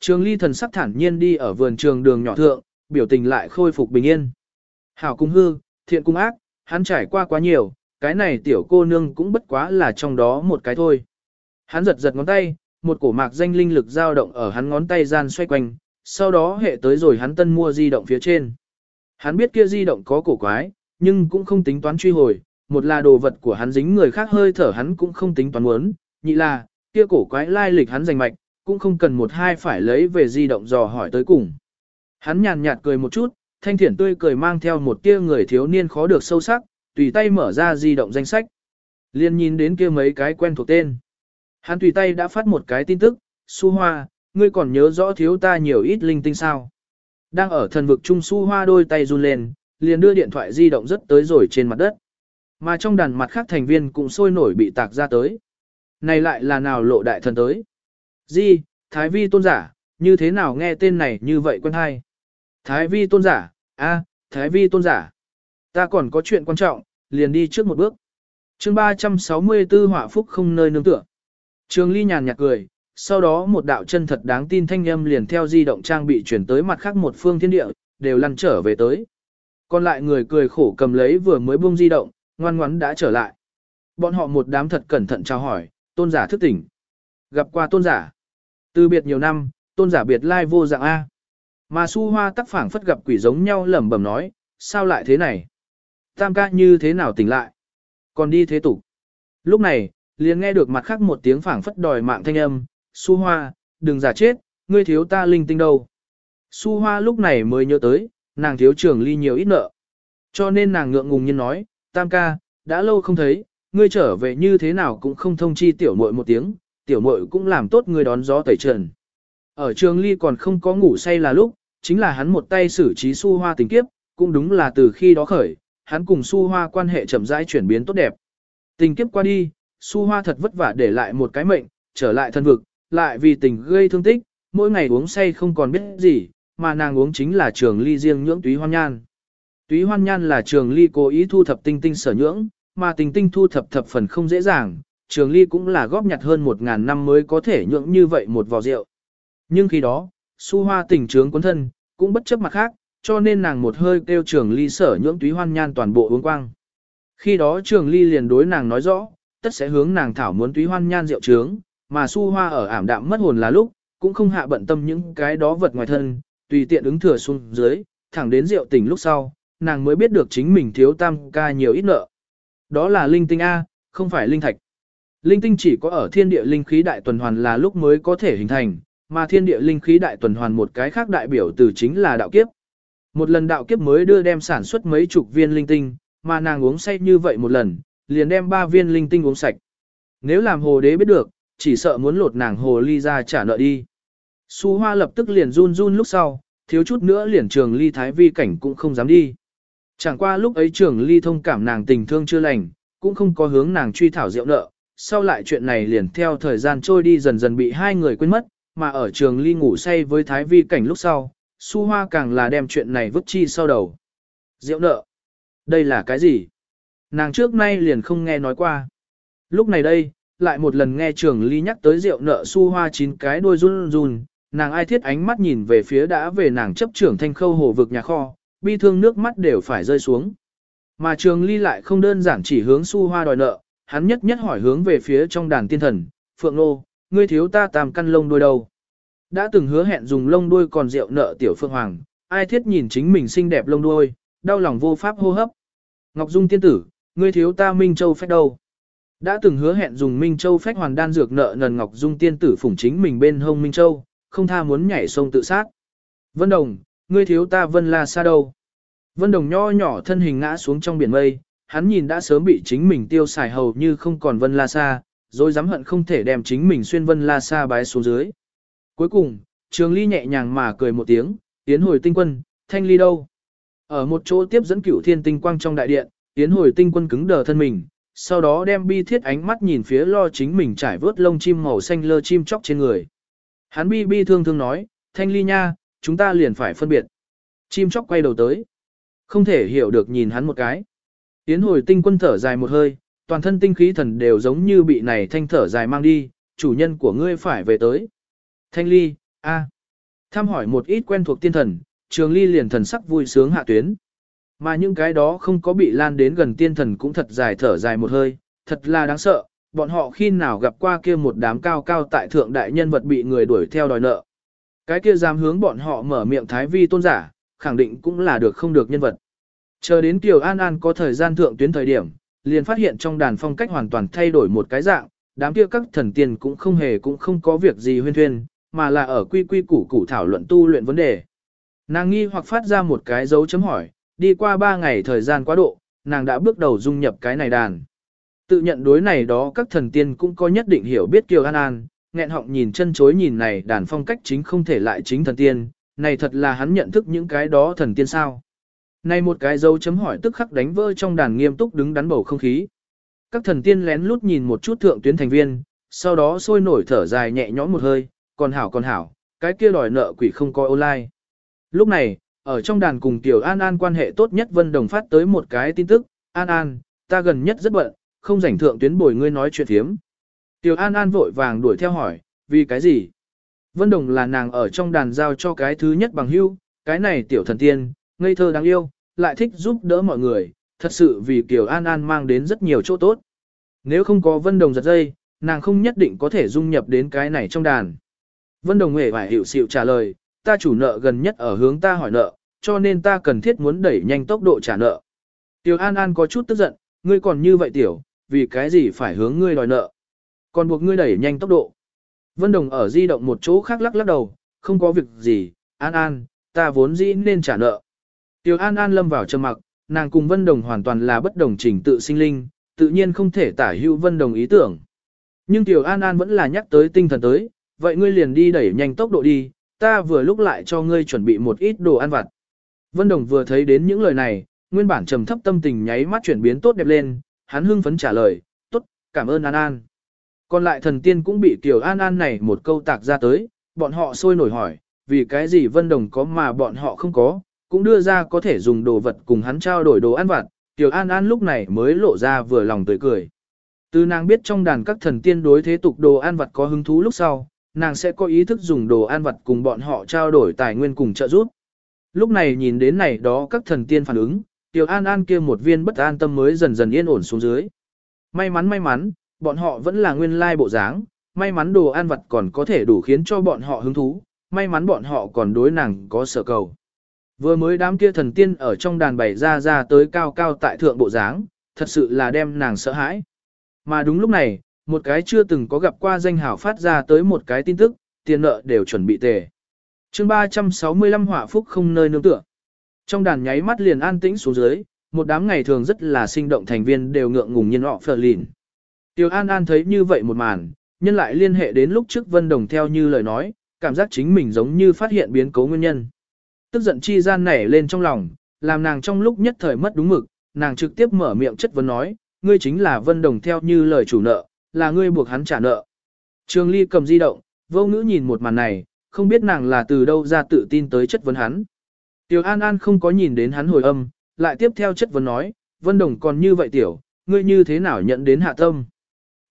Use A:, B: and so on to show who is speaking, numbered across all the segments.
A: Trường ly thần sắc thản nhiên đi ở vườn trường đường nhỏ thượng, biểu tình lại khôi phục bình yên. Hảo cung hư, thiện cung ác, hắn trải qua quá nhiều, cái này tiểu cô nương cũng bất quá là trong đó một cái thôi. Hắn giật giật ngón tay, một cổ mạc danh linh lực dao động ở hắn ngón tay gian xoay quanh, sau đó hệ tới rồi hắn tân mua di động phía trên. Hắn biết kia di động có cổ quái, nhưng cũng không tính toán truy hồi, một là đồ vật của hắn dính người khác hơi thở hắn cũng không tính toán muốn, nhị là, kia cổ quái lai lịch hắn giành mạch, cũng không cần một hai phải lấy về di động dò hỏi tới cùng. Hắn nhàn nhạt cười một chút, thanh thiển tươi cười mang theo một tia người thiếu niên khó được sâu sắc, tùy tay mở ra di động danh sách. Liên nhìn đến kia mấy cái quen thuộc tên. Hắn tùy tay đã phát một cái tin tức, Su Hoa, ngươi còn nhớ rõ thiếu ta nhiều ít linh tinh sao. Đang ở thần vực trung Su Hoa đôi tay run lên, liền đưa điện thoại di động rất tới rồi trên mặt đất. Mà trong đàn mặt khác thành viên cũng sôi nổi bị tạc ra tới. Này lại là nào lộ đại thần tới? Di, Thái Vi tôn giả, như thế nào nghe tên này như vậy quen hay? Thái Vi tôn giả, a, Thái Vi tôn giả. Ta còn có chuyện quan trọng, liền đi trước một bước. chương 364 hỏa phúc không nơi nương tựa. Trường Ly nhàn nhạt cười, sau đó một đạo chân thật đáng tin thanh âm liền theo di động trang bị chuyển tới mặt khác một phương thiên địa, đều lăn trở về tới. Còn lại người cười khổ cầm lấy vừa mới buông di động, ngoan ngoắn đã trở lại. Bọn họ một đám thật cẩn thận chào hỏi, tôn giả thức tỉnh. Gặp qua tôn giả. Từ biệt nhiều năm, tôn giả biệt lai vô dạng A. Mà su hoa tắc phảng phất gặp quỷ giống nhau lẩm bẩm nói, sao lại thế này? Tam ca như thế nào tỉnh lại? Còn đi thế tục. Lúc này, liền nghe được mặt khác một tiếng phảng phất đòi mạng thanh âm, su hoa, đừng giả chết, ngươi thiếu ta linh tinh đâu. Su hoa lúc này mới nhớ tới, nàng thiếu trưởng ly nhiều ít nợ. Cho nên nàng ngượng ngùng nhiên nói, tam ca, đã lâu không thấy, ngươi trở về như thế nào cũng không thông chi tiểu muội một tiếng, tiểu muội cũng làm tốt người đón gió tẩy trần. Ở trường ly còn không có ngủ say là lúc, chính là hắn một tay xử trí su hoa tình kiếp, cũng đúng là từ khi đó khởi, hắn cùng su hoa quan hệ chậm rãi chuyển biến tốt đẹp. Tình kiếp qua đi, su hoa thật vất vả để lại một cái mệnh, trở lại thân vực, lại vì tình gây thương tích, mỗi ngày uống say không còn biết gì, mà nàng uống chính là trường ly riêng nhưỡng túy hoan nhan. Túy hoan nhan là trường ly cố ý thu thập tinh tinh sở nhưỡng, mà tình tinh thu thập thập phần không dễ dàng, trường ly cũng là góp nhặt hơn một ngàn năm mới có thể nhượng như vậy một vò rượu. Nhưng khi đó, su hoa tình trướng cuốn thân, cũng bất chấp mặt khác, cho nên nàng một hơi kêu trường ly sở nhượng túy hoan nhan toàn bộ uống quang. Khi đó trường ly liền đối nàng nói rõ, tất sẽ hướng nàng thảo muốn túy hoan nhan rượu trướng, mà su hoa ở ảm đạm mất hồn là lúc, cũng không hạ bận tâm những cái đó vật ngoài thân, tùy tiện ứng thừa xuống dưới, thẳng đến rượu tỉnh lúc sau, nàng mới biết được chính mình thiếu tam ca nhiều ít nợ. Đó là linh tinh A, không phải linh thạch. Linh tinh chỉ có ở thiên địa linh khí đại tuần hoàn là lúc mới có thể hình thành, mà thiên địa linh khí đại tuần hoàn một cái khác đại biểu từ chính là đạo kiếp. Một lần đạo kiếp mới đưa đem sản xuất mấy chục viên linh tinh, mà nàng uống say như vậy một lần, liền đem ba viên linh tinh uống sạch. Nếu làm hồ đế biết được, chỉ sợ muốn lột nàng hồ ly ra trả nợ đi. Su hoa lập tức liền run run lúc sau, thiếu chút nữa liền trường ly thái vi cảnh cũng không dám đi. Chẳng qua lúc ấy trường ly thông cảm nàng tình thương chưa lành, cũng không có hướng nàng truy thảo rượu nợ, sau lại chuyện này liền theo thời gian trôi đi dần dần bị hai người quên mất, mà ở trường ly ngủ say với thái vi cảnh lúc sau, su hoa càng là đem chuyện này vứt chi sau đầu. Rượu nợ. Đây là cái gì? Nàng trước nay liền không nghe nói qua. Lúc này đây, lại một lần nghe trường ly nhắc tới rượu nợ su hoa chín cái đuôi run run, nàng ai thiết ánh mắt nhìn về phía đã về nàng chấp trưởng thanh khâu hồ vực nhà kho, bi thương nước mắt đều phải rơi xuống. Mà trường ly lại không đơn giản chỉ hướng su hoa đòi nợ, hắn nhất nhất hỏi hướng về phía trong đàn tiên thần, Phượng Nô, ngươi thiếu ta tam căn lông đuôi đâu. Đã từng hứa hẹn dùng lông đuôi còn rượu nợ tiểu Phượng Hoàng, ai thiết nhìn chính mình xinh đẹp lông đuôi, đau lòng vô pháp hô hấp. Ngọc Dung tiên tử, ngươi thiếu ta Minh Châu phách đâu. Đã từng hứa hẹn dùng Minh Châu phách hoàn đan dược nợ nần Ngọc Dung tiên tử phủng chính mình bên hông Minh Châu, không tha muốn nhảy sông tự sát. Vân Đồng, ngươi thiếu ta Vân La Sa đâu? Vân Đồng nho nhỏ thân hình ngã xuống trong biển mây, hắn nhìn đã sớm bị chính mình tiêu xài hầu như không còn Vân La Sa, rồi dám hận không thể đem chính mình xuyên Vân La Sa bái xuống dưới. Cuối cùng, Trường Ly nhẹ nhàng mà cười một tiếng, tiến hồi tinh quân, thanh ly đâu? Ở một chỗ tiếp dẫn cửu thiên tinh quang trong đại điện, tiến hồi tinh quân cứng đờ thân mình, sau đó đem bi thiết ánh mắt nhìn phía lo chính mình trải vớt lông chim màu xanh lơ chim chóc trên người. Hắn bi bi thương thương nói, thanh ly nha, chúng ta liền phải phân biệt. Chim chóc quay đầu tới. Không thể hiểu được nhìn hắn một cái. Tiến hồi tinh quân thở dài một hơi, toàn thân tinh khí thần đều giống như bị này thanh thở dài mang đi, chủ nhân của ngươi phải về tới. Thanh ly, a, tham hỏi một ít quen thuộc tiên thần, trường ly liền thần sắc vui sướng hạ tuyến. Mà những cái đó không có bị lan đến gần tiên thần cũng thật dài thở dài một hơi, thật là đáng sợ, bọn họ khi nào gặp qua kia một đám cao cao tại thượng đại nhân vật bị người đuổi theo đòi nợ. Cái kia dám hướng bọn họ mở miệng thái vi tôn giả, khẳng định cũng là được không được nhân vật. Chờ đến Kiều An An có thời gian thượng tuyến thời điểm, liền phát hiện trong đàn phong cách hoàn toàn thay đổi một cái dạng, đám kia các thần tiên cũng không hề cũng không có việc gì huyên thuyên, mà là ở quy quy củ củ thảo luận tu luyện vấn đề. Nàng nghi hoặc phát ra một cái dấu chấm hỏi, đi qua ba ngày thời gian quá độ, nàng đã bước đầu dung nhập cái này đàn. Tự nhận đối này đó các thần tiên cũng có nhất định hiểu biết Kiều An An, nghẹn họng nhìn chân chối nhìn này đàn phong cách chính không thể lại chính thần tiên, này thật là hắn nhận thức những cái đó thần tiên sao. Này một cái dấu chấm hỏi tức khắc đánh vỡ trong đàn nghiêm túc đứng đắn bầu không khí. Các thần tiên lén lút nhìn một chút thượng tuyến thành viên, sau đó sôi nổi thở dài nhẹ nhõm một hơi, còn hảo còn hảo, cái kia đòi nợ quỷ không coi online. Lúc này, ở trong đàn cùng Tiểu An An quan hệ tốt nhất Vân Đồng phát tới một cái tin tức, An An, ta gần nhất rất bận, không rảnh thượng tuyến bồi ngươi nói chuyện thiếm. Tiểu An An vội vàng đuổi theo hỏi, vì cái gì? Vân Đồng là nàng ở trong đàn giao cho cái thứ nhất bằng hưu, cái này tiểu thần tiên, ngây thơ đáng yêu, lại thích giúp đỡ mọi người, thật sự vì Kiều An An mang đến rất nhiều chỗ tốt. Nếu không có Vân Đồng giật dây, nàng không nhất định có thể dung nhập đến cái này trong đàn. Vân Đồng hề phải hiểu xịu trả lời, ta chủ nợ gần nhất ở hướng ta hỏi nợ, cho nên ta cần thiết muốn đẩy nhanh tốc độ trả nợ. Tiểu An An có chút tức giận, ngươi còn như vậy tiểu, vì cái gì phải hướng ngươi đòi nợ. Còn buộc ngươi đẩy nhanh tốc độ. Vân Đồng ở di động một chỗ khác lắc lắc đầu, không có việc gì, An An, ta vốn dĩ nên trả nợ. Tiểu An An lâm vào trầm mặc, nàng cùng Vân Đồng hoàn toàn là bất đồng trình tự sinh linh, tự nhiên không thể tả hữu Vân Đồng ý tưởng. Nhưng Tiểu An An vẫn là nhắc tới tinh thần tới, vậy ngươi liền đi đẩy nhanh tốc độ đi, ta vừa lúc lại cho ngươi chuẩn bị một ít đồ ăn vặt. Vân Đồng vừa thấy đến những lời này, nguyên bản trầm thấp tâm tình nháy mắt chuyển biến tốt đẹp lên, hắn hưng phấn trả lời, tốt, cảm ơn An An. Còn lại thần tiên cũng bị Tiểu An An này một câu tạc ra tới, bọn họ sôi nổi hỏi, vì cái gì Vân Đồng có mà bọn họ không có, cũng đưa ra có thể dùng đồ vật cùng hắn trao đổi đồ ăn vặt, Tiểu An An lúc này mới lộ ra vừa lòng tươi cười. Từ nàng biết trong đàn các thần tiên đối thế tục đồ ăn vặt có hứng thú lúc sau, nàng sẽ có ý thức dùng đồ ăn vặt cùng bọn họ trao đổi tài nguyên cùng trợ giúp. Lúc này nhìn đến này đó các thần tiên phản ứng, Tiểu An An kia một viên bất an tâm mới dần dần yên ổn xuống dưới. May mắn may mắn, bọn họ vẫn là nguyên lai bộ dáng, may mắn đồ ăn vặt còn có thể đủ khiến cho bọn họ hứng thú, may mắn bọn họ còn đối nàng có sở cầu. Vừa mới đám kia thần tiên ở trong đàn bày ra ra tới cao cao tại thượng bộ dáng, thật sự là đem nàng sợ hãi. Mà đúng lúc này, một cái chưa từng có gặp qua danh hảo phát ra tới một cái tin tức, tiền nợ đều chuẩn bị tề. chương 365 họa phúc không nơi nương tựa. Trong đàn nháy mắt liền an tĩnh xuống dưới, một đám ngày thường rất là sinh động thành viên đều ngượng ngùng nhiên họ phờ lìn. Tiêu An An thấy như vậy một màn, nhân lại liên hệ đến lúc trước Vân Đồng theo như lời nói, cảm giác chính mình giống như phát hiện biến cố nguyên nhân. Tức giận chi gian nảy lên trong lòng, làm nàng trong lúc nhất thời mất đúng mực, nàng trực tiếp mở miệng chất vấn nói, ngươi chính là Vân Đồng theo như lời chủ nợ, là ngươi buộc hắn trả nợ. Trường Ly cầm di động, vô ngữ nhìn một màn này, không biết nàng là từ đâu ra tự tin tới chất vấn hắn. Tiểu An An không có nhìn đến hắn hồi âm, lại tiếp theo chất vấn nói, Vân Đồng còn như vậy tiểu, ngươi như thế nào nhận đến hạ tâm.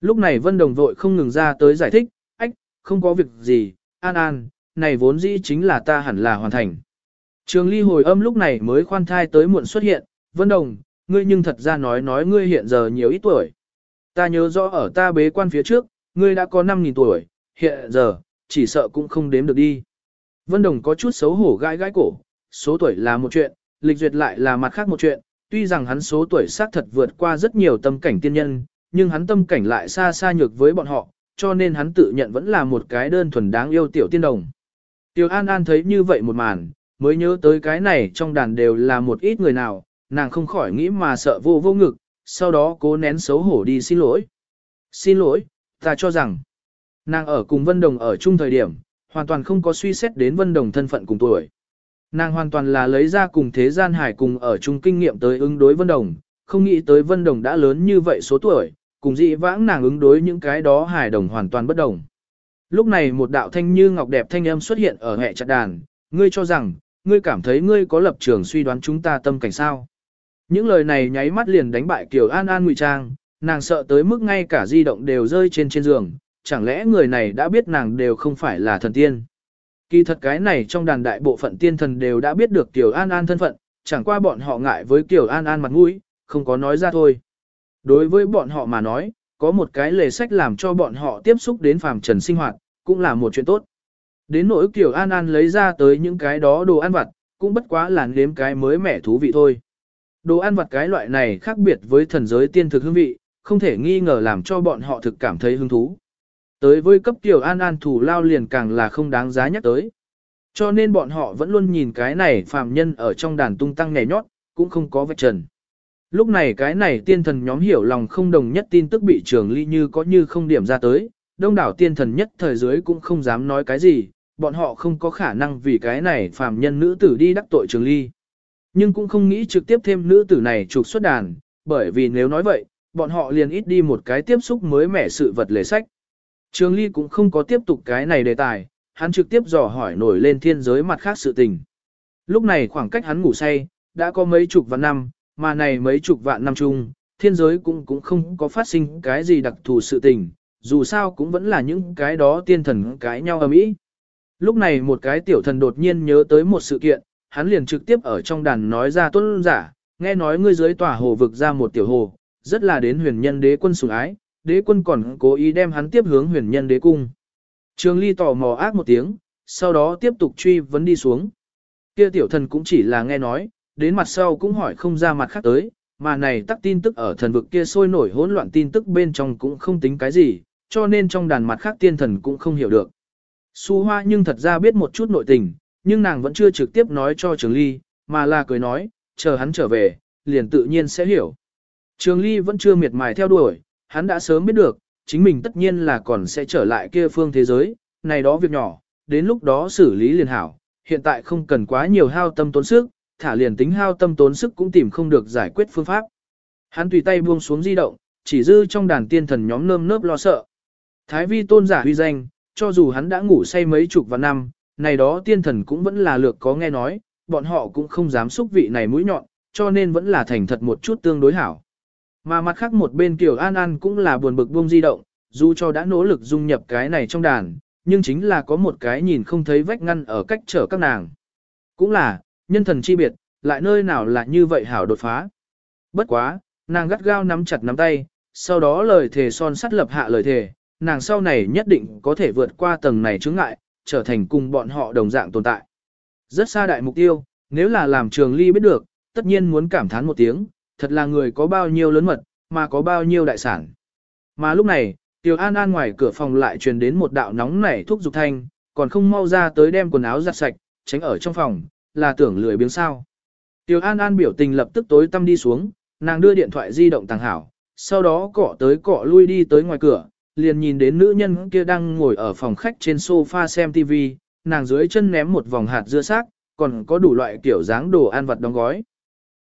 A: Lúc này Vân Đồng vội không ngừng ra tới giải thích, ách, không có việc gì, An An, này vốn dĩ chính là ta hẳn là hoàn thành. Trường ly hồi âm lúc này mới khoan thai tới muộn xuất hiện, Vân Đồng, ngươi nhưng thật ra nói nói ngươi hiện giờ nhiều ít tuổi. Ta nhớ rõ ở ta bế quan phía trước, ngươi đã có 5.000 tuổi, hiện giờ, chỉ sợ cũng không đếm được đi. Vân Đồng có chút xấu hổ gãi gãi cổ, số tuổi là một chuyện, lịch duyệt lại là mặt khác một chuyện, tuy rằng hắn số tuổi xác thật vượt qua rất nhiều tâm cảnh tiên nhân, nhưng hắn tâm cảnh lại xa xa nhược với bọn họ, cho nên hắn tự nhận vẫn là một cái đơn thuần đáng yêu tiểu tiên đồng. Tiểu An An thấy như vậy một màn, mới nhớ tới cái này trong đàn đều là một ít người nào, nàng không khỏi nghĩ mà sợ vô vô ngực, sau đó cố nén xấu hổ đi xin lỗi. Xin lỗi, ta cho rằng, nàng ở cùng Vân Đồng ở chung thời điểm, hoàn toàn không có suy xét đến Vân Đồng thân phận cùng tuổi. Nàng hoàn toàn là lấy ra cùng thế gian hải cùng ở chung kinh nghiệm tới ứng đối Vân Đồng, không nghĩ tới Vân Đồng đã lớn như vậy số tuổi, cùng dị vãng nàng ứng đối những cái đó hải đồng hoàn toàn bất đồng. Lúc này một đạo thanh như ngọc đẹp thanh âm xuất hiện ở hệ chặt đàn, ngươi cho rằng, ngươi cảm thấy ngươi có lập trường suy đoán chúng ta tâm cảnh sao. Những lời này nháy mắt liền đánh bại Kiều An An ngụy trang, nàng sợ tới mức ngay cả di động đều rơi trên trên giường, chẳng lẽ người này đã biết nàng đều không phải là thần tiên. Kỳ thật cái này trong đàn đại bộ phận tiên thần đều đã biết được Kiều An An thân phận, chẳng qua bọn họ ngại với Kiều An An mặt mũi, không có nói ra thôi. Đối với bọn họ mà nói, có một cái lề sách làm cho bọn họ tiếp xúc đến phàm trần sinh hoạt, cũng là một chuyện tốt. Đến nỗi Kiều An An lấy ra tới những cái đó đồ ăn vặt, cũng bất quá là nếm cái mới mẻ thú vị thôi. Đồ ăn vặt cái loại này khác biệt với thần giới tiên thực hương vị, không thể nghi ngờ làm cho bọn họ thực cảm thấy hứng thú. Tới với cấp Kiều An An thủ lao liền càng là không đáng giá nhắc tới. Cho nên bọn họ vẫn luôn nhìn cái này phàm nhân ở trong đàn tung tăng nhảy nhót, cũng không có vạch trần. Lúc này cái này tiên thần nhóm hiểu lòng không đồng nhất tin tức bị trường ly như có như không điểm ra tới, đông đảo tiên thần nhất thời dưới cũng không dám nói cái gì, bọn họ không có khả năng vì cái này phàm nhân nữ tử đi đắc tội trường ly. Nhưng cũng không nghĩ trực tiếp thêm nữ tử này trục xuất đàn, bởi vì nếu nói vậy, bọn họ liền ít đi một cái tiếp xúc mới mẻ sự vật lề sách. Trường ly cũng không có tiếp tục cái này đề tài, hắn trực tiếp dò hỏi nổi lên thiên giới mặt khác sự tình. Lúc này khoảng cách hắn ngủ say, đã có mấy chục vạn năm, mà này mấy chục vạn năm chung, thiên giới cũng cũng không có phát sinh cái gì đặc thù sự tình, dù sao cũng vẫn là những cái đó tiên thần cái nhau ầm ĩ. Lúc này một cái tiểu thần đột nhiên nhớ tới một sự kiện, hắn liền trực tiếp ở trong đàn nói ra tuân giả, nghe nói ngươi dưới tòa hồ vực ra một tiểu hồ, rất là đến huyền nhân đế quân sủng ái, đế quân còn cố ý đem hắn tiếp hướng huyền nhân đế cung. Trường ly tò mò ác một tiếng, sau đó tiếp tục truy vấn đi xuống. Kia tiểu thần cũng chỉ là nghe nói, đến mặt sau cũng hỏi không ra mặt khác tới, mà này tắc tin tức ở thần vực kia sôi nổi hỗn loạn tin tức bên trong cũng không tính cái gì, cho nên trong đàn mặt khác tiên thần cũng không hiểu được. Su Hoa nhưng thật ra biết một chút nội tình, nhưng nàng vẫn chưa trực tiếp nói cho Trường Ly, mà là cười nói, chờ hắn trở về, liền tự nhiên sẽ hiểu. Trường Ly vẫn chưa miệt mài theo đuổi, hắn đã sớm biết được, chính mình tất nhiên là còn sẽ trở lại kia phương thế giới, này đó việc nhỏ, đến lúc đó xử lý liền hảo, hiện tại không cần quá nhiều hao tâm tốn sức, thả liền tính hao tâm tốn sức cũng tìm không được giải quyết phương pháp. Hắn tùy tay buông xuống di động, chỉ dư trong đàn tiên thần nhóm nơm nớp lo sợ. Thái vi tôn giả huy danh, cho dù hắn đã ngủ say mấy chục vạn năm, này đó tiên thần cũng vẫn là lược có nghe nói, bọn họ cũng không dám xúc vị này mũi nhọn, cho nên vẫn là thành thật một chút tương đối hảo. Mà mặt khác một bên Kiều An An cũng là buồn bực buông di động, dù cho đã nỗ lực dung nhập cái này trong đàn, nhưng chính là có một cái nhìn không thấy vách ngăn ở cách trở các nàng. Cũng là, nhân thần chi biệt, lại nơi nào là như vậy hảo đột phá. Bất quá, nàng gắt gao nắm chặt nắm tay, sau đó lời thề son sắt lập hạ lời thề, nàng sau này nhất định có thể vượt qua tầng này chướng ngại, trở thành cùng bọn họ đồng dạng tồn tại. Rất xa đại mục tiêu, nếu là làm trường ly biết được, tất nhiên muốn cảm thán một tiếng, thật là người có bao nhiêu lớn mật, mà có bao nhiêu đại sản. Mà lúc này, Tiểu An An ngoài cửa phòng lại truyền đến một đạo nóng nảy thuốc dục thanh, còn không mau ra tới đem quần áo giặt sạch, tránh ở trong phòng, là tưởng lười biếng sao. Tiểu An An biểu tình lập tức tối tâm đi xuống, nàng đưa điện thoại di động tàng hảo, sau đó cọ tới cọ lui đi tới ngoài cửa, liền nhìn đến nữ nhân kia đang ngồi ở phòng khách trên sofa xem TV, nàng dưới chân ném một vòng hạt dưa xác, còn có đủ loại kiểu dáng đồ ăn vật đóng gói.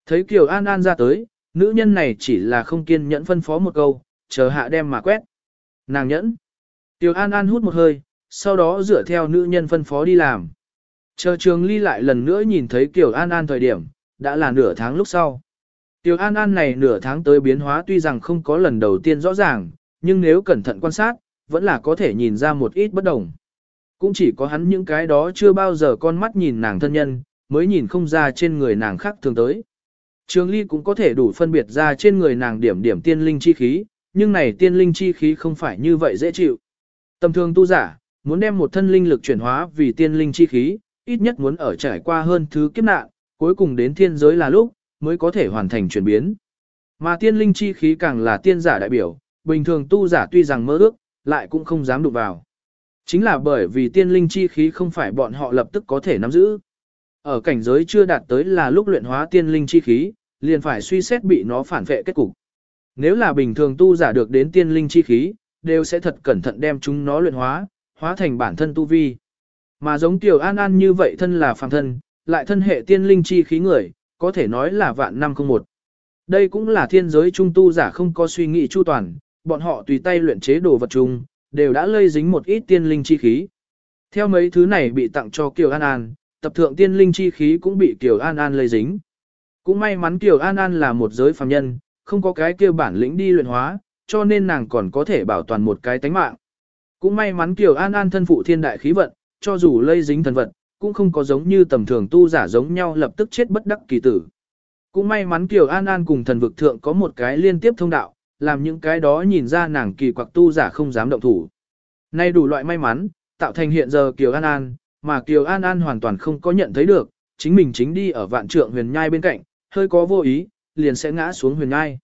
A: Thấy Kiều An An ra tới, nữ nhân này chỉ là không kiên nhẫn phân phó một câu, chờ hạ đem mà quét. Nàng nhẫn. Kiều An An hút một hơi, sau đó dựa theo nữ nhân phân phó đi làm. Chờ trường ly lại lần nữa nhìn thấy Kiều An An thời điểm, đã là nửa tháng lúc sau. tiểu An An này nửa tháng tới biến hóa tuy rằng không có lần đầu tiên rõ ràng, nhưng nếu cẩn thận quan sát, vẫn là có thể nhìn ra một ít bất đồng. Cũng chỉ có hắn những cái đó chưa bao giờ con mắt nhìn nàng thân nhân, mới nhìn không ra trên người nàng khác thường tới. Trường ly cũng có thể đủ phân biệt ra trên người nàng điểm điểm tiên linh chi khí, nhưng này tiên linh chi khí không phải như vậy dễ chịu. Tầm thường tu giả, muốn đem một thân linh lực chuyển hóa vì tiên linh chi khí, ít nhất muốn ở trải qua hơn thứ kiếp nạn, cuối cùng đến thiên giới là lúc, mới có thể hoàn thành chuyển biến. Mà tiên linh chi khí càng là tiên giả đại biểu, bình thường tu giả tuy rằng mơ ước, lại cũng không dám đụng vào. Chính là bởi vì tiên linh chi khí không phải bọn họ lập tức có thể nắm giữ. Ở cảnh giới chưa đạt tới là lúc luyện hóa tiên linh chi khí, liền phải suy xét bị nó phản vệ kết cục. Nếu là bình thường tu giả được đến tiên linh chi khí, đều sẽ thật cẩn thận đem chúng nó luyện hóa, hóa thành bản thân tu vi. Mà giống tiểu an an như vậy thân là phàm thân, lại thân hệ tiên linh chi khí người, có thể nói là vạn năm không một. Đây cũng là thiên giới trung tu giả không có suy nghĩ chu toàn, bọn họ tùy tay luyện chế đồ vật chung, đều đã lây dính một ít tiên linh chi khí. Theo mấy thứ này bị tặng cho Kiều An An, tập thượng tiên linh chi khí cũng bị Kiều An An lây dính. Cũng may mắn Kiều An An là một giới phàm nhân, không có cái kia bản lĩnh đi luyện hóa, cho nên nàng còn có thể bảo toàn một cái tánh mạng. Cũng may mắn Kiều An An thân phụ thiên đại khí vận, cho dù lây dính thần vật, cũng không có giống như tầm thường tu giả giống nhau lập tức chết bất đắc kỳ tử. Cũng may mắn Kiều An An cùng thần vực thượng có một cái liên tiếp thông đạo, làm những cái đó nhìn ra nàng kỳ quặc tu giả không dám động thủ. Nay đủ loại may mắn, tạo thành hiện giờ Kiều An An, mà Kiều An An hoàn toàn không có nhận thấy được, chính mình chính đi ở vạn trượng huyền nhai bên cạnh, hơi có vô ý, liền sẽ ngã xuống huyền nhai.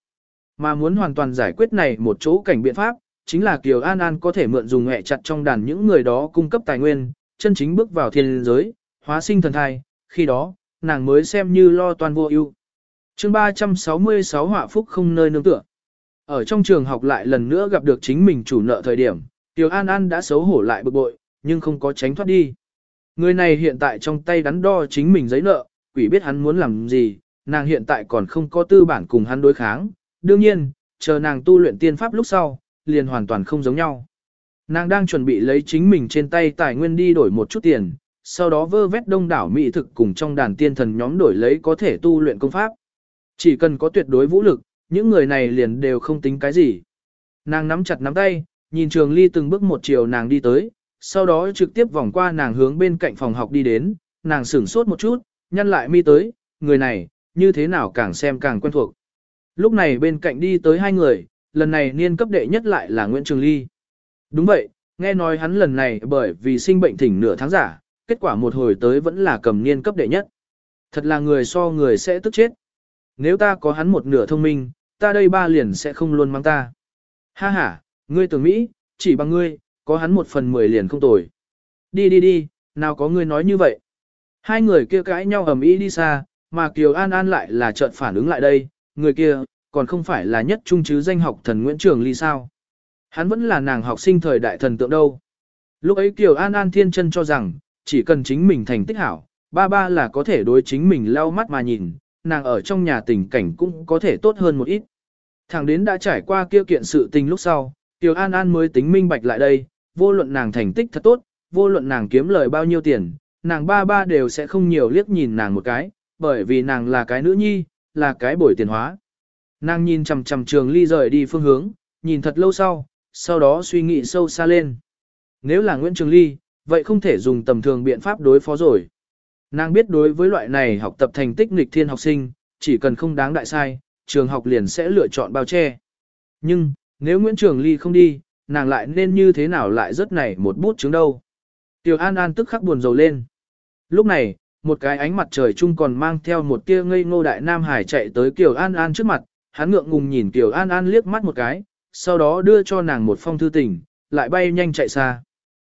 A: Mà muốn hoàn toàn giải quyết này một chỗ cảnh biện pháp, chính là Kiều An An có thể mượn dùng hẹ chặt trong đàn những người đó cung cấp tài nguyên, chân chính bước vào thiên giới, hóa sinh thần thai, khi đó, nàng mới xem như lo toàn vô ưu. Chương 366 họa phúc không nơi nương tựa. Ở trong trường học lại lần nữa gặp được chính mình chủ nợ thời điểm, Tiểu An An đã xấu hổ lại bực bội, nhưng không có tránh thoát đi. Người này hiện tại trong tay đắn đo chính mình giấy nợ, quỷ biết hắn muốn làm gì, nàng hiện tại còn không có tư bản cùng hắn đối kháng. Đương nhiên, chờ nàng tu luyện tiên pháp lúc sau, liền hoàn toàn không giống nhau. Nàng đang chuẩn bị lấy chính mình trên tay tài nguyên đi đổi một chút tiền, sau đó vơ vét đông đảo mỹ thực cùng trong đàn tiên thần nhóm đổi lấy có thể tu luyện công pháp. Chỉ cần có tuyệt đối vũ lực, những người này liền đều không tính cái gì. Nàng nắm chặt nắm tay, nhìn trường ly từng bước một chiều nàng đi tới, sau đó trực tiếp vòng qua nàng hướng bên cạnh phòng học đi đến, nàng sửng sốt một chút, nhăn lại mi tới, người này, như thế nào càng xem càng quen thuộc. Lúc này bên cạnh đi tới hai người, lần này niên cấp đệ nhất lại là Nguyễn Trường Ly. Đúng vậy, nghe nói hắn lần này bởi vì sinh bệnh thỉnh nửa tháng giả, kết quả một hồi tới vẫn là cầm niên cấp đệ nhất. Thật là người so người sẽ tức chết. Nếu ta có hắn một nửa thông minh, ta đây ba liền sẽ không luôn mang ta. Ha ha, ngươi tưởng Mỹ, chỉ bằng ngươi, có hắn một phần mười liền không tồi. Đi đi đi, nào có ngươi nói như vậy. Hai người kia cãi nhau ầm ĩ đi xa, mà Kiều An An lại là chợt phản ứng lại đây, người kia, còn không phải là nhất trung chứ danh học thần Nguyễn Trường Ly sao. Hắn vẫn là nàng học sinh thời đại thần tượng đâu. Lúc ấy Kiều An An thiên chân cho rằng, chỉ cần chính mình thành tích hảo, ba ba là có thể đối chính mình lau mắt mà nhìn, nàng ở trong nhà tình cảnh cũng có thể tốt hơn một ít. Thẳng đến đã trải qua kia kiện sự tình lúc sau, Tiểu An An mới tính minh bạch lại đây, vô luận nàng thành tích thật tốt, vô luận nàng kiếm lời bao nhiêu tiền, nàng ba ba đều sẽ không nhiều liếc nhìn nàng một cái, bởi vì nàng là cái nữ nhi, là cái bồi tiền hóa. Nàng nhìn chằm chằm trường ly rời đi phương hướng, nhìn thật lâu sau, sau đó suy nghĩ sâu xa lên. Nếu là Nguyễn Trường Ly, vậy không thể dùng tầm thường biện pháp đối phó rồi. Nàng biết đối với loại này học tập thành tích nghịch thiên học sinh, chỉ cần không đáng đại sai, trường học liền sẽ lựa chọn bao che. Nhưng, nếu Nguyễn Trường Ly không đi, nàng lại nên như thế nào lại rất này một bút chứng đâu. Tiểu An An tức khắc buồn rầu lên. Lúc này, một cái ánh mặt trời chung còn mang theo một tia ngây ngô đại nam hải chạy tới Kiều An An trước mặt, hắn ngượng ngùng nhìn Kiều An An liếc mắt một cái, sau đó đưa cho nàng một phong thư tình, lại bay nhanh chạy xa.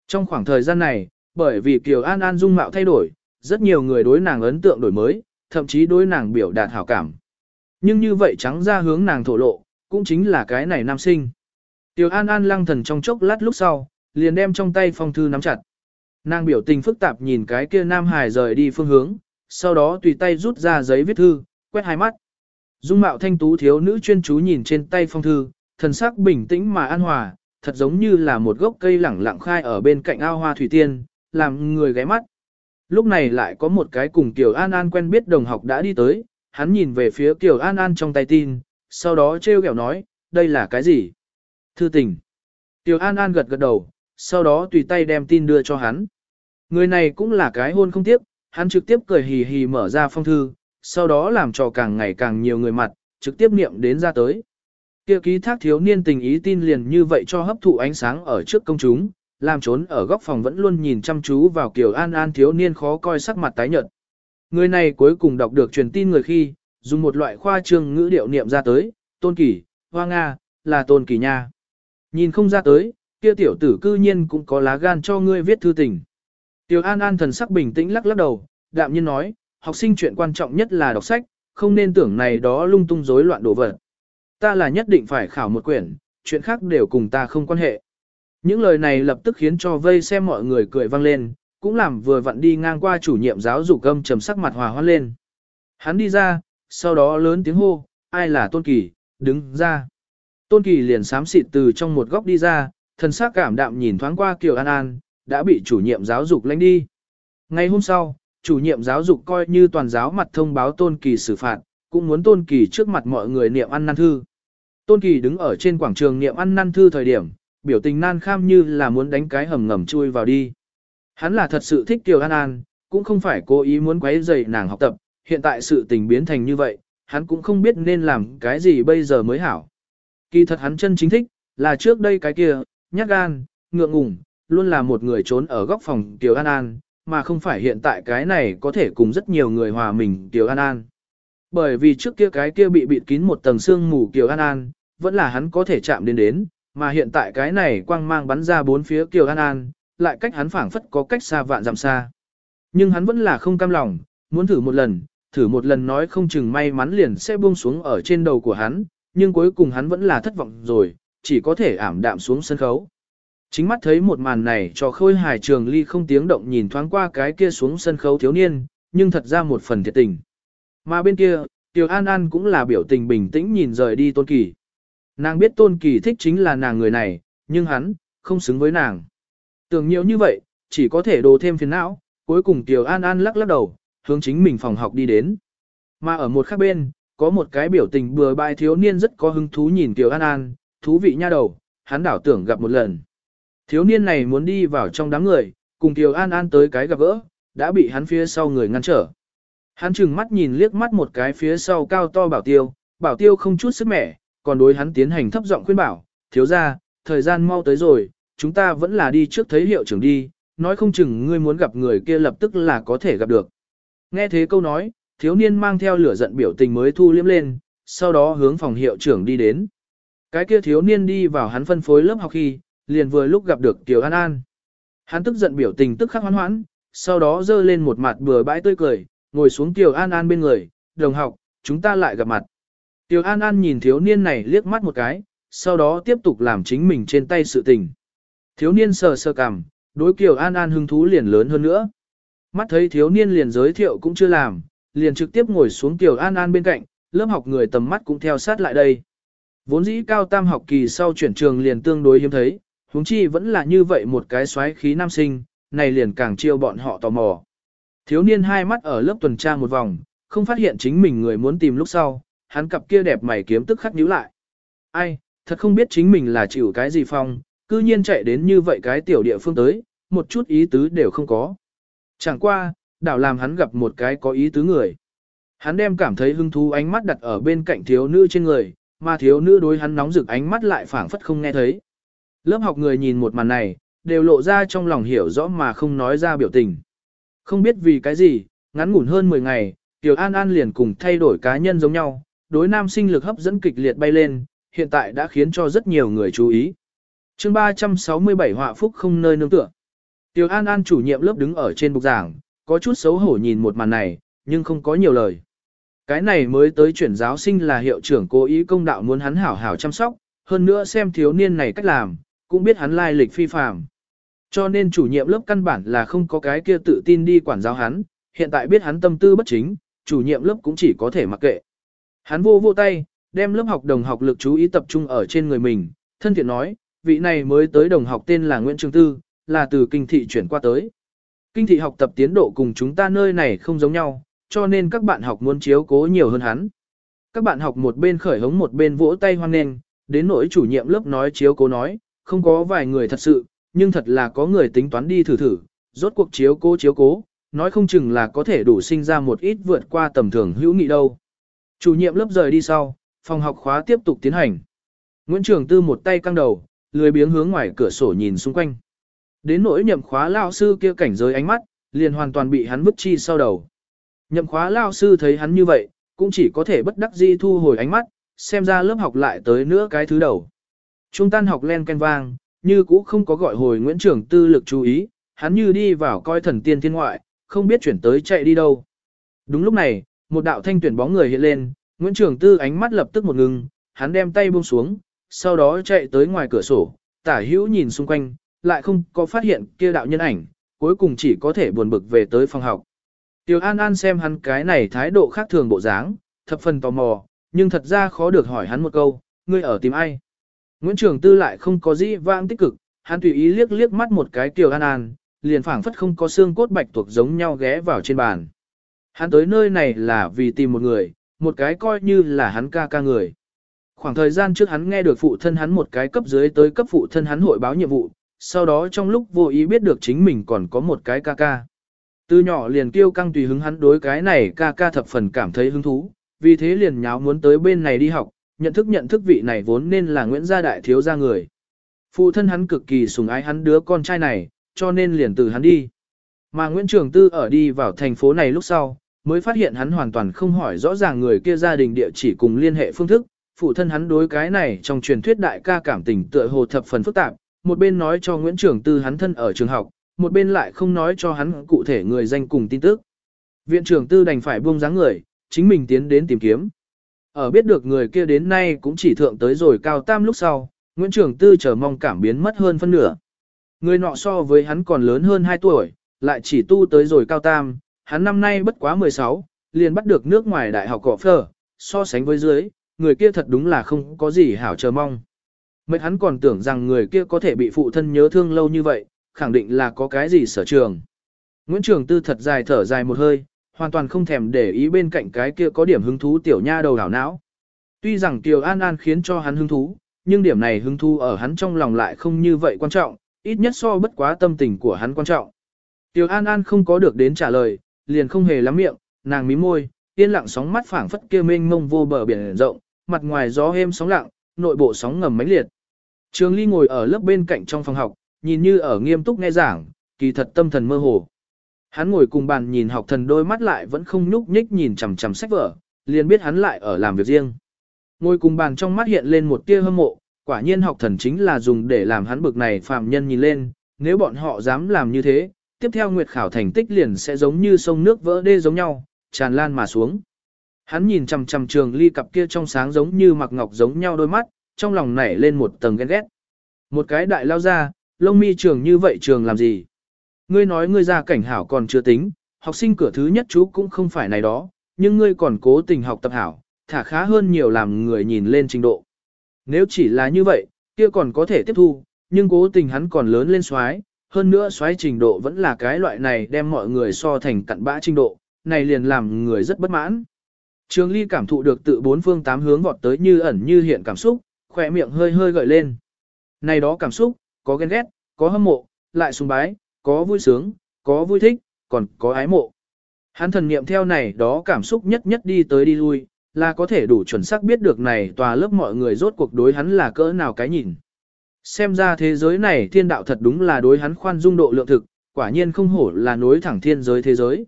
A: Trong khoảng thời gian này, bởi vì Kiều An An dung mạo thay đổi, rất nhiều người đối nàng ấn tượng đổi mới, thậm chí đối nàng biểu đạt hảo cảm. Nhưng như vậy trắng ra hướng nàng thổ lộ, cũng chính là cái này nam sinh. Tiểu An An lăng thần trong chốc lát lúc sau, liền đem trong tay phong thư nắm chặt. Nàng biểu tình phức tạp nhìn cái kia nam hài rời đi phương hướng, sau đó tùy tay rút ra giấy viết thư, quét hai mắt. Dung mạo thanh tú thiếu nữ chuyên chú nhìn trên tay phong thư, thần sắc bình tĩnh mà an hòa, thật giống như là một gốc cây lẳng lặng khai ở bên cạnh ao hoa thủy tiên, làm người ghé mắt. Lúc này lại có một cái cùng Kiều An An quen biết đồng học đã đi tới, hắn nhìn về phía Kiều An An trong tay tin, sau đó trêu ghẹo nói, đây là cái gì? Thư tình. Kiều An An gật gật đầu, sau đó tùy tay đem tin đưa cho hắn. Người này cũng là cái hôn không tiếp, hắn trực tiếp cười hì hì mở ra phong thư, sau đó làm cho càng ngày càng nhiều người mặt, trực tiếp niệm đến ra tới. Kia ký thác thiếu niên tình ý tin liền như vậy cho hấp thụ ánh sáng ở trước công chúng, làm trốn ở góc phòng vẫn luôn nhìn chăm chú vào Kiều An An thiếu niên khó coi sắc mặt tái nhợt. Người này cuối cùng đọc được truyền tin người khi, dùng một loại khoa trương ngữ điệu niệm ra tới, tôn kỳ, hoa Nga, là tôn kỳ nha. Nhìn không ra tới, kia tiểu tử cư nhiên cũng có lá gan cho ngươi viết thư tình. Tiểu An An thần sắc bình tĩnh lắc lắc đầu, đạm nhiên nói, học sinh chuyện quan trọng nhất là đọc sách, không nên tưởng này đó lung tung rối loạn đổ vật. Ta là nhất định phải khảo một quyển, chuyện khác đều cùng ta không quan hệ. Những lời này lập tức khiến cho vây xem mọi người cười vang lên, cũng làm vừa vặn đi ngang qua chủ nhiệm giáo dục âm trầm sắc mặt hòa hoan lên. Hắn đi ra, sau đó lớn tiếng hô, ai là Tôn Kỳ, đứng ra. Tôn Kỳ liền sám xịt từ trong một góc đi ra, thần sắc cảm đạm nhìn thoáng qua Kiều An An, đã bị chủ nhiệm giáo dục lãnh đi. Ngày hôm sau, chủ nhiệm giáo dục coi như toàn giáo mặt thông báo Tôn Kỳ xử phạt, cũng muốn Tôn Kỳ trước mặt mọi người niệm ăn năn thư. Tôn Kỳ đứng ở trên quảng trường niệm ăn năn thư thời điểm, biểu tình nan kham như là muốn đánh cái hầm ngầm chui vào đi. Hắn là thật sự thích Kiều An An, cũng không phải cố ý muốn quấy rầy nàng học tập, hiện tại sự tình biến thành như vậy, hắn cũng không biết nên làm cái gì bây giờ mới hảo. Kỳ thật hắn chân chính thích, là trước đây cái kia, nhát gan, ngượng ngùng, luôn là một người trốn ở góc phòng Kiều An An, mà không phải hiện tại cái này có thể cùng rất nhiều người hòa mình Kiều An An. Bởi vì trước kia cái kia bị bịt kín một tầng xương mù Kiều An An, vẫn là hắn có thể chạm đến đến, mà hiện tại cái này quang mang bắn ra bốn phía Kiều An An, lại cách hắn phảng phất có cách xa vạn dặm xa. Nhưng hắn vẫn là không cam lòng, muốn thử một lần, thử một lần nói không chừng may mắn liền sẽ buông xuống ở trên đầu của hắn, nhưng cuối cùng hắn vẫn là thất vọng rồi, chỉ có thể ảm đạm xuống sân khấu. Chính mắt thấy một màn này cho khôi hài trường ly không tiếng động nhìn thoáng qua cái kia xuống sân khấu thiếu niên, nhưng thật ra một phần thiệt tình. Mà bên kia, Tiểu An An cũng là biểu tình bình tĩnh nhìn rời đi Tôn Kỳ. Nàng biết Tôn Kỳ thích chính là nàng người này, nhưng hắn, không xứng với nàng. Tưởng nhiều như vậy, chỉ có thể đồ thêm phiền não, cuối cùng Tiểu An An lắc lắc đầu, hướng chính mình phòng học đi đến. Mà ở một khác bên, có một cái biểu tình bừa bãi thiếu niên rất có hứng thú nhìn Tiểu An An, thú vị nha đầu, hắn đảo tưởng gặp một lần. Thiếu niên này muốn đi vào trong đám người, cùng Tiểu An An tới cái gặp gỡ, đã bị hắn phía sau người ngăn trở. Hắn chừng mắt nhìn liếc mắt một cái phía sau cao to bảo tiêu, bảo tiêu không chút sức mẻ, còn đối hắn tiến hành thấp giọng khuyên bảo, thiếu ra, thời gian mau tới rồi, chúng ta vẫn là đi trước thấy hiệu trưởng đi, nói không chừng ngươi muốn gặp người kia lập tức là có thể gặp được. Nghe thế câu nói, thiếu niên mang theo lửa giận biểu tình mới thu liếm lên, sau đó hướng phòng hiệu trưởng đi đến. Cái kia thiếu niên đi vào hắn phân phối lớp học khi, liền vừa lúc gặp được Kiều An An. Hắn tức giận biểu tình tức khắc hoán hoãn, sau đó dơ lên một mặt bừa bãi tươi cười, ngồi xuống Kiều An An bên người, đồng học, chúng ta lại gặp mặt. Tiểu An An nhìn thiếu niên này liếc mắt một cái, sau đó tiếp tục làm chính mình trên tay sự tình. Thiếu niên sờ sờ cằm, đối Kiều An An hứng thú liền lớn hơn nữa. Mắt thấy thiếu niên liền giới thiệu cũng chưa làm, liền trực tiếp ngồi xuống Kiều An An bên cạnh, lớp học người tầm mắt cũng theo sát lại đây. Vốn dĩ cao tam học kỳ sau chuyển trường liền tương đối hiếm thấy, huống chi vẫn là như vậy một cái xoáy khí nam sinh, này liền càng chiêu bọn họ tò mò. Thiếu niên hai mắt ở lớp tuần tra một vòng, không phát hiện chính mình người muốn tìm lúc sau, hắn cặp kia đẹp mày kiếm tức khắc nhíu lại. Ai, thật không biết chính mình là chịu cái gì phong, cư nhiên chạy đến như vậy cái tiểu địa phương tới, một chút ý tứ đều không có. Chẳng qua, đảo làm hắn gặp một cái có ý tứ người. Hắn đem cảm thấy hứng thú ánh mắt đặt ở bên cạnh thiếu nữ trên người, mà thiếu nữ đối hắn nóng rực ánh mắt lại phảng phất không nghe thấy. Lớp học người nhìn một màn này, đều lộ ra trong lòng hiểu rõ mà không nói ra biểu tình. Không biết vì cái gì, ngắn ngủn hơn 10 ngày, Tiểu An An liền cùng thay đổi cá nhân giống nhau, đối nam sinh lực hấp dẫn kịch liệt bay lên, hiện tại đã khiến cho rất nhiều người chú ý. chương 367 họa phúc không nơi nương tựa. Tiểu An An chủ nhiệm lớp đứng ở trên bục giảng, có chút xấu hổ nhìn một màn này, nhưng không có nhiều lời. Cái này mới tới chuyển giáo sinh là hiệu trưởng cố ý công đạo muốn hắn hảo hảo chăm sóc, hơn nữa xem thiếu niên này cách làm, cũng biết hắn lai lịch phi phàm. Cho nên chủ nhiệm lớp căn bản là không có cái kia tự tin đi quản giáo hắn, hiện tại biết hắn tâm tư bất chính, chủ nhiệm lớp cũng chỉ có thể mặc kệ. Hắn vô vô tay, đem lớp học đồng học lực chú ý tập trung ở trên người mình, thân thiện nói, vị này mới tới đồng học tên là Nguyễn Trường Tư, là từ kinh thị chuyển qua tới. Kinh thị học tập tiến độ cùng chúng ta nơi này không giống nhau, cho nên các bạn học muốn chiếu cố nhiều hơn hắn. Các bạn học một bên khởi hống một bên vỗ tay hoan nghênh, đến nỗi chủ nhiệm lớp nói chiếu cố nói, không có vài người thật sự, nhưng thật là có người tính toán đi thử thử, rốt cuộc chiếu cố chiếu cố, nói không chừng là có thể đủ sinh ra một ít vượt qua tầm thường hữu nghị đâu. Chủ nhiệm lớp rời đi sau, phòng học khóa tiếp tục tiến hành. Nguyễn Trường Tư một tay căng đầu, lười biếng hướng ngoài cửa sổ nhìn xung quanh. Đến nỗi nhậm khóa lao sư kia cảnh giới ánh mắt, liền hoàn toàn bị hắn vứt chi sau đầu. Nhậm khóa lao sư thấy hắn như vậy, cũng chỉ có thể bất đắc dĩ thu hồi ánh mắt, xem ra lớp học lại tới nữa cái thứ đầu. Trung tan học len ken vang, như cũ không có gọi hồi Nguyễn Trường Tư lực chú ý, hắn như đi vào coi thần tiên thiên ngoại, không biết chuyển tới chạy đi đâu. Đúng lúc này, một đạo thanh tuyển bóng người hiện lên, Nguyễn Trường Tư ánh mắt lập tức một ngừng, hắn đem tay buông xuống, sau đó chạy tới ngoài cửa sổ, tả hữu nhìn xung quanh, lại không có phát hiện kia đạo nhân ảnh, cuối cùng chỉ có thể buồn bực về tới phòng học. Tiểu An An xem hắn cái này thái độ khác thường bộ dáng, thập phần tò mò, nhưng thật ra khó được hỏi hắn một câu, ngươi ở tìm ai? Nguyễn Trường Tư lại không có gì vãng tích cực, hắn tùy ý liếc liếc mắt một cái Tiểu An An, liền phảng phất không có xương cốt bạch tuộc giống nhau ghé vào trên bàn. Hắn tới nơi này là vì tìm một người, một cái coi như là hắn ca ca người. Khoảng thời gian trước hắn nghe được phụ thân hắn một cái cấp dưới tới cấp phụ thân hắn hội báo nhiệm vụ, sau đó trong lúc vô ý biết được chính mình còn có một cái ca ca. Từ nhỏ liền kêu căng tùy hứng hắn đối cái này ca ca thập phần cảm thấy hứng thú, vì thế liền nháo muốn tới bên này đi học, nhận thức nhận thức vị này vốn nên là Nguyễn gia đại thiếu gia người. Phụ thân hắn cực kỳ sủng ái hắn đứa con trai này, cho nên liền từ hắn đi. Mà Nguyễn Trường Tư ở đi vào thành phố này lúc sau, mới phát hiện hắn hoàn toàn không hỏi rõ ràng người kia gia đình địa chỉ cùng liên hệ phương thức, phụ thân hắn đối cái này trong truyền thuyết đại ca cảm tình tựa hồ thập phần phức tạp, một bên nói cho Nguyễn Trường Tư hắn thân ở trường học, một bên lại không nói cho hắn cụ thể người danh cùng tin tức. Viện trưởng Tư đành phải buông dáng người, chính mình tiến đến tìm kiếm. Ở biết được người kia đến nay cũng chỉ thượng tới rồi cao tam lúc sau, Nguyễn Trường Tư chờ mong cảm biến mất hơn phân nửa. Người nọ so với hắn còn lớn hơn 2 tuổi, lại chỉ tu tới rồi cao tam, hắn năm nay bất quá 16, liền bắt được nước ngoài đại học cọ phở, so sánh với dưới, người kia thật đúng là không có gì hảo chờ mong. Mệnh hắn còn tưởng rằng người kia có thể bị phụ thân nhớ thương lâu như vậy, khẳng định là có cái gì sở trường. Nguyễn Trường Tư thật dài thở dài một hơi, hoàn toàn không thèm để ý bên cạnh cái kia có điểm hứng thú tiểu nha đầu đảo não. Tuy rằng Kiều An An khiến cho hắn hứng thú, nhưng điểm này hứng thú ở hắn trong lòng lại không như vậy quan trọng, ít nhất so bất quá tâm tình của hắn quan trọng. Tiểu An An không có được đến trả lời, liền không hề lắm miệng, nàng mím môi, yên lặng sóng mắt phảng phất kia mênh mông vô bờ biển rộng, mặt ngoài gió êm sóng lặng, nội bộ sóng ngầm mãnh liệt. Trường Ly ngồi ở lớp bên cạnh trong phòng học, nhìn như ở nghiêm túc nghe giảng, kỳ thật tâm thần mơ hồ. Hắn ngồi cùng bàn nhìn học thần đôi mắt lại vẫn không nhúc nhích nhìn chằm chằm sách vở, liền biết hắn lại ở làm việc riêng. Ngồi cùng bàn trong mắt hiện lên một tia hâm mộ, quả nhiên học thần chính là dùng để làm hắn bực này phạm nhân nhìn lên, nếu bọn họ dám làm như thế, tiếp theo nguyệt khảo thành tích liền sẽ giống như sông nước vỡ đê giống nhau, tràn lan mà xuống. Hắn nhìn chằm chằm trường ly cặp kia trong sáng giống như mặc ngọc giống nhau đôi mắt, trong lòng nảy lên một tầng ghen ghét. Một cái đại lao ra, lông mi trường như vậy trường làm gì? Ngươi nói ngươi ra cảnh hảo còn chưa tính, học sinh cửa thứ nhất chú cũng không phải này đó, nhưng ngươi còn cố tình học tập hảo, thả khá hơn nhiều làm người nhìn lên trình độ. Nếu chỉ là như vậy, kia còn có thể tiếp thu, nhưng cố tình hắn còn lớn lên xoái, hơn nữa xoáy trình độ vẫn là cái loại này đem mọi người so thành cặn bã trình độ, này liền làm người rất bất mãn. Trường Ly cảm thụ được tự bốn phương tám hướng vọt tới như ẩn như hiện cảm xúc, khóe miệng hơi hơi gợi lên. Này đó cảm xúc, có ghen ghét, có hâm mộ, lại sùng bái, có vui sướng, có vui thích, còn có ái mộ. Hắn thần niệm theo này đó cảm xúc nhất nhất đi tới đi lui, là có thể đủ chuẩn xác biết được này tòa lớp mọi người rốt cuộc đối hắn là cỡ nào cái nhìn. Xem ra thế giới này thiên đạo thật đúng là đối hắn khoan dung độ lượng thực, quả nhiên không hổ là nối thẳng thiên giới thế giới.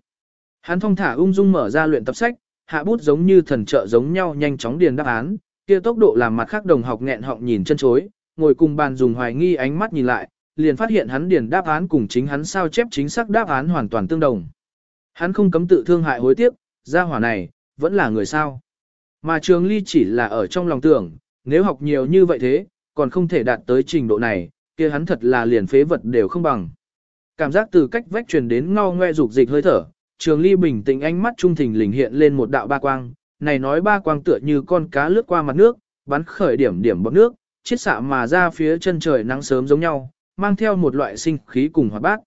A: Hắn thong thả ung dung mở ra luyện tập sách, hạ bút giống như thần trợ giống nhau nhanh chóng điền đáp án, kia tốc độ làm mặt khác đồng học nghẹn họng nhìn chân chối, ngồi cùng bàn dùng hoài nghi ánh mắt nhìn lại, liền phát hiện hắn điền đáp án cùng chính hắn sao chép chính xác đáp án hoàn toàn tương đồng. Hắn không cấm tự thương hại hối tiếc, gia hỏa này, vẫn là người sao. Mà trường ly chỉ là ở trong lòng tưởng, nếu học nhiều như vậy thế, còn không thể đạt tới trình độ này, kia hắn thật là liền phế vật đều không bằng. Cảm giác từ cách vách truyền đến ngao ngoe dục dịch hơi thở, trường ly bình tĩnh ánh mắt trung thình lình hiện lên một đạo ba quang, này nói ba quang tựa như con cá lướt qua mặt nước, bắn khởi điểm điểm bọt nước, chiết xạ mà ra phía chân trời nắng sớm giống nhau, mang theo một loại sinh khí cùng hoạt bát.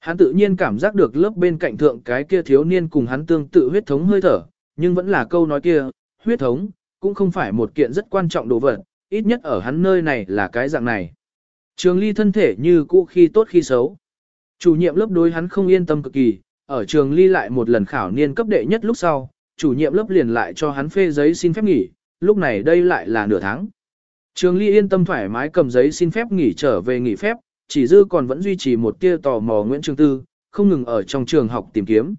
A: Hắn tự nhiên cảm giác được lớp bên cạnh thượng cái kia thiếu niên cùng hắn tương tự huyết thống hơi thở, nhưng vẫn là câu nói kia, huyết thống, cũng không phải một kiện rất quan trọng đồ vật, ít nhất ở hắn nơi này là cái dạng này. Trường ly thân thể như cũ khi tốt khi xấu. Chủ nhiệm lớp đối hắn không yên tâm cực kỳ, ở trường ly lại một lần khảo niên cấp đệ nhất lúc sau, chủ nhiệm lớp liền lại cho hắn phê giấy xin phép nghỉ, lúc này đây lại là nửa tháng. Trường ly yên tâm thoải mái cầm giấy xin phép nghỉ trở về nghỉ phép, chỉ dư còn vẫn duy trì một tia tò mò Nguyễn Trường Tư, không ngừng ở trong trường học tìm kiếm.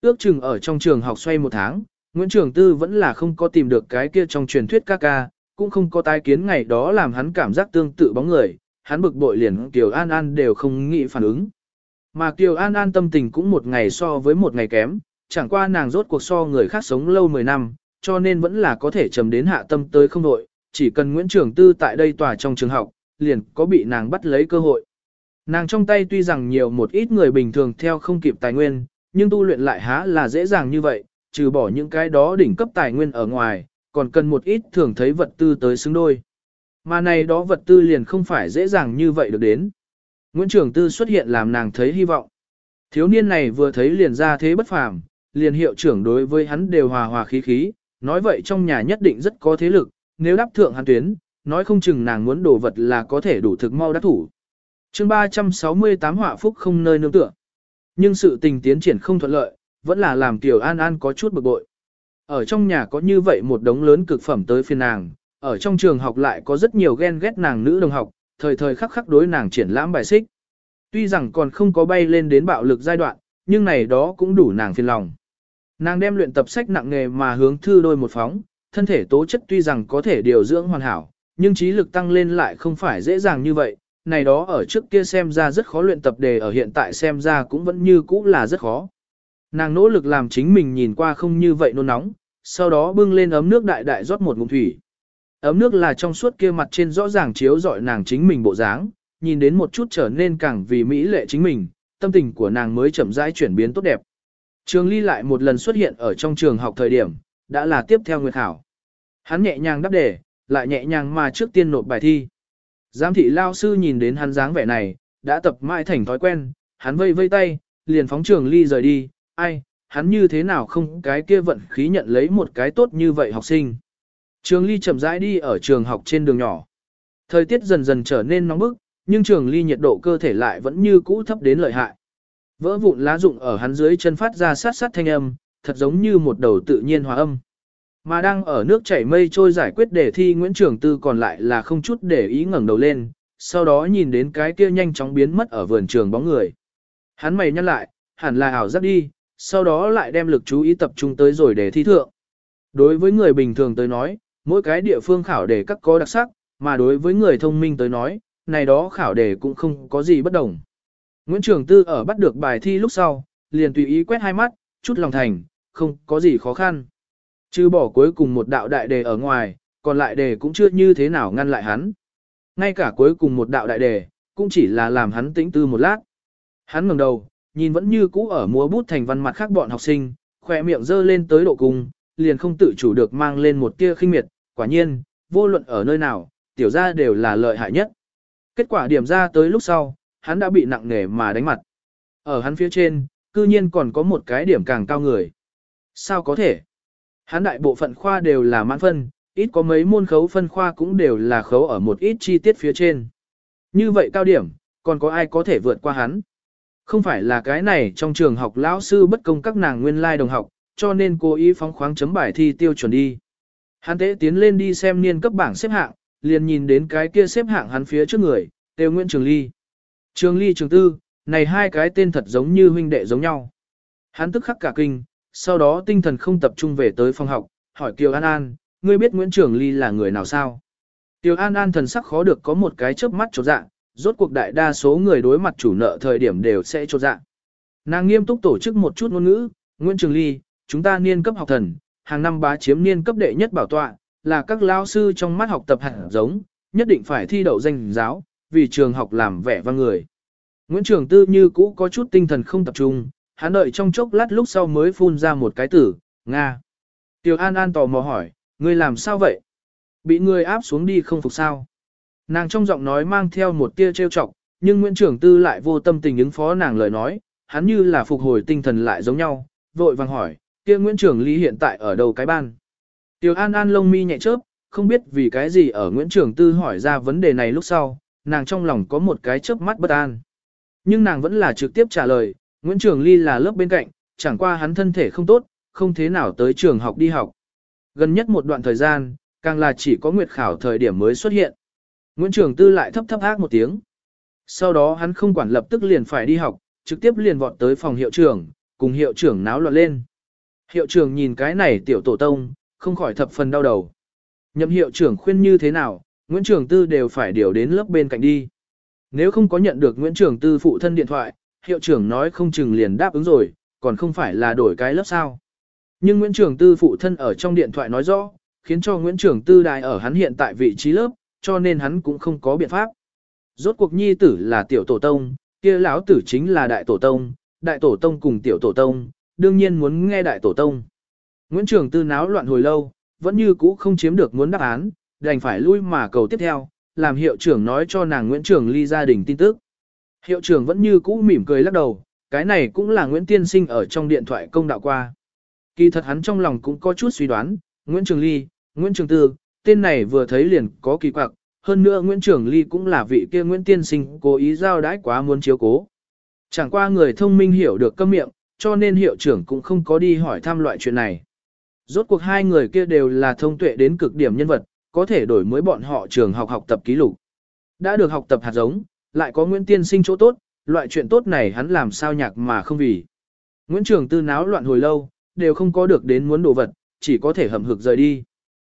A: Ước chừng ở trong trường học xoay một tháng, Nguyễn Trường Tư vẫn là không có tìm được cái kia trong truyền thuyết ca ca, cũng không có tai kiến ngày đó làm hắn cảm giác tương tự bóng người, hắn bực bội liền Kiều An An đều không nghĩ phản ứng. Mà Kiều An An tâm tình cũng một ngày so với một ngày kém, chẳng qua nàng rốt cuộc so người khác sống lâu 10 năm, cho nên vẫn là có thể trầm đến hạ tâm tới không đội, chỉ cần Nguyễn Trường Tư tại đây tòa trong trường học, liền có bị nàng bắt lấy cơ hội. Nàng trong tay tuy rằng nhiều một ít người bình thường theo không kịp tài nguyên, nhưng tu luyện lại há là dễ dàng như vậy, trừ bỏ những cái đó đỉnh cấp tài nguyên ở ngoài, còn cần một ít thường thấy vật tư tới xứng đôi. Mà này đó vật tư liền không phải dễ dàng như vậy được đến. Nguyễn Trường Tư xuất hiện làm nàng thấy hy vọng. Thiếu niên này vừa thấy liền ra thế bất phàm, liền hiệu trưởng đối với hắn đều hòa hòa khí khí, nói vậy trong nhà nhất định rất có thế lực, nếu đáp thượng hắn tuyến, nói không chừng nàng muốn đồ vật là có thể đủ thực mau đắc thủ. chương 368 họa phúc không nơi nương tựa. Nhưng sự tình tiến triển không thuận lợi, vẫn là làm Tiểu An An có chút bực bội. Ở trong nhà có như vậy một đống lớn cực phẩm tới phiên nàng, ở trong trường học lại có rất nhiều ghen ghét nàng nữ đồng học, thời thời khắc khắc đối nàng triển lãm bài xích. Tuy rằng còn không có bay lên đến bạo lực giai đoạn, nhưng này đó cũng đủ nàng phiền lòng. Nàng đem luyện tập sách nặng nghề mà hướng thư đôi một phóng, thân thể tố chất tuy rằng có thể điều dưỡng hoàn hảo, nhưng trí lực tăng lên lại không phải dễ dàng như vậy, này đó ở trước kia xem ra rất khó luyện tập đề ở hiện tại xem ra cũng vẫn như cũ là rất khó. Nàng nỗ lực làm chính mình nhìn qua không như vậy nôn nóng, sau đó bưng lên ấm nước đại đại rót một ngụm thủy. Ấm nước là trong suốt kia mặt trên rõ ràng chiếu rọi nàng chính mình bộ dáng, nhìn đến một chút trở nên càng vì mỹ lệ chính mình, tâm tình của nàng mới chậm rãi chuyển biến tốt đẹp. Trường Ly lại một lần xuất hiện ở trong trường học thời điểm, đã là tiếp theo Nguyệt khảo. Hắn nhẹ nhàng đáp đề, lại nhẹ nhàng mà trước tiên nộp bài thi. Giám thị lao sư nhìn đến hắn dáng vẻ này, đã tập mãi thành thói quen, hắn vây vây tay, liền phóng Trường Ly rời đi, ai, hắn như thế nào không cái kia vận khí nhận lấy một cái tốt như vậy học sinh. Trường Ly chậm rãi đi ở trường học trên đường nhỏ. Thời tiết dần dần trở nên nóng bức, nhưng Trường Ly nhiệt độ cơ thể lại vẫn như cũ thấp đến lợi hại. Vỡ vụn lá rụng ở hắn dưới chân phát ra sát sát thanh âm, thật giống như một đầu tự nhiên hòa âm. Mà đang ở nước chảy mây trôi giải quyết đề thi Nguyễn Trường Tư còn lại là không chút để ý ngẩng đầu lên, sau đó nhìn đến cái kia nhanh chóng biến mất ở vườn trường bóng người. Hắn mày nhăn lại, hẳn là ảo giác đi, sau đó lại đem lực chú ý tập trung tới rồi để thi thượng. Đối với người bình thường tới nói, mỗi cái địa phương khảo đề các có đặc sắc, mà đối với người thông minh tới nói, này đó khảo đề cũng không có gì bất đồng. Nguyễn Trường Tư ở bắt được bài thi lúc sau, liền tùy ý quét hai mắt, chút lòng thành, không có gì khó khăn. Chứ bỏ cuối cùng một đạo đại đề ở ngoài, còn lại đề cũng chưa như thế nào ngăn lại hắn. Ngay cả cuối cùng một đạo đại đề, cũng chỉ là làm hắn tĩnh tư một lát. Hắn ngẩng đầu, nhìn vẫn như cũ ở múa bút thành văn mặt khác bọn học sinh, khỏe miệng dơ lên tới độ cung, liền không tự chủ được mang lên một tia khinh miệt, quả nhiên, vô luận ở nơi nào, tiểu gia đều là lợi hại nhất. Kết quả điểm ra tới lúc sau, hắn đã bị nặng nề mà đánh mặt. Ở hắn phía trên, cư nhiên còn có một cái điểm càng cao người. Sao có thể? Hắn đại bộ phận khoa đều là mãn phân, ít có mấy môn khấu phân khoa cũng đều là khấu ở một ít chi tiết phía trên. Như vậy cao điểm, còn có ai có thể vượt qua hắn? Không phải là cái này trong trường học lão sư bất công các nàng nguyên lai đồng học, cho nên cố ý phóng khoáng chấm bài thi tiêu chuẩn đi. Hắn tế tiến lên đi xem niên cấp bảng xếp hạng, liền nhìn đến cái kia xếp hạng hắn phía trước người, Têu Nguyễn Trường Ly. Trường Ly Trường Tư, này hai cái tên thật giống như huynh đệ giống nhau. Hắn tức khắc cả kinh, sau đó tinh thần không tập trung về tới phòng học, hỏi Kiều An An, ngươi biết Nguyễn Trường Ly là người nào sao? Kiều An An thần sắc khó được có một cái chớp mắt chột dạ, rốt cuộc đại đa số người đối mặt chủ nợ thời điểm đều sẽ trột dạ. Nàng nghiêm túc tổ chức một chút ngôn ngữ, Nguyễn Trường Ly, chúng ta niên cấp học thần, hàng năm bá chiếm niên cấp đệ nhất bảo tọa, là các lao sư trong mắt học tập hẳn giống, nhất định phải thi đậu danh giáo, vì trường học làm vẻ vang người. Nguyễn Trường Tư như cũ có chút tinh thần không tập trung, hắn đợi trong chốc lát lúc sau mới phun ra một cái tử, Nga. Tiểu An An tò mò hỏi, ngươi làm sao vậy? Bị người áp xuống đi không phục sao? Nàng trong giọng nói mang theo một tia trêu chọc, nhưng Nguyễn Trường Tư lại vô tâm tình ứng phó nàng lời nói, hắn như là phục hồi tinh thần lại giống nhau, vội vàng hỏi, kia Nguyễn Trường Lý hiện tại ở đâu cái ban? Tiểu An An lông mi nhẹ chớp, không biết vì cái gì ở Nguyễn Trường Tư hỏi ra vấn đề này lúc sau, nàng trong lòng có một cái chớp mắt bất an. Nhưng nàng vẫn là trực tiếp trả lời, Nguyễn Trường Ly là lớp bên cạnh, chẳng qua hắn thân thể không tốt, không thế nào tới trường học đi học. Gần nhất một đoạn thời gian, càng là chỉ có nguyệt khảo thời điểm mới xuất hiện. Nguyễn Trường Tư lại thấp thấp ác một tiếng. Sau đó hắn không quản lập tức liền phải đi học, trực tiếp liền vọt tới phòng hiệu trưởng, cùng hiệu trưởng náo loạn lên. Hiệu trưởng nhìn cái này tiểu tổ tông, không khỏi thập phần đau đầu. Nhậm hiệu trưởng khuyên như thế nào, Nguyễn Trường Tư đều phải điều đến lớp bên cạnh đi. Nếu không có nhận được Nguyễn Trường Tư phụ thân điện thoại, hiệu trưởng nói không chừng liền đáp ứng rồi, còn không phải là đổi cái lớp sao. Nhưng Nguyễn Trường Tư phụ thân ở trong điện thoại nói rõ, khiến cho Nguyễn Trường Tư đài ở hắn hiện tại vị trí lớp, cho nên hắn cũng không có biện pháp. Rốt cuộc nhi tử là tiểu tổ tông, kia lão tử chính là đại tổ tông, đại tổ tông cùng tiểu tổ tông, đương nhiên muốn nghe đại tổ tông. Nguyễn Trường Tư náo loạn hồi lâu, vẫn như cũ không chiếm được muốn đáp án, đành phải lui mà cầu tiếp theo, làm hiệu trưởng nói cho nàng Nguyễn Trường Ly gia đình tin tức. Hiệu trưởng vẫn như cũ mỉm cười lắc đầu, cái này cũng là Nguyễn Tiên Sinh ở trong điện thoại công đạo qua. Kỳ thật hắn trong lòng cũng có chút suy đoán, Nguyễn Trường Ly, Nguyễn Trường Tư, tên này vừa thấy liền có kỳ quặc, hơn nữa Nguyễn Trường Ly cũng là vị kia Nguyễn Tiên Sinh cố ý giao đãi quá muốn chiếu cố. Chẳng qua người thông minh hiểu được câm miệng, cho nên hiệu trưởng cũng không có đi hỏi thăm loại chuyện này. Rốt cuộc hai người kia đều là thông tuệ đến cực điểm nhân vật, có thể đổi mới bọn họ trường học học tập ký lục. Đã được học tập hạt giống, lại có Nguyễn Tiên Sinh chỗ tốt, loại chuyện tốt này hắn làm sao nhạc mà không vì. Nguyễn Trường Tư náo loạn hồi lâu, đều không có được đến muốn đồ vật, chỉ có thể hầm hực rời đi.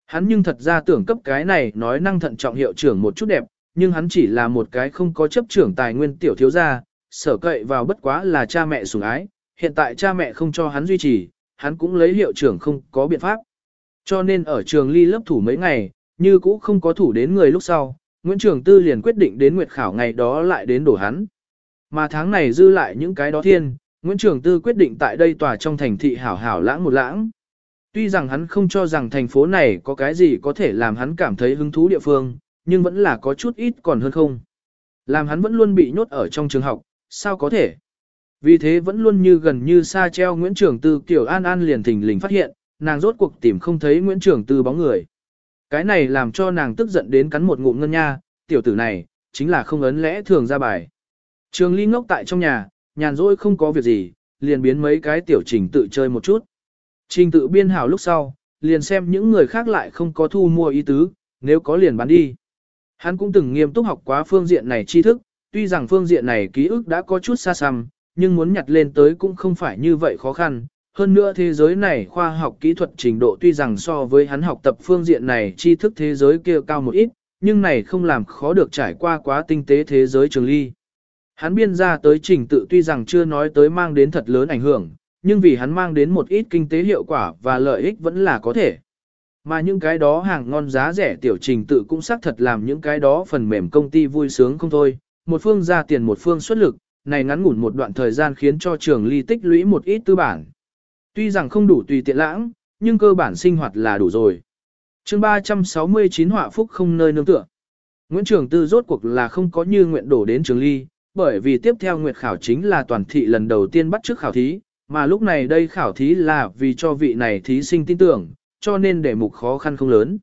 A: Hắn nhưng thật ra tưởng cấp cái này nói năng thận trọng hiệu trưởng một chút đẹp, nhưng hắn chỉ là một cái không có chấp trưởng tài nguyên tiểu thiếu gia, sở cậy vào bất quá là cha mẹ sủng ái, hiện tại cha mẹ không cho hắn duy trì, hắn cũng lấy hiệu trưởng không có biện pháp. Cho nên ở trường ly lớp thủ mấy ngày, như cũ không có thủ đến người lúc sau, Nguyễn Trường Tư liền quyết định đến Nguyệt Khảo ngày đó lại đến đổ hắn. Mà tháng này dư lại những cái đó thiên, Nguyễn Trường Tư quyết định tại đây tòa trong thành thị hảo hảo lãng một lãng. Tuy rằng hắn không cho rằng thành phố này có cái gì có thể làm hắn cảm thấy hứng thú địa phương, nhưng vẫn là có chút ít còn hơn không. Làm hắn vẫn luôn bị nhốt ở trong trường học, sao có thể? Vì thế vẫn luôn như gần như xa treo Nguyễn Trường Tư Tiểu An An liền thình lình phát hiện, nàng rốt cuộc tìm không thấy Nguyễn Trường Tư bóng người. Cái này làm cho nàng tức giận đến cắn một ngụm ngân nha, tiểu tử này, chính là không ấn lẽ thường ra bài. Trường Ly ngốc tại trong nhà, nhàn rỗi không có việc gì, liền biến mấy cái tiểu trình tự chơi một chút. Trình tự biên hảo lúc sau, liền xem những người khác lại không có thu mua ý tứ, nếu có liền bán đi. Hắn cũng từng nghiêm túc học quá phương diện này tri thức, tuy rằng phương diện này ký ức đã có chút xa xăm, nhưng muốn nhặt lên tới cũng không phải như vậy khó khăn. Hơn nữa thế giới này khoa học kỹ thuật trình độ tuy rằng so với hắn học tập phương diện này tri thức thế giới kia cao một ít, nhưng này không làm khó được trải qua quá tinh tế thế giới trường ly. Hắn biên ra tới trình tự tuy rằng chưa nói tới mang đến thật lớn ảnh hưởng, nhưng vì hắn mang đến một ít kinh tế hiệu quả và lợi ích vẫn là có thể. Mà những cái đó hàng ngon giá rẻ tiểu trình tự cũng xác thật làm những cái đó phần mềm công ty vui sướng không thôi, một phương ra tiền một phương xuất lực, này ngắn ngủn một đoạn thời gian khiến cho trường ly tích lũy một ít tư bản. Tuy rằng không đủ tùy tiện lãng, nhưng cơ bản sinh hoạt là đủ rồi. chương 369 họa phúc không nơi nương tựa. Nguyễn Trường Tư rốt cuộc là không có như nguyện đổ đến trường ly, bởi vì tiếp theo nguyện khảo chính là toàn thị lần đầu tiên bắt trước khảo thí, mà lúc này đây khảo thí là vì cho vị này thí sinh tin tưởng, cho nên để mục khó khăn không lớn.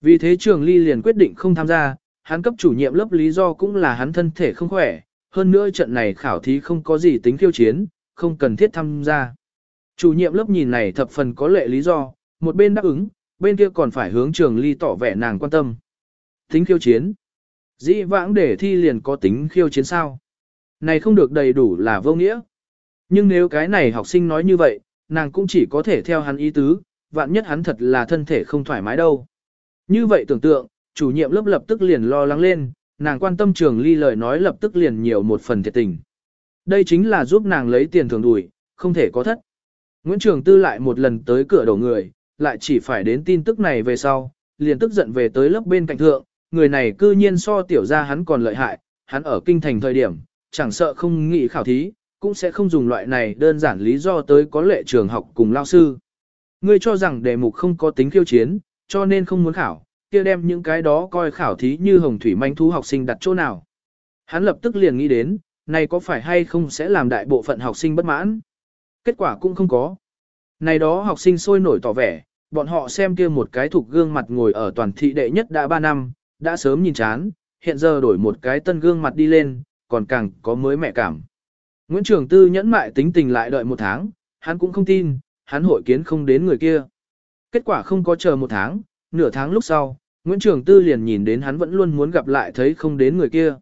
A: Vì thế trường ly liền quyết định không tham gia, hắn cấp chủ nhiệm lớp lý do cũng là hắn thân thể không khỏe, hơn nữa trận này khảo thí không có gì tính khiêu chiến, không cần thiết tham gia. Chủ nhiệm lớp nhìn này thập phần có lệ lý do, một bên đáp ứng, bên kia còn phải hướng trường ly tỏ vẻ nàng quan tâm. Tính khiêu chiến. Dĩ vãng để thi liền có tính khiêu chiến sao? Này không được đầy đủ là vô nghĩa. Nhưng nếu cái này học sinh nói như vậy, nàng cũng chỉ có thể theo hắn ý tứ, vạn nhất hắn thật là thân thể không thoải mái đâu. Như vậy tưởng tượng, chủ nhiệm lớp lập tức liền lo lắng lên, nàng quan tâm trường ly lời nói lập tức liền nhiều một phần thiệt tình. Đây chính là giúp nàng lấy tiền thường đùi, không thể có thất. Nguyễn Trường Tư lại một lần tới cửa đầu người, lại chỉ phải đến tin tức này về sau, liền tức giận về tới lớp bên cạnh thượng, người này cư nhiên so tiểu ra hắn còn lợi hại, hắn ở kinh thành thời điểm, chẳng sợ không nghĩ khảo thí, cũng sẽ không dùng loại này đơn giản lý do tới có lệ trường học cùng lao sư. Ngươi cho rằng đề mục không có tính khiêu chiến, cho nên không muốn khảo, kia đem những cái đó coi khảo thí như hồng thủy manh thú học sinh đặt chỗ nào. Hắn lập tức liền nghĩ đến, này có phải hay không sẽ làm đại bộ phận học sinh bất mãn. Kết quả cũng không có. Này đó học sinh sôi nổi tỏ vẻ, bọn họ xem kia một cái thuộc gương mặt ngồi ở toàn thị đệ nhất đã 3 năm, đã sớm nhìn chán, hiện giờ đổi một cái tân gương mặt đi lên, còn càng có mới mẹ cảm. Nguyễn Trường Tư nhẫn mại tính tình lại đợi một tháng, hắn cũng không tin, hắn hội kiến không đến người kia. Kết quả không có chờ một tháng, nửa tháng lúc sau, Nguyễn Trường Tư liền nhìn đến hắn vẫn luôn muốn gặp lại thấy không đến người kia.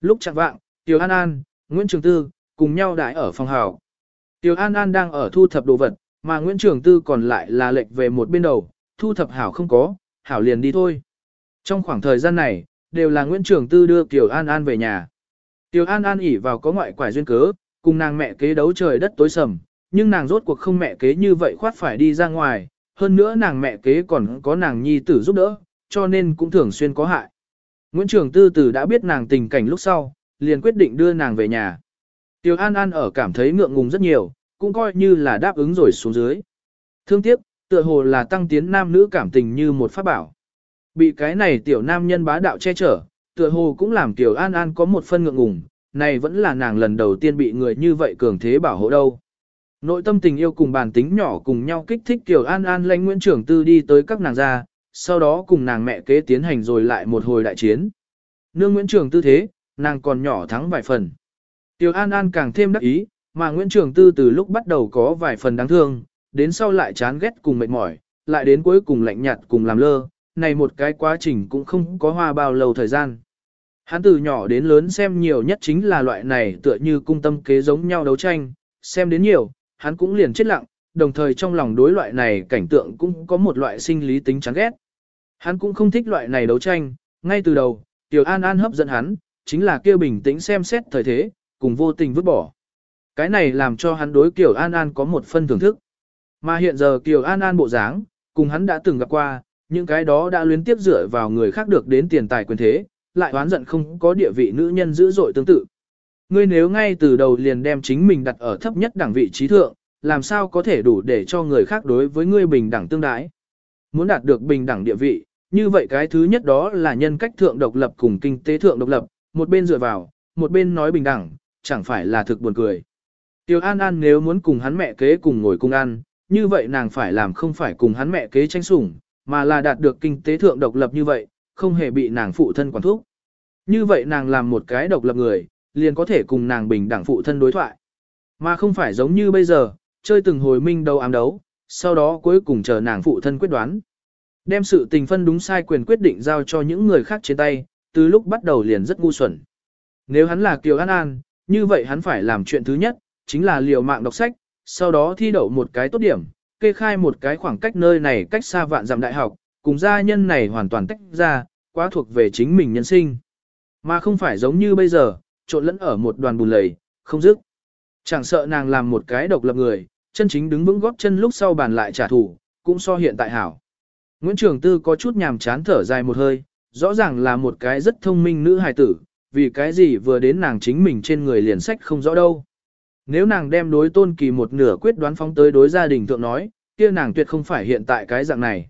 A: Lúc chặn vạng, Tiểu An An, Nguyễn Trường Tư, cùng nhau đãi ở phòng hào. Tiểu An An đang ở thu thập đồ vật, mà Nguyễn Trường Tư còn lại là lệch về một bên đầu, thu thập hảo không có, hảo liền đi thôi. Trong khoảng thời gian này, đều là Nguyễn Trường Tư đưa Tiểu An An về nhà. Tiểu An An ỉ vào có ngoại quải duyên cớ, cùng nàng mẹ kế đấu trời đất tối sầm, nhưng nàng rốt cuộc không mẹ kế như vậy khoát phải đi ra ngoài, hơn nữa nàng mẹ kế còn có nàng nhi tử giúp đỡ, cho nên cũng thường xuyên có hại. Nguyễn Trường Tư Tử đã biết nàng tình cảnh lúc sau, liền quyết định đưa nàng về nhà. Tiểu An An ở cảm thấy ngượng ngùng rất nhiều, cũng coi như là đáp ứng rồi xuống dưới. Thương tiếc, tựa hồ là tăng tiến nam nữ cảm tình như một pháp bảo. Bị cái này tiểu nam nhân bá đạo che chở, tựa hồ cũng làm Tiểu An An có một phân ngượng ngùng, này vẫn là nàng lần đầu tiên bị người như vậy cường thế bảo hộ đâu. Nội tâm tình yêu cùng bản tính nhỏ cùng nhau kích thích Tiểu An An lãnh Nguyễn Trường Tư đi tới các nàng gia, sau đó cùng nàng mẹ kế tiến hành rồi lại một hồi đại chiến. Nương Nguyễn Trường Tư thế, nàng còn nhỏ thắng vài phần. Tiểu An An càng thêm đắc ý, mà Nguyễn Trường Tư từ lúc bắt đầu có vài phần đáng thương, đến sau lại chán ghét cùng mệt mỏi, lại đến cuối cùng lạnh nhạt cùng làm lơ, này một cái quá trình cũng không có hoa bao lâu thời gian. Hắn từ nhỏ đến lớn xem nhiều nhất chính là loại này tựa như cung tâm kế giống nhau đấu tranh, xem đến nhiều, hắn cũng liền chết lặng, đồng thời trong lòng đối loại này cảnh tượng cũng có một loại sinh lý tính chán ghét. Hắn cũng không thích loại này đấu tranh, ngay từ đầu, Tiểu An An hấp dẫn hắn, chính là kêu bình tĩnh xem xét thời thế, cùng vô tình vứt bỏ. Cái này làm cho hắn đối Kiều An An có một phân thưởng thức. Mà hiện giờ Kiều An An bộ dáng, cùng hắn đã từng gặp qua, những cái đó đã luyến tiếp dựa vào người khác được đến tiền tài quyền thế, lại oán giận không có địa vị nữ nhân dữ dội tương tự. Ngươi nếu ngay từ đầu liền đem chính mình đặt ở thấp nhất đẳng vị trí thượng, làm sao có thể đủ để cho người khác đối với ngươi bình đẳng tương đái. Muốn đạt được bình đẳng địa vị, như vậy cái thứ nhất đó là nhân cách thượng độc lập cùng kinh tế thượng độc lập, một bên dựa vào, một bên nói bình đẳng, chẳng phải là thực buồn cười. Tiêu An An nếu muốn cùng hắn mẹ kế cùng ngồi cùng ăn, như vậy nàng phải làm không phải cùng hắn mẹ kế tranh sủng, mà là đạt được kinh tế thượng độc lập như vậy, không hề bị nàng phụ thân quản thúc. Như vậy nàng làm một cái độc lập người, liền có thể cùng nàng bình đẳng phụ thân đối thoại. Mà không phải giống như bây giờ, chơi từng hồi minh đấu ám đấu, sau đó cuối cùng chờ nàng phụ thân quyết đoán. Đem sự tình phân đúng sai quyền quyết định giao cho những người khác trên tay, từ lúc bắt đầu liền rất ngu xuẩn. Nếu hắn là Kiều An An, như vậy hắn phải làm chuyện thứ nhất, chính là liều mạng đọc sách, sau đó thi đậu một cái tốt điểm, kê khai một cái khoảng cách nơi này cách xa vạn dặm đại học, cùng gia nhân này hoàn toàn tách ra, quá thuộc về chính mình nhân sinh. Mà không phải giống như bây giờ, trộn lẫn ở một đoàn bùn lầy, không dứt. Chẳng sợ nàng làm một cái độc lập người, chân chính đứng vững góp chân lúc sau bàn lại trả thù, cũng so hiện tại hảo. Nguyễn Trường Tư có chút nhàm chán thở dài một hơi, rõ ràng là một cái rất thông minh nữ hài tử, vì cái gì vừa đến nàng chính mình trên người liền sách không rõ đâu. Nếu nàng đem đối tôn kỳ một nửa quyết đoán phóng tới đối gia đình thượng nói, kia nàng tuyệt không phải hiện tại cái dạng này.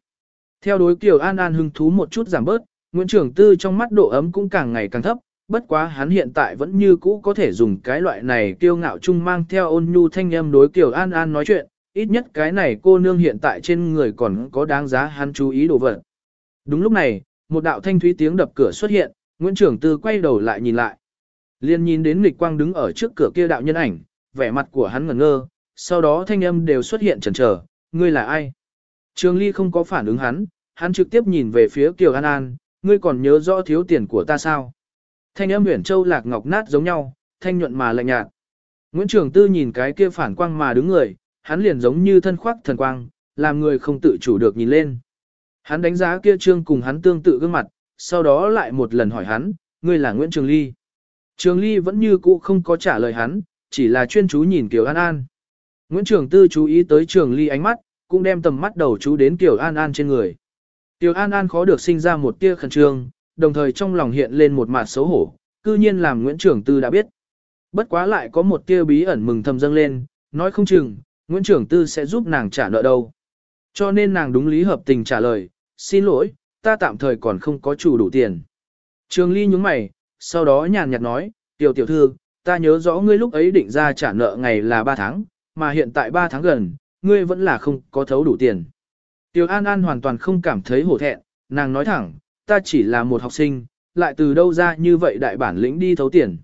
A: Theo đối Kiều An An hưng thú một chút giảm bớt, Nguyễn Trường Tư trong mắt độ ấm cũng càng ngày càng thấp, bất quá hắn hiện tại vẫn như cũ có thể dùng cái loại này kiêu ngạo chung mang theo ôn nhu thanh âm đối Kiều An An nói chuyện, ít nhất cái này cô nương hiện tại trên người còn có đáng giá hắn chú ý đồ vật. Đúng lúc này, một đạo thanh thúy tiếng đập cửa xuất hiện, Nguyễn Trường Tư quay đầu lại nhìn lại. Liên nhìn đến nghịch quang đứng ở trước cửa kia đạo nhân ảnh, vẻ mặt của hắn ngẩn ngơ, sau đó thanh âm đều xuất hiện chần trở, ngươi là ai? Trường Ly không có phản ứng hắn, hắn trực tiếp nhìn về phía Kiều An An, ngươi còn nhớ rõ thiếu tiền của ta sao? Thanh âm huyền châu lạc ngọc nát giống nhau, thanh nhuận mà lạnh nhạt. Nguyễn Trường Tư nhìn cái kia phản quang mà đứng người, hắn liền giống như thân khoác thần quang, làm người không tự chủ được nhìn lên. Hắn đánh giá kia trương cùng hắn tương tự gương mặt, sau đó lại một lần hỏi hắn, ngươi là Nguyễn Trường Ly. Trường Ly vẫn như cũ không có trả lời hắn, chỉ là chuyên chú nhìn Kiều An An. Nguyễn Trường Tư chú ý tới Trường Ly ánh mắt, cũng đem tầm mắt đầu chú đến Kiều An An trên người. Kiều An An khó được sinh ra một tia khẩn trương, đồng thời trong lòng hiện lên một mặt xấu hổ, cư nhiên làm Nguyễn Trường Tư đã biết. Bất quá lại có một tia bí ẩn mừng thầm dâng lên, nói không chừng, Nguyễn Trường Tư sẽ giúp nàng trả nợ đâu. Cho nên nàng đúng lý hợp tình trả lời, xin lỗi, ta tạm thời còn không có chủ đủ tiền. Trường Ly nhúng mày, sau đó nhàn nhạt nói, tiểu tiểu thư, ta nhớ rõ ngươi lúc ấy định ra trả nợ ngày là 3 tháng, mà hiện tại 3 tháng gần, ngươi vẫn là không có thấu đủ tiền. Tiểu An An hoàn toàn không cảm thấy hổ thẹn, nàng nói thẳng, ta chỉ là một học sinh, lại từ đâu ra như vậy đại bản lĩnh đi thấu tiền.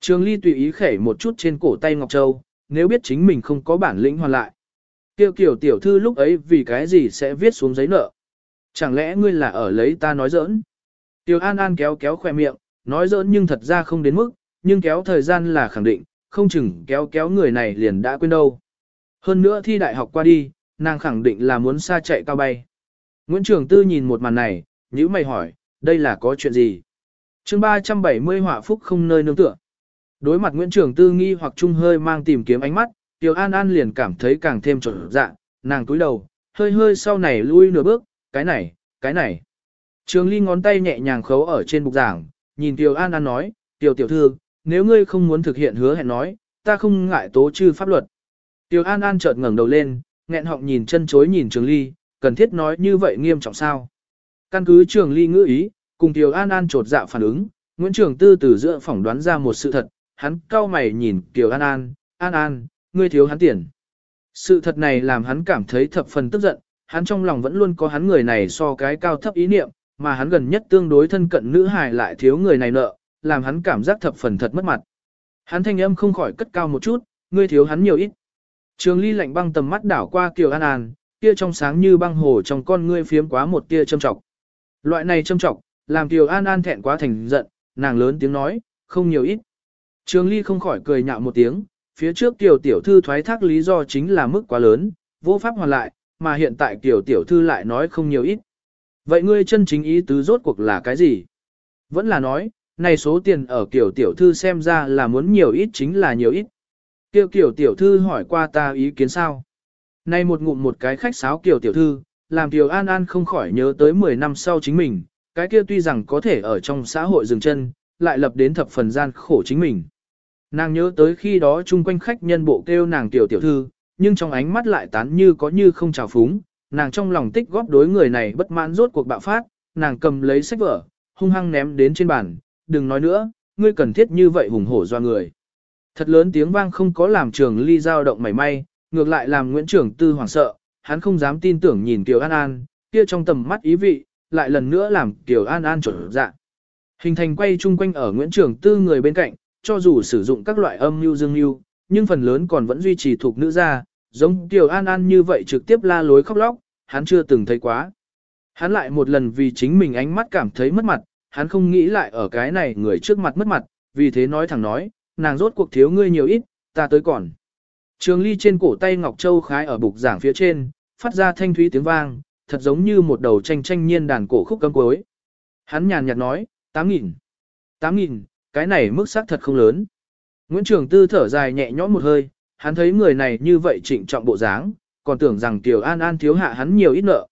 A: Trường Ly tùy ý khẩy một chút trên cổ tay Ngọc Châu, nếu biết chính mình không có bản lĩnh hoàn lại. Kiều kiểu tiểu thư lúc ấy vì cái gì sẽ viết xuống giấy nợ. Chẳng lẽ ngươi là ở lấy ta nói giỡn? Tiểu An An kéo kéo khoe miệng, nói giỡn nhưng thật ra không đến mức, nhưng kéo thời gian là khẳng định, không chừng kéo kéo người này liền đã quên đâu. Hơn nữa thi đại học qua đi, nàng khẳng định là muốn xa chạy cao bay. Nguyễn Trường Tư nhìn một màn này, nhữ mày hỏi, đây là có chuyện gì? chương 370 họa phúc không nơi nương tựa. Đối mặt Nguyễn Trường Tư nghi hoặc trung hơi mang tìm kiếm ánh mắt, Tiểu An An liền cảm thấy càng thêm trộn dạ, nàng túi đầu, hơi hơi sau này lui nửa bước, cái này, cái này. Trường Ly ngón tay nhẹ nhàng khấu ở trên bục giảng, nhìn Tiểu An An nói, Tiểu tiểu thư, nếu ngươi không muốn thực hiện hứa hẹn nói, ta không ngại tố trừ pháp luật. Tiểu An An chợt ngẩng đầu lên, nghẹn họng nhìn chân chối nhìn Trường Ly, cần thiết nói như vậy nghiêm trọng sao? Căn cứ Trường Ly ngữ ý, cùng Tiểu An An trột dạ phản ứng, Nguyễn Trường Tư từ giữa phỏng đoán ra một sự thật, hắn cau mày nhìn Tiểu An An, An An, ngươi thiếu hắn tiền. Sự thật này làm hắn cảm thấy thập phần tức giận, hắn trong lòng vẫn luôn có hắn người này so cái cao thấp ý niệm, mà hắn gần nhất tương đối thân cận nữ hài lại thiếu người này nợ, làm hắn cảm giác thập phần thật mất mặt. Hắn thanh âm không khỏi cất cao một chút, ngươi thiếu hắn nhiều ít. Trường ly lạnh băng tầm mắt đảo qua Kiều An An, kia trong sáng như băng hồ trong con ngươi phiếm quá một tia châm trọng. Loại này châm trọng, làm Kiều An An thẹn quá thành giận, nàng lớn tiếng nói, không nhiều ít. Trường ly không khỏi cười nhạo một tiếng, phía trước Kiều Tiểu Thư thoái thác lý do chính là mức quá lớn, vô pháp hoàn lại, mà hiện tại Kiều Tiểu Thư lại nói không nhiều ít. Vậy ngươi chân chính ý tứ rốt cuộc là cái gì? Vẫn là nói, này số tiền ở kiểu Tiểu Thư xem ra là muốn nhiều ít chính là nhiều ít. Kiểu kiểu Tiểu Thư hỏi qua ta ý kiến sao? Này một ngụm một cái khách sáo kiểu Tiểu Thư, làm Kiều An An không khỏi nhớ tới 10 năm sau chính mình, cái kia tuy rằng có thể ở trong xã hội dừng chân, lại lập đến thập phần gian khổ chính mình. Nàng nhớ tới khi đó chung quanh khách nhân bộ kêu nàng tiểu tiểu thư, nhưng trong ánh mắt lại tán như có như không trào phúng, nàng trong lòng tích góp đối người này bất mãn rốt cuộc bạo phát, nàng cầm lấy sách vở, hung hăng ném đến trên bàn, đừng nói nữa, ngươi cần thiết như vậy hùng hổ do người. Thật lớn tiếng vang không có làm trường ly dao động mảy may, ngược lại làm Nguyễn Trường Tư hoảng sợ, hắn không dám tin tưởng nhìn Kiều An An, kia trong tầm mắt ý vị, lại lần nữa làm Kiều An An trở dạ. Hình thành quay chung quanh ở Nguyễn Trường Tư người bên cạnh, cho dù sử dụng các loại âm mưu dương mưu, nhưng phần lớn còn vẫn duy trì thuộc nữ gia, giống Kiều An An như vậy trực tiếp la lối khóc lóc, hắn chưa từng thấy quá. Hắn lại một lần vì chính mình ánh mắt cảm thấy mất mặt, hắn không nghĩ lại ở cái này người trước mặt mất mặt, vì thế nói thẳng nói, nàng rốt cuộc thiếu ngươi nhiều ít, ta tới còn. Trường ly trên cổ tay Ngọc Châu khái ở bục giảng phía trên, phát ra thanh thúy tiếng vang, thật giống như một đầu tranh tranh nhiên đàn cổ khúc cấm cuối. Hắn nhàn nhạt nói, tám nghìn, tám nghìn, cái này mức xác thật không lớn. Nguyễn Trường Tư thở dài nhẹ nhõm một hơi, hắn thấy người này như vậy trịnh trọng bộ dáng, còn tưởng rằng Tiểu An An thiếu hạ hắn nhiều ít nợ.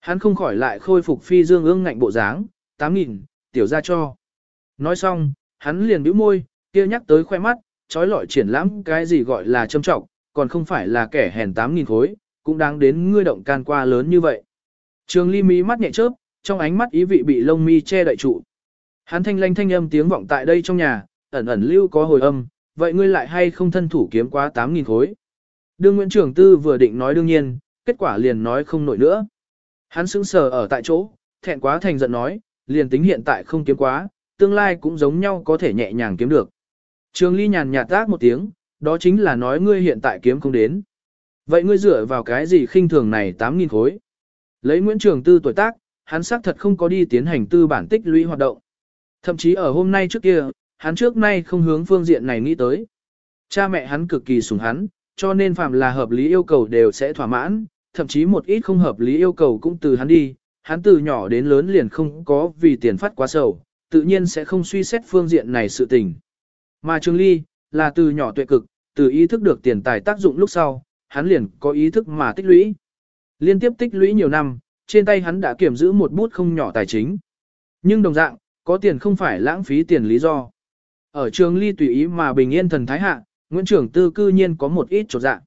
A: Hắn không khỏi lại khôi phục phi dương ương ngạnh bộ dáng, tám nghìn, tiểu ra cho. Nói xong, hắn liền bĩu môi, kia nhắc tới khoe mắt, trói lọi triển lãm cái gì gọi là châm trọng, còn không phải là kẻ hèn tám nghìn khối, cũng đáng đến ngươi động can qua lớn như vậy. Trường ly mí mắt nhẹ chớp, trong ánh mắt ý vị bị lông mi che đậy trụ. Hắn thanh lanh thanh âm tiếng vọng tại đây trong nhà, ẩn ẩn lưu có hồi âm, vậy ngươi lại hay không thân thủ kiếm quá 8.000 khối. Đương Nguyễn Trường Tư vừa định nói đương nhiên, kết quả liền nói không nổi nữa. Hắn sững sờ ở tại chỗ, thẹn quá thành giận nói, liền tính hiện tại không kiếm quá, tương lai cũng giống nhau có thể nhẹ nhàng kiếm được. Trường Ly nhàn nhạt tác một tiếng, đó chính là nói ngươi hiện tại kiếm không đến. Vậy ngươi dựa vào cái gì khinh thường này 8.000 khối? Lấy Nguyễn Trường Tư tuổi tác, hắn xác thật không có đi tiến hành tư bản tích lũy hoạt động. Thậm chí ở hôm nay trước kia, hắn trước nay không hướng phương diện này nghĩ tới. Cha mẹ hắn cực kỳ sủng hắn, cho nên phạm là hợp lý yêu cầu đều sẽ thỏa mãn, thậm chí một ít không hợp lý yêu cầu cũng từ hắn đi, hắn từ nhỏ đến lớn liền không có vì tiền phát quá sầu, tự nhiên sẽ không suy xét phương diện này sự tình. Mà Trương Ly, là từ nhỏ tuệ cực, từ ý thức được tiền tài tác dụng lúc sau, hắn liền có ý thức mà tích lũy. Liên tiếp tích lũy nhiều năm, trên tay hắn đã kiểm giữ một bút không nhỏ tài chính. Nhưng đồng dạng, có tiền không phải lãng phí tiền lý do. Ở trường ly tùy ý mà bình yên thần thái hạ, Nguyễn Trưởng Tư cư nhiên có một ít trột dạ.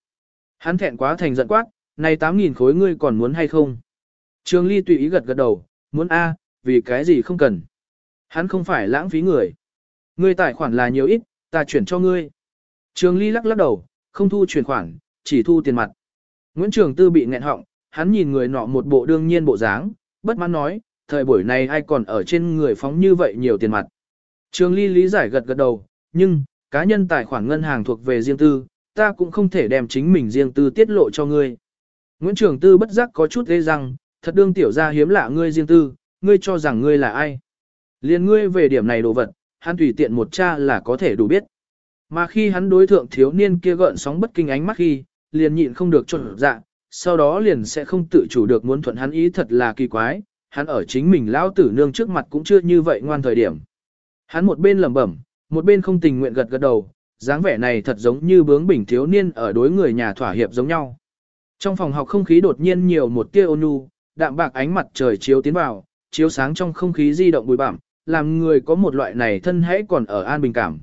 A: Hắn thẹn quá thành giận quát, này 8.000 khối ngươi còn muốn hay không? Trường ly tùy ý gật gật đầu, muốn A, vì cái gì không cần. Hắn không phải lãng phí người. Ngươi tài khoản là nhiều ít, ta chuyển cho ngươi. Trường ly lắc lắc đầu, không thu chuyển khoản, chỉ thu tiền mặt. Nguyễn Trường Tư bị nghẹn họng, hắn nhìn người nọ một bộ đương nhiên bộ dáng, bất mãn nói, thời buổi này ai còn ở trên người phóng như vậy nhiều tiền mặt. Trường Ly lý giải gật gật đầu, nhưng, cá nhân tài khoản ngân hàng thuộc về riêng tư, ta cũng không thể đem chính mình riêng tư tiết lộ cho ngươi. Nguyễn Trường Tư bất giác có chút ghê rằng, thật đương tiểu gia hiếm lạ ngươi riêng tư, ngươi cho rằng ngươi là ai. Liên ngươi về điểm này đồ vật, hắn tùy tiện một cha là có thể đủ biết. Mà khi hắn đối thượng thiếu niên kia gợn sóng bất kinh ánh mắt khi, liền nhịn không được trộn dạ, sau đó liền sẽ không tự chủ được muốn thuận hắn ý thật là kỳ quái, hắn ở chính mình lão tử nương trước mặt cũng chưa như vậy ngoan thời điểm. Hắn một bên lẩm bẩm, một bên không tình nguyện gật gật đầu, dáng vẻ này thật giống như bướng bỉnh thiếu niên ở đối người nhà thỏa hiệp giống nhau. Trong phòng học không khí đột nhiên nhiều một tia ôn nhu, đạm bạc ánh mặt trời chiếu tiến vào, chiếu sáng trong không khí di động bụi bặm, làm người có một loại này thân hãy còn ở an bình cảm.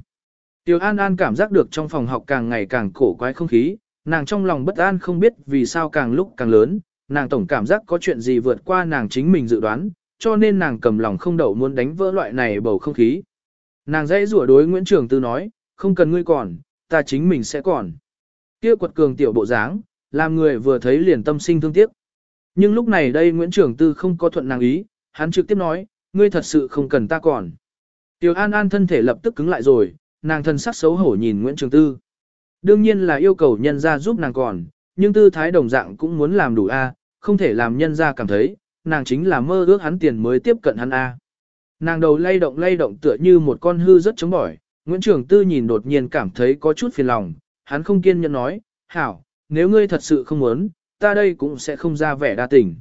A: Tiểu An An cảm giác được trong phòng học càng ngày càng cổ quái không khí, nàng trong lòng bất an không biết vì sao càng lúc càng lớn, nàng tổng cảm giác có chuyện gì vượt qua nàng chính mình dự đoán, cho nên nàng cầm lòng không đậu muốn đánh vỡ loại này bầu không khí. Nàng dãy rủa đối Nguyễn Trường Tư nói, không cần ngươi còn, ta chính mình sẽ còn. Kia quật cường tiểu bộ dáng, làm người vừa thấy liền tâm sinh thương tiếc. Nhưng lúc này đây Nguyễn Trường Tư không có thuận nàng ý, hắn trực tiếp nói, ngươi thật sự không cần ta còn. Tiểu An An thân thể lập tức cứng lại rồi, nàng thân sắc xấu hổ nhìn Nguyễn Trường Tư. Đương nhiên là yêu cầu nhân ra giúp nàng còn, nhưng tư thái đồng dạng cũng muốn làm đủ a, không thể làm nhân ra cảm thấy, nàng chính là mơ ước hắn tiền mới tiếp cận hắn a. Nàng đầu lay động lay động tựa như một con hư rất chống bỏi, Nguyễn Trường Tư nhìn đột nhiên cảm thấy có chút phiền lòng, hắn không kiên nhẫn nói, hảo, nếu ngươi thật sự không muốn, ta đây cũng sẽ không ra vẻ đa tình.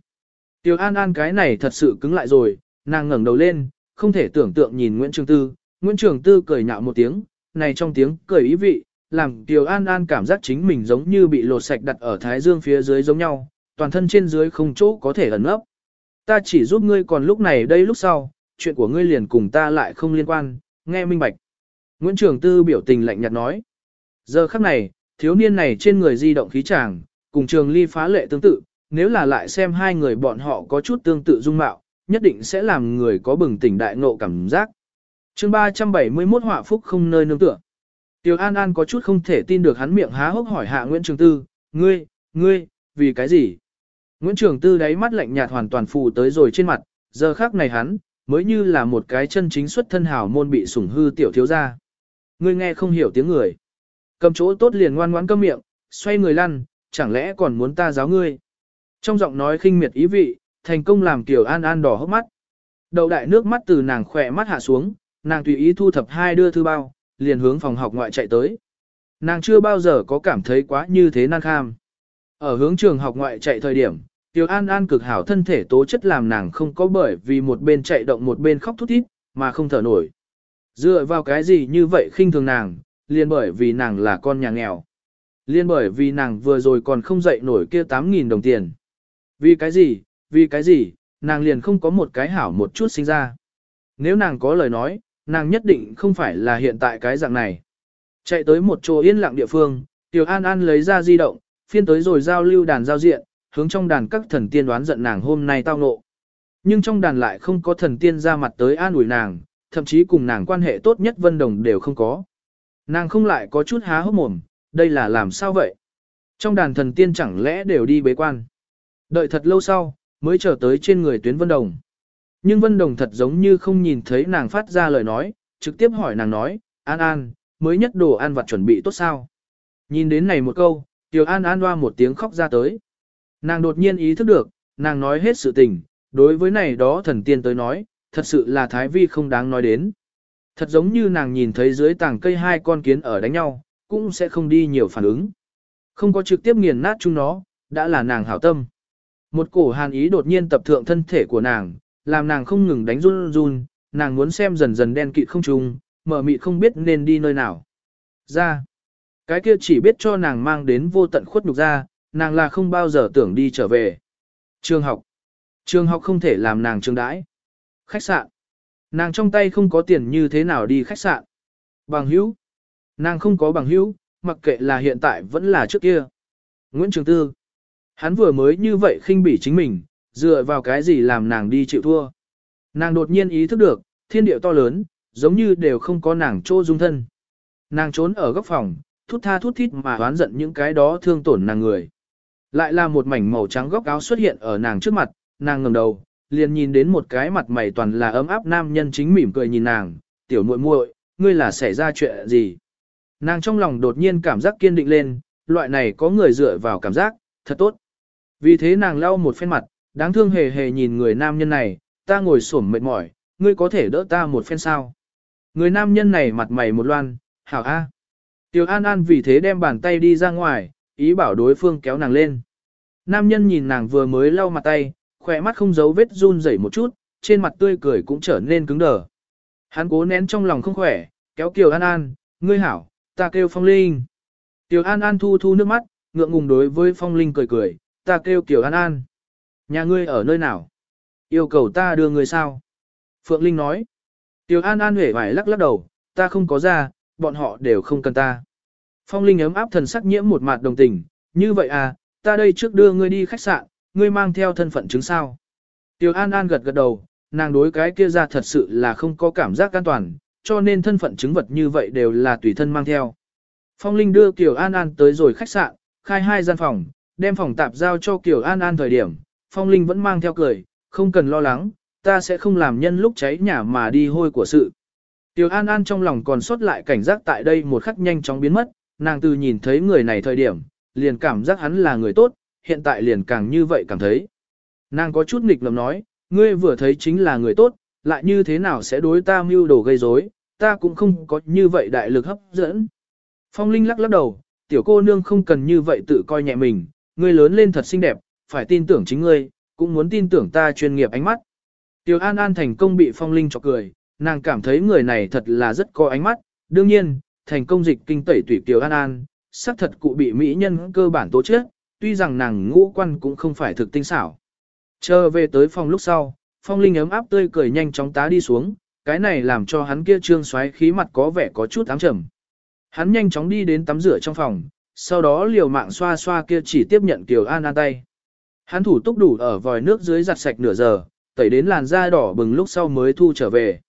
A: Tiểu An An cái này thật sự cứng lại rồi, nàng ngẩng đầu lên, không thể tưởng tượng nhìn Nguyễn Trường Tư, Nguyễn Trường Tư cười nhạo một tiếng, này trong tiếng cười ý vị, làm Tiểu An An cảm giác chính mình giống như bị lột sạch đặt ở thái dương phía dưới giống nhau, toàn thân trên dưới không chỗ có thể ẩn ấp. Ta chỉ giúp ngươi còn lúc này đây lúc sau, chuyện của ngươi liền cùng ta lại không liên quan, nghe minh bạch. Nguyễn Trường Tư biểu tình lạnh nhạt nói. Giờ khắc này, thiếu niên này trên người di động khí tràng, cùng trường ly phá lệ tương tự, nếu là lại xem hai người bọn họ có chút tương tự dung mạo, nhất định sẽ làm người có bừng tỉnh đại ngộ cảm giác. chương 371 họa phúc không nơi nương tựa. Tiểu An An có chút không thể tin được hắn miệng há hốc hỏi hạ Nguyễn Trường Tư, ngươi, ngươi, vì cái gì? Nguyễn Trường Tư đáy mắt lạnh nhạt hoàn toàn phù tới rồi trên mặt, giờ khác này hắn, mới như là một cái chân chính xuất thân hào môn bị sủng hư tiểu thiếu gia. Ngươi nghe không hiểu tiếng người. Cầm chỗ tốt liền ngoan ngoãn câm miệng, xoay người lăn, chẳng lẽ còn muốn ta giáo ngươi. Trong giọng nói khinh miệt ý vị, thành công làm Tiểu An An đỏ hốc mắt. Đầu đại nước mắt từ nàng khỏe mắt hạ xuống, nàng tùy ý thu thập hai đưa thư bao, liền hướng phòng học ngoại chạy tới. Nàng chưa bao giờ có cảm thấy quá như thế nan kham. Ở hướng trường học ngoại chạy thời điểm, Tiểu An An cực hảo thân thể tố chất làm nàng không có bởi vì một bên chạy động một bên khóc thút thít, mà không thở nổi. Dựa vào cái gì như vậy khinh thường nàng, liền bởi vì nàng là con nhà nghèo. Liên bởi vì nàng vừa rồi còn không dậy nổi kia 8.000 đồng tiền. Vì cái gì, vì cái gì, nàng liền không có một cái hảo một chút sinh ra. Nếu nàng có lời nói, nàng nhất định không phải là hiện tại cái dạng này. Chạy tới một chỗ yên lặng địa phương, Tiểu An An lấy ra di động, phiên tới rồi giao lưu đàn giao diện, hướng trong đàn các thần tiên đoán giận nàng hôm nay tao nộ. Nhưng trong đàn lại không có thần tiên ra mặt tới an ủi nàng, thậm chí cùng nàng quan hệ tốt nhất Vân Đồng đều không có. Nàng không lại có chút há hốc mồm, đây là làm sao vậy? Trong đàn thần tiên chẳng lẽ đều đi bế quan? Đợi thật lâu sau, mới trở tới trên người tuyến Vân Đồng. Nhưng Vân Đồng thật giống như không nhìn thấy nàng phát ra lời nói, trực tiếp hỏi nàng nói, An An, mới nhất đồ ăn vặt chuẩn bị tốt sao? Nhìn đến này một câu, Tiểu An An hoa một tiếng khóc ra tới. Nàng đột nhiên ý thức được, nàng nói hết sự tình, đối với này đó thần tiên tới nói, thật sự là thái vi không đáng nói đến. Thật giống như nàng nhìn thấy dưới tảng cây hai con kiến ở đánh nhau, cũng sẽ không đi nhiều phản ứng. Không có trực tiếp nghiền nát chúng nó, đã là nàng hảo tâm. Một cổ hàn ý đột nhiên tập thượng thân thể của nàng, làm nàng không ngừng đánh run run, nàng muốn xem dần dần đen kịt không trùng, mở mịt không biết nên đi nơi nào. Ra, cái kia chỉ biết cho nàng mang đến vô tận khuất nhục ra, nàng là không bao giờ tưởng đi trở về. Trường học, trường học không thể làm nàng trường đãi. Khách sạn, nàng trong tay không có tiền như thế nào đi khách sạn. Bằng hữu, nàng không có bằng hữu, mặc kệ là hiện tại vẫn là trước kia. Nguyễn Trường Tư, hắn vừa mới như vậy khinh bỉ chính mình, dựa vào cái gì làm nàng đi chịu thua. Nàng đột nhiên ý thức được, thiên địa to lớn, giống như đều không có nàng chỗ dung thân. Nàng trốn ở góc phòng, thút tha thút thít mà oán giận những cái đó thương tổn nàng người. Lại là một mảnh màu trắng góc áo xuất hiện ở nàng trước mặt, nàng ngẩng đầu, liền nhìn đến một cái mặt mày toàn là ấm áp nam nhân chính mỉm cười nhìn nàng, tiểu muội muội, ngươi là xảy ra chuyện gì? Nàng trong lòng đột nhiên cảm giác kiên định lên, loại này có người dựa vào cảm giác, thật tốt. Vì thế nàng lau một phen mặt, đáng thương hề hề nhìn người nam nhân này, ta ngồi xổm mệt mỏi, ngươi có thể đỡ ta một phen sao? Người nam nhân này mặt mày một loan, hảo a. Tiểu An An vì thế đem bàn tay đi ra ngoài, ý bảo đối phương kéo nàng lên. Nam nhân nhìn nàng vừa mới lau mặt tay, khỏe mắt không giấu vết run rẩy một chút, trên mặt tươi cười cũng trở nên cứng đờ. Hắn cố nén trong lòng không khỏe, kéo Kiều An An, ngươi hảo, ta kêu Phong Linh. Tiểu An An thu thu nước mắt, ngượng ngùng đối với Phong Linh cười cười, ta kêu Tiểu An An. Nhà ngươi ở nơi nào? Yêu cầu ta đưa ngươi sao? Phượng Linh nói. Tiểu An An hể vải lắc lắc đầu, ta không có ra, bọn họ đều không cần ta. Phong Linh ấm áp thần sắc nhiễm một mặt đồng tình, như vậy à, ta đây trước đưa ngươi đi khách sạn, ngươi mang theo thân phận chứng sao. Tiểu An An gật gật đầu, nàng đối cái kia ra thật sự là không có cảm giác an toàn, cho nên thân phận chứng vật như vậy đều là tùy thân mang theo. Phong Linh đưa Kiều An An tới rồi khách sạn, khai hai gian phòng, đem phòng tạp giao cho Kiều An An thời điểm, Phong Linh vẫn mang theo cười, không cần lo lắng, ta sẽ không làm nhân lúc cháy nhà mà đi hôi của sự. Tiểu An An trong lòng còn sót lại cảnh giác tại đây một khắc nhanh chóng biến mất, nàng từ nhìn thấy người này thời điểm, liền cảm giác hắn là người tốt, hiện tại liền càng như vậy cảm thấy. Nàng có chút nghịch lầm nói, ngươi vừa thấy chính là người tốt, lại như thế nào sẽ đối ta mưu đồ gây rối, ta cũng không có như vậy đại lực hấp dẫn. Phong Linh lắc lắc đầu, tiểu cô nương không cần như vậy tự coi nhẹ mình, ngươi lớn lên thật xinh đẹp, phải tin tưởng chính ngươi, cũng muốn tin tưởng ta chuyên nghiệp ánh mắt. Tiểu An An thành công bị Phong Linh chọc cười, nàng cảm thấy người này thật là rất có ánh mắt, đương nhiên, thành công dịch kinh tẩy tủy Tiểu An An, xác thật cụ bị mỹ nhân cơ bản tố chất, tuy rằng nàng ngũ quan cũng không phải thực tinh xảo. Chờ về tới phòng lúc sau, Phong Linh ấm áp tươi cười nhanh chóng tá đi xuống, cái này làm cho hắn kia trương xoáy khí mặt có vẻ có chút ám trầm. Hắn nhanh chóng đi đến tắm rửa trong phòng, sau đó liều mạng xoa xoa kia chỉ tiếp nhận Kiều An An tay. Hắn thủ túc đủ ở vòi nước dưới giặt sạch nửa giờ, tẩy đến làn da đỏ bừng lúc sau mới thu trở về.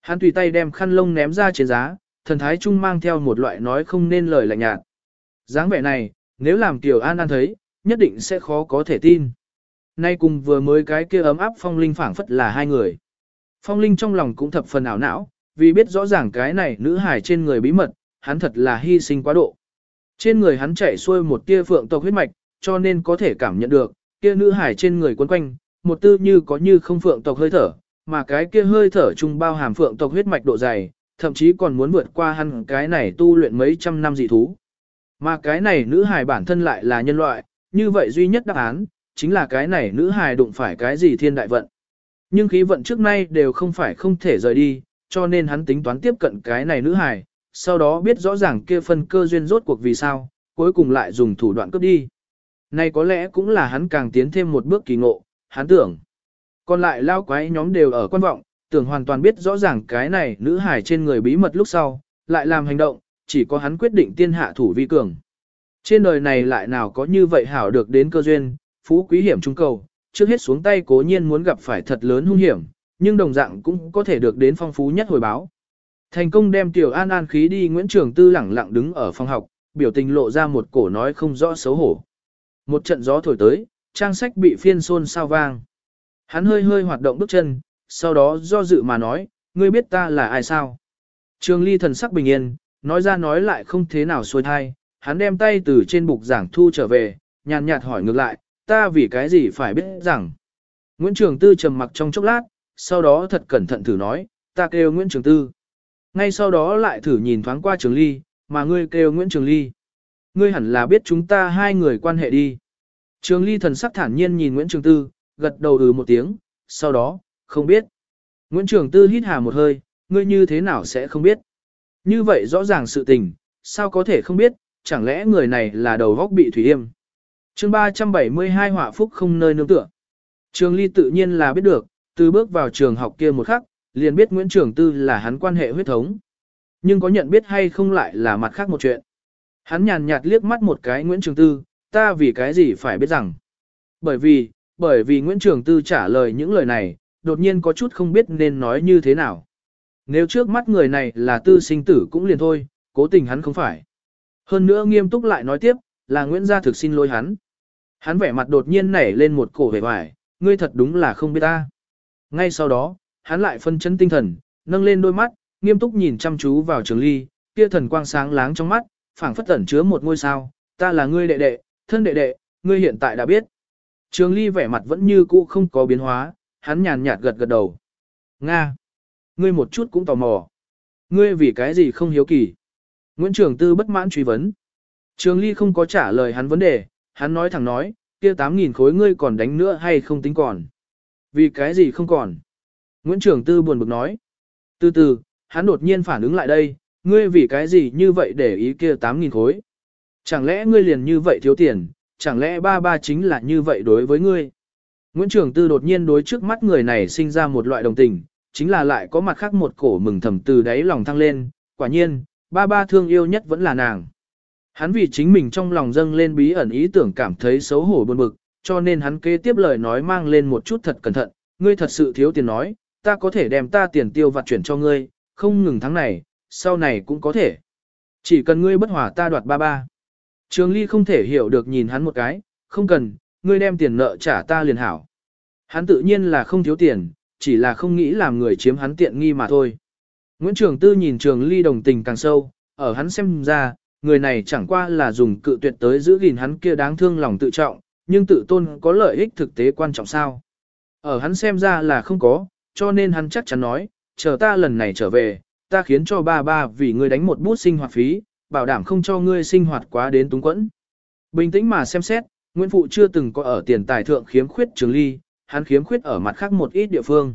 A: Hắn tùy tay đem khăn lông ném ra trên giá, thần thái trung mang theo một loại nói không nên lời lạnh nhạt. dáng vẻ này, nếu làm Kiều An An thấy, nhất định sẽ khó có thể tin. Nay cùng vừa mới cái kia ấm áp phong linh phảng phất là hai người. Phong linh trong lòng cũng thập phần ảo não, vì biết rõ ràng cái này nữ hài trên người bí mật, hắn thật là hy sinh quá độ. Trên người hắn chạy xuôi một tia phượng tộc huyết mạch, cho nên có thể cảm nhận được, kia nữ hải trên người quấn quanh, một tư như có như không phượng tộc hơi thở, mà cái kia hơi thở chung bao hàm phượng tộc huyết mạch độ dày, thậm chí còn muốn vượt qua hắn cái này tu luyện mấy trăm năm dị thú. Mà cái này nữ hài bản thân lại là nhân loại, như vậy duy nhất đáp án, chính là cái này nữ hài đụng phải cái gì thiên đại vận. Nhưng khí vận trước nay đều không phải không thể rời đi, cho nên hắn tính toán tiếp cận cái này nữ hài, sau đó biết rõ ràng kia phân cơ duyên rốt cuộc vì sao, cuối cùng lại dùng thủ đoạn cướp đi. Này có lẽ cũng là hắn càng tiến thêm một bước kỳ ngộ, hắn tưởng. Còn lại lao quái nhóm đều ở quan vọng, tưởng hoàn toàn biết rõ ràng cái này nữ hài trên người bí mật lúc sau, lại làm hành động, chỉ có hắn quyết định tiên hạ thủ vi cường. Trên đời này lại nào có như vậy hảo được đến cơ duyên, phú quý hiểm trung cầu, trước hết xuống tay cố nhiên muốn gặp phải thật lớn hung hiểm, nhưng đồng dạng cũng có thể được đến phong phú nhất hồi báo. Thành công đem Tiểu An An khí đi Nguyễn Trường Tư lẳng lặng đứng ở phòng học, biểu tình lộ ra một cổ nói không rõ xấu hổ. Một trận gió thổi tới, trang sách bị phiên xôn sao vang. Hắn hơi hơi hoạt động bước chân, sau đó do dự mà nói, ngươi biết ta là ai sao? Trường ly thần sắc bình yên, nói ra nói lại không thế nào xuôi thai, hắn đem tay từ trên bục giảng thu trở về, nhàn nhạt hỏi ngược lại, ta vì cái gì phải biết rằng. Nguyễn Trường Tư trầm mặc trong chốc lát, sau đó thật cẩn thận thử nói, ta kêu Nguyễn Trường Tư. Ngay sau đó lại thử nhìn thoáng qua Trường Ly, mà ngươi kêu Nguyễn Trường Ly. Ngươi hẳn là biết chúng ta hai người quan hệ đi. Trường Ly thần sắc thản nhiên nhìn Nguyễn Trường Tư, gật đầu ừ một tiếng, sau đó, không biết. Nguyễn Trường Tư hít hà một hơi, ngươi như thế nào sẽ không biết. Như vậy rõ ràng sự tình, sao có thể không biết, chẳng lẽ người này là đầu góc bị thủy yêm chương 372 họa phúc không nơi nương tựa. Trường Ly tự nhiên là biết được, từ bước vào trường học kia một khắc, liền biết Nguyễn Trường Tư là hắn quan hệ huyết thống. Nhưng có nhận biết hay không lại là mặt khác một chuyện. Hắn nhàn nhạt liếc mắt một cái Nguyễn Trường Tư, ta vì cái gì phải biết rằng. Bởi vì, bởi vì Nguyễn Trường Tư trả lời những lời này, đột nhiên có chút không biết nên nói như thế nào. Nếu trước mắt người này là tư sinh tử cũng liền thôi, cố tình hắn không phải. Hơn nữa nghiêm túc lại nói tiếp, là Nguyễn Gia thực xin lỗi hắn. Hắn vẻ mặt đột nhiên nảy lên một cổ vẻ vải, ngươi thật đúng là không biết ta. Ngay sau đó, hắn lại phân chấn tinh thần, nâng lên đôi mắt, nghiêm túc nhìn chăm chú vào trường ly, kia thần quang sáng láng trong mắt, phảng phất ẩn chứa một ngôi sao, ta là ngươi đệ đệ, thân đệ đệ, ngươi hiện tại đã biết. Trường ly vẻ mặt vẫn như cũ không có biến hóa, hắn nhàn nhạt gật gật đầu. Nga! Ngươi một chút cũng tò mò. Ngươi vì cái gì không hiếu kỳ? Nguyễn Trường Tư bất mãn truy vấn. Trường Ly không có trả lời hắn vấn đề, hắn nói thẳng nói, kia 8.000 khối ngươi còn đánh nữa hay không tính còn? Vì cái gì không còn? Nguyễn Trường Tư buồn bực nói. Từ từ, hắn đột nhiên phản ứng lại đây, ngươi vì cái gì như vậy để ý kia 8.000 khối? Chẳng lẽ ngươi liền như vậy thiếu tiền, chẳng lẽ ba ba chính là như vậy đối với ngươi? Nguyễn Trường Tư đột nhiên đối trước mắt người này sinh ra một loại đồng tình, chính là lại có mặt khác một cổ mừng thầm từ đáy lòng thăng lên, quả nhiên, ba ba thương yêu nhất vẫn là nàng. Hắn vì chính mình trong lòng dâng lên bí ẩn ý tưởng cảm thấy xấu hổ buồn bực, cho nên hắn kế tiếp lời nói mang lên một chút thật cẩn thận, ngươi thật sự thiếu tiền nói, ta có thể đem ta tiền tiêu vặt chuyển cho ngươi, không ngừng tháng này, sau này cũng có thể. Chỉ cần ngươi bất hòa ta đoạt ba ba. Trường Ly không thể hiểu được nhìn hắn một cái, không cần, ngươi đem tiền nợ trả ta liền hảo. Hắn tự nhiên là không thiếu tiền, chỉ là không nghĩ làm người chiếm hắn tiện nghi mà thôi. Nguyễn Trường Tư nhìn Trường Ly đồng tình càng sâu, ở hắn xem ra, người này chẳng qua là dùng cự tuyệt tới giữ gìn hắn kia đáng thương lòng tự trọng, nhưng tự tôn có lợi ích thực tế quan trọng sao. Ở hắn xem ra là không có, cho nên hắn chắc chắn nói, chờ ta lần này trở về, ta khiến cho ba ba vì ngươi đánh một bút sinh hoạt phí, bảo đảm không cho ngươi sinh hoạt quá đến túng quẫn. Bình tĩnh mà xem xét, Nguyễn Phụ chưa từng có ở tiền tài thượng khiếm khuyết Trường Ly, hắn khiếm khuyết ở mặt khác một ít địa phương.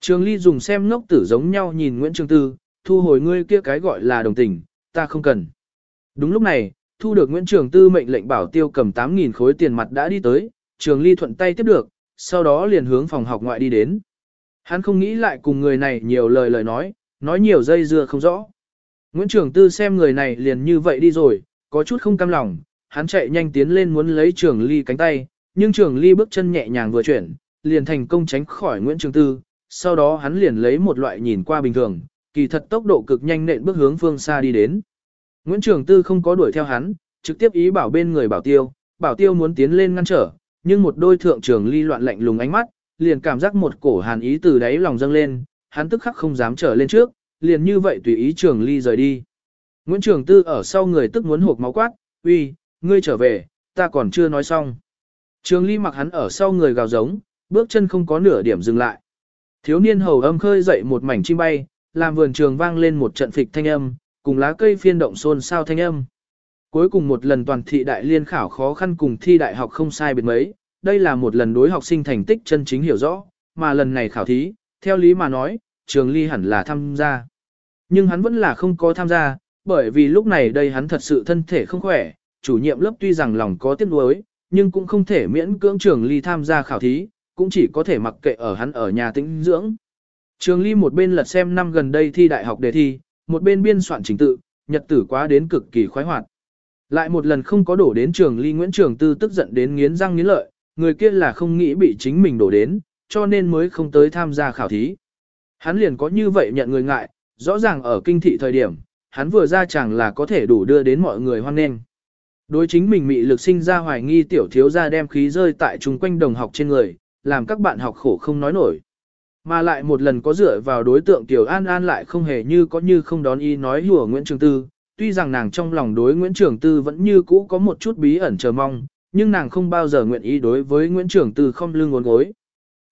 A: Trường Ly dùng xem ngốc tử giống nhau nhìn Nguyễn Trường Tư, thu hồi ngươi kia cái gọi là đồng tình, ta không cần. Đúng lúc này, thu được Nguyễn Trường Tư mệnh lệnh bảo tiêu cầm 8.000 khối tiền mặt đã đi tới, Trường Ly thuận tay tiếp được, sau đó liền hướng phòng học ngoại đi đến. Hắn không nghĩ lại cùng người này nhiều lời lời nói, nói nhiều dây dưa không rõ. Nguyễn Trường Tư xem người này liền như vậy đi rồi, có chút không cam lòng, hắn chạy nhanh tiến lên muốn lấy Trường Ly cánh tay, nhưng Trường Ly bước chân nhẹ nhàng vừa chuyển, liền thành công tránh khỏi Nguyễn Trường Tư, sau đó hắn liền lấy một loại nhìn qua bình thường, kỳ thật tốc độ cực nhanh nện bước hướng phương xa đi đến. Nguyễn Trường Tư không có đuổi theo hắn, trực tiếp ý bảo bên người bảo tiêu, bảo tiêu muốn tiến lên ngăn trở, nhưng một đôi thượng trường ly loạn lạnh lùng ánh mắt, liền cảm giác một cổ hàn ý từ đáy lòng dâng lên, hắn tức khắc không dám trở lên trước, liền như vậy tùy ý trường ly rời đi. Nguyễn Trường Tư ở sau người tức muốn hộp máu quát, uy, ngươi trở về, ta còn chưa nói xong. Trường ly mặc hắn ở sau người gào giống, bước chân không có nửa điểm dừng lại. Thiếu niên hầu âm khơi dậy một mảnh chim bay, làm vườn trường vang lên một trận phịch thanh âm, cùng lá cây phiên động xôn xao thanh âm. Cuối cùng một lần toàn thị đại liên khảo khó khăn cùng thi đại học không sai biệt mấy, đây là một lần đối học sinh thành tích chân chính hiểu rõ, mà lần này khảo thí, theo lý mà nói, trường ly hẳn là tham gia. Nhưng hắn vẫn là không có tham gia, bởi vì lúc này đây hắn thật sự thân thể không khỏe, chủ nhiệm lớp tuy rằng lòng có tiếc nuối, nhưng cũng không thể miễn cưỡng trường ly tham gia khảo thí, cũng chỉ có thể mặc kệ ở hắn ở nhà tĩnh dưỡng. Trường ly một bên lật xem năm gần đây thi đại học đề thi, một bên biên soạn trình tự, nhật tử quá đến cực kỳ khoái hoạt. Lại một lần không có đổ đến trường ly Nguyễn Trường Tư tức giận đến nghiến răng nghiến lợi, người kia là không nghĩ bị chính mình đổ đến, cho nên mới không tới tham gia khảo thí. Hắn liền có như vậy nhận người ngại, rõ ràng ở kinh thị thời điểm, hắn vừa ra chẳng là có thể đủ đưa đến mọi người hoan nghênh. Đối chính mình mị lực sinh ra hoài nghi tiểu thiếu gia đem khí rơi tại chung quanh đồng học trên người, làm các bạn học khổ không nói nổi. Mà lại một lần có dựa vào đối tượng Tiểu An An lại không hề như có như không đón ý nói hùa Nguyễn Trường Tư, tuy rằng nàng trong lòng đối Nguyễn Trường Tư vẫn như cũ có một chút bí ẩn chờ mong, nhưng nàng không bao giờ nguyện ý đối với Nguyễn Trường Tư không lưng ngốn gối.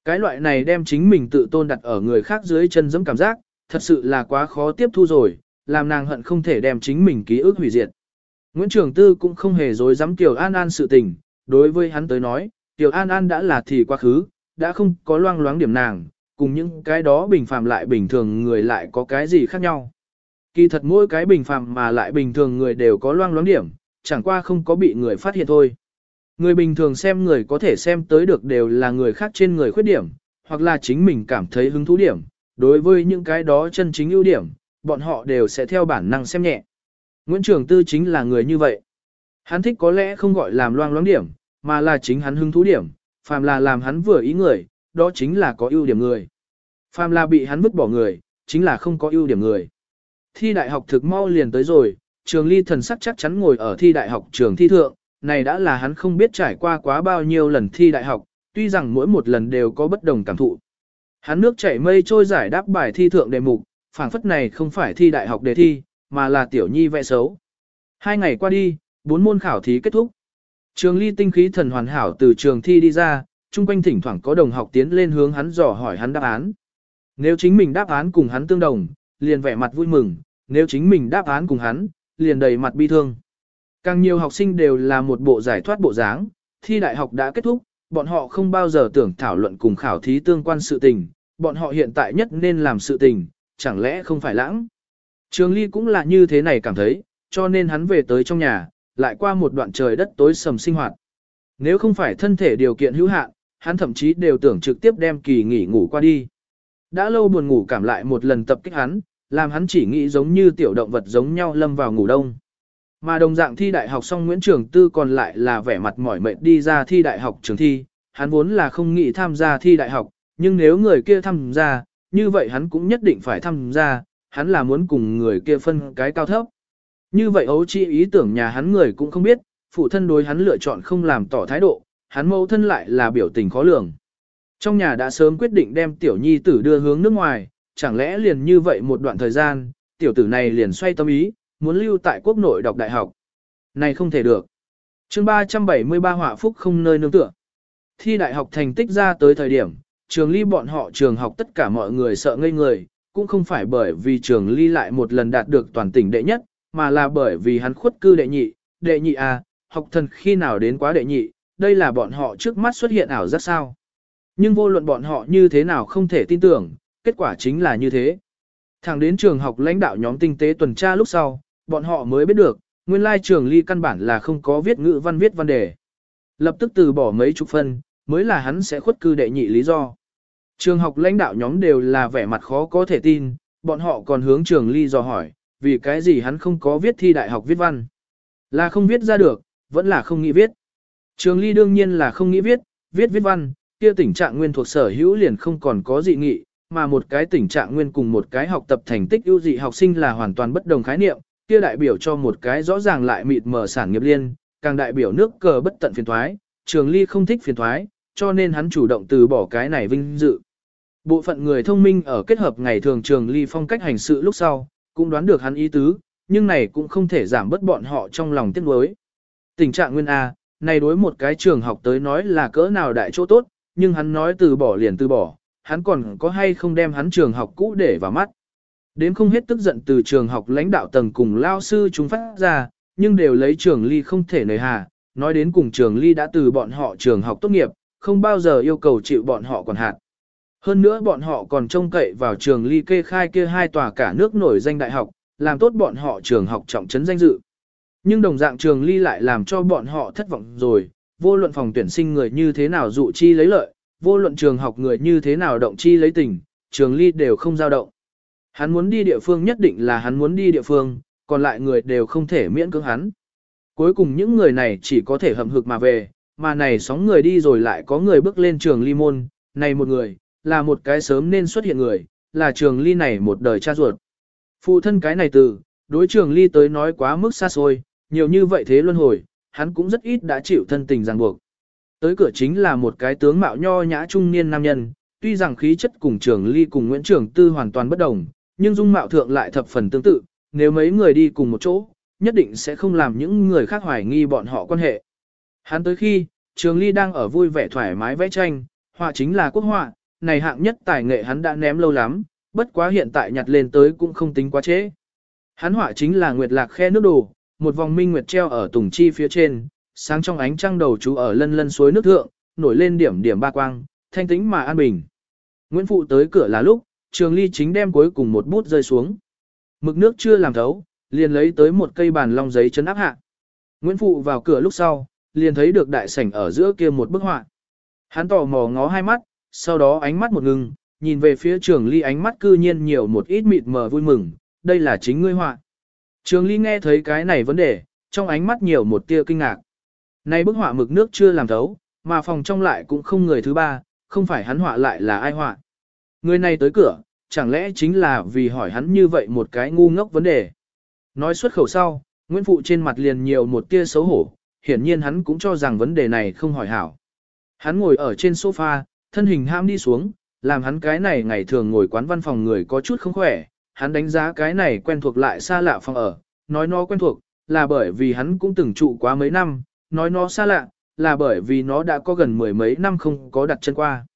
A: Cái loại này đem chính mình tự tôn đặt ở người khác dưới chân giẫm cảm giác, thật sự là quá khó tiếp thu rồi, làm nàng hận không thể đem chính mình ký ức hủy diệt. Nguyễn Trường Tư cũng không hề dối dám Tiểu An An sự tình, đối với hắn tới nói, Tiểu An An đã là thì quá khứ, đã không có loang loáng điểm nàng, cùng những cái đó bình phàm lại bình thường người lại có cái gì khác nhau. Kỳ thật mỗi cái bình phàm mà lại bình thường người đều có loang loáng điểm, chẳng qua không có bị người phát hiện thôi. Người bình thường xem người có thể xem tới được đều là người khác trên người khuyết điểm, hoặc là chính mình cảm thấy hứng thú điểm. Đối với những cái đó chân chính ưu điểm, bọn họ đều sẽ theo bản năng xem nhẹ. Nguyễn Trường Tư chính là người như vậy. Hắn thích có lẽ không gọi làm loang loáng điểm, mà là chính hắn hứng thú điểm, phàm là làm hắn vừa ý người, đó chính là có ưu điểm người. Phàm là bị hắn vứt bỏ người, chính là không có ưu điểm người. Thi đại học thực mau liền tới rồi, trường ly thần sắc chắc chắn ngồi ở thi đại học trường thi thượng, này đã là hắn không biết trải qua quá bao nhiêu lần thi đại học, tuy rằng mỗi một lần đều có bất đồng cảm thụ. Hắn nước chảy mây trôi giải đáp bài thi thượng đề mục, phảng phất này không phải thi đại học đề thi, mà là tiểu nhi vẽ xấu. Hai ngày qua đi, bốn môn khảo thí kết thúc. Trường ly tinh khí thần hoàn hảo từ trường thi đi ra, chung quanh thỉnh thoảng có đồng học tiến lên hướng hắn dò hỏi hắn đáp án. Nếu chính mình đáp án cùng hắn tương đồng, liền vẻ mặt vui mừng, nếu chính mình đáp án cùng hắn, liền đầy mặt bi thương. Càng nhiều học sinh đều là một bộ giải thoát bộ dáng, thi đại học đã kết thúc, bọn họ không bao giờ tưởng thảo luận cùng khảo thí tương quan sự tình, bọn họ hiện tại nhất nên làm sự tình, chẳng lẽ không phải lãng. Trường Ly cũng là như thế này cảm thấy, cho nên hắn về tới trong nhà, lại qua một đoạn trời đất tối sầm sinh hoạt. Nếu không phải thân thể điều kiện hữu hạn, hắn thậm chí đều tưởng trực tiếp đem kỳ nghỉ ngủ qua đi. Đã lâu buồn ngủ cảm lại một lần tập kích hắn, làm hắn chỉ nghĩ giống như tiểu động vật giống nhau lâm vào ngủ đông. Mà đồng dạng thi đại học xong Nguyễn Trường Tư còn lại là vẻ mặt mỏi mệt đi ra thi đại học trường thi, hắn vốn là không nghĩ tham gia thi đại học, nhưng nếu người kia tham gia, như vậy hắn cũng nhất định phải tham gia, hắn là muốn cùng người kia phân cái cao thấp. Như vậy ấu chi ý tưởng nhà hắn người cũng không biết, phụ thân đối hắn lựa chọn không làm tỏ thái độ, hắn mẫu thân lại là biểu tình khó lường. Trong nhà đã sớm quyết định đem tiểu nhi tử đưa hướng nước ngoài, chẳng lẽ liền như vậy một đoạn thời gian, tiểu tử này liền xoay tâm ý, muốn lưu tại quốc nội đọc đại học. Này không thể được. chương 373 họa phúc không nơi nương tựa. Thi đại học thành tích ra tới thời điểm, trường ly bọn họ trường học tất cả mọi người sợ ngây người, cũng không phải bởi vì trường ly lại một lần đạt được toàn tỉnh đệ nhất, mà là bởi vì hắn khuất cư đệ nhị, đệ nhị à, học thần khi nào đến quá đệ nhị, đây là bọn họ trước mắt xuất hiện ảo giác sao. Nhưng vô luận bọn họ như thế nào không thể tin tưởng, kết quả chính là như thế. Thẳng đến trường học lãnh đạo nhóm tinh tế tuần tra lúc sau, bọn họ mới biết được, nguyên lai trường ly căn bản là không có viết ngữ văn viết văn đề. Lập tức từ bỏ mấy chục phân, mới là hắn sẽ khuất cư đệ nhị lý do. Trường học lãnh đạo nhóm đều là vẻ mặt khó có thể tin, bọn họ còn hướng trường ly dò hỏi, vì cái gì hắn không có viết thi đại học viết văn. Là không viết ra được, vẫn là không nghĩ viết. Trường ly đương nhiên là không nghĩ viết, viết viết văn, kia tình trạng nguyên thuộc sở hữu liền không còn có dị nghị, mà một cái tình trạng nguyên cùng một cái học tập thành tích ưu dị học sinh là hoàn toàn bất đồng khái niệm, kia đại biểu cho một cái rõ ràng lại mịt mờ sản nghiệp liên, càng đại biểu nước cờ bất tận phiền thoái, trường ly không thích phiền thoái, cho nên hắn chủ động từ bỏ cái này vinh dự. Bộ phận người thông minh ở kết hợp ngày thường trường ly phong cách hành sự lúc sau, cũng đoán được hắn ý tứ, nhưng này cũng không thể giảm bớt bọn họ trong lòng tiếc nuối. Tình trạng nguyên A, này đối một cái trường học tới nói là cỡ nào đại chỗ tốt, nhưng hắn nói từ bỏ liền từ bỏ, hắn còn có hay không đem hắn trường học cũ để vào mắt. Đến không hết tức giận từ trường học lãnh đạo tầng cùng lao sư chúng phát ra, nhưng đều lấy trường ly không thể nời hà, nói đến cùng trường ly đã từ bọn họ trường học tốt nghiệp, không bao giờ yêu cầu chịu bọn họ còn hạn. Hơn nữa bọn họ còn trông cậy vào trường ly kê khai kia hai tòa cả nước nổi danh đại học, làm tốt bọn họ trường học trọng trấn danh dự. Nhưng đồng dạng trường ly lại làm cho bọn họ thất vọng rồi, vô luận phòng tuyển sinh người như thế nào dụ chi lấy lợi, vô luận trường học người như thế nào động chi lấy tình, trường ly đều không dao động. Hắn muốn đi địa phương nhất định là hắn muốn đi địa phương, còn lại người đều không thể miễn cưỡng hắn. Cuối cùng những người này chỉ có thể hậm hực mà về, mà này sóng người đi rồi lại có người bước lên trường ly môn, này một người, là một cái sớm nên xuất hiện người, là trường ly này một đời cha ruột. Phụ thân cái này từ, đối trường ly tới nói quá mức xa xôi, nhiều như vậy thế luân hồi, hắn cũng rất ít đã chịu thân tình ràng buộc. Tới cửa chính là một cái tướng mạo nho nhã trung niên nam nhân, tuy rằng khí chất cùng trường ly cùng Nguyễn Trường Tư hoàn toàn bất đồng, nhưng dung mạo thượng lại thập phần tương tự, nếu mấy người đi cùng một chỗ, nhất định sẽ không làm những người khác hoài nghi bọn họ quan hệ. Hắn tới khi, Trường Ly đang ở vui vẻ thoải mái vẽ tranh, họa chính là quốc họa, này hạng nhất tài nghệ hắn đã ném lâu lắm, bất quá hiện tại nhặt lên tới cũng không tính quá trễ. Hắn họa chính là nguyệt lạc khe nước đồ, một vòng minh nguyệt treo ở tùng chi phía trên, sáng trong ánh trăng đầu chú ở lân lân suối nước thượng, nổi lên điểm điểm ba quang, thanh tĩnh mà an bình. Nguyễn Phụ tới cửa là lúc, Trường Ly chính đem cuối cùng một bút rơi xuống. Mực nước chưa làm thấu, liền lấy tới một cây bàn long giấy chấn áp hạ. Nguyễn Phụ vào cửa lúc sau, liền thấy được đại sảnh ở giữa kia một bức họa. Hắn tò mò ngó hai mắt, sau đó ánh mắt một ngừng, nhìn về phía trường ly ánh mắt cư nhiên nhiều một ít mịt mờ vui mừng, đây là chính ngươi họa. Trường ly nghe thấy cái này vấn đề, trong ánh mắt nhiều một tia kinh ngạc. Này bức họa mực nước chưa làm thấu, mà phòng trong lại cũng không người thứ ba, không phải hắn họa lại là ai họa. Người này tới cửa, chẳng lẽ chính là vì hỏi hắn như vậy một cái ngu ngốc vấn đề. Nói xuất khẩu sau, Nguyễn Phụ trên mặt liền nhiều một tia xấu hổ, hiển nhiên hắn cũng cho rằng vấn đề này không hỏi hảo. Hắn ngồi ở trên sofa, thân hình ham đi xuống, làm hắn cái này ngày thường ngồi quán văn phòng người có chút không khỏe, hắn đánh giá cái này quen thuộc lại xa lạ phòng ở, nói nó quen thuộc, là bởi vì hắn cũng từng trụ quá mấy năm, nói nó xa lạ, là bởi vì nó đã có gần mười mấy năm không có đặt chân qua.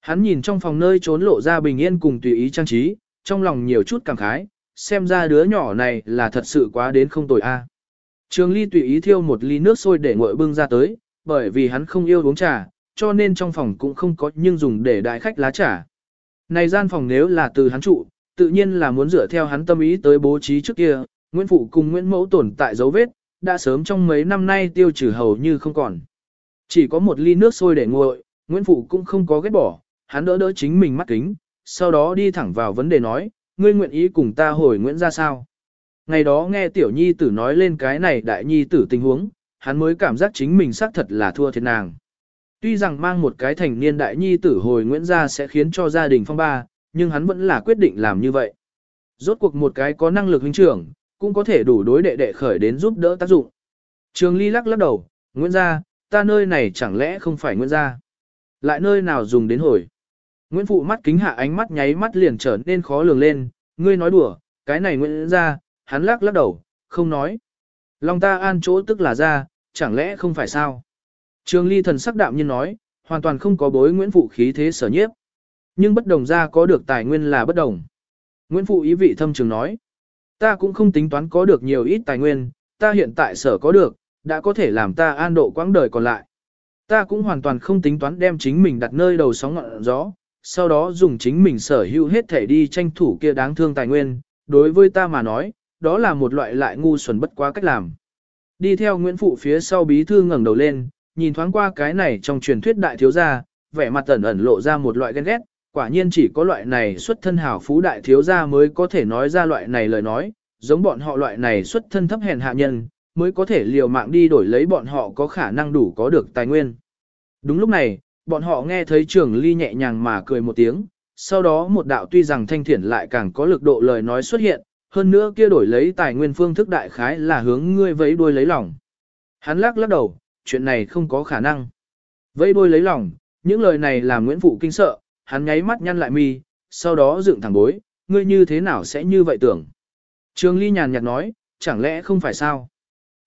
A: Hắn nhìn trong phòng nơi trốn lộ ra bình yên cùng tùy ý trang trí, trong lòng nhiều chút cảm khái, xem ra đứa nhỏ này là thật sự quá đến không tồi a. Trường Ly tùy ý thiêu một ly nước sôi để nguội bưng ra tới, bởi vì hắn không yêu uống trà, cho nên trong phòng cũng không có nhưng dùng để đại khách lá trà. Này gian phòng nếu là từ hắn trụ, tự nhiên là muốn dựa theo hắn tâm ý tới bố trí trước kia, Nguyễn Phụ cùng Nguyễn Mẫu tồn tại dấu vết, đã sớm trong mấy năm nay tiêu trừ hầu như không còn. Chỉ có một ly nước sôi để nguội, Nguyễn Phụ cũng không có ghét bỏ, hắn đỡ đỡ chính mình mắt kính, sau đó đi thẳng vào vấn đề nói, ngươi nguyện ý cùng ta hồi Nguyễn ra sao? Ngày đó nghe tiểu nhi tử nói lên cái này đại nhi tử tình huống, hắn mới cảm giác chính mình xác thật là thua thiệt nàng. Tuy rằng mang một cái thành niên đại nhi tử hồi Nguyễn gia sẽ khiến cho gia đình phong ba, nhưng hắn vẫn là quyết định làm như vậy. Rốt cuộc một cái có năng lực huynh trưởng, cũng có thể đủ đối đệ đệ khởi đến giúp đỡ tác dụng. Trường Ly lắc lắc đầu, Nguyễn gia, ta nơi này chẳng lẽ không phải Nguyễn gia? Lại nơi nào dùng đến hồi? Nguyễn Phụ mắt kính hạ ánh mắt nháy mắt liền trở nên khó lường lên, ngươi nói đùa, cái này Nguyễn gia, hắn lắc lắc đầu, không nói. Long ta an chỗ tức là ra, chẳng lẽ không phải sao? Trường ly thần sắc đạm nhiên nói, hoàn toàn không có bối Nguyễn Phụ khí thế sở nhiếp. Nhưng bất đồng ra có được tài nguyên là bất đồng. Nguyễn Phụ ý vị thâm trường nói, ta cũng không tính toán có được nhiều ít tài nguyên, ta hiện tại sở có được, đã có thể làm ta an độ quãng đời còn lại. Ta cũng hoàn toàn không tính toán đem chính mình đặt nơi đầu sóng ngọn gió, sau đó dùng chính mình sở hữu hết thể đi tranh thủ kia đáng thương tài nguyên, đối với ta mà nói, đó là một loại lại ngu xuẩn bất quá cách làm. Đi theo Nguyễn Phụ phía sau bí thư ngẩng đầu lên, nhìn thoáng qua cái này trong truyền thuyết đại thiếu gia, vẻ mặt ẩn ẩn lộ ra một loại ghen ghét, quả nhiên chỉ có loại này xuất thân hảo phú đại thiếu gia mới có thể nói ra loại này lời nói, giống bọn họ loại này xuất thân thấp hèn hạ nhân, mới có thể liều mạng đi đổi lấy bọn họ có khả năng đủ có được tài nguyên. Đúng lúc này, bọn họ nghe thấy trường ly nhẹ nhàng mà cười một tiếng, sau đó một đạo tuy rằng thanh thiển lại càng có lực độ lời nói xuất hiện, hơn nữa kia đổi lấy tài nguyên phương thức đại khái là hướng ngươi vẫy đuôi lấy lòng. Hắn lắc lắc đầu, chuyện này không có khả năng. Vẫy đuôi lấy lòng, những lời này làm Nguyễn Phụ kinh sợ, hắn nháy mắt nhăn lại mi, sau đó dựng thẳng bối, ngươi như thế nào sẽ như vậy tưởng. Trường Ly nhàn nhạt nói, chẳng lẽ không phải sao?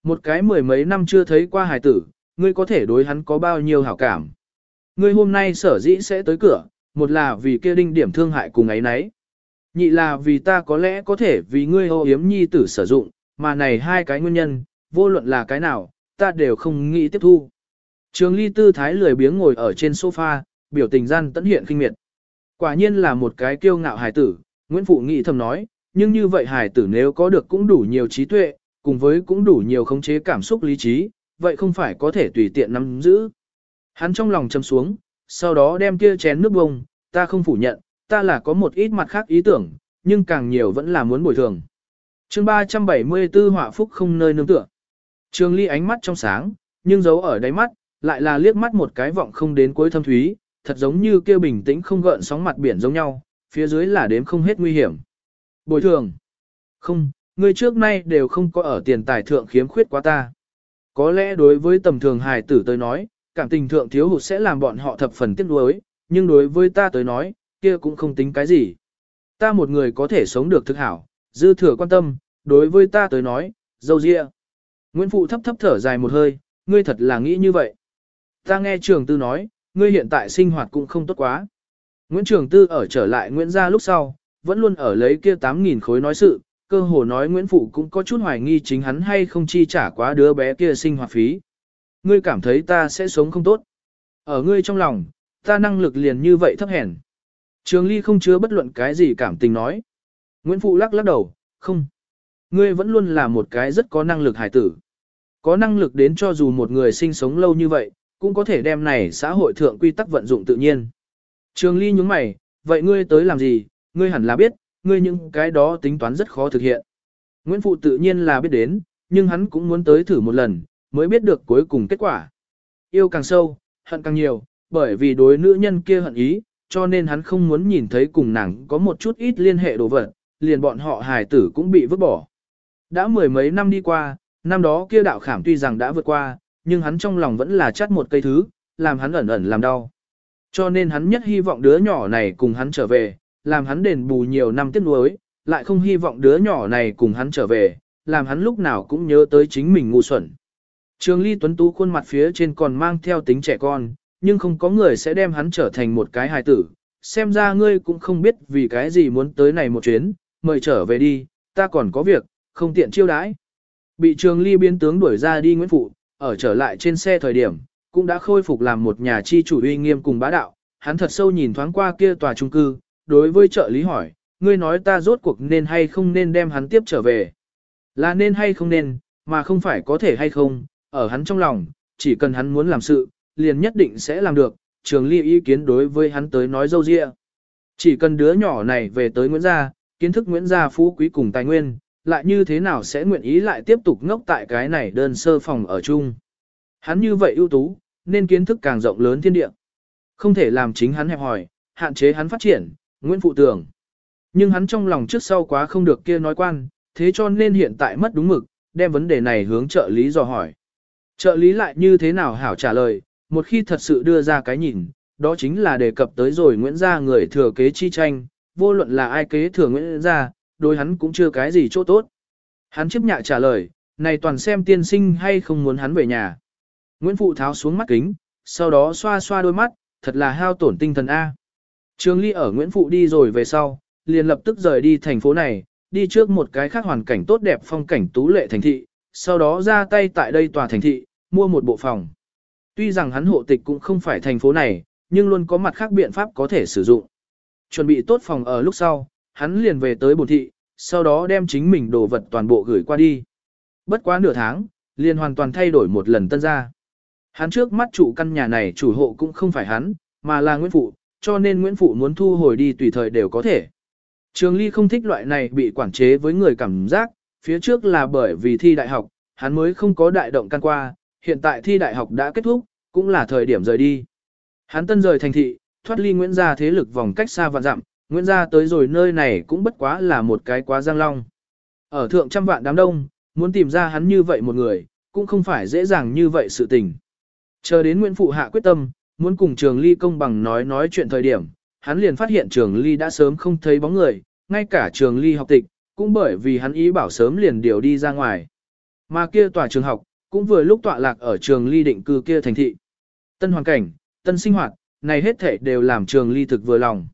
A: Một cái mười mấy năm chưa thấy qua hài tử, ngươi có thể đối hắn có bao nhiêu hảo cảm. Ngươi hôm nay sở dĩ sẽ tới cửa, một là vì kia đinh điểm thương hại cùng ấy nấy. Nhị là vì ta có lẽ có thể vì ngươi ô yếm nhi tử sử dụng, mà này hai cái nguyên nhân, vô luận là cái nào, ta đều không nghĩ tiếp thu. Trường ly tư thái lười biếng ngồi ở trên sofa, biểu tình gian tẫn hiện kinh miệt. Quả nhiên là một cái kiêu ngạo hài tử, Nguyễn Phụ nghị thầm nói, nhưng như vậy hài tử nếu có được cũng đủ nhiều trí tuệ, cùng với cũng đủ nhiều khống chế cảm xúc lý trí, vậy không phải có thể tùy tiện nắm giữ. Hắn trong lòng châm xuống, sau đó đem kia chén nước bông, ta không phủ nhận, ta là có một ít mặt khác ý tưởng, nhưng càng nhiều vẫn là muốn bồi thường. chương 374 họa phúc không nơi nương tựa. Trường ly ánh mắt trong sáng, nhưng giấu ở đáy mắt, lại là liếc mắt một cái vọng không đến cuối thâm thúy, thật giống như kêu bình tĩnh không gợn sóng mặt biển giống nhau, phía dưới là đếm không hết nguy hiểm. Bồi thường. Không, ngươi trước nay đều không có ở tiền tài thượng khiếm khuyết quá ta. Có lẽ đối với tầm thường hài tử tới nói, cảm tình thượng thiếu hụt sẽ làm bọn họ thập phần tiếc nuối, nhưng đối với ta tới nói, kia cũng không tính cái gì. Ta một người có thể sống được thực hảo, dư thừa quan tâm, đối với ta tới nói, dâu dịa. Nguyễn Phụ thấp thấp thở dài một hơi, ngươi thật là nghĩ như vậy. Ta nghe trường tư nói, ngươi hiện tại sinh hoạt cũng không tốt quá. Nguyễn Trường Tư ở trở lại Nguyễn gia lúc sau, vẫn luôn ở lấy kia 8.000 khối nói sự, cơ hồ nói Nguyễn Phụ cũng có chút hoài nghi chính hắn hay không chi trả quá đứa bé kia sinh hoạt phí. Ngươi cảm thấy ta sẽ sống không tốt. Ở ngươi trong lòng, ta năng lực liền như vậy thấp hèn. Trường Ly không chứa bất luận cái gì cảm tình nói. Nguyễn Phụ lắc lắc đầu, không. Ngươi vẫn luôn là một cái rất có năng lực hải tử. Có năng lực đến cho dù một người sinh sống lâu như vậy, cũng có thể đem này xã hội thượng quy tắc vận dụng tự nhiên. Trường Ly nhướng mày, vậy ngươi tới làm gì, ngươi hẳn là biết, ngươi những cái đó tính toán rất khó thực hiện. Nguyễn Phụ tự nhiên là biết đến, nhưng hắn cũng muốn tới thử một lần, mới biết được cuối cùng kết quả. Yêu càng sâu, hận càng nhiều, bởi vì đối nữ nhân kia hận ý, cho nên hắn không muốn nhìn thấy cùng nàng có một chút ít liên hệ đồ vật, liền bọn họ hài tử cũng bị vứt bỏ. Đã mười mấy năm đi qua, năm đó kia đạo khảm tuy rằng đã vượt qua, nhưng hắn trong lòng vẫn là chắt một cây thứ, làm hắn ẩn ẩn làm đau. Cho nên hắn nhất hy vọng đứa nhỏ này cùng hắn trở về, làm hắn đền bù nhiều năm tiếc nuối, lại không hy vọng đứa nhỏ này cùng hắn trở về, làm hắn lúc nào cũng nhớ tới chính mình ngu xuẩn. Trường Ly Tuấn Tú khuôn mặt phía trên còn mang theo tính trẻ con, nhưng không có người sẽ đem hắn trở thành một cái hài tử. Xem ra ngươi cũng không biết vì cái gì muốn tới này một chuyến, mời trở về đi, ta còn có việc, không tiện chiêu đãi. Bị Trường Ly biến tướng đuổi ra đi Nguyễn Phụ, ở trở lại trên xe thời điểm, cũng đã khôi phục làm một nhà chi chủ uy nghiêm cùng bá đạo. Hắn thật sâu nhìn thoáng qua kia tòa trung cư, đối với trợ lý hỏi, ngươi nói ta rốt cuộc nên hay không nên đem hắn tiếp trở về. Là nên hay không nên, mà không phải có thể hay không, ở hắn trong lòng, chỉ cần hắn muốn làm sự, liền nhất định sẽ làm được, trường ly ý kiến đối với hắn tới nói dâu dịa. Chỉ cần đứa nhỏ này về tới Nguyễn Gia, kiến thức Nguyễn Gia phú quý cùng tài nguyên, lại như thế nào sẽ nguyện ý lại tiếp tục ngốc tại cái này đơn sơ phòng ở chung. Hắn như vậy ưu tú, nên kiến thức càng rộng lớn thiên địa. Không thể làm chính hắn hẹp hỏi, hạn chế hắn phát triển, Nguyễn Phụ Tường. Nhưng hắn trong lòng trước sau quá không được kia nói quan, thế cho nên hiện tại mất đúng mực, đem vấn đề này hướng trợ lý dò hỏi. Trợ lý lại như thế nào hảo trả lời, một khi thật sự đưa ra cái nhìn, đó chính là đề cập tới rồi Nguyễn gia người thừa kế chi tranh, vô luận là ai kế thừa Nguyễn gia, đối hắn cũng chưa cái gì chỗ tốt. Hắn chấp nhạ trả lời, này toàn xem tiên sinh hay không muốn hắn về nhà. Nguyễn Phụ tháo xuống mắt kính, sau đó xoa xoa đôi mắt, thật là hao tổn tinh thần A. Trường Ly ở Nguyễn Phụ đi rồi về sau, liền lập tức rời đi thành phố này, đi trước một cái khác hoàn cảnh tốt đẹp phong cảnh tú lệ thành thị, sau đó ra tay tại đây tòa thành thị, mua một bộ phòng. Tuy rằng hắn hộ tịch cũng không phải thành phố này, nhưng luôn có mặt khác biện pháp có thể sử dụng. Chuẩn bị tốt phòng ở lúc sau, hắn liền về tới bồn thị, sau đó đem chính mình đồ vật toàn bộ gửi qua đi. Bất quá nửa tháng, liền hoàn toàn thay đổi một lần tân gia. Hắn trước mắt chủ căn nhà này chủ hộ cũng không phải hắn, mà là Nguyễn Phụ, cho nên Nguyễn Phụ muốn thu hồi đi tùy thời đều có thể. Trường Ly không thích loại này bị quản chế với người cảm giác, phía trước là bởi vì thi đại học, hắn mới không có đại động căn qua, hiện tại thi đại học đã kết thúc, cũng là thời điểm rời đi. Hắn tân rời thành thị, thoát ly Nguyễn gia thế lực vòng cách xa vạn dặm, Nguyễn gia tới rồi nơi này cũng bất quá là một cái quá giang long. Ở thượng trăm vạn đám đông, muốn tìm ra hắn như vậy một người, cũng không phải dễ dàng như vậy sự tình. Chờ đến Nguyễn Phụ Hạ quyết tâm, muốn cùng Trường Ly công bằng nói nói chuyện thời điểm, hắn liền phát hiện Trường Ly đã sớm không thấy bóng người, ngay cả Trường Ly học tịch, cũng bởi vì hắn ý bảo sớm liền điều đi ra ngoài. Mà kia tòa trường học, cũng vừa lúc tọa lạc ở Trường Ly định cư kia thành thị. Tân hoàn cảnh, tân sinh hoạt, này hết thể đều làm Trường Ly thực vừa lòng.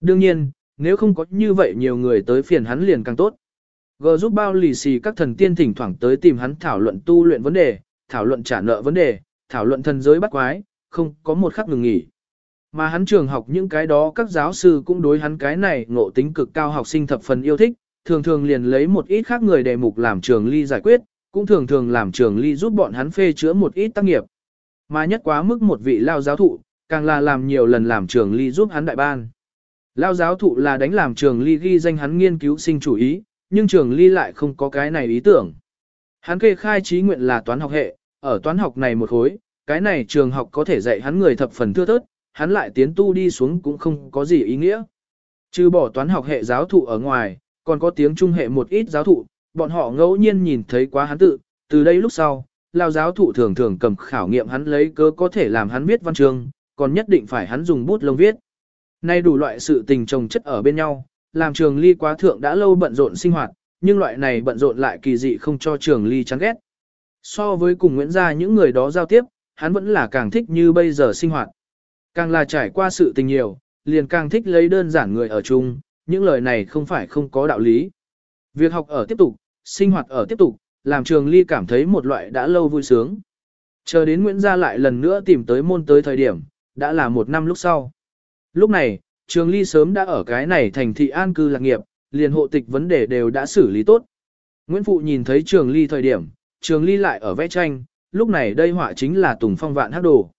A: Đương nhiên, nếu không có như vậy nhiều người tới phiền hắn liền càng tốt. Gờ giúp bao lì xì các thần tiên thỉnh thoảng tới tìm hắn thảo luận tu luyện vấn đề, thảo luận trả nợ vấn đề, thảo luận thần giới bắt quái, không có một khắc ngừng nghỉ. Mà hắn trường học những cái đó các giáo sư cũng đối hắn cái này ngộ tính cực cao học sinh thập phần yêu thích, thường thường liền lấy một ít khác người đề mục làm trường ly giải quyết, cũng thường thường làm trường ly giúp bọn hắn phê chữa một ít tác nghiệp. Mà nhất quá mức một vị lao giáo thụ, càng là làm nhiều lần làm trường ly giúp hắn đại ban. Lao giáo thụ là đánh làm trường ly ghi danh hắn nghiên cứu sinh chủ ý, nhưng trường ly lại không có cái này ý tưởng. Hắn kê khai trí nguyện là toán học hệ, ở toán học này một khối, cái này trường học có thể dạy hắn người thập phần thưa thớt, hắn lại tiến tu đi xuống cũng không có gì ý nghĩa. Trừ bỏ toán học hệ giáo thụ ở ngoài, còn có tiếng trung hệ một ít giáo thụ, bọn họ ngẫu nhiên nhìn thấy quá hắn tự, từ đây lúc sau, lao giáo thụ thường thường cầm khảo nghiệm hắn lấy cơ có thể làm hắn viết văn chương, còn nhất định phải hắn dùng bút lông viết. Nay đủ loại sự tình chồng chất ở bên nhau, làm trường ly quá thượng đã lâu bận rộn sinh hoạt, nhưng loại này bận rộn lại kỳ dị không cho trường ly chán ghét. So với cùng Nguyễn Gia những người đó giao tiếp, hắn vẫn là càng thích như bây giờ sinh hoạt. Càng là trải qua sự tình nhiều, liền càng thích lấy đơn giản người ở chung, những lời này không phải không có đạo lý. Việc học ở tiếp tục, sinh hoạt ở tiếp tục, làm trường ly cảm thấy một loại đã lâu vui sướng. Chờ đến Nguyễn Gia lại lần nữa tìm tới môn tới thời điểm, đã là một năm lúc sau. Lúc này, trường ly sớm đã ở cái này thành thị an cư lạc nghiệp, liền hộ tịch vấn đề đều đã xử lý tốt. Nguyễn Phụ nhìn thấy trường ly thời điểm, trường ly lại ở vẽ tranh, lúc này đây họa chính là tùng phong vạn hắc đồ.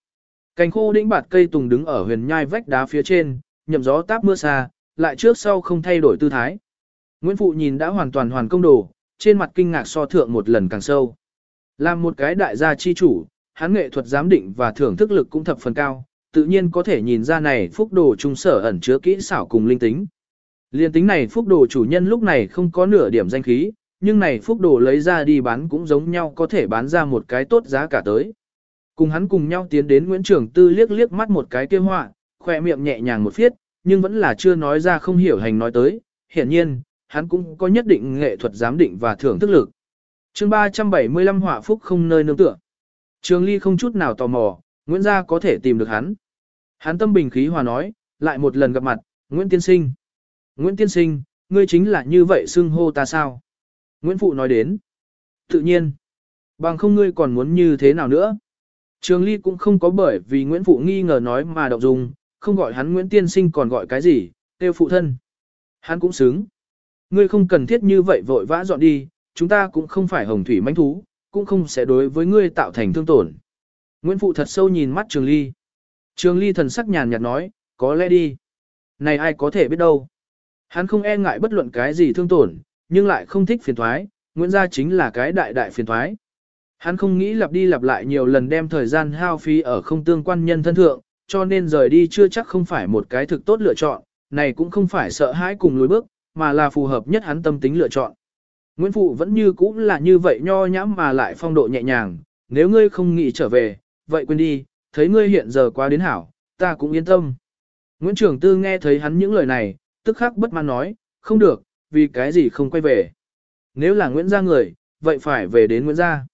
A: Cành khô đĩnh bạt cây tùng đứng ở huyền nhai vách đá phía trên, nhậm gió táp mưa xa, lại trước sau không thay đổi tư thái. Nguyễn Phụ nhìn đã hoàn toàn hoàn công đồ, trên mặt kinh ngạc so thượng một lần càng sâu. Làm một cái đại gia chi chủ, hắn nghệ thuật giám định và thưởng thức lực cũng thập phần cao, tự nhiên có thể nhìn ra này phúc đồ trung sở ẩn chứa kỹ xảo cùng linh tính. Liên tính này phúc đồ chủ nhân lúc này không có nửa điểm danh khí, nhưng này phúc đồ lấy ra đi bán cũng giống nhau có thể bán ra một cái tốt giá cả tới. Cùng hắn cùng nhau tiến đến Nguyễn Trường Tư liếc liếc mắt một cái kia họa, khỏe miệng nhẹ nhàng một phiết, nhưng vẫn là chưa nói ra không hiểu hành nói tới, hiển nhiên, hắn cũng có nhất định nghệ thuật giám định và thưởng thức lực. chương 375 họa phúc không nơi nương tựa. Trường Ly không chút nào tò mò, Nguyễn gia có thể tìm được hắn. Hắn tâm bình khí hòa nói, lại một lần gặp mặt, Nguyễn Tiên Sinh. Nguyễn Tiên Sinh, ngươi chính là như vậy xưng hô ta sao? Nguyễn Phụ nói đến. Tự nhiên. Bằng không ngươi còn muốn như thế nào nữa? Trường Ly cũng không có bởi vì Nguyễn Phụ nghi ngờ nói mà động dung, không gọi hắn Nguyễn Tiên Sinh còn gọi cái gì, tiêu phụ thân. Hắn cũng xứng. Ngươi không cần thiết như vậy vội vã dọn đi, chúng ta cũng không phải hồng thủy manh thú, cũng không sẽ đối với ngươi tạo thành thương tổn. Nguyễn Phụ thật sâu nhìn mắt Trường Ly. Trường Ly thần sắc nhàn nhạt nói, có lẽ đi. Này ai có thể biết đâu. Hắn không e ngại bất luận cái gì thương tổn, nhưng lại không thích phiền thoái, Nguyễn gia chính là cái đại đại phiền thoái. Hắn không nghĩ lặp đi lặp lại nhiều lần đem thời gian hao phí ở không tương quan nhân thân thượng, cho nên rời đi chưa chắc không phải một cái thực tốt lựa chọn, này cũng không phải sợ hãi cùng lùi bước, mà là phù hợp nhất hắn tâm tính lựa chọn. Nguyễn Phụ vẫn như cũ là như vậy nho nhãm mà lại phong độ nhẹ nhàng, nếu ngươi không nghĩ trở về, vậy quên đi, thấy ngươi hiện giờ quá đến hảo, ta cũng yên tâm. Nguyễn Trường Tư nghe thấy hắn những lời này, tức khắc bất mãn nói, không được, vì cái gì không quay về. Nếu là Nguyễn gia người, vậy phải về đến Nguyễn gia.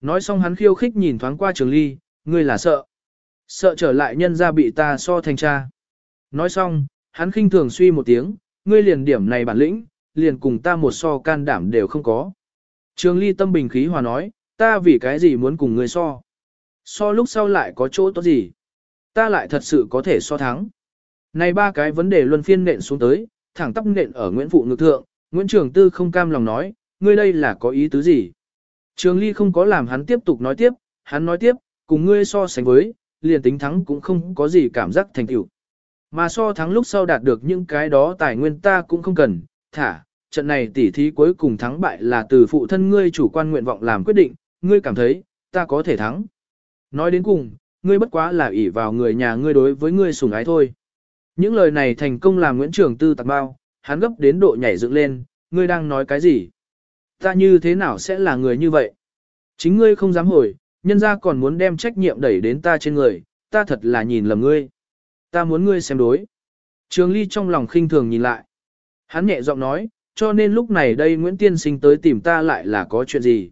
A: Nói xong hắn khiêu khích nhìn thoáng qua Trường Ly, ngươi là sợ. Sợ trở lại nhân gia bị ta so thành cha. Nói xong, hắn khinh thường suy một tiếng, ngươi liền điểm này bản lĩnh, liền cùng ta một so can đảm đều không có. Trường Ly tâm bình khí hòa nói, ta vì cái gì muốn cùng ngươi so. So lúc sau lại có chỗ tốt gì. Ta lại thật sự có thể so thắng. Này ba cái vấn đề luân phiên nện xuống tới, thẳng tắp nện ở Nguyễn Phụ ngực thượng, Nguyễn Trường Tư không cam lòng nói, ngươi đây là có ý tứ gì? Trường Ly không có làm hắn tiếp tục nói tiếp, hắn nói tiếp, cùng ngươi so sánh với, liền tính thắng cũng không có gì cảm giác thành tựu. Mà so thắng lúc sau đạt được những cái đó tài nguyên ta cũng không cần, thả, trận này tỉ thí cuối cùng thắng bại là từ phụ thân ngươi chủ quan nguyện vọng làm quyết định, ngươi cảm thấy, ta có thể thắng. Nói đến cùng, ngươi bất quá là ỷ vào người nhà ngươi đối với ngươi sủng ái thôi. Những lời này thành công làm Nguyễn Trường Tư tạc bao, hắn gấp đến độ nhảy dựng lên, ngươi đang nói cái gì? Ta như thế nào sẽ là người như vậy? Chính ngươi không dám hồi, nhân ra còn muốn đem trách nhiệm đẩy đến ta trên người, ta thật là nhìn lầm ngươi. Ta muốn ngươi xem đối. Trường Ly trong lòng khinh thường nhìn lại. Hắn nhẹ giọng nói, cho nên lúc này đây Nguyễn Tiên Sinh tới tìm ta lại là có chuyện gì?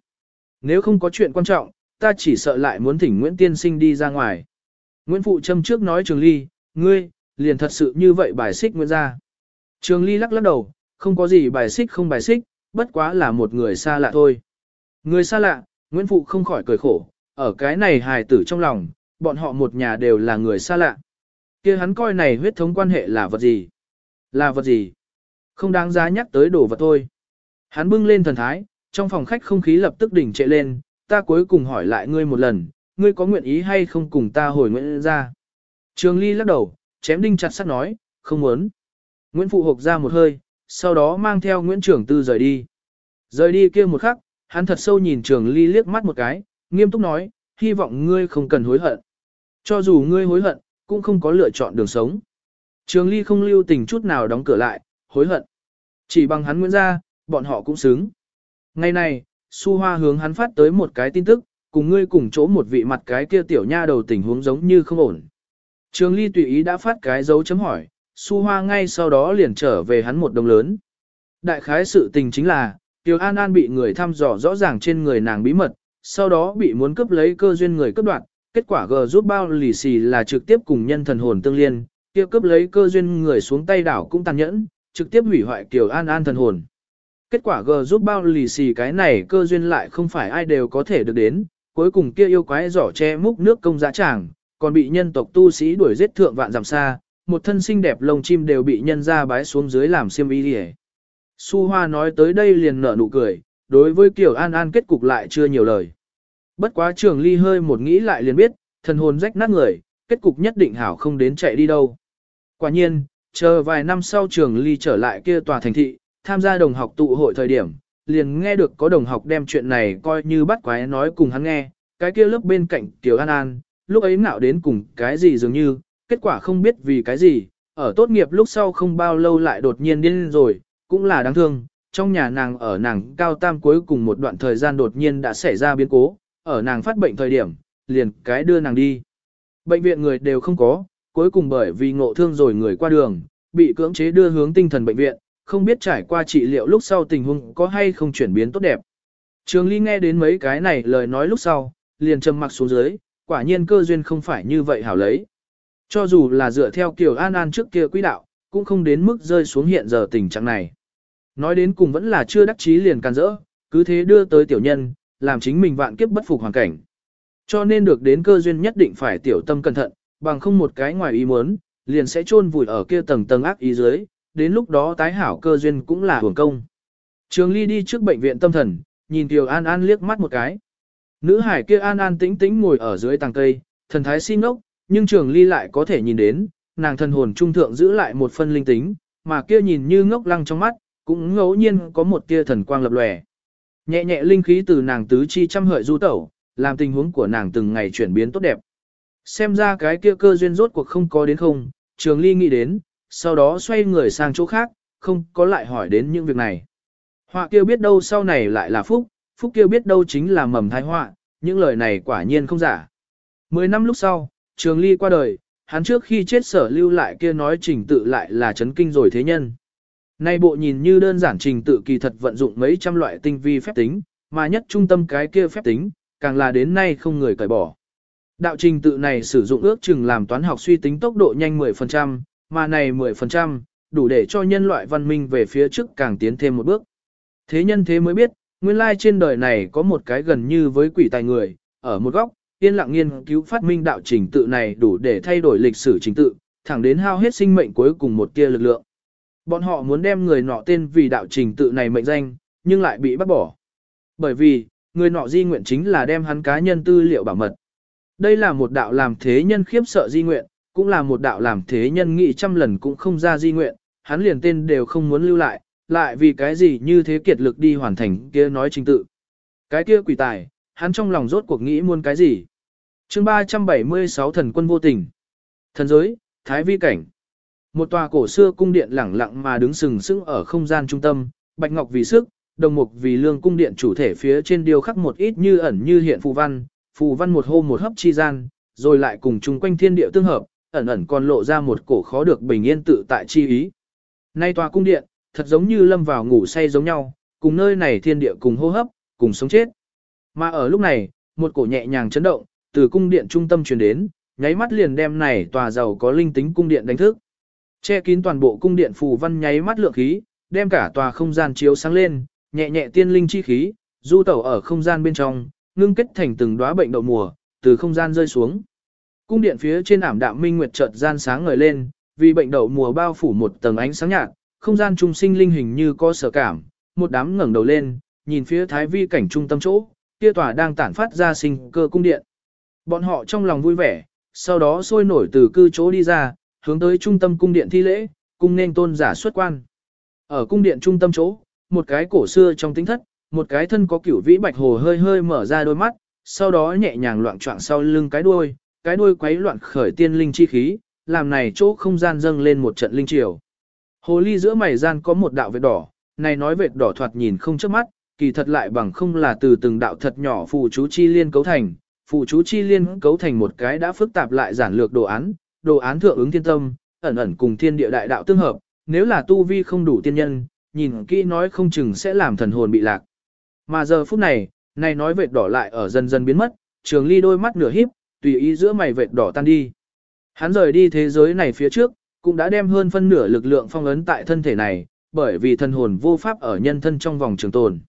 A: Nếu không có chuyện quan trọng, ta chỉ sợ lại muốn thỉnh Nguyễn Tiên Sinh đi ra ngoài. Nguyễn Phụ Trâm trước nói Trường Ly, ngươi, liền thật sự như vậy bài xích Nguyễn gia. Trường Ly lắc lắc đầu, không có gì bài xích không bài xích, bất quá là một người xa lạ thôi. Người xa lạ, Nguyễn Phụ không khỏi cười khổ, ở cái này hài tử trong lòng, bọn họ một nhà đều là người xa lạ. kia hắn coi này huyết thống quan hệ là vật gì? Là vật gì? Không đáng giá nhắc tới đồ vật thôi. Hắn bưng lên thần thái, trong phòng khách không khí lập tức đỉnh trệ lên, ta cuối cùng hỏi lại ngươi một lần, ngươi có nguyện ý hay không cùng ta hồi nguyện ra? Trường Ly lắc đầu, chém đinh chặt sắt nói, không muốn. Nguyễn Phụ hộp ra một hơi, sau đó mang theo Nguyễn Trường Tư rời đi. Rời đi kia một khắc, hắn thật sâu nhìn Trường Ly liếc mắt một cái, nghiêm túc nói, hy vọng ngươi không cần hối hận. Cho dù ngươi hối hận, cũng không có lựa chọn đường sống. Trường Ly không lưu tình chút nào đóng cửa lại, hối hận. Chỉ bằng hắn Nguyễn gia, bọn họ cũng xứng. Ngày này, Su Hoa hướng hắn phát tới một cái tin tức, cùng ngươi cùng chỗ một vị mặt cái kia tiểu nha đầu tình huống giống như không ổn. Trường Ly tùy ý đã phát cái dấu chấm hỏi, Su Hoa ngay sau đó liền trở về hắn một đồng lớn. Đại khái sự tình chính là, Tiểu An An bị người thăm dò rõ ràng trên người nàng bí mật, sau đó bị muốn cướp lấy cơ duyên người cướp đoạt, kết quả G rút bao lì xì là trực tiếp cùng nhân thần hồn tương liên, kia cướp lấy cơ duyên người xuống tay đảo cũng tàn nhẫn, trực tiếp hủy hoại Tiểu An An thần hồn. Kết quả G giúp bao lì xì cái này cơ duyên lại không phải ai đều có thể được đến, cuối cùng kia yêu quái giỏ che múc nước công dã tràng, còn bị nhân tộc tu sĩ đuổi giết thượng vạn dặm xa, một thân xinh đẹp lông chim đều bị nhân ra bái xuống dưới làm xiêm y đi Su Hoa nói tới đây liền nở nụ cười, đối với Kiều An An kết cục lại chưa nhiều lời. Bất quá trường ly hơi một nghĩ lại liền biết, thần hồn rách nát người, kết cục nhất định hảo không đến chạy đi đâu. Quả nhiên, chờ vài năm sau trường ly trở lại kia tòa thành thị, tham gia đồng học tụ hội thời điểm, liền nghe được có đồng học đem chuyện này coi như bắt quái nói cùng hắn nghe, cái kia lớp bên cạnh tiểu An An, lúc ấy ngạo đến cùng cái gì dường như, kết quả không biết vì cái gì, ở tốt nghiệp lúc sau không bao lâu lại đột nhiên điên rồi, cũng là đáng thương, trong nhà nàng ở nàng cao tam cuối cùng một đoạn thời gian đột nhiên đã xảy ra biến cố, ở nàng phát bệnh thời điểm, liền cái đưa nàng đi. Bệnh viện người đều không có, cuối cùng bởi vì ngộ thương rồi người qua đường, bị cưỡng chế đưa hướng tinh thần bệnh viện, không biết trải qua trị liệu lúc sau tình huống có hay không chuyển biến tốt đẹp. Trường Ly nghe đến mấy cái này lời nói lúc sau, liền trầm mặc xuống dưới, quả nhiên cơ duyên không phải như vậy hảo lấy. Cho dù là dựa theo kiểu An An trước kia quỹ đạo, cũng không đến mức rơi xuống hiện giờ tình trạng này. Nói đến cùng vẫn là chưa đắc chí liền can rỡ, cứ thế đưa tới tiểu nhân, làm chính mình vạn kiếp bất phục hoàn cảnh. Cho nên được đến cơ duyên nhất định phải tiểu tâm cẩn thận, bằng không một cái ngoài ý muốn, liền sẽ chôn vùi ở kia tầng tầng ác ý dưới, đến lúc đó tái hảo cơ duyên cũng là hưởng công. Trường Ly đi trước bệnh viện tâm thần, nhìn Tiểu An An liếc mắt một cái. Nữ hải kia an an tĩnh tĩnh ngồi ở dưới tàng cây, thần thái si ngốc, nhưng trường ly lại có thể nhìn đến, nàng thần hồn trung thượng giữ lại một phân linh tính, mà kia nhìn như ngốc lăng trong mắt, cũng ngẫu nhiên có một tia thần quang lập lòe. Nhẹ nhẹ linh khí từ nàng tứ chi trăm hợi du tẩu, làm tình huống của nàng từng ngày chuyển biến tốt đẹp. Xem ra cái kia cơ duyên rốt cuộc không có đến không, trường ly nghĩ đến, sau đó xoay người sang chỗ khác, không có lại hỏi đến những việc này. Họa kia biết đâu sau này lại là phúc, phúc kia biết đâu chính là mầm thái họa, những lời này quả nhiên không giả. Mười năm lúc sau, Trường Ly qua đời, hắn trước khi chết sở lưu lại kia nói trình tự lại là chấn kinh rồi thế nhân. Nay bộ nhìn như đơn giản trình tự kỳ thật vận dụng mấy trăm loại tinh vi phép tính, mà nhất trung tâm cái kia phép tính, càng là đến nay không người cởi bỏ. Đạo trình tự này sử dụng ước chừng làm toán học suy tính tốc độ nhanh 10%, mà này 10%, đủ để cho nhân loại văn minh về phía trước càng tiến thêm một bước. Thế nhân thế mới biết, nguyên lai trên đời này có một cái gần như với quỷ tài người, ở một góc, yên lặng nghiên cứu phát minh đạo trình tự này đủ để thay đổi lịch sử trình tự, thẳng đến hao hết sinh mệnh cuối cùng một tia lực lượng. Bọn họ muốn đem người nọ tên vì đạo trình tự này mệnh danh, nhưng lại bị bắt bỏ. Bởi vì, người nọ di nguyện chính là đem hắn cá nhân tư liệu bảo mật. Đây là một đạo làm thế nhân khiếp sợ di nguyện, cũng là một đạo làm thế nhân nghị trăm lần cũng không ra di nguyện, hắn liền tên đều không muốn lưu lại, lại vì cái gì như thế kiệt lực đi hoàn thành kia nói trình tự. Cái kia quỷ tài, hắn trong lòng rốt cuộc nghĩ muốn cái gì. chương 376 thần quân vô tình. Thần giới, thái vi cảnh. Một tòa cổ xưa cung điện lẳng lặng mà đứng sừng sững ở không gian trung tâm, bạch ngọc vì sức, đồng mục vì lương cung điện chủ thể phía trên điêu khắc một ít như ẩn như hiện phù văn, phù văn một hô một hấp chi gian, rồi lại cùng chung quanh thiên địa tương hợp, ẩn ẩn còn lộ ra một cổ khó được bình yên tự tại chi ý. Nay tòa cung điện, thật giống như lâm vào ngủ say giống nhau, cùng nơi này thiên địa cùng hô hấp, cùng sống chết. Mà ở lúc này, một cổ nhẹ nhàng chấn động, từ cung điện trung tâm truyền đến, nháy mắt liền đem này tòa giàu có linh tính cung điện đánh thức. Che kín toàn bộ cung điện phù văn nháy mắt lượng khí, đem cả tòa không gian chiếu sáng lên, nhẹ nhẹ tiên linh chi khí, du tẩu ở không gian bên trong, ngưng kết thành từng đóa bệnh đậu mùa, từ không gian rơi xuống. Cung điện phía trên ảm đạm minh nguyệt chợt gian sáng ngời lên, vì bệnh đậu mùa bao phủ một tầng ánh sáng nhạt, không gian trung sinh linh hình như có sở cảm, một đám ngẩng đầu lên, nhìn phía thái vi cảnh trung tâm chỗ, kia tòa đang tản phát ra sinh cơ cung điện. Bọn họ trong lòng vui vẻ, sau đó sôi nổi từ cư chỗ đi ra, hướng tới trung tâm cung điện thi lễ, cung nên tôn giả xuất quan. Ở cung điện trung tâm chỗ, một cái cổ xưa trong tính thất, một cái thân có kiểu vĩ bạch hồ hơi hơi mở ra đôi mắt, sau đó nhẹ nhàng loạn trọng sau lưng cái đuôi, cái đuôi quấy loạn khởi tiên linh chi khí, làm này chỗ không gian dâng lên một trận linh triều. Hồ ly giữa mày gian có một đạo vệt đỏ, này nói vệt đỏ thoạt nhìn không chớp mắt, kỳ thật lại bằng không là từ từng đạo thật nhỏ phù chú chi liên cấu thành, phù chú chi liên cấu thành một cái đã phức tạp lại giản lược đồ án, đồ án thượng ứng thiên tâm, ẩn ẩn cùng thiên địa đại đạo tương hợp, nếu là tu vi không đủ tiên nhân, nhìn kỹ nói không chừng sẽ làm thần hồn bị lạc. Mà giờ phút này, này nói vệt đỏ lại ở dần dần biến mất, trường ly đôi mắt nửa híp, tùy ý giữa mày vệt đỏ tan đi. Hắn rời đi thế giới này phía trước, cũng đã đem hơn phân nửa lực lượng phong ấn tại thân thể này, bởi vì thần hồn vô pháp ở nhân thân trong vòng trường tồn.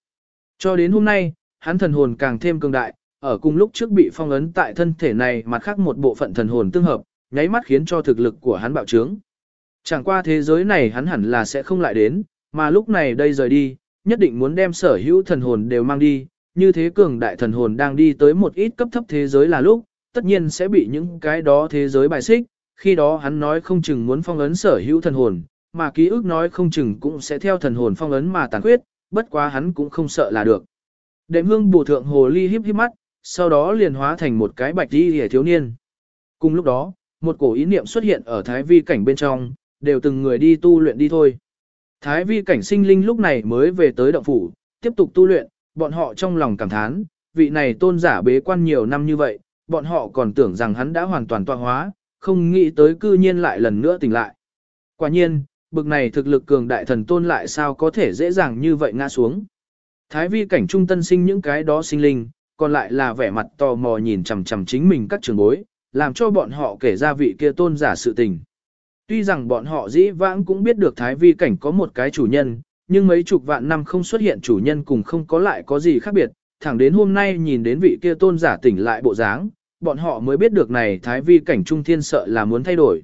A: Cho đến hôm nay, hắn thần hồn càng thêm cường đại, ở cùng lúc trước bị phong ấn tại thân thể này mặt khác một bộ phận thần hồn tương hợp, nháy mắt khiến cho thực lực của hắn bạo trướng. Chẳng qua thế giới này hắn hẳn là sẽ không lại đến, mà lúc này đây rời đi, nhất định muốn đem sở hữu thần hồn đều mang đi, như thế cường đại thần hồn đang đi tới một ít cấp thấp thế giới là lúc, tất nhiên sẽ bị những cái đó thế giới bài xích, khi đó hắn nói không chừng muốn phong ấn sở hữu thần hồn, mà ký ức nói không chừng cũng sẽ theo thần hồn phong ấn mà tàn khuyết, bất quá hắn cũng không sợ là được. Đệm hương bù thượng hồ ly híp híp mắt, sau đó liền hóa thành một cái bạch đi hề thiếu niên. Cùng lúc đó, một cổ ý niệm xuất hiện ở thái vi cảnh bên trong, đều từng người đi tu luyện đi thôi. Thái vi cảnh sinh linh lúc này mới về tới động phủ, tiếp tục tu luyện, bọn họ trong lòng cảm thán, vị này tôn giả bế quan nhiều năm như vậy, bọn họ còn tưởng rằng hắn đã hoàn toàn tọa hóa, không nghĩ tới cư nhiên lại lần nữa tỉnh lại. Quả nhiên, bực này thực lực cường đại thần tôn lại sao có thể dễ dàng như vậy ngã xuống. Thái vi cảnh trung tân sinh những cái đó sinh linh, còn lại là vẻ mặt tò mò nhìn chằm chằm chính mình các trường bối, làm cho bọn họ kể ra vị kia tôn giả sự tình. Tuy rằng bọn họ dĩ vãng cũng biết được thái vi cảnh có một cái chủ nhân, nhưng mấy chục vạn năm không xuất hiện chủ nhân cùng không có lại có gì khác biệt, thẳng đến hôm nay nhìn đến vị kia tôn giả tỉnh lại bộ dáng, bọn họ mới biết được này thái vi cảnh trung thiên sợ là muốn thay đổi.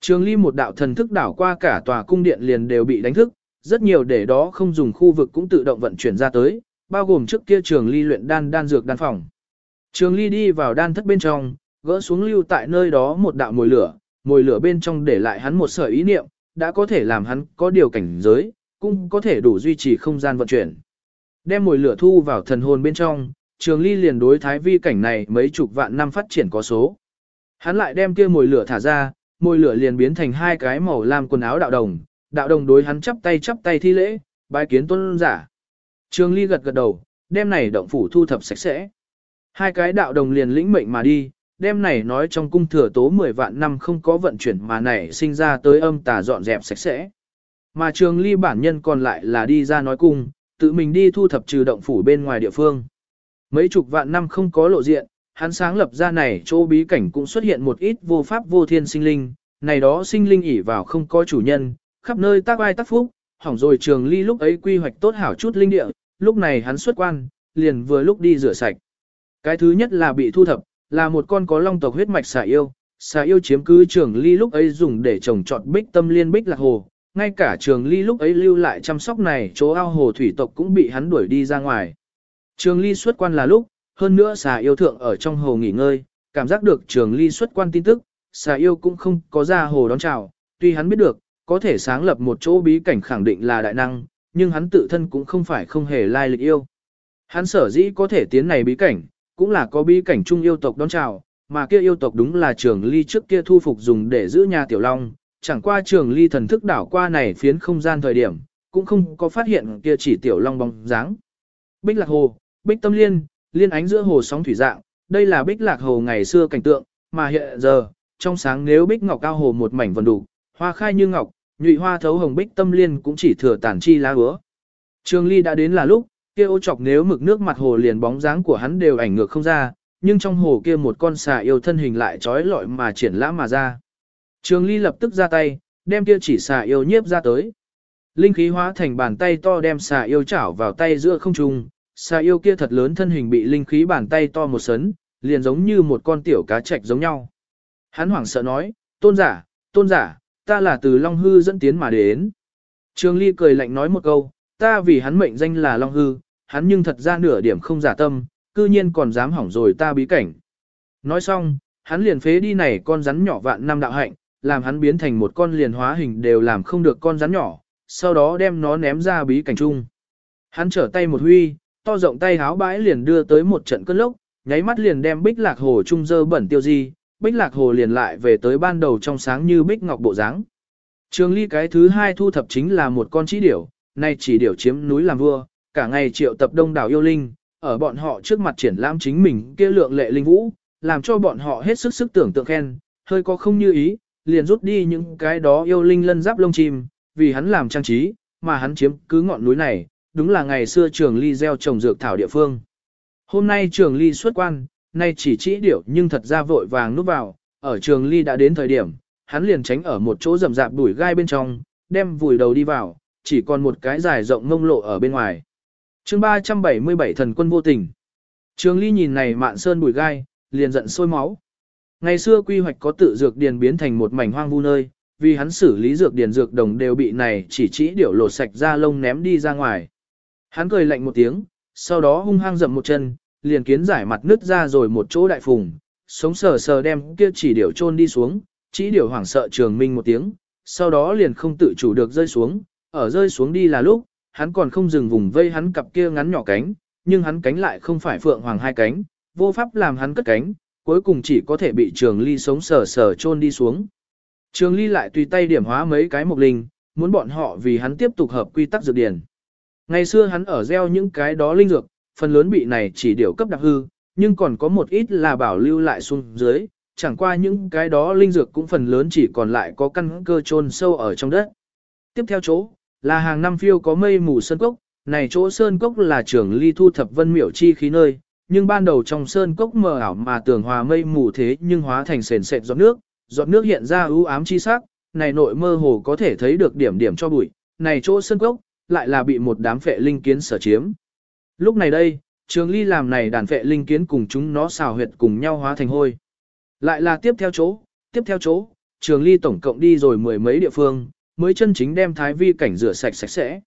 A: Trường ly một đạo thần thức đảo qua cả tòa cung điện liền đều bị đánh thức, rất nhiều để đó không dùng khu vực cũng tự động vận chuyển ra tới, bao gồm trước kia trường ly luyện đan đan dược đan phòng. Trường ly đi vào đan thất bên trong, gỡ xuống lưu tại nơi đó một đạo mồi lửa, mồi lửa bên trong để lại hắn một sợi ý niệm, đã có thể làm hắn có điều cảnh giới, cũng có thể đủ duy trì không gian vận chuyển. Đem mồi lửa thu vào thần hồn bên trong, trường ly liền đối thái vi cảnh này mấy chục vạn năm phát triển có số. Hắn lại đem kia mồi lửa thả ra, mồi lửa liền biến thành hai cái màu lam quần áo đạo đồng, đạo đồng đối hắn chắp tay chắp tay thi lễ, bái kiến tôn giả. Trường ly gật gật đầu, đem này động phủ thu thập sạch sẽ. Hai cái đạo đồng liền lĩnh mệnh mà đi, đem này nói trong cung thừa tố 10 vạn năm không có vận chuyển mà nảy sinh ra tới âm tà dọn dẹp sạch sẽ. Mà trường ly bản nhân còn lại là đi ra nói cung, tự mình đi thu thập trừ động phủ bên ngoài địa phương. Mấy chục vạn năm không có lộ diện, hắn sáng lập ra này chỗ bí cảnh cũng xuất hiện một ít vô pháp vô thiên sinh linh, này đó sinh linh ỉ vào không có chủ nhân, khắp nơi tác ai tác phúc, hỏng rồi trường ly lúc ấy quy hoạch tốt hảo chút linh địa, lúc này hắn xuất quan, liền vừa lúc đi rửa sạch. Cái thứ nhất là bị thu thập, là một con có long tộc huyết mạch xà yêu, xà yêu chiếm cứ trường ly lúc ấy dùng để trồng trọt bích tâm liên bích lạc hồ, ngay cả trường ly lúc ấy lưu lại chăm sóc này chỗ ao hồ thủy tộc cũng bị hắn đuổi đi ra ngoài. Trường ly xuất quan là lúc, hơn nữa xà yêu thượng ở trong hồ nghỉ ngơi, cảm giác được trường ly xuất quan tin tức, xà yêu cũng không có ra hồ đón chào, tuy hắn biết được, có thể sáng lập một chỗ bí cảnh khẳng định là đại năng, nhưng hắn tự thân cũng không phải không hề lai lịch yêu. Hắn sở dĩ có thể tiến này bí cảnh, cũng là có bí cảnh chung yêu tộc đón chào, mà kia yêu tộc đúng là trường ly trước kia thu phục dùng để giữ nhà tiểu long, chẳng qua trường ly thần thức đảo qua này phiến không gian thời điểm, cũng không có phát hiện kia chỉ tiểu long bóng dáng. Bích lạc hồ, bích tâm liên, liên ánh giữa hồ sóng thủy dạng, đây là bích lạc hồ ngày xưa cảnh tượng, mà hiện giờ, trong sáng nếu bích ngọc cao hồ một mảnh vần đủ, hoa khai như ngọc, nhụy hoa thấu hồng bích tâm liên cũng chỉ thừa tản chi lá ứa. Trường ly đã đến là lúc, kia ô chọc nếu mực nước mặt hồ liền bóng dáng của hắn đều ảnh ngược không ra, nhưng trong hồ kia một con xà yêu thân hình lại trói lọi mà triển lãm mà ra. Trường ly lập tức ra tay, đem kia chỉ xà yêu nhiếp ra tới. Linh khí hóa thành bàn tay to đem xà yêu chảo vào tay giữa không trung, xà yêu kia thật lớn thân hình bị linh khí bàn tay to một sấn, liền giống như một con tiểu cá trạch giống nhau. Hắn hoảng sợ nói, tôn giả, tôn giả, ta là từ Long Hư dẫn tiến mà đến. Trường Ly cười lạnh nói một câu, ta vì hắn mệnh danh là Long Hư, hắn nhưng thật ra nửa điểm không giả tâm, cư nhiên còn dám hỏng rồi ta bí cảnh. Nói xong, hắn liền phế đi này con rắn nhỏ vạn năm đạo hạnh, làm hắn biến thành một con liền hóa hình đều làm không được con rắn nhỏ, sau đó đem nó ném ra bí cảnh chung. Hắn trở tay một huy, to rộng tay háo bãi liền đưa tới một trận cơn lốc, nháy mắt liền đem bích lạc hồ trung dơ bẩn tiêu di, bích lạc hồ liền lại về tới ban đầu trong sáng như bích ngọc bộ dáng. Trường ly cái thứ hai thu thập chính là một con chỉ điểu, nay chỉ điểu chiếm núi làm vua, cả ngày triệu tập đông đảo yêu linh, ở bọn họ trước mặt triển lãm chính mình kia lượng lệ linh vũ, làm cho bọn họ hết sức sức tưởng tượng khen, hơi có không như ý, liền rút đi những cái đó yêu linh lân giáp lông chim, vì hắn làm trang trí, mà hắn chiếm cứ ngọn núi này, đúng là ngày xưa trường ly gieo trồng dược thảo địa phương. Hôm nay trường ly xuất quan, nay chỉ chỉ điểu nhưng thật ra vội vàng núp vào, ở trường ly đã đến thời điểm, hắn liền tránh ở một chỗ rậm rạp đuổi gai bên trong, đem vùi đầu đi vào, chỉ còn một cái dài rộng ngông lộ ở bên ngoài. chương 377 thần quân vô tình. Trường ly nhìn này mạn sơn bụi gai, liền giận sôi máu. Ngày xưa quy hoạch có tự dược điền biến thành một mảnh hoang vu nơi, vì hắn xử lý dược điền dược đồng đều bị này chỉ chỉ điểu lột sạch ra lông ném đi ra ngoài. Hắn cười lạnh một tiếng, sau đó hung hăng dậm một chân, liền kiến giải mặt nứt ra rồi một chỗ đại phùng, sống sờ sờ đem kia chỉ điểu chôn đi xuống, chỉ điểu hoảng sợ trường minh một tiếng, sau đó liền không tự chủ được rơi xuống, ở rơi xuống đi là lúc, hắn còn không dừng vùng vây hắn cặp kia ngắn nhỏ cánh, nhưng hắn cánh lại không phải phượng hoàng hai cánh, vô pháp làm hắn cất cánh, cuối cùng chỉ có thể bị trường ly sống sờ sờ chôn đi xuống. Trường ly lại tùy tay điểm hóa mấy cái mục linh, muốn bọn họ vì hắn tiếp tục hợp quy tắc dược điển. Ngày xưa hắn ở gieo những cái đó linh dược, phần lớn bị này chỉ điều cấp đặc hư, nhưng còn có một ít là bảo lưu lại xuống dưới, chẳng qua những cái đó linh dược cũng phần lớn chỉ còn lại có căn cơ chôn sâu ở trong đất. Tiếp theo chỗ, là hàng năm phiêu có mây mù sơn cốc, này chỗ sơn cốc là trưởng ly thu thập vân miểu chi khí nơi, nhưng ban đầu trong sơn cốc mờ ảo mà tưởng hòa mây mù thế nhưng hóa thành sền sệt giọt nước, giọt nước hiện ra ưu ám chi sắc, này nội mơ hồ có thể thấy được điểm điểm cho bụi, này chỗ sơn cốc, lại là bị một đám phệ linh kiến sở chiếm. Lúc này đây, trường ly làm này đàn phệ linh kiến cùng chúng nó xào huyệt cùng nhau hóa thành hôi. Lại là tiếp theo chỗ, tiếp theo chỗ, trường ly tổng cộng đi rồi mười mấy địa phương, mới chân chính đem thái vi cảnh rửa sạch sạch sẽ.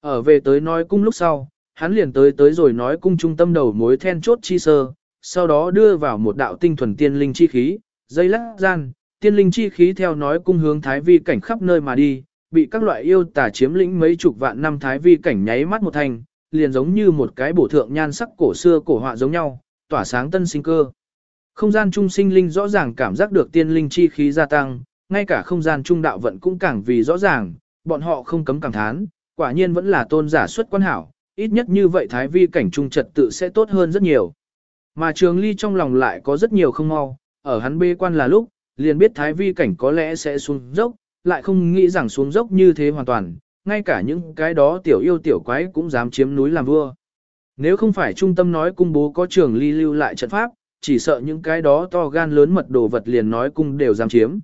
A: Ở về tới nói cung lúc sau, hắn liền tới tới rồi nói cung trung tâm đầu mối then chốt chi sơ, sau đó đưa vào một đạo tinh thuần tiên linh chi khí, dây lắc gian, tiên linh chi khí theo nói cung hướng thái vi cảnh khắp nơi mà đi, bị các loại yêu tà chiếm lĩnh mấy chục vạn năm thái vi cảnh nháy mắt một thành, liền giống như một cái bổ thượng nhan sắc cổ xưa cổ họa giống nhau, tỏa sáng tân sinh cơ. Không gian trung sinh linh rõ ràng cảm giác được tiên linh chi khí gia tăng, ngay cả không gian trung đạo vận cũng càng vì rõ ràng, bọn họ không cấm cảm thán, quả nhiên vẫn là tôn giả xuất quan hảo, ít nhất như vậy thái vi cảnh trung trật tự sẽ tốt hơn rất nhiều. Mà trường ly trong lòng lại có rất nhiều không mau, ở hắn bê quan là lúc, liền biết thái vi cảnh có lẽ sẽ xuống dốc, lại không nghĩ rằng xuống dốc như thế hoàn toàn, ngay cả những cái đó tiểu yêu tiểu quái cũng dám chiếm núi làm vua. Nếu không phải trung tâm nói cung bố có trường ly lưu lại trận pháp, chỉ sợ những cái đó to gan lớn mật đồ vật liền nói cung đều dám chiếm.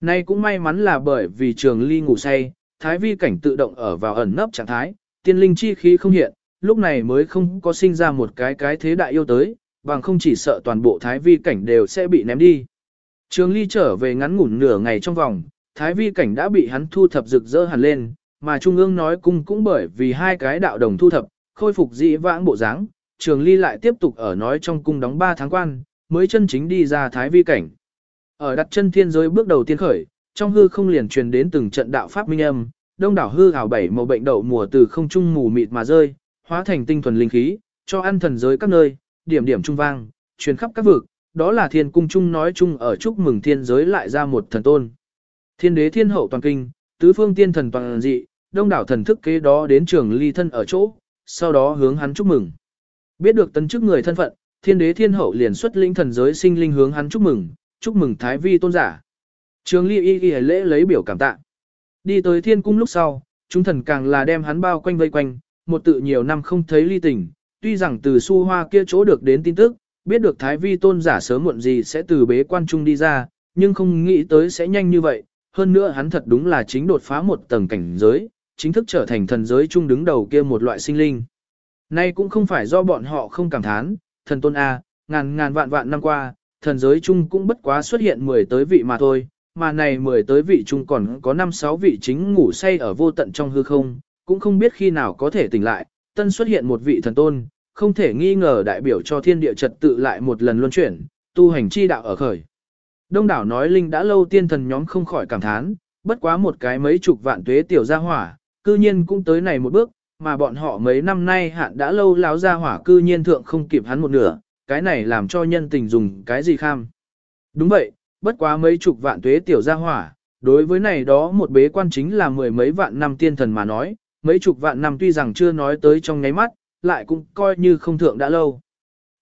A: Nay cũng may mắn là bởi vì trường ly ngủ say, thái vi cảnh tự động ở vào ẩn nấp trạng thái, tiên linh chi khí không hiện, lúc này mới không có sinh ra một cái cái thế đại yêu tới, bằng không chỉ sợ toàn bộ thái vi cảnh đều sẽ bị ném đi. Trường ly trở về ngắn ngủn nửa ngày trong vòng, thái vi cảnh đã bị hắn thu thập rực rỡ hẳn lên, mà trung ương nói cung cũng bởi vì hai cái đạo đồng thu thập, khôi phục dị vãng bộ dáng, trường ly lại tiếp tục ở nói trong cung đóng 3 tháng quan, mới chân chính đi ra thái vi cảnh. Ở đặt chân thiên giới bước đầu tiên khởi, trong hư không liền truyền đến từng trận đạo pháp minh âm, đông đảo hư ảo bảy màu bệnh đậu mùa từ không trung mù mịt mà rơi, hóa thành tinh thuần linh khí, cho ăn thần giới các nơi, điểm điểm trung vang, truyền khắp các vực, đó là thiên cung trung nói chung ở chúc mừng thiên giới lại ra một thần tôn. Thiên đế thiên hậu toàn kinh, tứ phương tiên thần toàn dị, đông đảo thần thức kế đó đến trường ly thân ở chỗ, sau đó hướng hắn chúc mừng. Biết được tân chức người thân phận, thiên đế thiên hậu liền xuất linh thần giới sinh linh hướng hắn chúc mừng, chúc mừng thái vi tôn giả. Trường ly y y lễ lấy biểu cảm tạ. Đi tới thiên cung lúc sau, chúng thần càng là đem hắn bao quanh vây quanh, một tự nhiều năm không thấy ly tình, tuy rằng từ su hoa kia chỗ được đến tin tức, biết được thái vi tôn giả sớm muộn gì sẽ từ bế quan trung đi ra, nhưng không nghĩ tới sẽ nhanh như vậy, hơn nữa hắn thật đúng là chính đột phá một tầng cảnh giới, chính thức trở thành thần giới trung đứng đầu kia một loại sinh linh. Nay cũng không phải do bọn họ không cảm thán, thần tôn A, ngàn ngàn vạn vạn năm qua, thần giới chung cũng bất quá xuất hiện 10 tới vị mà thôi, mà này 10 tới vị chung còn có 5-6 vị chính ngủ say ở vô tận trong hư không, cũng không biết khi nào có thể tỉnh lại, tân xuất hiện một vị thần tôn, không thể nghi ngờ đại biểu cho thiên địa trật tự lại một lần luân chuyển, tu hành chi đạo ở khởi. Đông đảo nói linh đã lâu tiên thần nhóm không khỏi cảm thán, bất quá một cái mấy chục vạn tuế tiểu gia hỏa, cư nhiên cũng tới này một bước, mà bọn họ mấy năm nay hạn đã lâu láo gia hỏa cư nhiên thượng không kịp hắn một nửa, cái này làm cho nhân tình dùng cái gì kham. Đúng vậy, bất quá mấy chục vạn tuế tiểu gia hỏa, đối với này đó một bế quan chính là mười mấy vạn năm tiên thần mà nói, mấy chục vạn năm tuy rằng chưa nói tới trong nháy mắt, lại cũng coi như không thượng đã lâu.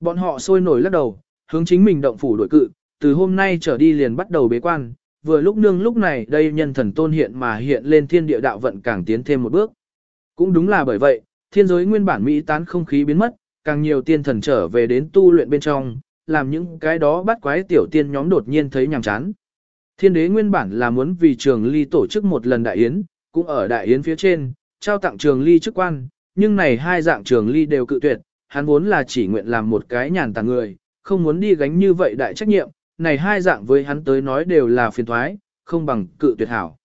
A: Bọn họ sôi nổi lắc đầu, hướng chính mình động phủ đổi cự, từ hôm nay trở đi liền bắt đầu bế quan, vừa lúc nương lúc này đây nhân thần tôn hiện mà hiện lên thiên địa đạo vận càng tiến thêm một bước. Cũng đúng là bởi vậy, thiên giới nguyên bản Mỹ tán không khí biến mất, càng nhiều tiên thần trở về đến tu luyện bên trong, làm những cái đó bắt quái tiểu tiên nhóm đột nhiên thấy nhàm chán. Thiên đế nguyên bản là muốn vì trường ly tổ chức một lần đại yến, cũng ở đại yến phía trên, trao tặng trường ly chức quan, nhưng này hai dạng trường ly đều cự tuyệt, hắn vốn là chỉ nguyện làm một cái nhàn tàng người, không muốn đi gánh như vậy đại trách nhiệm, này hai dạng với hắn tới nói đều là phiền thoái, không bằng cự tuyệt hảo.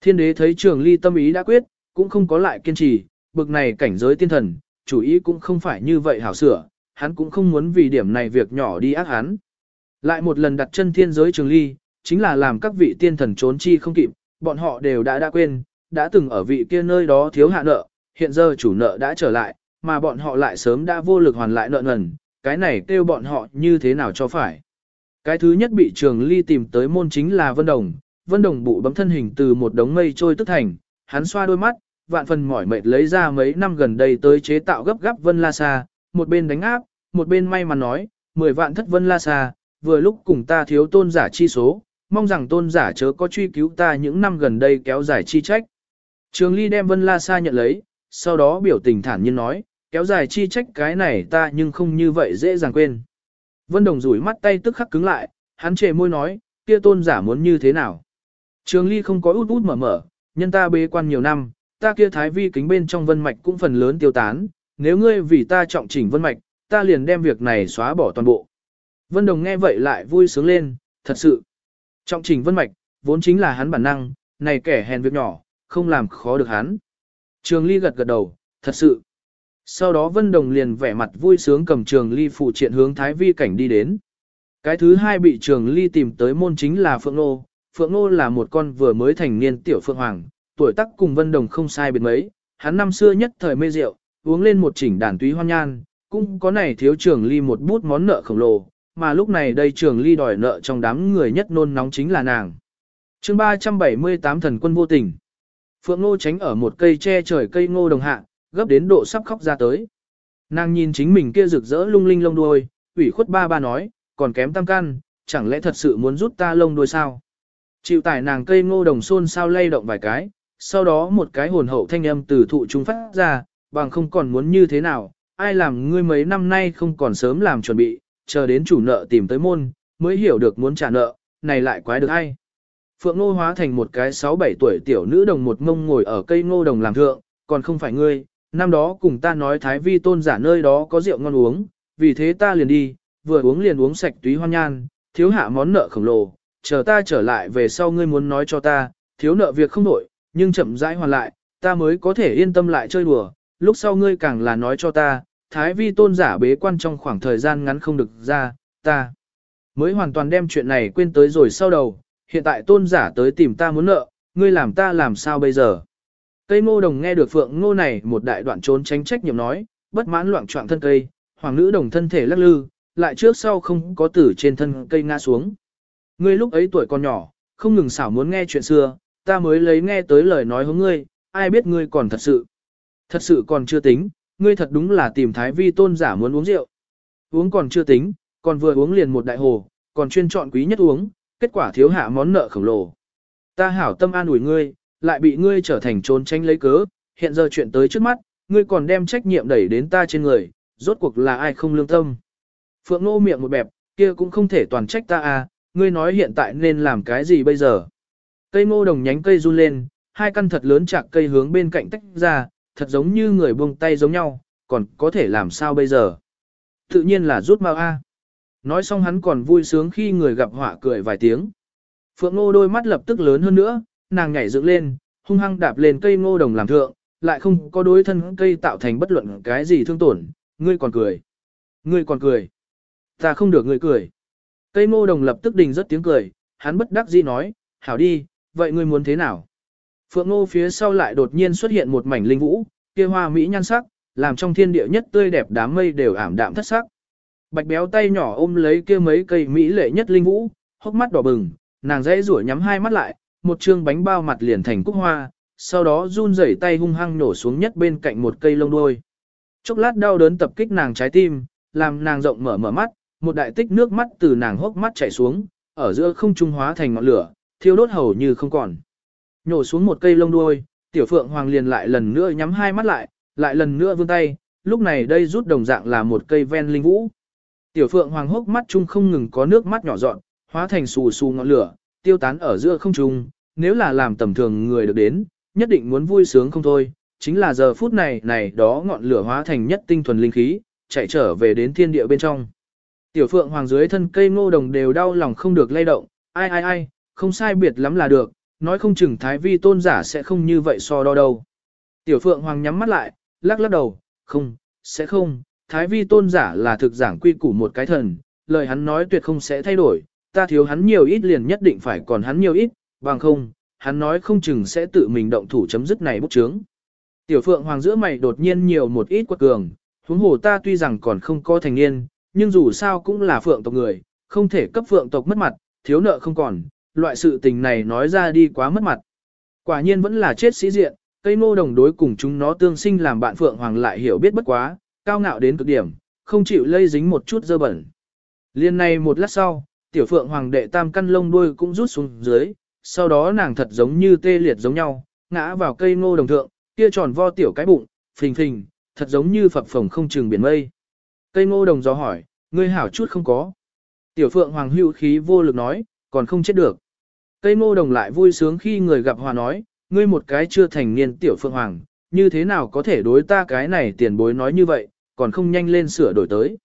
A: Thiên đế thấy trường ly tâm ý đã quyết, cũng không có lại kiên trì, bực này cảnh giới tiên thần, chủ ý cũng không phải như vậy hảo sửa, hắn cũng không muốn vì điểm này việc nhỏ đi ác hắn. Lại một lần đặt chân thiên giới trường ly, chính là làm các vị tiên thần trốn chi không kịp, bọn họ đều đã đã quên, đã từng ở vị kia nơi đó thiếu hạ nợ, hiện giờ chủ nợ đã trở lại, mà bọn họ lại sớm đã vô lực hoàn lại nợ nần, cái này kêu bọn họ như thế nào cho phải. Cái thứ nhất bị trường ly tìm tới môn chính là Vân Đồng, Vân Đồng bụ bấm thân hình từ một đống mây trôi tức thành, hắn xoa đôi mắt, vạn phần mỏi mệt lấy ra mấy năm gần đây tới chế tạo gấp gáp Vân La Sa, một bên đánh áp, một bên may mắn nói, mười vạn thất Vân La Sa, vừa lúc cùng ta thiếu tôn giả chi số, mong rằng tôn giả chớ có truy cứu ta những năm gần đây kéo dài chi trách. Trường Ly đem Vân La Sa nhận lấy, sau đó biểu tình thản nhiên nói, kéo dài chi trách cái này ta nhưng không như vậy dễ dàng quên. Vân Đồng rủi mắt tay tức khắc cứng lại, hắn trề môi nói, kia tôn giả muốn như thế nào. Trường Ly không có út út mở mở, nhân ta bế quan nhiều năm, ta kia thái vi kính bên trong vân mạch cũng phần lớn tiêu tán, nếu ngươi vì ta trọng chỉnh vân mạch, ta liền đem việc này xóa bỏ toàn bộ. Vân Đồng nghe vậy lại vui sướng lên, thật sự. Trọng chỉnh vân mạch, vốn chính là hắn bản năng, này kẻ hèn việc nhỏ, không làm khó được hắn. Trường Ly gật gật đầu, thật sự. Sau đó Vân Đồng liền vẻ mặt vui sướng cầm Trường Ly phụ triện hướng Thái Vi cảnh đi đến. Cái thứ hai bị Trường Ly tìm tới môn chính là Phượng Nô. Phượng Nô là một con vừa mới thành niên tiểu phượng hoàng, tuổi tác cùng Vân Đồng không sai biệt mấy, hắn năm xưa nhất thời mê rượu, uống lên một chỉnh đàn túy hoan nhan, cũng có này thiếu Trường Ly một bút món nợ khổng lồ, mà lúc này đây Trường Ly đòi nợ trong đám người nhất nôn nóng chính là nàng. Chương 378 thần quân vô tình. Phượng Ngô tránh ở một cây che trời cây ngô đồng hạ, gấp đến độ sắp khóc ra tới. Nàng nhìn chính mình kia rực rỡ lung linh lông đuôi, ủy khuất ba ba nói, còn kém tam căn, chẳng lẽ thật sự muốn rút ta lông đuôi sao? Chịu tải nàng cây ngô đồng xôn sao lay động vài cái, sau đó một cái hồn hậu thanh âm từ thụ trung phát ra, bằng không còn muốn như thế nào, ai làm ngươi mấy năm nay không còn sớm làm chuẩn bị, chờ đến chủ nợ tìm tới môn, mới hiểu được muốn trả nợ, này lại quái được ai. Phượng Ngô hóa thành một cái 6-7 tuổi tiểu nữ đồng một mông ngồi ở cây ngô đồng làm thượng, còn không phải ngươi, năm đó cùng ta nói Thái Vi tôn giả nơi đó có rượu ngon uống, vì thế ta liền đi, vừa uống liền uống sạch túy hoan nhan, thiếu hạ món nợ khổng lồ, chờ ta trở lại về sau ngươi muốn nói cho ta, thiếu nợ việc không nổi, nhưng chậm rãi hoàn lại, ta mới có thể yên tâm lại chơi đùa, lúc sau ngươi càng là nói cho ta, Thái Vi tôn giả bế quan trong khoảng thời gian ngắn không được ra, ta mới hoàn toàn đem chuyện này quên tới rồi sau đầu, hiện tại tôn giả tới tìm ta muốn nợ, ngươi làm ta làm sao bây giờ. Cây ngô đồng nghe được phượng ngô này một đại đoạn trốn tránh trách nhiệm nói, bất mãn loạn trọng thân cây, hoàng nữ đồng thân thể lắc lư, lại trước sau không có tử trên thân cây ngã xuống. Ngươi lúc ấy tuổi còn nhỏ, không ngừng xảo muốn nghe chuyện xưa, ta mới lấy nghe tới lời nói hướng ngươi, ai biết ngươi còn thật sự. Thật sự còn chưa tính, ngươi thật đúng là tìm thái vi tôn giả muốn uống rượu. Uống còn chưa tính, còn vừa uống liền một đại hồ, còn chuyên chọn quý nhất uống, kết quả thiếu hạ món nợ khổng lồ. Ta hảo tâm an ủi ngươi, lại bị ngươi trở thành trốn tránh lấy cớ, hiện giờ chuyện tới trước mắt, ngươi còn đem trách nhiệm đẩy đến ta trên người, rốt cuộc là ai không lương tâm. Phượng Nô miệng một bẹp, kia cũng không thể toàn trách ta à, ngươi nói hiện tại nên làm cái gì bây giờ. Cây ngô đồng nhánh cây run lên, hai căn thật lớn chạc cây hướng bên cạnh tách ra, thật giống như người buông tay giống nhau, còn có thể làm sao bây giờ. Tự nhiên là rút mau a. Nói xong hắn còn vui sướng khi người gặp họa cười vài tiếng. Phượng ngô đôi mắt lập tức lớn hơn nữa, nàng nhảy dựng lên, hung hăng đạp lên cây ngô đồng làm thượng, lại không có đối thân cây tạo thành bất luận cái gì thương tổn, ngươi còn cười. Ngươi còn cười. Ta không được ngươi cười. Cây ngô đồng lập tức đình rất tiếng cười, hắn bất đắc dĩ nói, hảo đi, vậy ngươi muốn thế nào? Phượng ngô phía sau lại đột nhiên xuất hiện một mảnh linh vũ, kia hoa mỹ nhan sắc, làm trong thiên địa nhất tươi đẹp đám mây đều ảm đạm thất sắc. Bạch béo tay nhỏ ôm lấy kia mấy cây mỹ lệ nhất linh vũ, hốc mắt đỏ bừng, nàng dễ rủa nhắm hai mắt lại, một chương bánh bao mặt liền thành cúc hoa, sau đó run rẩy tay hung hăng nổ xuống nhất bên cạnh một cây lông đuôi. Chốc lát đau đớn tập kích nàng trái tim, làm nàng rộng mở mở mắt, một đại tích nước mắt từ nàng hốc mắt chảy xuống, ở giữa không trung hóa thành ngọn lửa, thiêu đốt hầu như không còn. Nhổ xuống một cây lông đuôi, tiểu phượng hoàng liền lại lần nữa nhắm hai mắt lại, lại lần nữa vươn tay, lúc này đây rút đồng dạng là một cây ven linh vũ. Tiểu phượng hoàng hốc mắt chung không ngừng có nước mắt nhỏ dọn, hóa thành xù xù ngọn lửa, tiêu tán ở giữa không trung, nếu là làm tầm thường người được đến, nhất định muốn vui sướng không thôi, chính là giờ phút này này đó ngọn lửa hóa thành nhất tinh thuần linh khí, chạy trở về đến thiên địa bên trong. Tiểu phượng hoàng dưới thân cây ngô đồng đều đau lòng không được lay động, ai ai ai, không sai biệt lắm là được, nói không chừng thái vi tôn giả sẽ không như vậy so đo đâu. Tiểu phượng hoàng nhắm mắt lại, lắc lắc đầu, không, sẽ không, thái vi tôn giả là thực giảng quy củ một cái thần, lời hắn nói tuyệt không sẽ thay đổi, ta thiếu hắn nhiều ít liền nhất định phải còn hắn nhiều ít, bằng không, hắn nói không chừng sẽ tự mình động thủ chấm dứt này bút chướng. Tiểu phượng hoàng giữa mày đột nhiên nhiều một ít quật cường, huống hồ ta tuy rằng còn không có thành niên, nhưng dù sao cũng là phượng tộc người, không thể cấp phượng tộc mất mặt, thiếu nợ không còn, loại sự tình này nói ra đi quá mất mặt. Quả nhiên vẫn là chết sĩ diện, cây ngô đồng đối cùng chúng nó tương sinh làm bạn phượng hoàng lại hiểu biết bất quá, cao ngạo đến cực điểm, không chịu lây dính một chút dơ bẩn. Liên này một lát sau, tiểu phượng hoàng đệ tam căn lông đuôi cũng rút xuống dưới, sau đó nàng thật giống như tê liệt giống nhau, ngã vào cây ngô đồng thượng, kia tròn vo tiểu cái bụng, phình phình, thật giống như phập phồng không chừng biển mây. Cây ngô đồng gió hỏi, ngươi hảo chút không có. Tiểu phượng hoàng hữu khí vô lực nói, còn không chết được. Cây ngô đồng lại vui sướng khi người gặp hòa nói, ngươi một cái chưa thành niên tiểu phượng hoàng, như thế nào có thể đối ta cái này tiền bối nói như vậy, còn không nhanh lên sửa đổi tới.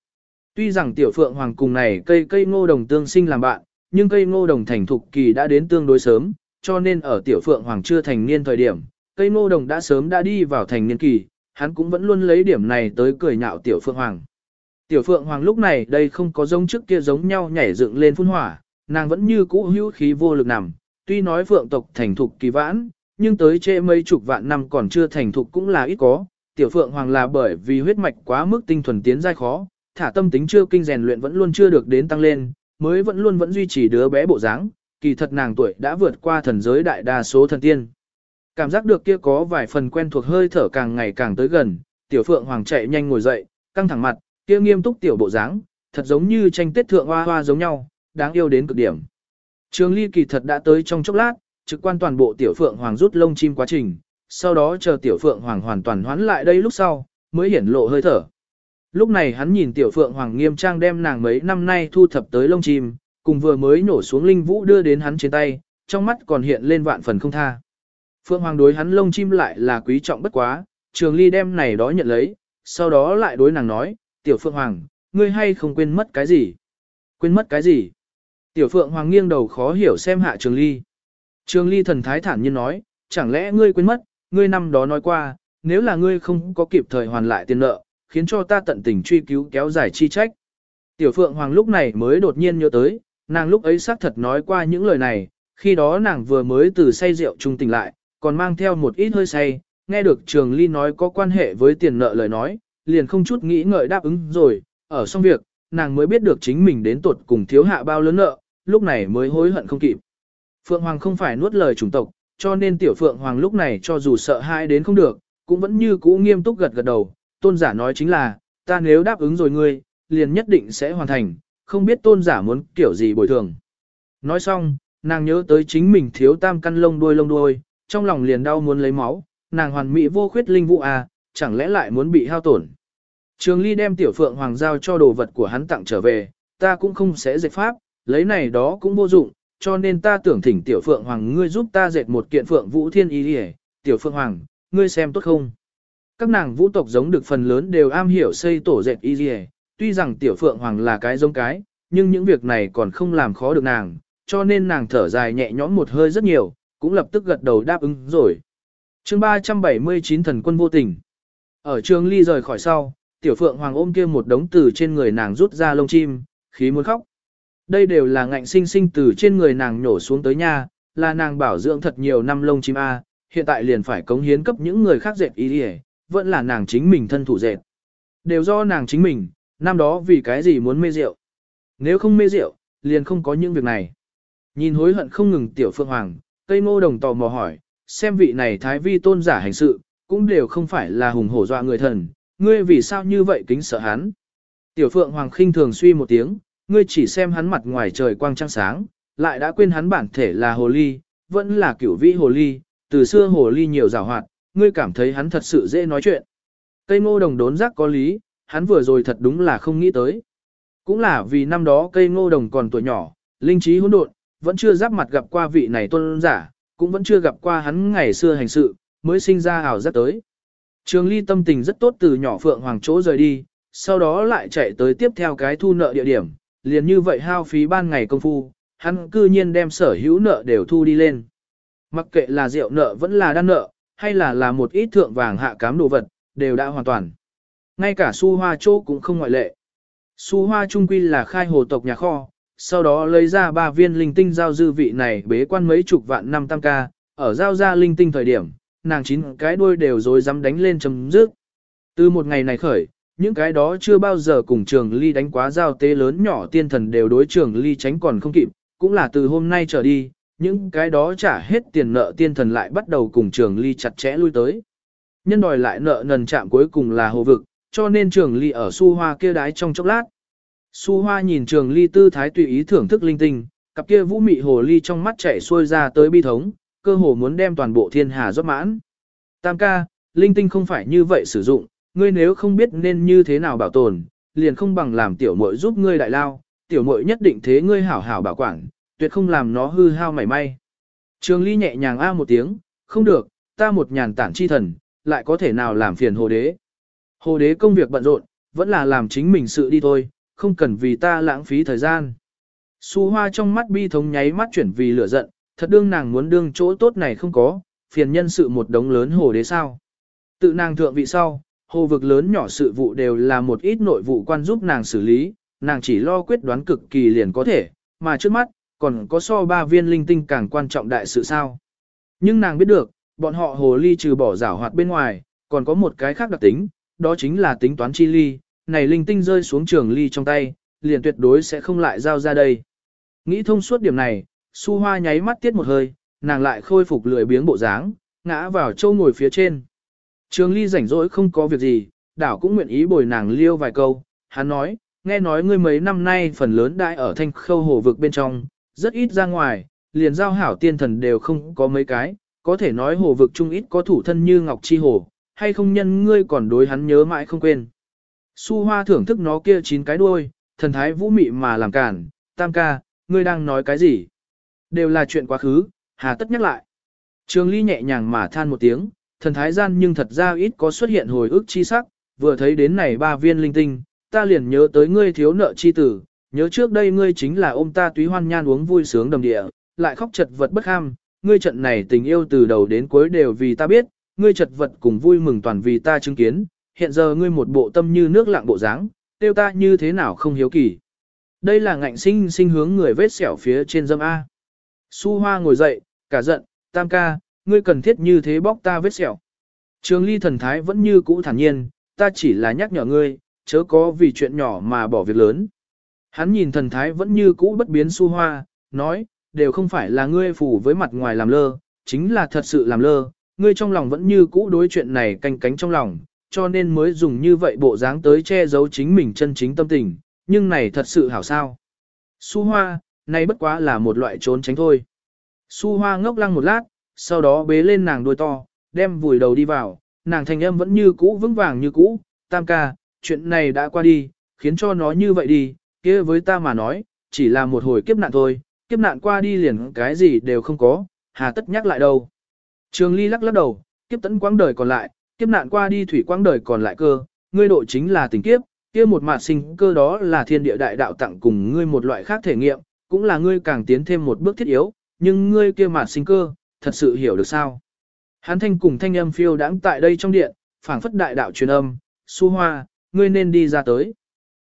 A: Tuy rằng tiểu phượng hoàng cùng này cây cây ngô đồng tương sinh làm bạn, nhưng cây ngô đồng thành thục kỳ đã đến tương đối sớm, cho nên ở tiểu phượng hoàng chưa thành niên thời điểm, cây ngô đồng đã sớm đã đi vào thành niên kỳ, hắn cũng vẫn luôn lấy điểm này tới cười nhạo tiểu phượng hoàng. Tiểu phượng hoàng lúc này đây không có giống trước kia giống nhau nhảy dựng lên phun hỏa, nàng vẫn như cũ hữu khí vô lực nằm, tuy nói phượng tộc thành thục kỳ vãn, nhưng tới trễ mấy chục vạn năm còn chưa thành thục cũng là ít có, tiểu phượng hoàng là bởi vì huyết mạch quá mức tinh thuần tiến giai khó, thả tâm tính chưa kinh rèn luyện vẫn luôn chưa được đến tăng lên, mới vẫn luôn vẫn duy trì đứa bé bộ dáng, kỳ thật nàng tuổi đã vượt qua thần giới đại đa số thần tiên. Cảm giác được kia có vài phần quen thuộc hơi thở càng ngày càng tới gần, tiểu phượng hoàng chạy nhanh ngồi dậy, căng thẳng mặt, kia nghiêm túc tiểu bộ dáng, thật giống như tranh tết thượng hoa hoa giống nhau, đáng yêu đến cực điểm. Trường ly kỳ thật đã tới trong chốc lát, trực quan toàn bộ tiểu phượng hoàng rút lông chim quá trình, sau đó chờ tiểu phượng hoàng hoàn toàn hoán lại đây lúc sau, mới hiển lộ hơi thở. Lúc này hắn nhìn tiểu phượng hoàng nghiêm trang đem nàng mấy năm nay thu thập tới lông chim, cùng vừa mới nổ xuống linh vũ đưa đến hắn trên tay, trong mắt còn hiện lên vạn phần không tha. Phượng hoàng đối hắn lông chim lại là quý trọng bất quá, trường ly đem này đó nhận lấy, sau đó lại đối nàng nói, tiểu phượng hoàng, ngươi hay không quên mất cái gì? Quên mất cái gì? Tiểu phượng hoàng nghiêng đầu khó hiểu xem hạ trường ly. Trường ly thần thái thản nhiên nói, chẳng lẽ ngươi quên mất, ngươi năm đó nói qua, nếu là ngươi không có kịp thời hoàn lại tiền nợ, khiến cho ta tận tình truy cứu kéo dài chi trách. Tiểu Phượng Hoàng lúc này mới đột nhiên nhớ tới, nàng lúc ấy xác thật nói qua những lời này, khi đó nàng vừa mới từ say rượu trung tỉnh lại, còn mang theo một ít hơi say, nghe được Trường Ly nói có quan hệ với tiền nợ lời nói, liền không chút nghĩ ngợi đáp ứng rồi, ở xong việc, nàng mới biết được chính mình đến tuột cùng thiếu hạ bao lớn nợ, lúc này mới hối hận không kịp. Phượng Hoàng không phải nuốt lời chủng tộc, cho nên tiểu Phượng Hoàng lúc này cho dù sợ hãi đến không được, cũng vẫn như cũ nghiêm túc gật gật đầu, tôn giả nói chính là, ta nếu đáp ứng rồi ngươi, liền nhất định sẽ hoàn thành, không biết tôn giả muốn kiểu gì bồi thường. Nói xong, nàng nhớ tới chính mình thiếu tam căn lông đuôi lông đuôi, trong lòng liền đau muốn lấy máu, nàng hoàn mỹ vô khuyết linh vụ à, chẳng lẽ lại muốn bị hao tổn. Trường Ly đem tiểu phượng hoàng giao cho đồ vật của hắn tặng trở về, ta cũng không sẽ dệt pháp, lấy này đó cũng vô dụng, cho nên ta tưởng thỉnh tiểu phượng hoàng ngươi giúp ta dệt một kiện phượng vũ thiên y đi tiểu phượng hoàng, ngươi xem tốt không? Các nàng vũ tộc giống được phần lớn đều am hiểu xây tổ dệt y dì tuy rằng tiểu phượng hoàng là cái giống cái, nhưng những việc này còn không làm khó được nàng, cho nên nàng thở dài nhẹ nhõm một hơi rất nhiều, cũng lập tức gật đầu đáp ứng rồi. chương 379 thần quân vô tình. Ở trường ly rời khỏi sau, tiểu phượng hoàng ôm kia một đống từ trên người nàng rút ra lông chim, khí muốn khóc. Đây đều là ngạnh sinh sinh từ trên người nàng nhổ xuống tới nha, là nàng bảo dưỡng thật nhiều năm lông chim A, hiện tại liền phải cống hiến cấp những người khác dệt y đi vẫn là nàng chính mình thân thủ dệt. Đều do nàng chính mình, năm đó vì cái gì muốn mê rượu. Nếu không mê rượu, liền không có những việc này. Nhìn hối hận không ngừng tiểu phương hoàng, cây ngô đồng tò mò hỏi, xem vị này thái vi tôn giả hành sự, cũng đều không phải là hùng hổ dọa người thần, ngươi vì sao như vậy kính sợ hắn. Tiểu phượng hoàng khinh thường suy một tiếng, ngươi chỉ xem hắn mặt ngoài trời quang trăng sáng, lại đã quên hắn bản thể là hồ ly, vẫn là kiểu vĩ hồ ly, từ xưa hồ ly nhiều rào hoạt, ngươi cảm thấy hắn thật sự dễ nói chuyện. Cây ngô đồng đốn giác có lý, hắn vừa rồi thật đúng là không nghĩ tới. Cũng là vì năm đó cây ngô đồng còn tuổi nhỏ, linh trí hỗn độn, vẫn chưa giáp mặt gặp qua vị này tôn giả, cũng vẫn chưa gặp qua hắn ngày xưa hành sự, mới sinh ra ảo giác tới. Trường ly tâm tình rất tốt từ nhỏ phượng hoàng chỗ rời đi, sau đó lại chạy tới tiếp theo cái thu nợ địa điểm, liền như vậy hao phí ban ngày công phu, hắn cư nhiên đem sở hữu nợ đều thu đi lên. Mặc kệ là rượu nợ vẫn là đan nợ, hay là là một ít thượng vàng hạ cám đồ vật, đều đã hoàn toàn. Ngay cả su hoa chỗ cũng không ngoại lệ. Su hoa trung quy là khai hồ tộc nhà kho, sau đó lấy ra ba viên linh tinh giao dư vị này bế quan mấy chục vạn năm tam ca, ở giao ra linh tinh thời điểm, nàng chín cái đuôi đều rồi dám đánh lên chấm dứt. Từ một ngày này khởi, những cái đó chưa bao giờ cùng trường ly đánh quá giao tế lớn nhỏ tiên thần đều đối trường ly tránh còn không kịp, cũng là từ hôm nay trở đi, những cái đó trả hết tiền nợ tiên thần lại bắt đầu cùng trường ly chặt chẽ lui tới. Nhân đòi lại nợ nần chạm cuối cùng là hồ vực, cho nên trường ly ở su hoa kia đái trong chốc lát. Su hoa nhìn trường ly tư thái tùy ý thưởng thức linh tinh, cặp kia vũ mị hồ ly trong mắt chảy xuôi ra tới bi thống, cơ hồ muốn đem toàn bộ thiên hà rót mãn. Tam ca, linh tinh không phải như vậy sử dụng, ngươi nếu không biết nên như thế nào bảo tồn, liền không bằng làm tiểu muội giúp ngươi đại lao, tiểu muội nhất định thế ngươi hảo hảo bảo quản, tuyệt không làm nó hư hao mảy may. Trường ly nhẹ nhàng a một tiếng, không được, ta một nhàn tản chi thần, lại có thể nào làm phiền hồ đế. Hồ đế công việc bận rộn, vẫn là làm chính mình sự đi thôi, không cần vì ta lãng phí thời gian. Xu hoa trong mắt bi thống nháy mắt chuyển vì lửa giận, thật đương nàng muốn đương chỗ tốt này không có, phiền nhân sự một đống lớn hồ đế sao. Tự nàng thượng vị sau, hồ vực lớn nhỏ sự vụ đều là một ít nội vụ quan giúp nàng xử lý, nàng chỉ lo quyết đoán cực kỳ liền có thể, mà trước mắt, còn có so ba viên linh tinh càng quan trọng đại sự sao. Nhưng nàng biết được, bọn họ hồ ly trừ bỏ rảo hoạt bên ngoài, còn có một cái khác đặc tính, đó chính là tính toán chi ly, này linh tinh rơi xuống trường ly trong tay, liền tuyệt đối sẽ không lại giao ra đây. Nghĩ thông suốt điểm này, su hoa nháy mắt tiết một hơi, nàng lại khôi phục lười biếng bộ dáng, ngã vào châu ngồi phía trên. Trường ly rảnh rỗi không có việc gì, đảo cũng nguyện ý bồi nàng liêu vài câu, hắn nói, nghe nói ngươi mấy năm nay phần lớn đại ở thanh khâu hồ vực bên trong, rất ít ra ngoài, liền giao hảo tiên thần đều không có mấy cái, có thể nói hồ vực trung ít có thủ thân như Ngọc Chi Hồ, hay không nhân ngươi còn đối hắn nhớ mãi không quên. Su Hoa thưởng thức nó kia chín cái đuôi, thần thái vũ mị mà làm cản, tam ca, ngươi đang nói cái gì? Đều là chuyện quá khứ, hà tất nhắc lại. Trường Ly nhẹ nhàng mà than một tiếng, thần thái gian nhưng thật ra ít có xuất hiện hồi ức chi sắc, vừa thấy đến này ba viên linh tinh, ta liền nhớ tới ngươi thiếu nợ chi tử, nhớ trước đây ngươi chính là ôm ta túy hoan nhan uống vui sướng đầm địa, lại khóc chật vật bất ham, ngươi trận này tình yêu từ đầu đến cuối đều vì ta biết, ngươi chật vật cùng vui mừng toàn vì ta chứng kiến, hiện giờ ngươi một bộ tâm như nước lặng bộ dáng, tiêu ta như thế nào không hiếu kỳ. Đây là ngạnh sinh sinh hướng người vết sẹo phía trên dâm A. Su Hoa ngồi dậy, cả giận, tam ca, ngươi cần thiết như thế bóc ta vết sẹo. Trường ly thần thái vẫn như cũ thản nhiên, ta chỉ là nhắc nhở ngươi, chớ có vì chuyện nhỏ mà bỏ việc lớn. Hắn nhìn thần thái vẫn như cũ bất biến Su Hoa, nói, đều không phải là ngươi phủ với mặt ngoài làm lơ, chính là thật sự làm lơ, ngươi trong lòng vẫn như cũ đối chuyện này canh cánh trong lòng, cho nên mới dùng như vậy bộ dáng tới che giấu chính mình chân chính tâm tình, nhưng này thật sự hảo sao. Su Hoa, này bất quá là một loại trốn tránh thôi. Su Hoa ngốc lăng một lát, sau đó bế lên nàng đuôi to, đem vùi đầu đi vào, nàng thanh âm vẫn như cũ vững vàng như cũ, tam ca, chuyện này đã qua đi, khiến cho nó như vậy đi, kia với ta mà nói, chỉ là một hồi kiếp nạn thôi, kiếp nạn qua đi liền cái gì đều không có, hà tất nhắc lại đâu. Trường Ly lắc lắc đầu, kiếp tấn quãng đời còn lại, kiếp nạn qua đi thủy quãng đời còn lại cơ, ngươi độ chính là tình kiếp, kia một mạt sinh cơ đó là thiên địa đại đạo tặng cùng ngươi một loại khác thể nghiệm, cũng là ngươi càng tiến thêm một bước thiết yếu, nhưng ngươi kia mạt sinh cơ, thật sự hiểu được sao? Hán thanh cùng thanh âm phiêu đãng tại đây trong điện, phảng phất đại đạo truyền âm, Su Hoa, ngươi nên đi ra tới.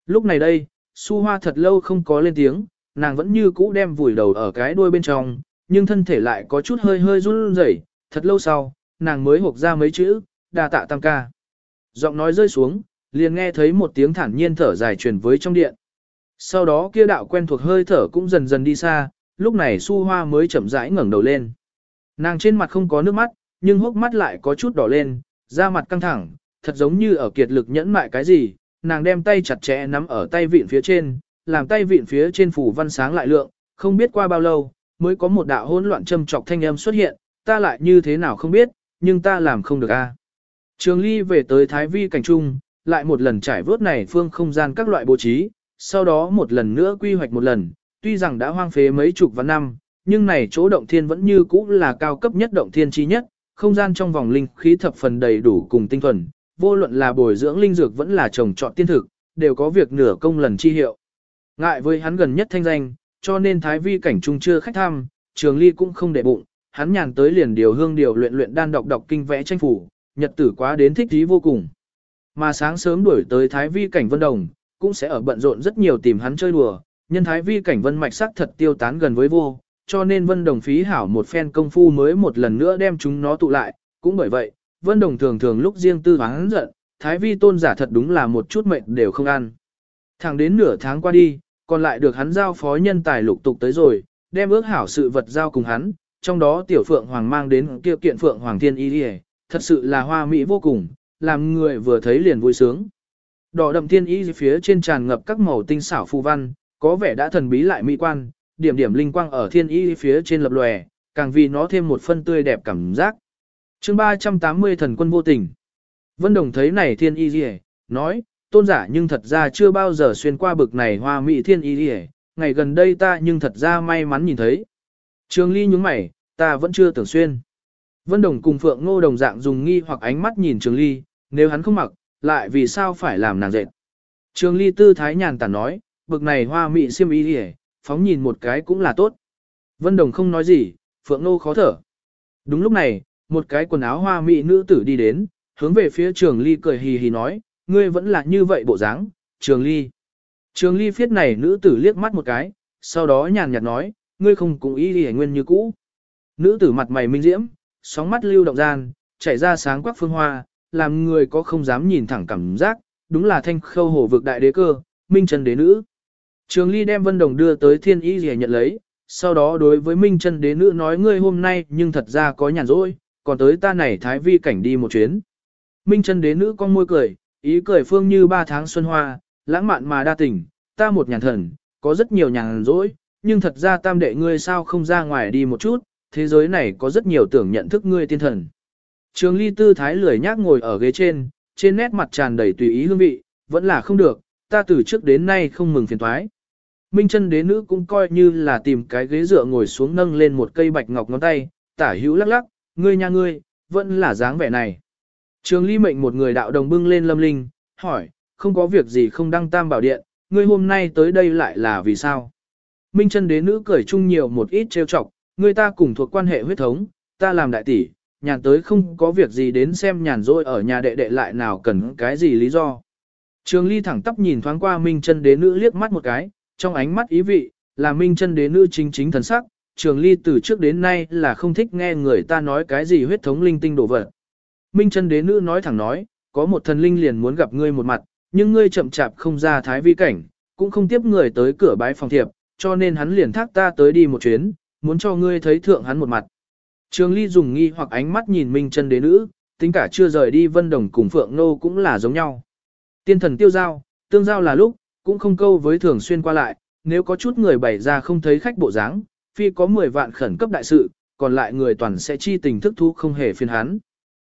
A: Lúc này đây, Su Hoa thật lâu không có lên tiếng, nàng vẫn như cũ đem vùi đầu ở cái đuôi bên trong, nhưng thân thể lại có chút hơi hơi run rẩy. thật lâu sau, nàng mới hộc ra mấy chữ, đa tạ tam ca. Giọng nói rơi xuống, liền nghe thấy một tiếng thản nhiên thở dài truyền với trong điện. Sau đó kia đạo quen thuộc hơi thở cũng dần dần đi xa, lúc này su hoa mới chậm rãi ngẩng đầu lên. Nàng trên mặt không có nước mắt, nhưng hốc mắt lại có chút đỏ lên, da mặt căng thẳng, thật giống như ở kiệt lực nhẫn mại cái gì, nàng đem tay chặt chẽ nắm ở tay vịn phía trên, làm tay vịn phía trên phủ văn sáng lại lượng, không biết qua bao lâu, mới có một đạo hỗn loạn châm chọc thanh âm xuất hiện, ta lại như thế nào không biết, nhưng ta làm không được a. Trường Ly về tới Thái Vi cảnh trung, lại một lần trải vớt này phương không gian các loại bố trí, sau đó một lần nữa quy hoạch một lần, tuy rằng đã hoang phế mấy chục vạn năm, nhưng này chỗ động thiên vẫn như cũ là cao cấp nhất động thiên chi nhất, không gian trong vòng linh khí thập phần đầy đủ cùng tinh thuần, vô luận là bồi dưỡng linh dược vẫn là trồng trọt tiên thực, đều có việc nửa công lần chi hiệu. Ngại với hắn gần nhất thanh danh, cho nên thái vi cảnh trung chưa khách thăm, trường ly cũng không để bụng, hắn nhàn tới liền điều hương điều luyện luyện đan đọc đọc kinh vẽ tranh phủ, nhật tử quá đến thích thú vô cùng. Mà sáng sớm đuổi tới thái vi cảnh vân đồng, cũng sẽ ở bận rộn rất nhiều tìm hắn chơi đùa, nhân thái vi cảnh vân mạch sắc thật tiêu tán gần với vô, cho nên vân đồng phí hảo một phen công phu mới một lần nữa đem chúng nó tụ lại, cũng bởi vậy, vân đồng thường thường lúc riêng tư hắn giận, thái vi tôn giả thật đúng là một chút mệnh đều không ăn. Thẳng đến nửa tháng qua đi, còn lại được hắn giao phó nhân tài lục tục tới rồi, đem ước hảo sự vật giao cùng hắn, trong đó tiểu phượng hoàng mang đến kia kiện phượng hoàng thiên y đi thật sự là hoa mỹ vô cùng, làm người vừa thấy liền vui sướng. Đỏ đậm thiên y phía trên tràn ngập các màu tinh xảo phù văn, có vẻ đã thần bí lại mỹ quan, điểm điểm linh quang ở thiên y phía trên lập lòe, càng vì nó thêm một phân tươi đẹp cảm giác chương 380 thần quân vô tình. Vân Đồng thấy này thiên y gì nói, tôn giả nhưng thật ra chưa bao giờ xuyên qua bực này hoa mỹ thiên y gì ngày gần đây ta nhưng thật ra may mắn nhìn thấy. Trường ly nhúng mày, ta vẫn chưa tưởng xuyên. Vân Đồng cùng Phượng Ngô đồng dạng dùng nghi hoặc ánh mắt nhìn Trường ly, nếu hắn không mặc, lại vì sao phải làm nàng dệt. Trường ly tư thái nhàn tản nói, bực này hoa mỹ xiêm y gì phóng nhìn một cái cũng là tốt. Vân Đồng không nói gì, Phượng Ngô khó thở. Đúng lúc này, một cái quần áo hoa mỹ nữ tử đi đến, hướng về phía Trường Ly cười hì hì nói, ngươi vẫn là như vậy bộ dáng, Trường Ly. Trường Ly phiết này nữ tử liếc mắt một cái, sau đó nhàn nhạt nói, ngươi không cùng ý đi nguyên như cũ. Nữ tử mặt mày minh diễm, sóng mắt lưu động gian, chảy ra sáng quắc phương hoa, làm người có không dám nhìn thẳng cảm giác, đúng là thanh khâu hổ vực đại đế cơ, minh chân đế nữ. Trường Ly đem Vân Đồng đưa tới Thiên Y Liễu nhận lấy, sau đó đối với Minh Chân Đế nữ nói ngươi hôm nay nhưng thật ra có nhàn rỗi, còn tới ta này thái vi cảnh đi một chuyến. Minh Chân Đế nữ con môi cười, ý cười phương như ba tháng xuân hoa, lãng mạn mà đa tình, ta một nhàn thần, có rất nhiều nhàn rỗi, nhưng thật ra tam đệ ngươi sao không ra ngoài đi một chút, thế giới này có rất nhiều tưởng nhận thức ngươi tiên thần. Trường ly tư thái lười nhác ngồi ở ghế trên, trên nét mặt tràn đầy tùy ý hương vị, vẫn là không được, ta từ trước đến nay không mừng phiền thoái. Minh chân đế nữ cũng coi như là tìm cái ghế dựa ngồi xuống nâng lên một cây bạch ngọc ngón tay, tả hữu lắc lắc, ngươi nha ngươi, vẫn là dáng vẻ này. Trường ly mệnh một người đạo đồng bưng lên lâm linh, hỏi, không có việc gì không đăng tam bảo điện, ngươi hôm nay tới đây lại là vì sao? Minh chân đế nữ cười chung nhiều một ít trêu chọc, ngươi ta cùng thuộc quan hệ huyết thống, ta làm đại tỷ, nhàn tới không có việc gì đến xem nhàn rỗi ở nhà đệ đệ lại nào cần cái gì lý do. Trường ly thẳng tắp nhìn thoáng qua Minh chân đế nữ liếc mắt một cái, trong ánh mắt ý vị, là Minh chân đế nữ chính chính thần sắc, trường ly từ trước đến nay là không thích nghe người ta nói cái gì huyết thống linh tinh đổ vật. Minh chân đế nữ nói thẳng nói, có một thần linh liền muốn gặp ngươi một mặt, nhưng ngươi chậm chạp không ra thái vi cảnh, cũng không tiếp người tới cửa bái phòng thiệp, cho nên hắn liền thác ta tới đi một chuyến, muốn cho ngươi thấy thượng hắn một mặt. Trường Ly dùng nghi hoặc ánh mắt nhìn Minh chân đế nữ, tính cả chưa rời đi Vân Đồng cùng Phượng Nô cũng là giống nhau. Tiên thần tiêu giao, tương giao là lúc, cũng không câu với thường xuyên qua lại, nếu có chút người bày ra không thấy khách bộ dáng, phi có 10 vạn khẩn cấp đại sự, còn lại người toàn sẽ chi tình thức thú không hề phiền hắn.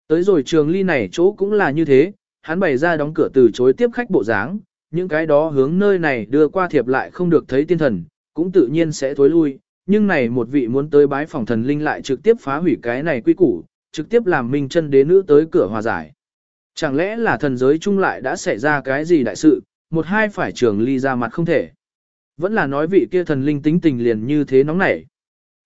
A: Tới rồi trường ly này chỗ cũng là như thế, hắn bày ra đóng cửa từ chối tiếp khách bộ dáng, những cái đó hướng nơi này đưa qua thiệp lại không được thấy tiên thần, cũng tự nhiên sẽ thối lui, nhưng này một vị muốn tới bái phòng thần linh lại trực tiếp phá hủy cái này quy củ, trực tiếp làm minh chân đế nữ tới cửa hòa giải. Chẳng lẽ là thần giới chung lại đã xảy ra cái gì đại sự, một hai phải trường ly ra mặt không thể. Vẫn là nói vị kia thần linh tính tình liền như thế nóng nảy.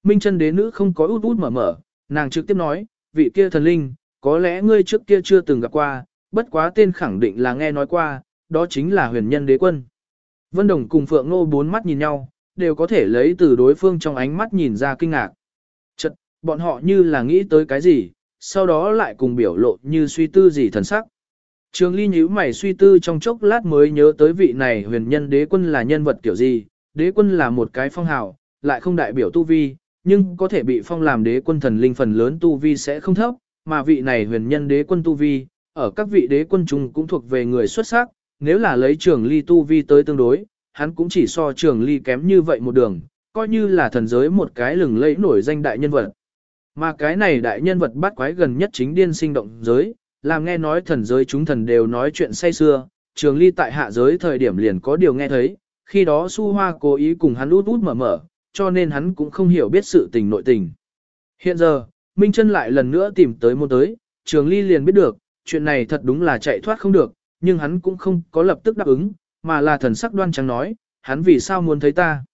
A: Minh chân đế nữ không có út út mở mở, nàng trực tiếp nói, vị kia thần linh, có lẽ ngươi trước kia chưa từng gặp qua, bất quá tên khẳng định là nghe nói qua, đó chính là huyền nhân đế quân. Vân Đồng cùng Phượng nô bốn mắt nhìn nhau, đều có thể lấy từ đối phương trong ánh mắt nhìn ra kinh ngạc. Chật, bọn họ như là nghĩ tới cái gì, sau đó lại cùng biểu lộ như suy tư gì thần sắc. Trường Ly nhíu mày suy tư trong chốc lát mới nhớ tới vị này huyền nhân đế quân là nhân vật kiểu gì, đế quân là một cái phong hào, lại không đại biểu tu vi, nhưng có thể bị phong làm đế quân thần linh phần lớn tu vi sẽ không thấp, mà vị này huyền nhân đế quân tu vi, ở các vị đế quân chung cũng thuộc về người xuất sắc, nếu là lấy trường ly tu vi tới tương đối, hắn cũng chỉ so trường ly kém như vậy một đường, coi như là thần giới một cái lừng lẫy nổi danh đại nhân vật. Mà cái này đại nhân vật bắt quái gần nhất chính điên sinh động giới, làm nghe nói thần giới chúng thần đều nói chuyện say xưa, trường ly tại hạ giới thời điểm liền có điều nghe thấy, khi đó su hoa cố ý cùng hắn út út mở mở, cho nên hắn cũng không hiểu biết sự tình nội tình. Hiện giờ, Minh chân lại lần nữa tìm tới môn tới, trường ly liền biết được, chuyện này thật đúng là chạy thoát không được, nhưng hắn cũng không có lập tức đáp ứng, mà là thần sắc đoan trắng nói, hắn vì sao muốn thấy ta.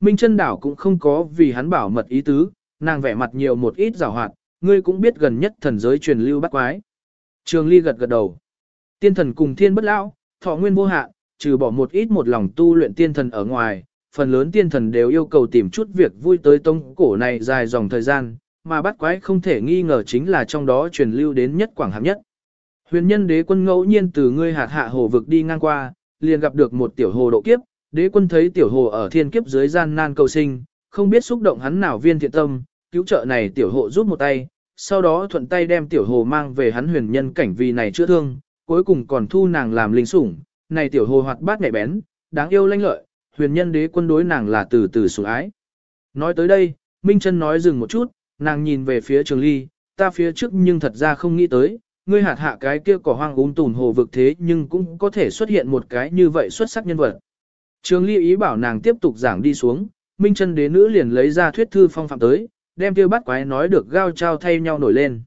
A: Minh chân đảo cũng không có vì hắn bảo mật ý tứ, nàng vẻ mặt nhiều một ít rào hoạt, ngươi cũng biết gần nhất thần giới truyền lưu bắt quái. Trường ly gật gật đầu. Tiên thần cùng thiên bất lão, thọ nguyên vô hạn, trừ bỏ một ít một lòng tu luyện tiên thần ở ngoài, phần lớn tiên thần đều yêu cầu tìm chút việc vui tới tông cổ này dài dòng thời gian, mà bắt quái không thể nghi ngờ chính là trong đó truyền lưu đến nhất quảng hàm nhất. Huyền nhân đế quân ngẫu nhiên từ ngươi hạt hạ hồ vực đi ngang qua, liền gặp được một tiểu hồ độ kiếp, đế quân thấy tiểu hồ ở thiên kiếp dưới gian nan cầu sinh, không biết xúc động hắn nào viên thiện tâm, cứu trợ này tiểu hồ giúp một tay, sau đó thuận tay đem tiểu hồ mang về hắn huyền nhân cảnh vì này chữa thương, cuối cùng còn thu nàng làm linh sủng, này tiểu hồ hoạt bát nhạy bén, đáng yêu lanh lợi, huyền nhân đế quân đối nàng là từ từ sủng ái. Nói tới đây, Minh Trân nói dừng một chút, nàng nhìn về phía trường ly, ta phía trước nhưng thật ra không nghĩ tới, ngươi hạt hạ cái kia cỏ hoang úng tùn hồ vực thế nhưng cũng có thể xuất hiện một cái như vậy xuất sắc nhân vật. Trường ly ý bảo nàng tiếp tục giảng đi xuống, minh chân đế nữ liền lấy ra thuyết thư phong phạm tới, đem tiêu bắt quái nói được gao trao thay nhau nổi lên.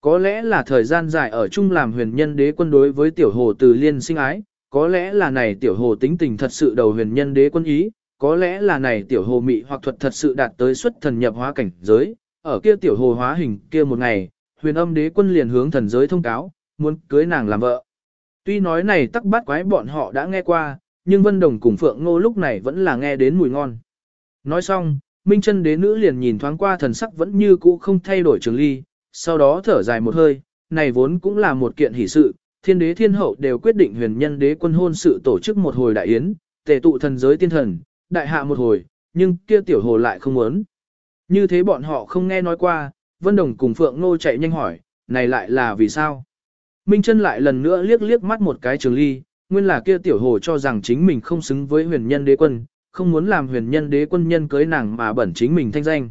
A: Có lẽ là thời gian dài ở chung làm huyền nhân đế quân đối với tiểu hồ từ liên sinh ái, có lẽ là này tiểu hồ tính tình thật sự đầu huyền nhân đế quân ý, có lẽ là này tiểu hồ mị hoặc thuật thật sự đạt tới xuất thần nhập hóa cảnh giới, ở kia tiểu hồ hóa hình kia một ngày, huyền âm đế quân liền hướng thần giới thông cáo, muốn cưới nàng làm vợ. Tuy nói này tắc bát quái bọn họ đã nghe qua, nhưng Vân Đồng cùng Phượng Ngô lúc này vẫn là nghe đến mùi ngon. Nói xong, Minh chân đế nữ liền nhìn thoáng qua thần sắc vẫn như cũ không thay đổi trường ly, sau đó thở dài một hơi, này vốn cũng là một kiện hỷ sự, thiên đế thiên hậu đều quyết định huyền nhân đế quân hôn sự tổ chức một hồi đại yến, tề tụ thần giới tiên thần, đại hạ một hồi, nhưng kia tiểu hồ lại không muốn. Như thế bọn họ không nghe nói qua, Vân Đồng cùng Phượng Nô chạy nhanh hỏi, này lại là vì sao? Minh chân lại lần nữa liếc liếc mắt một cái trường ly, nguyên là kia tiểu hồ cho rằng chính mình không xứng với huyền nhân đế quân, không muốn làm huyền nhân đế quân nhân cưới nàng mà bẩn chính mình thanh danh.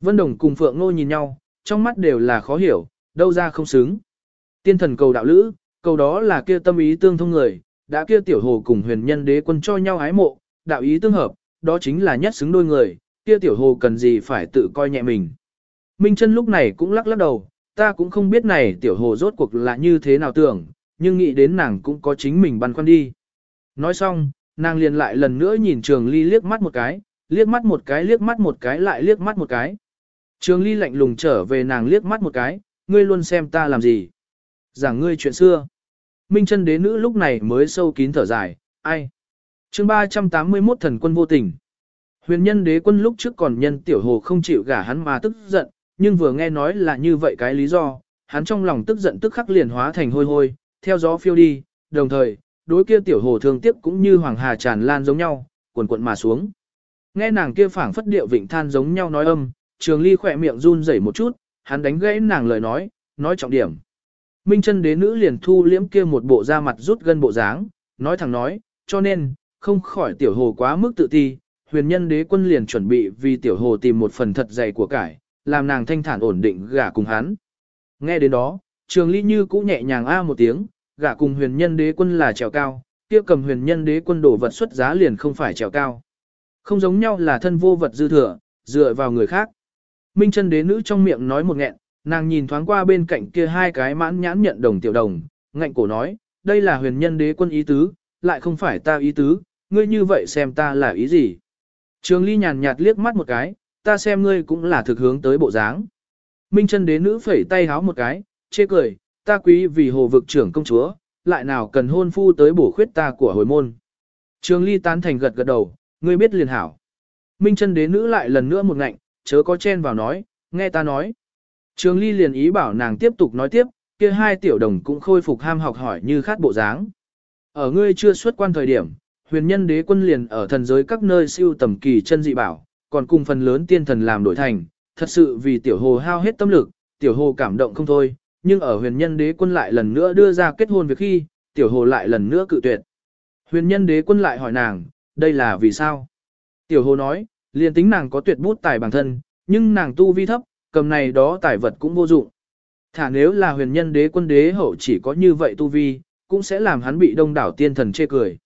A: Vân Đồng cùng Phượng Ngô nhìn nhau, trong mắt đều là khó hiểu, đâu ra không xứng. Tiên thần cầu đạo lữ, cầu đó là kia tâm ý tương thông người, đã kia tiểu hồ cùng huyền nhân đế quân cho nhau ái mộ, đạo ý tương hợp, đó chính là nhất xứng đôi người, kia tiểu hồ cần gì phải tự coi nhẹ mình. Minh chân lúc này cũng lắc lắc đầu, ta cũng không biết này tiểu hồ rốt cuộc là như thế nào tưởng, nhưng nghĩ đến nàng cũng có chính mình băn khoăn đi. Nói xong, nàng liền lại lần nữa nhìn trường ly liếc mắt một cái, liếc mắt một cái liếc mắt một cái lại liếc mắt một cái. Trường ly lạnh lùng trở về nàng liếc mắt một cái, ngươi luôn xem ta làm gì. Giảng ngươi chuyện xưa. Minh chân đế nữ lúc này mới sâu kín thở dài, ai. chương 381 thần quân vô tình. Huyền nhân đế quân lúc trước còn nhân tiểu hồ không chịu gả hắn mà tức giận, nhưng vừa nghe nói là như vậy cái lý do, hắn trong lòng tức giận tức khắc liền hóa thành hôi hôi, theo gió phiêu đi, đồng thời, đối kia tiểu hồ thương tiếc cũng như hoàng hà tràn lan giống nhau, cuộn cuộn mà xuống. Nghe nàng kia phảng phất điệu vịnh than giống nhau nói âm, trường ly khỏe miệng run rẩy một chút, hắn đánh gãy nàng lời nói, nói trọng điểm. Minh chân đế nữ liền thu liễm kia một bộ da mặt rút gân bộ dáng, nói thẳng nói, cho nên, không khỏi tiểu hồ quá mức tự ti, huyền nhân đế quân liền chuẩn bị vì tiểu hồ tìm một phần thật dày của cải, làm nàng thanh thản ổn định gả cùng hắn. Nghe đến đó, trường ly như cũ nhẹ nhàng a một tiếng, gả cùng huyền nhân đế quân là trèo cao, kia cầm huyền nhân đế quân đổ vật xuất giá liền không phải trèo cao. Không giống nhau là thân vô vật dư thừa, dựa vào người khác. Minh chân đế nữ trong miệng nói một nghẹn, nàng nhìn thoáng qua bên cạnh kia hai cái mãn nhãn nhận đồng tiểu đồng, ngạnh cổ nói, đây là huyền nhân đế quân ý tứ, lại không phải ta ý tứ, ngươi như vậy xem ta là ý gì. Trường ly nhàn nhạt liếc mắt một cái, ta xem ngươi cũng là thực hướng tới bộ dáng. Minh chân đế nữ phẩy tay háo một cái, chê cười, ta quý vì hồ vực trưởng công chúa, lại nào cần hôn phu tới bổ khuyết ta của hồi môn. Trường ly tán thành gật gật đầu, ngươi biết liền hảo. Minh chân đế nữ lại lần nữa một ngạnh, chớ có chen vào nói, nghe ta nói. Trường ly liền ý bảo nàng tiếp tục nói tiếp, kia hai tiểu đồng cũng khôi phục ham học hỏi như khát bộ dáng. Ở ngươi chưa xuất quan thời điểm, huyền nhân đế quân liền ở thần giới các nơi siêu tầm kỳ chân dị bảo, còn cùng phần lớn tiên thần làm đổi thành, thật sự vì tiểu hồ hao hết tâm lực, tiểu hồ cảm động không thôi, nhưng ở huyền nhân đế quân lại lần nữa đưa ra kết hôn việc khi, tiểu hồ lại lần nữa cự tuyệt. Huyền nhân đế quân lại hỏi nàng, đây là vì sao? Tiểu hồ nói, liền tính nàng có tuyệt bút tài bản thân, nhưng nàng tu vi thấp, cầm này đó tài vật cũng vô dụng. Thả nếu là huyền nhân đế quân đế hậu chỉ có như vậy tu vi, cũng sẽ làm hắn bị đông đảo tiên thần chê cười.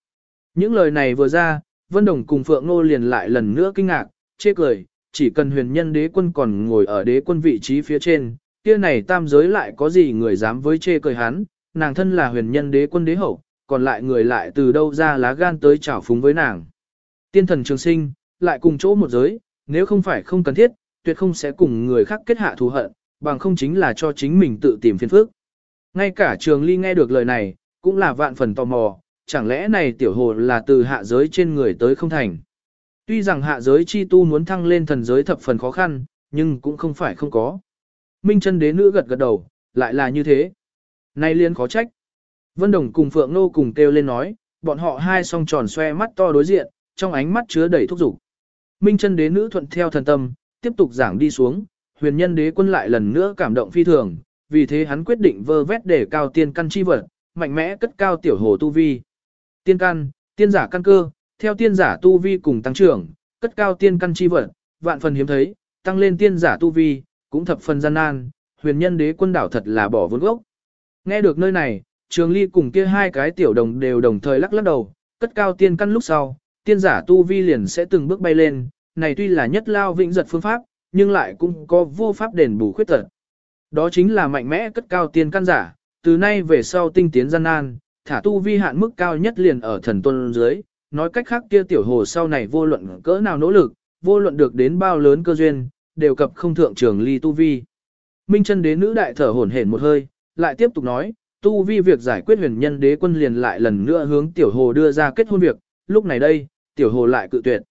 A: Những lời này vừa ra, Vân Đồng cùng Phượng Nô liền lại lần nữa kinh ngạc, chê cười, chỉ cần huyền nhân đế quân còn ngồi ở đế quân vị trí phía trên, kia này tam giới lại có gì người dám với chê cười hắn, nàng thân là huyền nhân đế quân đế hậu, còn lại người lại từ đâu ra lá gan tới chảo phúng với nàng. Tiên thần trường sinh, lại cùng chỗ một giới, nếu không phải không cần thiết, tuyệt không sẽ cùng người khác kết hạ thù hận, bằng không chính là cho chính mình tự tìm phiền phức. Ngay cả trường ly nghe được lời này, cũng là vạn phần tò mò, chẳng lẽ này tiểu hồ là từ hạ giới trên người tới không thành. Tuy rằng hạ giới chi tu muốn thăng lên thần giới thập phần khó khăn, nhưng cũng không phải không có. Minh chân đế nữ gật gật đầu, lại là như thế. Nay liên khó trách. Vân Đồng cùng Phượng Nô cùng kêu lên nói, bọn họ hai song tròn xoe mắt to đối diện, trong ánh mắt chứa đầy thúc dục. Minh chân đế nữ thuận theo thần tâm, tiếp tục giảng đi xuống, huyền nhân đế quân lại lần nữa cảm động phi thường, vì thế hắn quyết định vơ vét để cao tiên căn chi vật, mạnh mẽ cất cao tiểu hồ tu vi. Tiên căn, tiên giả căn cơ, theo tiên giả tu vi cùng tăng trưởng, cất cao tiên căn chi vật, vạn phần hiếm thấy, tăng lên tiên giả tu vi, cũng thập phần gian nan, huyền nhân đế quân đảo thật là bỏ vốn gốc. Nghe được nơi này, trường ly cùng kia hai cái tiểu đồng đều đồng thời lắc lắc đầu, cất cao tiên căn lúc sau, tiên giả tu vi liền sẽ từng bước bay lên, này tuy là nhất lao vĩnh giật phương pháp, nhưng lại cũng có vô pháp đền bù khuyết tật. Đó chính là mạnh mẽ cất cao tiên căn giả, từ nay về sau tinh tiến gian nan, thả tu vi hạn mức cao nhất liền ở thần tuân dưới, nói cách khác kia tiểu hồ sau này vô luận cỡ nào nỗ lực, vô luận được đến bao lớn cơ duyên, đều cập không thượng trường ly tu vi. Minh chân đế nữ đại thở hổn hển một hơi, lại tiếp tục nói, tu vi việc giải quyết huyền nhân đế quân liền lại lần nữa hướng tiểu hồ đưa ra kết hôn việc, lúc này đây, tiểu hồ lại cự tuyệt.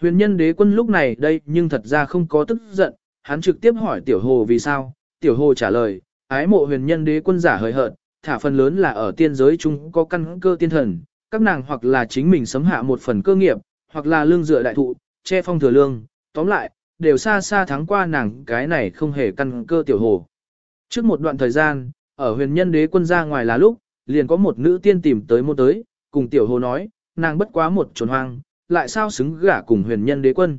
A: Huyền nhân đế quân lúc này đây nhưng thật ra không có tức giận, hắn trực tiếp hỏi tiểu hồ vì sao, tiểu hồ trả lời, ái mộ huyền nhân đế quân giả hời hợt, thả phần lớn là ở tiên giới chúng có căn cơ tiên thần, các nàng hoặc là chính mình sấm hạ một phần cơ nghiệp, hoặc là lương dựa đại thụ, che phong thừa lương, tóm lại, đều xa xa thắng qua nàng cái này không hề căn cơ tiểu hồ. Trước một đoạn thời gian, ở huyền nhân đế quân ra ngoài là lúc, liền có một nữ tiên tìm tới môn tới, cùng tiểu hồ nói, nàng bất quá một trồn hoang, lại sao xứng gả cùng huyền nhân đế quân.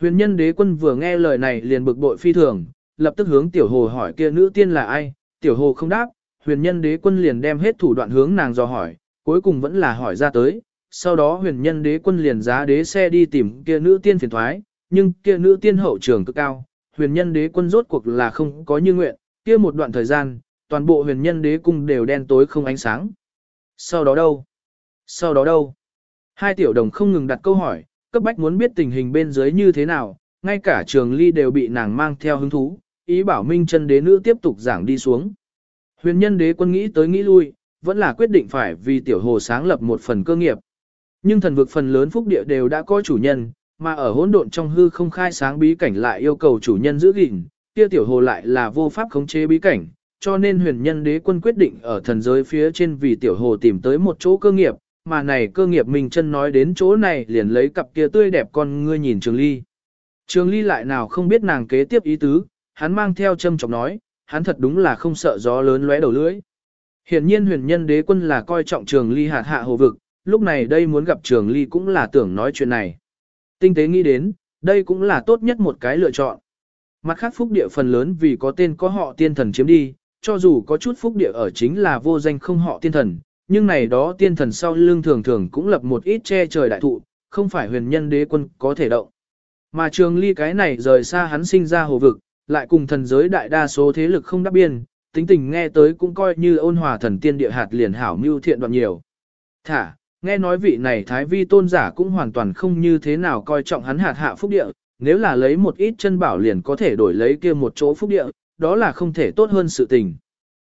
A: Huyền nhân đế quân vừa nghe lời này liền bực bội phi thường, lập tức hướng tiểu hồ hỏi kia nữ tiên là ai, tiểu hồ không đáp, huyền nhân đế quân liền đem hết thủ đoạn hướng nàng dò hỏi, cuối cùng vẫn là hỏi ra tới, sau đó huyền nhân đế quân liền giá đế xe đi tìm kia nữ tiên phiền thoái, nhưng kia nữ tiên hậu trường cực cao, huyền nhân đế quân rốt cuộc là không có như nguyện, kia một đoạn thời gian, toàn bộ huyền nhân đế cung đều đen tối không ánh sáng. Sau đó đâu? Sau đó đâu? Hai tiểu đồng không ngừng đặt câu hỏi, cấp bách muốn biết tình hình bên dưới như thế nào, ngay cả trường ly đều bị nàng mang theo hứng thú, ý bảo minh chân đế nữ tiếp tục giảng đi xuống. Huyền nhân đế quân nghĩ tới nghĩ lui, vẫn là quyết định phải vì tiểu hồ sáng lập một phần cơ nghiệp. Nhưng thần vực phần lớn phúc địa đều đã có chủ nhân, mà ở hỗn độn trong hư không khai sáng bí cảnh lại yêu cầu chủ nhân giữ gìn, kia tiểu hồ lại là vô pháp khống chế bí cảnh, cho nên huyền nhân đế quân quyết định ở thần giới phía trên vì tiểu hồ tìm tới một chỗ cơ nghiệp, mà này cơ nghiệp mình chân nói đến chỗ này liền lấy cặp kia tươi đẹp con ngươi nhìn Trường Ly. Trường Ly lại nào không biết nàng kế tiếp ý tứ, hắn mang theo châm chọc nói, hắn thật đúng là không sợ gió lớn lóe đầu lưỡi. Hiển nhiên huyền nhân đế quân là coi trọng Trường Ly hạt hạ hồ vực, lúc này đây muốn gặp Trường Ly cũng là tưởng nói chuyện này. Tinh tế nghĩ đến, đây cũng là tốt nhất một cái lựa chọn. Mặt khác phúc địa phần lớn vì có tên có họ tiên thần chiếm đi, cho dù có chút phúc địa ở chính là vô danh không họ tiên thần, nhưng này đó tiên thần sau lưng thường thường cũng lập một ít che trời đại thụ, không phải huyền nhân đế quân có thể động. Mà trường ly cái này rời xa hắn sinh ra hồ vực, lại cùng thần giới đại đa số thế lực không đáp biên, tính tình nghe tới cũng coi như ôn hòa thần tiên địa hạt liền hảo mưu thiện đoạn nhiều. Thả, nghe nói vị này thái vi tôn giả cũng hoàn toàn không như thế nào coi trọng hắn hạt hạ phúc địa, nếu là lấy một ít chân bảo liền có thể đổi lấy kia một chỗ phúc địa, đó là không thể tốt hơn sự tình.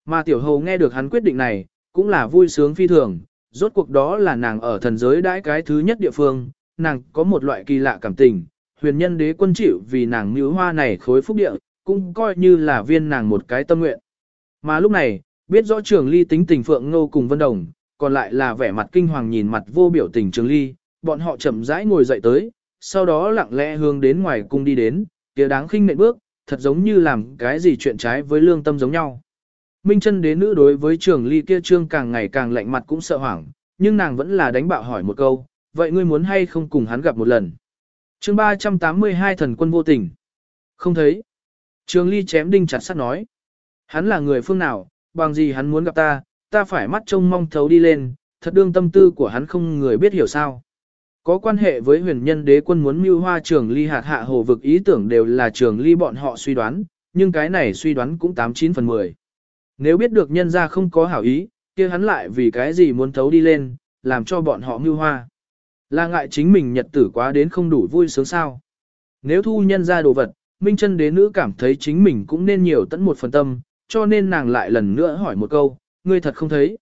A: Mà tiểu hầu nghe được hắn quyết định này, cũng là vui sướng phi thường, rốt cuộc đó là nàng ở thần giới đãi cái thứ nhất địa phương, nàng có một loại kỳ lạ cảm tình, huyền nhân đế quân chịu vì nàng nữ hoa này khối phúc địa, cũng coi như là viên nàng một cái tâm nguyện. Mà lúc này, biết rõ trường ly tính tình phượng ngô cùng vân đồng, còn lại là vẻ mặt kinh hoàng nhìn mặt vô biểu tình trường ly, bọn họ chậm rãi ngồi dậy tới, sau đó lặng lẽ hướng đến ngoài cung đi đến, kia đáng khinh nện bước, thật giống như làm cái gì chuyện trái với lương tâm giống nhau. Minh chân đế nữ đối với trường ly kia trương càng ngày càng lạnh mặt cũng sợ hoảng, nhưng nàng vẫn là đánh bạo hỏi một câu, vậy ngươi muốn hay không cùng hắn gặp một lần? chương 382 thần quân vô tình. Không thấy. Trường ly chém đinh chặt sắt nói. Hắn là người phương nào, bằng gì hắn muốn gặp ta, ta phải mắt trông mong thấu đi lên, thật đương tâm tư của hắn không người biết hiểu sao. Có quan hệ với huyền nhân đế quân muốn mưu hoa trường ly hạt hạ hồ vực ý tưởng đều là trường ly bọn họ suy đoán, nhưng cái này suy đoán cũng 89 phần 10. Nếu biết được nhân ra không có hảo ý, kia hắn lại vì cái gì muốn thấu đi lên, làm cho bọn họ mưu hoa. Là ngại chính mình nhật tử quá đến không đủ vui sướng sao. Nếu thu nhân ra đồ vật, Minh chân đế nữ cảm thấy chính mình cũng nên nhiều tận một phần tâm, cho nên nàng lại lần nữa hỏi một câu, ngươi thật không thấy.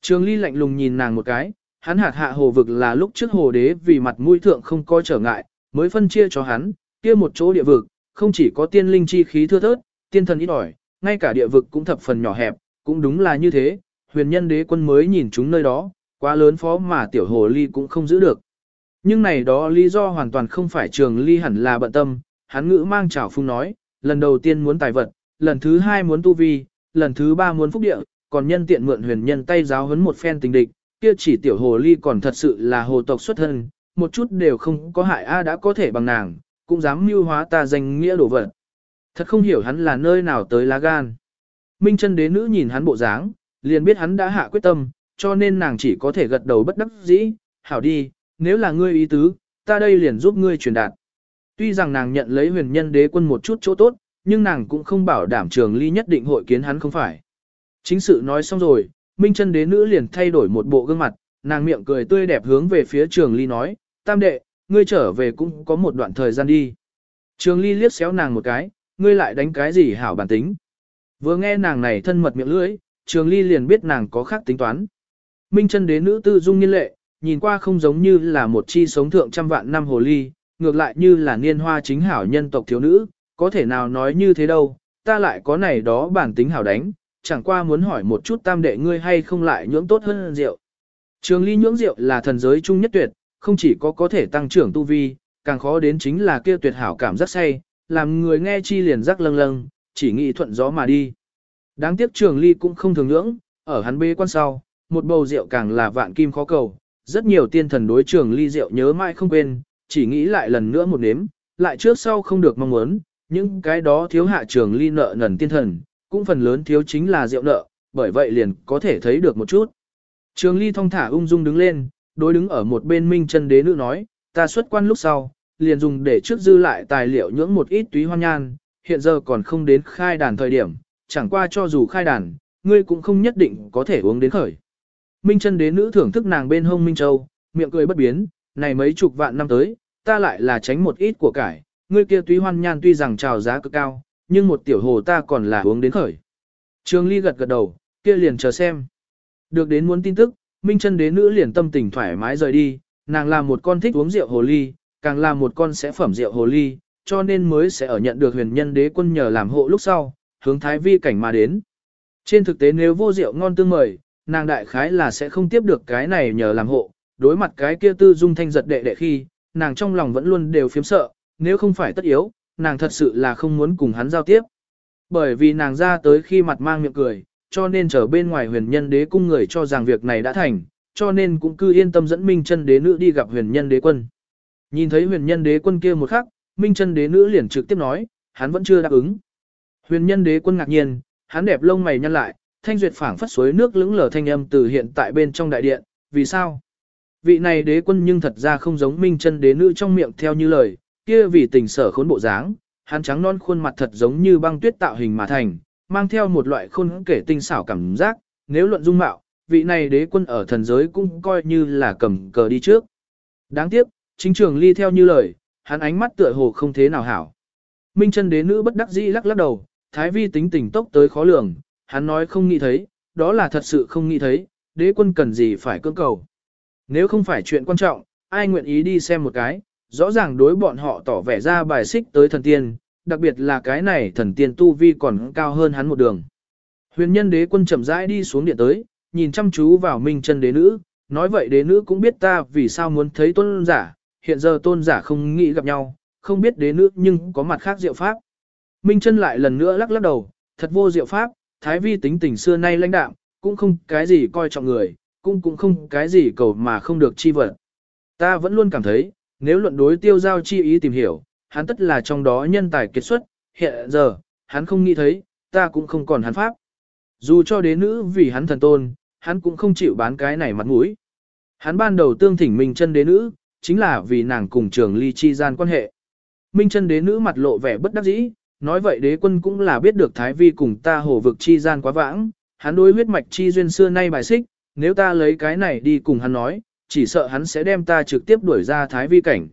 A: Trường ly lạnh lùng nhìn nàng một cái, hắn hạt hạ hồ vực là lúc trước hồ đế vì mặt mũi thượng không có trở ngại, mới phân chia cho hắn, kia một chỗ địa vực, không chỉ có tiên linh chi khí thưa thớt, tiên thần ít ỏi, ngay cả địa vực cũng thập phần nhỏ hẹp, cũng đúng là như thế, huyền nhân đế quân mới nhìn chúng nơi đó, quá lớn phó mà tiểu hồ ly cũng không giữ được. Nhưng này đó lý do hoàn toàn không phải trường ly hẳn là bận tâm, hắn ngữ mang trào phung nói, lần đầu tiên muốn tài vật, lần thứ hai muốn tu vi, lần thứ ba muốn phúc địa, còn nhân tiện mượn huyền nhân tay giáo huấn một phen tình địch, kia chỉ tiểu hồ ly còn thật sự là hồ tộc xuất thân, một chút đều không có hại a đã có thể bằng nàng, cũng dám mưu hóa ta danh nghĩa đổ vật. Thật không hiểu hắn là nơi nào tới lá gan. Minh chân đế nữ nhìn hắn bộ dáng, liền biết hắn đã hạ quyết tâm, cho nên nàng chỉ có thể gật đầu bất đắc dĩ, hảo đi, nếu là ngươi ý tứ, ta đây liền giúp ngươi truyền đạt. Tuy rằng nàng nhận lấy huyền nhân đế quân một chút chỗ tốt, nhưng nàng cũng không bảo đảm trường ly nhất định hội kiến hắn không phải. Chính sự nói xong rồi, Minh chân đế nữ liền thay đổi một bộ gương mặt, nàng miệng cười tươi đẹp hướng về phía trường ly nói, tam đệ, ngươi trở về cũng có một đoạn thời gian đi. Trường ly liếc xéo nàng một cái, ngươi lại đánh cái gì hảo bản tính. Vừa nghe nàng này thân mật miệng lưỡi, trường ly liền biết nàng có khác tính toán. Minh chân đế nữ tư dung nhiên lệ, nhìn qua không giống như là một chi sống thượng trăm vạn năm hồ ly, ngược lại như là niên hoa chính hảo nhân tộc thiếu nữ, có thể nào nói như thế đâu, ta lại có này đó bản tính hảo đánh, chẳng qua muốn hỏi một chút tam đệ ngươi hay không lại nhưỡng tốt hơn rượu. Trường ly nhưỡng rượu là thần giới chung nhất tuyệt, không chỉ có có thể tăng trưởng tu vi, càng khó đến chính là kia tuyệt hảo cảm giác say, làm người nghe chi liền rắc lâng lâng, chỉ nghĩ thuận gió mà đi. Đáng tiếc trường ly cũng không thường nhưỡng, ở hắn bê quan sau, một bầu rượu càng là vạn kim khó cầu, rất nhiều tiên thần đối trường ly rượu nhớ mãi không quên, chỉ nghĩ lại lần nữa một nếm, lại trước sau không được mong muốn, những cái đó thiếu hạ trường ly nợ nần tiên thần, cũng phần lớn thiếu chính là rượu nợ, bởi vậy liền có thể thấy được một chút. Trường ly thong thả ung dung đứng lên, đối đứng ở một bên minh chân đế nữ nói, ta xuất quan lúc sau, liền dùng để trước dư lại tài liệu nhưỡng một ít túy hoan nhan, hiện giờ còn không đến khai đàn thời điểm, chẳng qua cho dù khai đàn, ngươi cũng không nhất định có thể uống đến khởi. Minh chân đế nữ thưởng thức nàng bên hông Minh Châu, miệng cười bất biến, này mấy chục vạn năm tới, ta lại là tránh một ít của cải, ngươi kia túy hoan nhan tuy rằng trào giá cực cao, nhưng một tiểu hồ ta còn là uống đến khởi. Trường Ly gật gật đầu, kia liền chờ xem. Được đến muốn tin tức, Minh chân đế nữ liền tâm tình thoải mái rời đi, nàng là một con thích uống rượu hồ ly, càng là một con sẽ phẩm rượu hồ ly, cho nên mới sẽ ở nhận được huyền nhân đế quân nhờ làm hộ lúc sau, hướng thái vi cảnh mà đến. Trên thực tế nếu vô rượu ngon tương mời, nàng đại khái là sẽ không tiếp được cái này nhờ làm hộ, đối mặt cái kia tư dung thanh giật đệ đệ khi, nàng trong lòng vẫn luôn đều phiếm sợ, nếu không phải tất yếu, nàng thật sự là không muốn cùng hắn giao tiếp. Bởi vì nàng ra tới khi mặt mang miệng cười, cho nên trở bên ngoài huyền nhân đế cung người cho rằng việc này đã thành, cho nên cũng cứ yên tâm dẫn Minh chân đế nữ đi gặp huyền nhân đế quân. Nhìn thấy huyền nhân đế quân kia một khắc, Minh chân đế nữ liền trực tiếp nói, hắn vẫn chưa đáp ứng. Huyền nhân đế quân ngạc nhiên, hắn đẹp lông mày nhăn lại, thanh duyệt phảng phất suối nước lững lờ thanh âm từ hiện tại bên trong đại điện, vì sao? Vị này đế quân nhưng thật ra không giống Minh chân đế nữ trong miệng theo như lời, kia vì tình sở khốn bộ dáng, hắn trắng non khuôn mặt thật giống như băng tuyết tạo hình mà thành, mang theo một loại khôn kể tinh xảo cảm giác, nếu luận dung mạo, vị này đế quân ở thần giới cũng coi như là cầm cờ đi trước. Đáng tiếc, chính trường ly theo như lời, hắn ánh mắt tựa hồ không thế nào hảo. Minh chân đế nữ bất đắc dĩ lắc lắc đầu, thái vi tính tình tốc tới khó lường, hắn nói không nghĩ thấy, đó là thật sự không nghĩ thấy, đế quân cần gì phải cưỡng cầu. Nếu không phải chuyện quan trọng, ai nguyện ý đi xem một cái, rõ ràng đối bọn họ tỏ vẻ ra bài xích tới thần tiên, đặc biệt là cái này thần tiên tu vi còn cao hơn hắn một đường. Huyền nhân đế quân chậm rãi đi xuống điện tới, nhìn chăm chú vào minh chân đế nữ, nói vậy đế nữ cũng biết ta vì sao muốn thấy tôn giả, hiện giờ tôn giả không nghĩ gặp nhau, không biết đế nữ nhưng có mặt khác diệu pháp. Minh chân lại lần nữa lắc lắc đầu, thật vô diệu pháp, thái vi tính tình xưa nay lãnh đạm, cũng không cái gì coi trọng người, cũng cũng không cái gì cầu mà không được chi vật. Ta vẫn luôn cảm thấy, nếu luận đối tiêu giao chi ý tìm hiểu, hắn tất là trong đó nhân tài kết xuất, hiện giờ, hắn không nghĩ thấy, ta cũng không còn hắn pháp. Dù cho đế nữ vì hắn thần tôn, hắn cũng không chịu bán cái này mặt mũi. Hắn ban đầu tương thỉnh Minh chân đế nữ, chính là vì nàng cùng trường ly chi gian quan hệ. Minh chân đế nữ mặt lộ vẻ bất đắc dĩ, nói vậy đế quân cũng là biết được Thái Vi cùng ta hồ vực chi gian quá vãng, hắn đối huyết mạch chi duyên xưa nay bài xích, nếu ta lấy cái này đi cùng hắn nói, chỉ sợ hắn sẽ đem ta trực tiếp đuổi ra Thái Vi cảnh.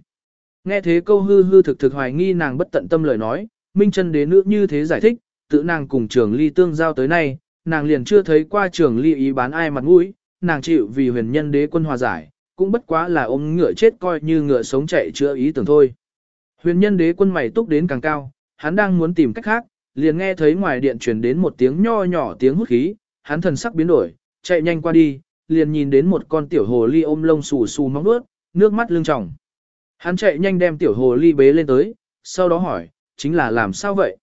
A: Nghe thế câu hư hư thực thực hoài nghi nàng bất tận tâm lời nói, Minh chân đế nữ như thế giải thích, tự nàng cùng trường ly tương giao tới nay, nàng liền chưa thấy qua trường ly ý bán ai mặt mũi, nàng chịu vì huyền nhân đế quân hòa giải, cũng bất quá là ôm ngựa chết coi như ngựa sống chạy chữa ý tưởng thôi. Huyền nhân đế quân mày túc đến càng cao, hắn đang muốn tìm cách khác, liền nghe thấy ngoài điện truyền đến một tiếng nho nhỏ tiếng hút khí, hắn thần sắc biến đổi, chạy nhanh qua đi, liền nhìn đến một con tiểu hồ ly ôm lông xù xù móng nuốt, nước mắt lưng tròng. Hắn chạy nhanh đem tiểu hồ ly bế lên tới, sau đó hỏi, chính là làm sao vậy?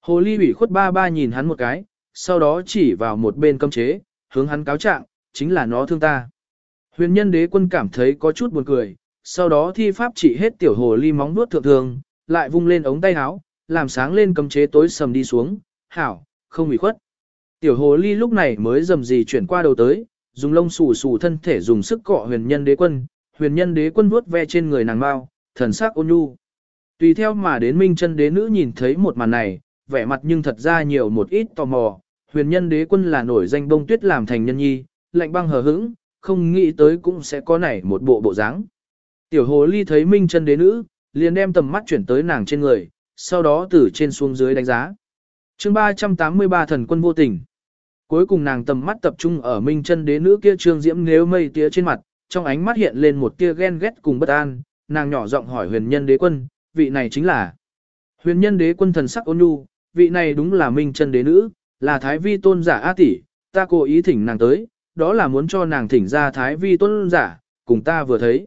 A: Hồ ly bị khuất ba ba nhìn hắn một cái, sau đó chỉ vào một bên cấm chế, hướng hắn cáo trạng, chính là nó thương ta. Huyền nhân đế quân cảm thấy có chút buồn cười, sau đó thi pháp chỉ hết tiểu hồ ly móng nuốt thượng thường, lại vung lên ống tay áo, làm sáng lên cấm chế tối sầm đi xuống, hảo, không bị khuất. Tiểu hồ ly lúc này mới dầm gì chuyển qua đầu tới, dùng lông xù xù thân thể dùng sức cọ huyền nhân đế quân, huyền nhân đế quân vuốt ve trên người nàng mao, thần sắc ôn nhu. Tùy theo mà đến minh chân đế nữ nhìn thấy một màn này, vẻ mặt nhưng thật ra nhiều một ít tò mò, huyền nhân đế quân là nổi danh bông tuyết làm thành nhân nhi, lạnh băng hờ hững, không nghĩ tới cũng sẽ có này một bộ bộ dáng. Tiểu hồ ly thấy minh chân đế nữ, liền đem tầm mắt chuyển tới nàng trên người, sau đó từ trên xuống dưới đánh giá. chương 383 thần quân vô tình. Cuối cùng nàng tầm mắt tập trung ở minh chân đế nữ kia trương diễm nếu mây tía trên mặt, trong ánh mắt hiện lên một tia ghen ghét cùng bất an, nàng nhỏ giọng hỏi huyền nhân đế quân, vị này chính là. Huyền nhân đế quân thần sắc ôn nhu, vị này đúng là minh chân đế nữ, là thái vi tôn giả A tỷ, ta cố ý thỉnh nàng tới, đó là muốn cho nàng thỉnh ra thái vi tôn giả, cùng ta vừa thấy.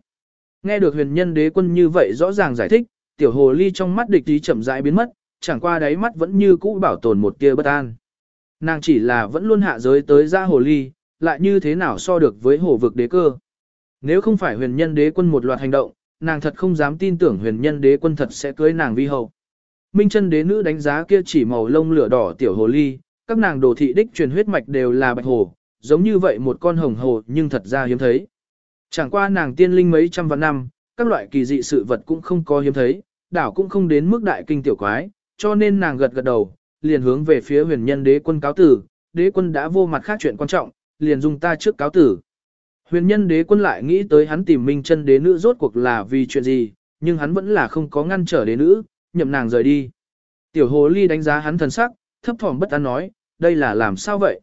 A: Nghe được huyền nhân đế quân như vậy rõ ràng giải thích, tiểu hồ ly trong mắt địch tí chậm rãi biến mất, chẳng qua đáy mắt vẫn như cũ bảo tồn một tia bất an. Nàng chỉ là vẫn luôn hạ giới tới ra hồ ly, lại như thế nào so được với hồ vực đế cơ. Nếu không phải huyền nhân đế quân một loạt hành động, nàng thật không dám tin tưởng huyền nhân đế quân thật sẽ cưới nàng vi hậu. Minh chân đế nữ đánh giá kia chỉ màu lông lửa đỏ tiểu hồ ly, các nàng đồ thị đích truyền huyết mạch đều là bạch hồ, giống như vậy một con hồng hồ nhưng thật ra hiếm thấy. Chẳng qua nàng tiên linh mấy trăm vạn năm, các loại kỳ dị sự vật cũng không có hiếm thấy, đảo cũng không đến mức đại kinh tiểu quái, cho nên nàng gật gật đầu, liền hướng về phía huyền nhân đế quân cáo tử, đế quân đã vô mặt khác chuyện quan trọng, liền dùng ta trước cáo tử. Huyền nhân đế quân lại nghĩ tới hắn tìm minh chân đế nữ rốt cuộc là vì chuyện gì, nhưng hắn vẫn là không có ngăn trở đế nữ, nhậm nàng rời đi. Tiểu hồ ly đánh giá hắn thần sắc, thấp thỏm bất an nói, đây là làm sao vậy?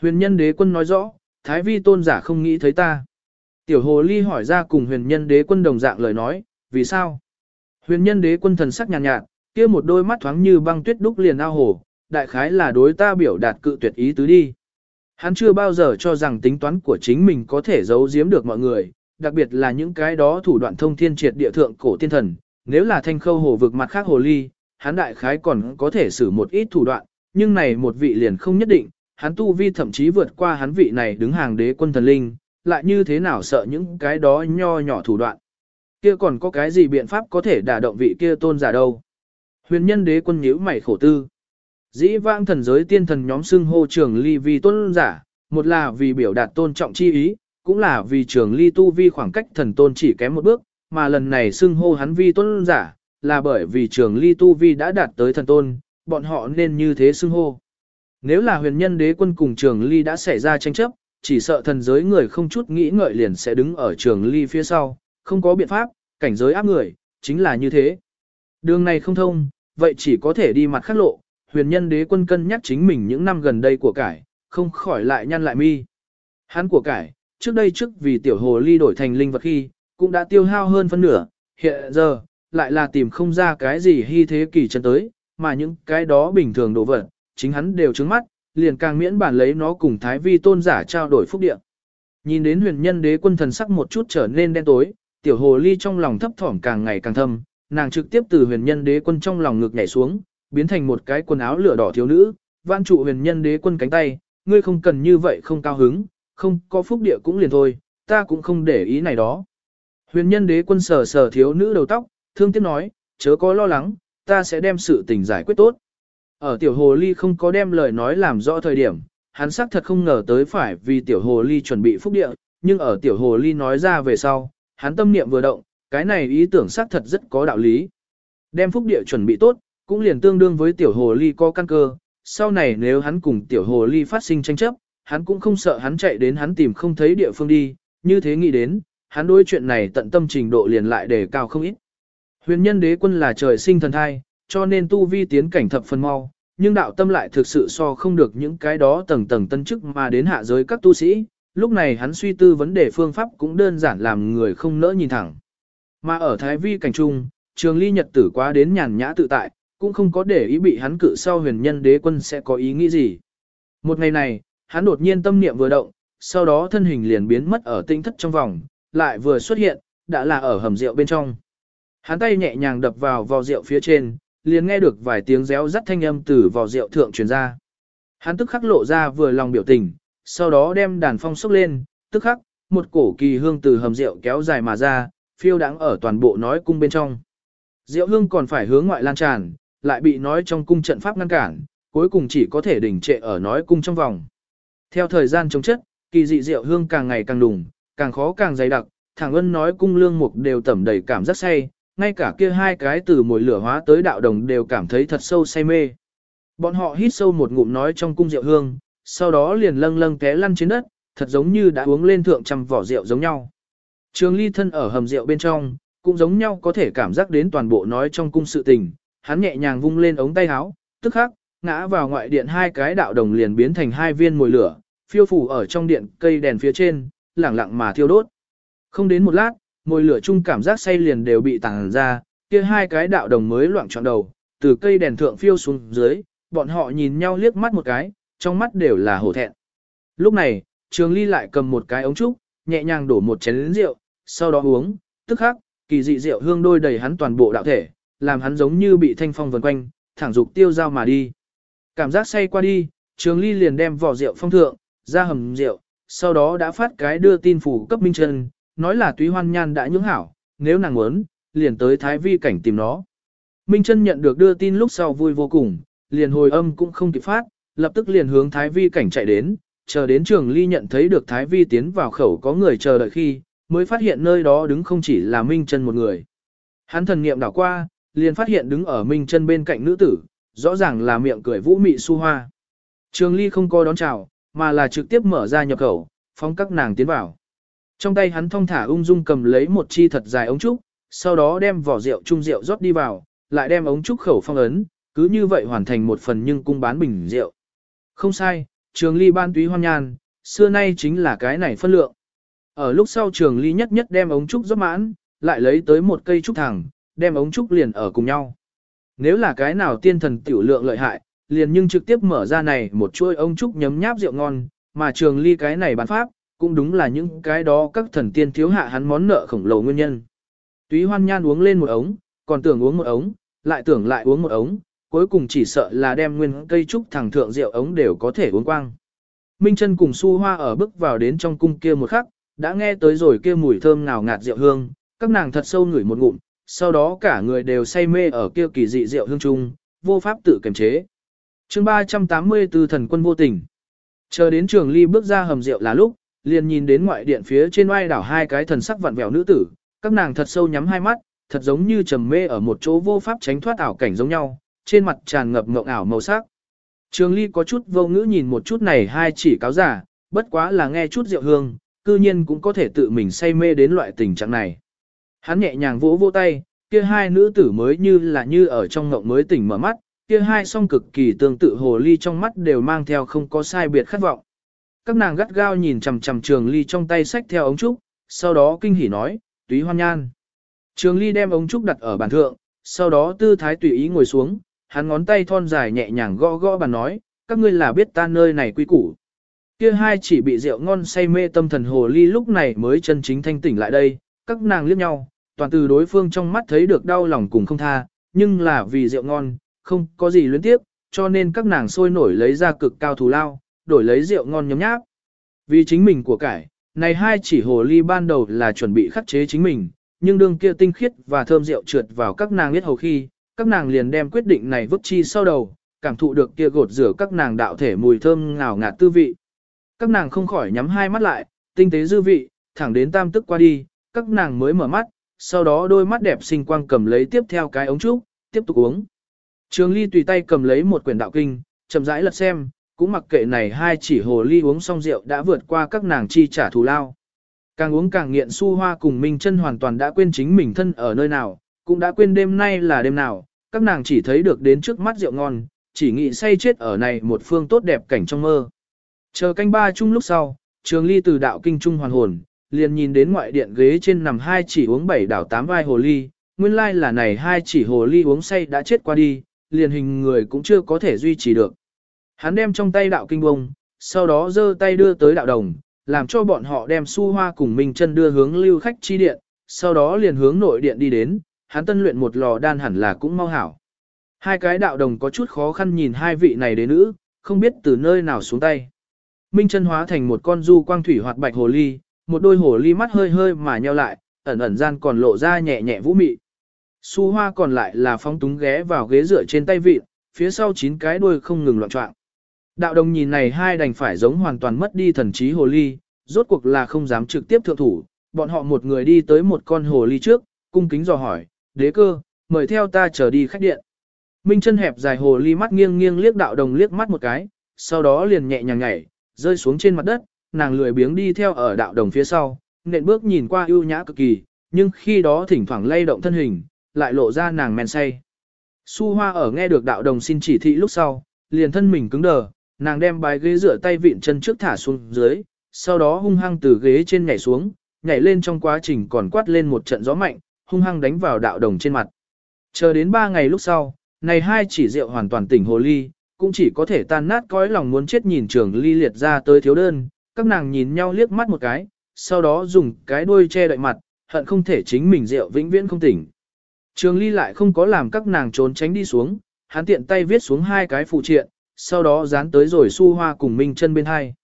A: Huyền nhân đế quân nói rõ, thái vi tôn giả không nghĩ thấy ta. Tiểu hồ ly hỏi ra cùng huyền nhân đế quân đồng dạng lời nói, vì sao? Huyền nhân đế quân thần sắc nhàn nhạt, nhạt, kia một đôi mắt thoáng như băng tuyết đúc liền ao hồ, đại khái là đối ta biểu đạt cự tuyệt ý tứ đi. Hắn chưa bao giờ cho rằng tính toán của chính mình có thể giấu giếm được mọi người, đặc biệt là những cái đó thủ đoạn thông thiên triệt địa thượng cổ tiên thần, nếu là thanh khâu hồ vực mặt khác hồ ly, hắn đại khái còn có thể xử một ít thủ đoạn, nhưng này một vị liền không nhất định, hắn tu vi thậm chí vượt qua hắn vị này đứng hàng đế quân thần linh, lại như thế nào sợ những cái đó nho nhỏ thủ đoạn. Kia còn có cái gì biện pháp có thể đả động vị kia tôn giả đâu. Huyền nhân đế quân nhíu mày khổ tư. Dĩ vãng thần giới tiên thần nhóm xưng hô trường ly vi tôn giả, một là vì biểu đạt tôn trọng chi ý, cũng là vì trường ly tu vi khoảng cách thần tôn chỉ kém một bước, mà lần này xưng hô hắn vi tôn giả, là bởi vì trường ly tu vi đã đạt tới thần tôn, bọn họ nên như thế xưng hô. Nếu là huyền nhân đế quân cùng trường ly đã xảy ra tranh chấp, chỉ sợ thần giới người không chút nghĩ ngợi liền sẽ đứng ở trường ly phía sau, không có biện pháp, cảnh giới áp người, chính là như thế. Đường này không thông, vậy chỉ có thể đi mặt khác lộ, huyền nhân đế quân cân nhắc chính mình những năm gần đây của cải, không khỏi lại nhăn lại mi. Hắn của cải, trước đây trước vì tiểu hồ ly đổi thành linh vật khi, cũng đã tiêu hao hơn phân nửa, hiện giờ, lại là tìm không ra cái gì hy thế kỳ chân tới, mà những cái đó bình thường đồ vật, chính hắn đều trứng mắt, liền càng miễn bản lấy nó cùng thái vi tôn giả trao đổi phúc địa. Nhìn đến huyền nhân đế quân thần sắc một chút trở nên đen tối, tiểu hồ ly trong lòng thấp thỏm càng ngày càng thâm, nàng trực tiếp từ huyền nhân đế quân trong lòng ngực nhảy xuống, biến thành một cái quần áo lửa đỏ thiếu nữ, vạn trụ huyền nhân đế quân cánh tay, ngươi không cần như vậy không cao hứng, không có phúc địa cũng liền thôi, ta cũng không để ý này đó. Huyền nhân đế quân sờ sờ thiếu nữ đầu tóc, thương tiếc nói, chớ có lo lắng, ta sẽ đem sự tình giải quyết tốt. Ở tiểu hồ ly không có đem lời nói làm rõ thời điểm, hắn xác thật không ngờ tới phải vì tiểu hồ ly chuẩn bị phúc địa, nhưng ở tiểu hồ ly nói ra về sau, hắn tâm niệm vừa động, cái này ý tưởng xác thật rất có đạo lý. Đem phúc địa chuẩn bị tốt, cũng liền tương đương với tiểu hồ ly có căn cơ, sau này nếu hắn cùng tiểu hồ ly phát sinh tranh chấp, hắn cũng không sợ hắn chạy đến hắn tìm không thấy địa phương đi, như thế nghĩ đến, hắn đối chuyện này tận tâm trình độ liền lại đề cao không ít. Huyền nhân đế quân là trời sinh thần thai, cho nên tu vi tiến cảnh thập phần mau, nhưng đạo tâm lại thực sự so không được những cái đó tầng tầng tân chức mà đến hạ giới các tu sĩ, lúc này hắn suy tư vấn đề phương pháp cũng đơn giản làm người không nỡ nhìn thẳng. Mà ở Thái Vi cảnh trung, trường ly nhật tử quá đến nhàn nhã tự tại, cũng không có để ý bị hắn cự sau huyền nhân đế quân sẽ có ý nghĩ gì. Một ngày này, hắn đột nhiên tâm niệm vừa động, sau đó thân hình liền biến mất ở tinh thất trong vòng, lại vừa xuất hiện, đã là ở hầm rượu bên trong. Hắn tay nhẹ nhàng đập vào vò rượu phía trên, liền nghe được vài tiếng réo rắt thanh âm từ vò rượu thượng truyền ra. Hắn tức khắc lộ ra vừa lòng biểu tình, sau đó đem đàn phong xúc lên, tức khắc, một cổ kỳ hương từ hầm rượu kéo dài mà ra, phiêu đáng ở toàn bộ nói cung bên trong. Diệu hương còn phải hướng ngoại lan tràn, lại bị nói trong cung trận pháp ngăn cản, cuối cùng chỉ có thể đỉnh trệ ở nói cung trong vòng. Theo thời gian chống chất, kỳ dị Diệu hương càng ngày càng đùng, càng khó càng dày đặc, thẳng ân nói cung lương mục đều tẩm đầy cảm giác say, ngay cả kia hai cái từ mùi lửa hóa tới đạo đồng đều cảm thấy thật sâu say mê. Bọn họ hít sâu một ngụm nói trong cung rượu hương, sau đó liền lâng lâng té lăn trên đất, thật giống như đã uống lên thượng trăm vỏ rượu giống nhau. Trường ly thân ở hầm rượu bên trong, cũng giống nhau có thể cảm giác đến toàn bộ nói trong cung sự tình, hắn nhẹ nhàng vung lên ống tay áo, tức khắc, ngã vào ngoại điện hai cái đạo đồng liền biến thành hai viên mồi lửa, phiêu phủ ở trong điện cây đèn phía trên, lẳng lặng mà thiêu đốt. Không đến một lát, mồi lửa chung cảm giác say liền đều bị tàng ra, kia hai cái đạo đồng mới loạn trọn đầu, từ cây đèn thượng phiêu xuống dưới, bọn họ nhìn nhau liếc mắt một cái, trong mắt đều là hổ thẹn. Lúc này, Trường Ly lại cầm một cái ống trúc, nhẹ nhàng đổ một chén rượu, sau đó uống, tức khắc, kỳ dị rượu hương đôi đầy hắn toàn bộ đạo thể, làm hắn giống như bị thanh phong vần quanh, thẳng dục tiêu dao mà đi. Cảm giác say qua đi, Trường Ly liền đem vỏ rượu phong thượng, ra hầm rượu, sau đó đã phát cái đưa tin phủ cấp Minh Trần, nói là Túy Hoan Nhan đã nhưỡng hảo, nếu nàng muốn, liền tới Thái Vi cảnh tìm nó. Minh Trân nhận được đưa tin lúc sau vui vô cùng, liền hồi âm cũng không kịp phát, lập tức liền hướng Thái Vi cảnh chạy đến, chờ đến trường ly nhận thấy được Thái Vi tiến vào khẩu có người chờ đợi khi, mới phát hiện nơi đó đứng không chỉ là Minh Trân một người. Hắn thần niệm đảo qua, liền phát hiện đứng ở Minh Trân bên cạnh nữ tử, rõ ràng là miệng cười vũ mị su hoa. Trường ly không có đón chào, mà là trực tiếp mở ra nhập khẩu, phóng các nàng tiến vào. Trong tay hắn thong thả ung dung cầm lấy một chi thật dài ống trúc, sau đó đem vỏ rượu chung rượu rót đi vào, lại đem ống trúc khẩu phong ấn, cứ như vậy hoàn thành một phần nhưng cung bán bình rượu. Không sai, trường ly ban túy hoan nhan, xưa nay chính là cái này phân lượng. Ở lúc sau trường ly nhất nhất đem ống trúc rót mãn, lại lấy tới một cây trúc thẳng, đem ống trúc liền ở cùng nhau. Nếu là cái nào tiên thần tiểu lượng lợi hại, liền nhưng trực tiếp mở ra này một chuôi ống trúc nhấm nháp rượu ngon, mà trường ly cái này bán pháp, cũng đúng là những cái đó các thần tiên thiếu hạ hắn món nợ khổng lồ nguyên nhân. Túy hoan nhan uống lên một ống, còn tưởng uống một ống, lại tưởng lại uống một ống, cuối cùng chỉ sợ là đem nguyên cây trúc thẳng thượng rượu ống đều có thể uống quang. Minh chân cùng su hoa ở bước vào đến trong cung kia một khắc, đã nghe tới rồi kia mùi thơm ngào ngạt rượu hương, các nàng thật sâu ngửi một ngụm, sau đó cả người đều say mê ở kia kỳ dị rượu hương chung, vô pháp tự kiềm chế. chương 384 thần quân vô tình. Chờ đến trường ly bước ra hầm rượu là lúc, liền nhìn đến ngoại điện phía trên oai đảo hai cái thần sắc vặn vẹo nữ tử, các nàng thật sâu nhắm hai mắt, thật giống như trầm mê ở một chỗ vô pháp tránh thoát ảo cảnh giống nhau, trên mặt tràn ngập ngộng ảo màu sắc. Trường Ly có chút vô ngữ nhìn một chút này hai chỉ cáo giả, bất quá là nghe chút rượu hương, cư nhiên cũng có thể tự mình say mê đến loại tình trạng này. Hắn nhẹ nhàng vỗ vỗ tay, kia hai nữ tử mới như là như ở trong ngộng mới tỉnh mở mắt, kia hai song cực kỳ tương tự hồ ly trong mắt đều mang theo không có sai biệt khát vọng. Các nàng gắt gao nhìn chằm chằm Trường Ly trong tay sách theo ống trúc, sau đó kinh hỉ nói, "Túy Hoan Nhan." Trường Ly đem ống trúc đặt ở bàn thượng, sau đó tư thái tùy ý ngồi xuống, hắn ngón tay thon dài nhẹ nhàng gõ gõ bàn nói, các ngươi là biết ta nơi này quy củ. Kia hai chỉ bị rượu ngon say mê tâm thần hồ ly lúc này mới chân chính thanh tỉnh lại đây, các nàng liếc nhau, toàn từ đối phương trong mắt thấy được đau lòng cùng không tha, nhưng là vì rượu ngon, không có gì luyến tiếp, cho nên các nàng sôi nổi lấy ra cực cao thù lao, đổi lấy rượu ngon nhấm nháp. Vì chính mình của cải, này hai chỉ hồ ly ban đầu là chuẩn bị khắc chế chính mình, nhưng đương kia tinh khiết và thơm rượu trượt vào các nàng biết hầu khi, các nàng liền đem quyết định này vứt chi sau đầu, cảm thụ được kia gột rửa các nàng đạo thể mùi thơm ngào ngạt tư vị. Các nàng không khỏi nhắm hai mắt lại, tinh tế dư vị, thẳng đến tam tức qua đi, các nàng mới mở mắt, sau đó đôi mắt đẹp xinh quang cầm lấy tiếp theo cái ống trúc, tiếp tục uống. Trường Ly tùy tay cầm lấy một quyển đạo kinh, chậm rãi lật xem, cũng mặc kệ này hai chỉ hồ ly uống xong rượu đã vượt qua các nàng chi trả thù lao. Càng uống càng nghiện su hoa cùng Minh chân hoàn toàn đã quên chính mình thân ở nơi nào, cũng đã quên đêm nay là đêm nào, các nàng chỉ thấy được đến trước mắt rượu ngon, chỉ nghĩ say chết ở này một phương tốt đẹp cảnh trong mơ. Chờ canh ba chung lúc sau, trường ly từ đạo kinh trung hoàn hồn, liền nhìn đến ngoại điện ghế trên nằm hai chỉ uống bảy đảo tám vai hồ ly, nguyên lai là này hai chỉ hồ ly uống say đã chết qua đi, liền hình người cũng chưa có thể duy trì được. Hắn đem trong tay đạo kinh bông, sau đó giơ tay đưa tới đạo đồng, làm cho bọn họ đem su hoa cùng Minh chân đưa hướng lưu khách chi điện, sau đó liền hướng nội điện đi đến, hắn tân luyện một lò đan hẳn là cũng mau hảo. Hai cái đạo đồng có chút khó khăn nhìn hai vị này đến nữ, không biết từ nơi nào xuống tay. Minh chân hóa thành một con du quang thủy hoạt bạch hồ ly, một đôi hồ ly mắt hơi hơi mà nheo lại, ẩn ẩn gian còn lộ ra nhẹ nhẹ vũ mị. Su hoa còn lại là phong túng ghé vào ghế dựa trên tay vịt, phía sau chín cái đuôi không ngừng loạn trọng. Đạo đồng nhìn này hai đành phải giống hoàn toàn mất đi thần trí hồ ly, rốt cuộc là không dám trực tiếp thượng thủ, bọn họ một người đi tới một con hồ ly trước, cung kính dò hỏi, đế cơ, mời theo ta trở đi khách điện. Minh chân hẹp dài hồ ly mắt nghiêng nghiêng liếc đạo đồng liếc mắt một cái, sau đó liền nhẹ nhàng nhảy, rơi xuống trên mặt đất, nàng lười biếng đi theo ở đạo đồng phía sau, nện bước nhìn qua ưu nhã cực kỳ, nhưng khi đó thỉnh thoảng lay động thân hình, lại lộ ra nàng men say. Su hoa ở nghe được đạo đồng xin chỉ thị lúc sau, liền thân mình cứng đờ, nàng đem bài ghế rửa tay vịn chân trước thả xuống dưới, sau đó hung hăng từ ghế trên nhảy xuống, nhảy lên trong quá trình còn quát lên một trận gió mạnh, hung hăng đánh vào đạo đồng trên mặt. Chờ đến ba ngày lúc sau, này hai chỉ rượu hoàn toàn tỉnh hồ ly, cũng chỉ có thể tan nát cõi lòng muốn chết nhìn trường ly liệt ra tới thiếu đơn, các nàng nhìn nhau liếc mắt một cái, sau đó dùng cái đuôi che đậy mặt, hận không thể chính mình rượu vĩnh viễn không tỉnh. Trường ly lại không có làm các nàng trốn tránh đi xuống, hắn tiện tay viết xuống hai cái phụ triện, sau đó dán tới rồi su hoa cùng Minh chân bên hai.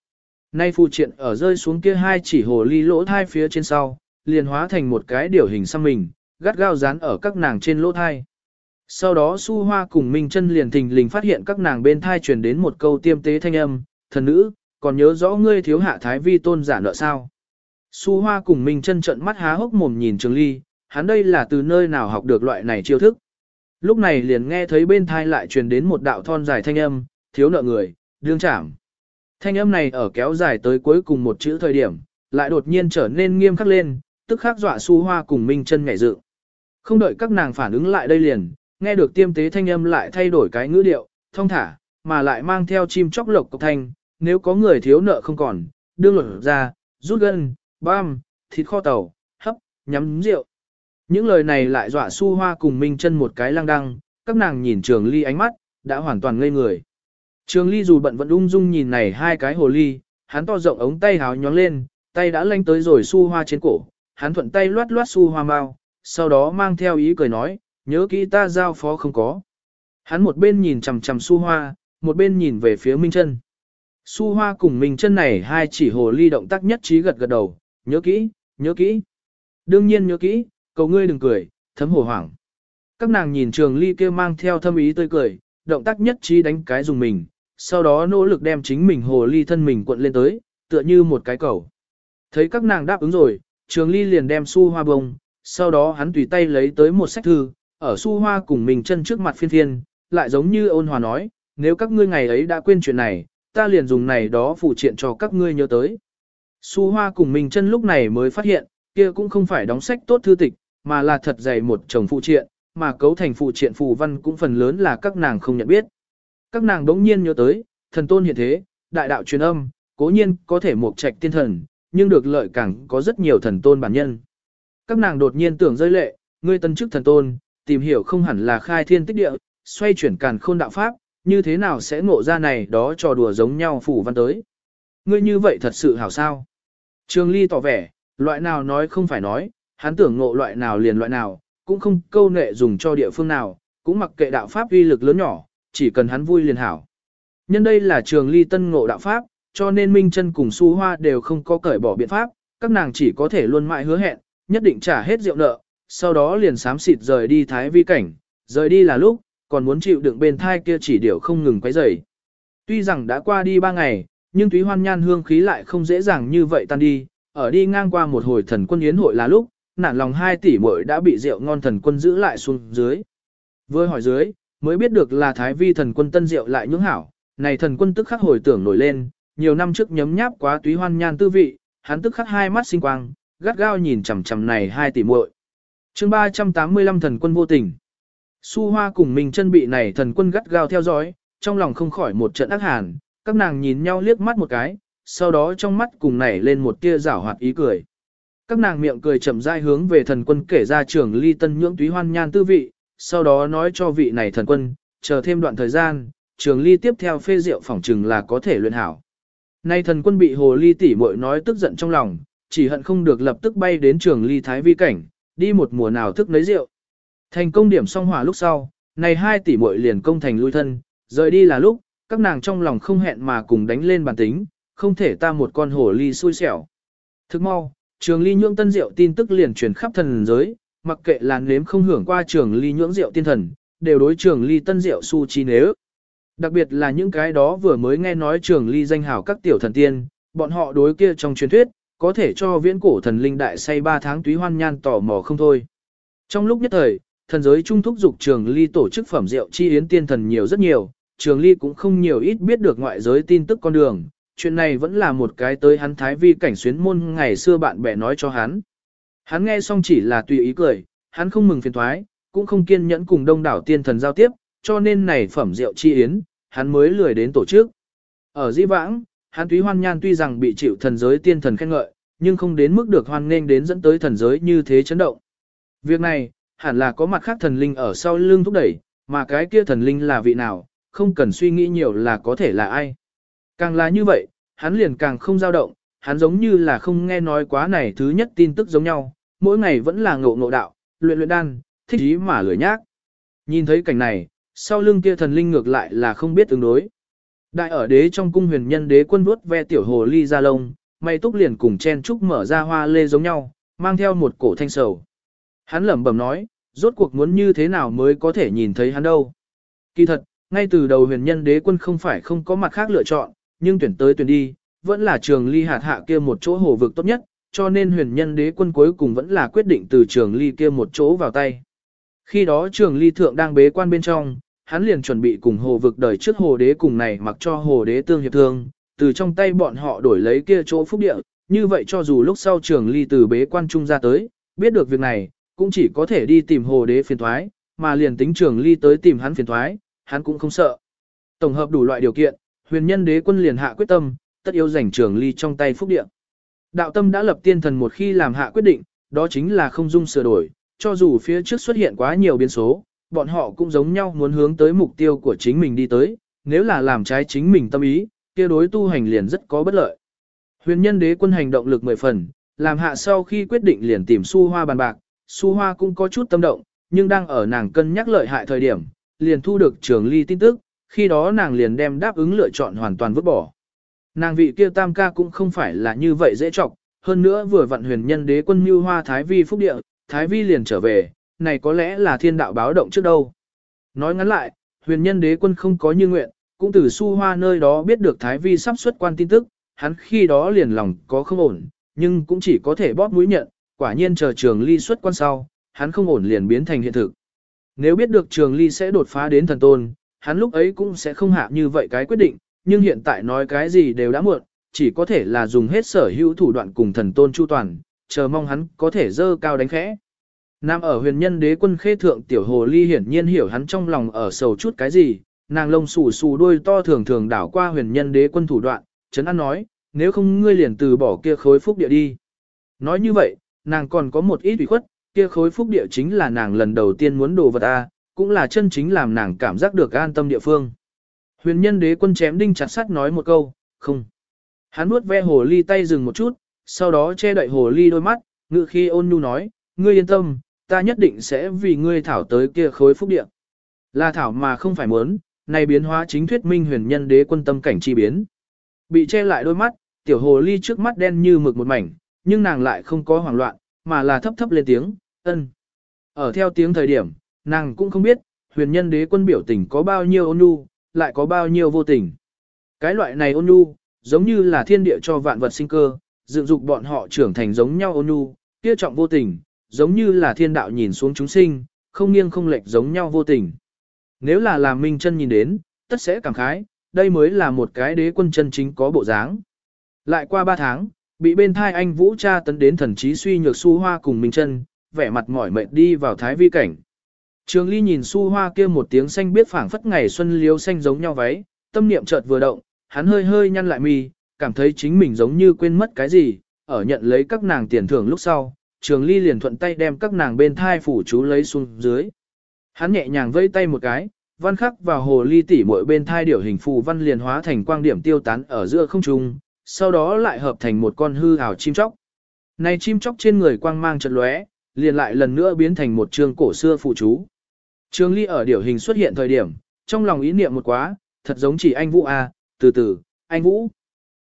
A: Nay phụ triện ở rơi xuống kia hai chỉ hồ ly lỗ thai phía trên sau, liền hóa thành một cái điều hình xăm mình, gắt gao dán ở các nàng trên lỗ thai. Sau đó su hoa cùng Minh chân liền thình lình phát hiện các nàng bên thai truyền đến một câu tiêm tế thanh âm, thần nữ, còn nhớ rõ ngươi thiếu hạ thái vi tôn giả nợ sao. Su hoa cùng Minh chân trợn mắt há hốc mồm nhìn Trường Ly, hắn đây là từ nơi nào học được loại này chiêu thức. Lúc này liền nghe thấy bên thai lại truyền đến một đạo thon dài thanh âm, thiếu nợ người, đương trảm. Thanh âm này ở kéo dài tới cuối cùng một chữ thời điểm, lại đột nhiên trở nên nghiêm khắc lên, tức khắc dọa su hoa cùng Minh chân nhảy dựng. Không đợi các nàng phản ứng lại đây liền, nghe được tiêm tế thanh âm lại thay đổi cái ngữ điệu, thông thả, mà lại mang theo chim chóc lộc cộc thanh, nếu có người thiếu nợ không còn, đương lột ra, rút gân, băm, thịt kho tàu, hấp, nhắm rượu. Những lời này lại dọa su hoa cùng Minh chân một cái lăng đăng, các nàng nhìn trường ly ánh mắt, đã hoàn toàn ngây người. Trường ly dù bận vẫn ung dung nhìn này hai cái hồ ly, hắn to rộng ống tay háo nhóng lên, tay đã lanh tới rồi su hoa trên cổ, hắn thuận tay loát loát su hoa mau, sau đó mang theo ý cười nói, nhớ kỹ ta giao phó không có. Hắn một bên nhìn chằm chằm su hoa, một bên nhìn về phía Minh chân. Su hoa cùng Minh chân này hai chỉ hồ ly động tác nhất trí gật gật đầu, nhớ kỹ, nhớ kỹ. Đương nhiên nhớ kỹ, cầu ngươi đừng cười, thấm hồ hoảng. Các nàng nhìn trường ly kia mang theo thâm ý tươi cười, động tác nhất trí đánh cái dùng mình, sau đó nỗ lực đem chính mình hồ ly thân mình cuộn lên tới, tựa như một cái cầu. Thấy các nàng đáp ứng rồi, trường ly liền đem su hoa bông, sau đó hắn tùy tay lấy tới một sách thư, ở su hoa cùng mình chân trước mặt phiên thiên lại giống như ôn hòa nói, nếu các ngươi ngày ấy đã quên chuyện này, ta liền dùng này đó phụ triện cho các ngươi nhớ tới. Su hoa cùng mình chân lúc này mới phát hiện, kia cũng không phải đóng sách tốt thư tịch, mà là thật dày một chồng phụ triện, mà cấu thành phụ triện phù văn cũng phần lớn là các nàng không nhận biết. Các nàng đống nhiên nhớ tới, thần tôn hiện thế, đại đạo truyền âm, cố nhiên có thể mục trạch tiên thần, nhưng được lợi càng có rất nhiều thần tôn bản nhân. Các nàng đột nhiên tưởng rơi lệ, ngươi tân chức thần tôn, tìm hiểu không hẳn là khai thiên tích địa, xoay chuyển càn khôn đạo pháp, như thế nào sẽ ngộ ra này đó trò đùa giống nhau phủ văn tới. Ngươi như vậy thật sự hảo sao. Trường Ly tỏ vẻ, loại nào nói không phải nói, hắn tưởng ngộ loại nào liền loại nào, cũng không câu nệ dùng cho địa phương nào, cũng mặc kệ đạo pháp uy lực lớn nhỏ, chỉ cần hắn vui liền hảo. Nhân đây là trường ly tân ngộ đạo pháp, cho nên Minh chân cùng Su Hoa đều không có cởi bỏ biện pháp, các nàng chỉ có thể luôn mãi hứa hẹn, nhất định trả hết rượu nợ, sau đó liền sám xịt rời đi thái vi cảnh, rời đi là lúc, còn muốn chịu đựng bên thai kia chỉ điều không ngừng quấy rầy. Tuy rằng đã qua đi ba ngày, nhưng túy hoan nhan hương khí lại không dễ dàng như vậy tan đi, ở đi ngang qua một hồi thần quân yến hội là lúc, nản lòng hai tỷ muội đã bị rượu ngon thần quân giữ lại xuống dưới. với hỏi dưới, mới biết được là thái vi thần quân tân rượu lại nhưỡng hảo, này thần quân tức khắc hồi tưởng nổi lên, nhiều năm trước nhấm nháp quá túy hoan nhan tư vị, hắn tức khắc hai mắt sinh quang, gắt gao nhìn chằm chằm này hai tỷ muội. Chương 385 thần quân vô tình. Su Hoa cùng mình chân bị này thần quân gắt gao theo dõi, trong lòng không khỏi một trận ác hàn, các nàng nhìn nhau liếc mắt một cái, sau đó trong mắt cùng nảy lên một tia rảo hoạt ý cười. Các nàng miệng cười chậm rãi hướng về thần quân kể ra trưởng ly tân nhưỡng túy hoan nhan tư vị, sau đó nói cho vị này thần quân, chờ thêm đoạn thời gian, trường ly tiếp theo phê rượu phỏng trừng là có thể luyện hảo. Nay thần quân bị hồ ly tỷ muội nói tức giận trong lòng, chỉ hận không được lập tức bay đến trường ly thái vi cảnh, đi một mùa nào thức nấy rượu. Thành công điểm song hỏa lúc sau, này hai tỷ muội liền công thành lui thân, rời đi là lúc, các nàng trong lòng không hẹn mà cùng đánh lên bản tính, không thể ta một con hổ ly xui xẻo. Thức mau, trường ly nhưỡng tân rượu tin tức liền truyền khắp thần giới, mặc kệ là nếm không hưởng qua trường ly nhưỡng rượu tiên thần, đều đối trường ly tân rượu su chi nếu. Đặc biệt là những cái đó vừa mới nghe nói trường ly danh hào các tiểu thần tiên, bọn họ đối kia trong truyền thuyết, có thể cho viễn cổ thần linh đại say 3 tháng túy hoan nhan tò mò không thôi. Trong lúc nhất thời, thần giới trung thúc dục trường ly tổ chức phẩm rượu chi yến tiên thần nhiều rất nhiều, trường ly cũng không nhiều ít biết được ngoại giới tin tức con đường, chuyện này vẫn là một cái tới hắn thái vi cảnh xuyến môn ngày xưa bạn bè nói cho hắn. Hắn nghe xong chỉ là tùy ý cười, hắn không mừng phiền thoái, cũng không kiên nhẫn cùng đông đảo tiên thần giao tiếp, cho nên này phẩm rượu chi yến, hắn mới lười đến tổ chức. Ở di vãng, hắn túy hoan nhan tuy rằng bị chịu thần giới tiên thần khen ngợi, nhưng không đến mức được hoan nghênh đến dẫn tới thần giới như thế chấn động. Việc này, hẳn là có mặt khác thần linh ở sau lưng thúc đẩy, mà cái kia thần linh là vị nào, không cần suy nghĩ nhiều là có thể là ai. Càng là như vậy, hắn liền càng không dao động, hắn giống như là không nghe nói quá này thứ nhất tin tức giống nhau, mỗi ngày vẫn là ngộ ngộ đạo, luyện luyện đan, thích ý mà lười nhác. Nhìn thấy cảnh này, sau lưng kia thần linh ngược lại là không biết tương đối. Đại ở đế trong cung huyền nhân đế quân vuốt ve tiểu hồ ly ra lông, mày túc liền cùng chen trúc mở ra hoa lê giống nhau, mang theo một cổ thanh sầu. Hắn lẩm bẩm nói, rốt cuộc muốn như thế nào mới có thể nhìn thấy hắn đâu. Kỳ thật, ngay từ đầu huyền nhân đế quân không phải không có mặt khác lựa chọn, nhưng tuyển tới tuyển đi, vẫn là trường ly hạt hạ kia một chỗ hồ vực tốt nhất, cho nên huyền nhân đế quân cuối cùng vẫn là quyết định từ trường ly kia một chỗ vào tay. Khi đó trường ly thượng đang bế quan bên trong, hắn liền chuẩn bị cùng hồ vực đời trước hồ đế cùng này mặc cho hồ đế tương hiệp thương, từ trong tay bọn họ đổi lấy kia chỗ phúc địa, như vậy cho dù lúc sau trường ly từ bế quan trung ra tới, biết được việc này, cũng chỉ có thể đi tìm hồ đế phiền thoái, mà liền tính trường ly tới tìm hắn phiền thoái, hắn cũng không sợ. Tổng hợp đủ loại điều kiện, huyền nhân đế quân liền hạ quyết tâm, tất yếu giành trường ly trong tay phúc địa. Đạo tâm đã lập tiên thần một khi làm hạ quyết định, đó chính là không dung sửa đổi, cho dù phía trước xuất hiện quá nhiều biến số, bọn họ cũng giống nhau muốn hướng tới mục tiêu của chính mình đi tới, nếu là làm trái chính mình tâm ý, kia đối tu hành liền rất có bất lợi. Huyền nhân đế quân hành động lực mười phần, làm hạ sau khi quyết định liền tìm su hoa bàn bạc, su hoa cũng có chút tâm động, nhưng đang ở nàng cân nhắc lợi hại thời điểm, liền thu được trường ly tin tức, khi đó nàng liền đem đáp ứng lựa chọn hoàn toàn vứt bỏ. Nàng vị kia tam ca cũng không phải là như vậy dễ chọc, hơn nữa vừa vặn huyền nhân đế quân như hoa Thái Vi phúc địa, Thái Vi liền trở về, này có lẽ là thiên đạo báo động trước đâu. Nói ngắn lại, huyền nhân đế quân không có như nguyện, cũng từ su hoa nơi đó biết được Thái Vi sắp xuất quan tin tức, hắn khi đó liền lòng có không ổn, nhưng cũng chỉ có thể bóp mũi nhận, quả nhiên chờ trường ly xuất quan sau, hắn không ổn liền biến thành hiện thực. Nếu biết được trường ly sẽ đột phá đến thần tôn, hắn lúc ấy cũng sẽ không hạ như vậy cái quyết định, nhưng hiện tại nói cái gì đều đã muộn, chỉ có thể là dùng hết sở hữu thủ đoạn cùng thần tôn chu toàn, chờ mong hắn có thể dơ cao đánh khẽ. Nam ở huyền nhân đế quân khê thượng tiểu hồ ly hiển nhiên hiểu hắn trong lòng ở sầu chút cái gì, nàng lông xù xù đuôi to thường thường đảo qua huyền nhân đế quân thủ đoạn, chấn an nói, nếu không ngươi liền từ bỏ kia khối phúc địa đi. Nói như vậy, nàng còn có một ít ủy khuất, kia khối phúc địa chính là nàng lần đầu tiên muốn đồ vật A, cũng là chân chính làm nàng cảm giác được an tâm địa phương. Huyền nhân đế quân chém đinh chặt sắt nói một câu, không. Hắn nuốt ve hồ ly tay dừng một chút, sau đó che đậy hồ ly đôi mắt, ngự khi ôn nhu nói, ngươi yên tâm, ta nhất định sẽ vì ngươi thảo tới kia khối phúc địa. Là thảo mà không phải muốn, này biến hóa chính thuyết minh huyền nhân đế quân tâm cảnh chi biến. Bị che lại đôi mắt, tiểu hồ ly trước mắt đen như mực một mảnh, nhưng nàng lại không có hoảng loạn, mà là thấp thấp lên tiếng, ân. Ở theo tiếng thời điểm, nàng cũng không biết, huyền nhân đế quân biểu tình có bao nhiêu ôn nhu, lại có bao nhiêu vô tình. Cái loại này ôn nhu, giống như là thiên địa cho vạn vật sinh cơ, dựng dục bọn họ trưởng thành giống nhau ôn nhu, kia trọng vô tình, giống như là thiên đạo nhìn xuống chúng sinh, không nghiêng không lệch giống nhau vô tình. Nếu là làm minh chân nhìn đến, tất sẽ cảm khái, đây mới là một cái đế quân chân chính có bộ dáng. Lại qua ba tháng, bị bên thai anh Vũ cha tấn đến thần trí suy nhược su hoa cùng minh chân, vẻ mặt mỏi mệt đi vào thái vi cảnh. Trường Ly nhìn su hoa kia một tiếng xanh biết phảng phất ngày xuân liếu xanh giống nhau váy, tâm niệm chợt vừa động, hắn hơi hơi nhăn lại mi, cảm thấy chính mình giống như quên mất cái gì, ở nhận lấy các nàng tiền thưởng lúc sau, Trường Ly liền thuận tay đem các nàng bên thai phủ chú lấy xuống dưới. Hắn nhẹ nhàng vẫy tay một cái, văn khắc vào hồ ly tỷ muội bên thai điểu hình phù văn liền hóa thành quang điểm tiêu tán ở giữa không trung, sau đó lại hợp thành một con hư ảo chim chóc. Này chim chóc trên người quang mang chật lóe, liền lại lần nữa biến thành một trường cổ xưa phụ chú. Trường Ly ở điểu hình xuất hiện thời điểm, trong lòng ý niệm một quá, thật giống chỉ anh Vũ a, từ từ, anh Vũ.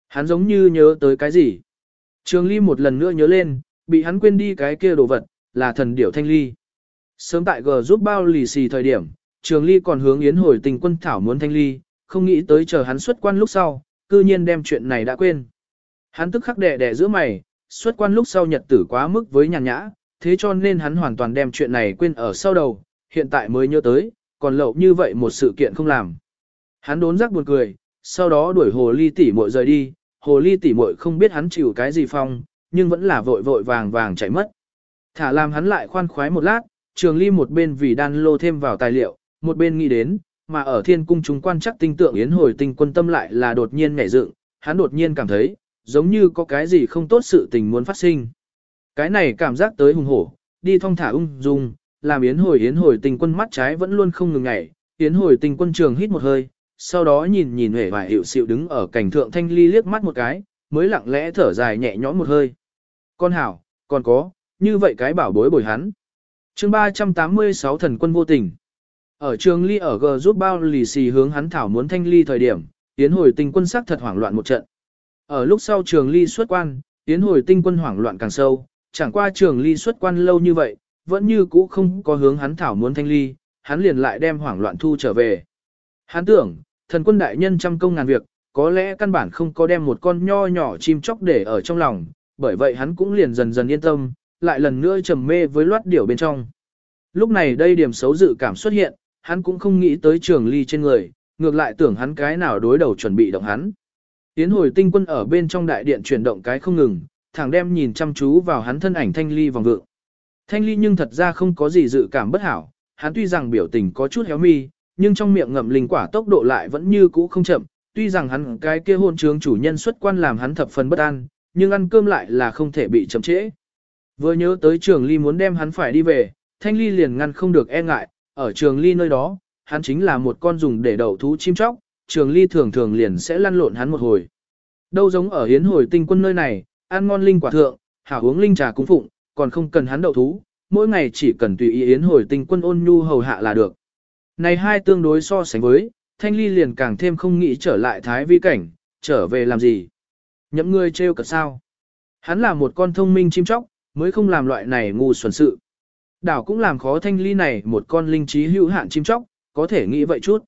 A: Hắn giống như nhớ tới cái gì. Trường Ly một lần nữa nhớ lên, bị hắn quên đi cái kia đồ vật, là thần điểu thanh ly. Sớm tại G giúp bao lì xì thời điểm, Trường Ly còn hướng Yến hồi tình quân thảo muốn thanh ly, không nghĩ tới chờ hắn xuất quan lúc sau, cư nhiên đem chuyện này đã quên. Hắn tức khắc đẻ đẻ giữa mày, xuất quan lúc sau nhật tử quá mức với nhàn nhã, thế cho nên hắn hoàn toàn đem chuyện này quên ở sau đầu, hiện tại mới nhớ tới, còn lậu như vậy một sự kiện không làm. Hắn đốn giác buồn cười, sau đó đuổi hồ ly tỷ muội rời đi, hồ ly tỷ muội không biết hắn chịu cái gì phong, nhưng vẫn là vội vội vàng vàng chạy mất. Thả làm hắn lại khoan khoái một lát, trường ly một bên vì đan lô thêm vào tài liệu, một bên nghĩ đến, mà ở thiên cung chúng quan chắc tinh tượng yến hồi tinh quân tâm lại là đột nhiên nhảy dựng, hắn đột nhiên cảm thấy, giống như có cái gì không tốt sự tình muốn phát sinh. Cái này cảm giác tới hùng hổ, đi thong thả ung dung, làm yến hồi yến hồi tình quân mắt trái vẫn luôn không ngừng ngảy, yến hồi tình quân trường hít một hơi, sau đó nhìn nhìn hề vài hiệu xịu đứng ở cảnh thượng thanh ly liếc mắt một cái, mới lặng lẽ thở dài nhẹ nhõm một hơi. Con hảo, còn có, như vậy cái bảo bối bồi hắn. chương 386 thần quân vô tình. Ở trường ly ở G giúp bao lì xì hướng hắn thảo muốn thanh ly thời điểm, tiến hồi tinh quân sắc thật hoảng loạn một trận. Ở lúc sau trường ly xuất quan, tiến hồi tinh quân hoảng loạn càng sâu, chẳng qua trường ly xuất quan lâu như vậy, vẫn như cũ không có hướng hắn thảo muốn thanh ly, hắn liền lại đem hoảng loạn thu trở về. Hắn tưởng, thần quân đại nhân trăm công ngàn việc, có lẽ căn bản không có đem một con nho nhỏ chim chóc để ở trong lòng, bởi vậy hắn cũng liền dần dần yên tâm, lại lần nữa trầm mê với loát điểu bên trong. Lúc này đây điểm xấu dự cảm xuất hiện, hắn cũng không nghĩ tới trường ly trên người, ngược lại tưởng hắn cái nào đối đầu chuẩn bị động hắn. Tiến hồi tinh quân ở bên trong đại điện chuyển động cái không ngừng, thẳng đem nhìn chăm chú vào hắn thân ảnh thanh ly vòng vượng. Thanh ly nhưng thật ra không có gì dự cảm bất hảo, hắn tuy rằng biểu tình có chút héo mi, nhưng trong miệng ngậm linh quả tốc độ lại vẫn như cũ không chậm, tuy rằng hắn cái kia hôn trướng chủ nhân xuất quan làm hắn thập phần bất an, nhưng ăn cơm lại là không thể bị chậm trễ. Vừa nhớ tới trường ly muốn đem hắn phải đi về, thanh ly liền ngăn không được e ngại, ở trường ly nơi đó, hắn chính là một con dùng để đậu thú chim chóc, trường ly thường thường liền sẽ lăn lộn hắn một hồi. Đâu giống ở hiến hồi tinh quân nơi này, ăn ngon linh quả thượng, hảo uống linh trà cung phụng, còn không cần hắn đậu thú, mỗi ngày chỉ cần tùy ý yến hồi tinh quân ôn nhu hầu hạ là được. Này hai tương đối so sánh với, thanh ly liền càng thêm không nghĩ trở lại thái vi cảnh, trở về làm gì. Nhậm ngươi trêu cả sao. Hắn là một con thông minh chim chóc, mới không làm loại này ngu xuẩn sự. Đảo cũng làm khó thanh ly này một con linh trí hữu hạn chim chóc, có thể nghĩ vậy chút.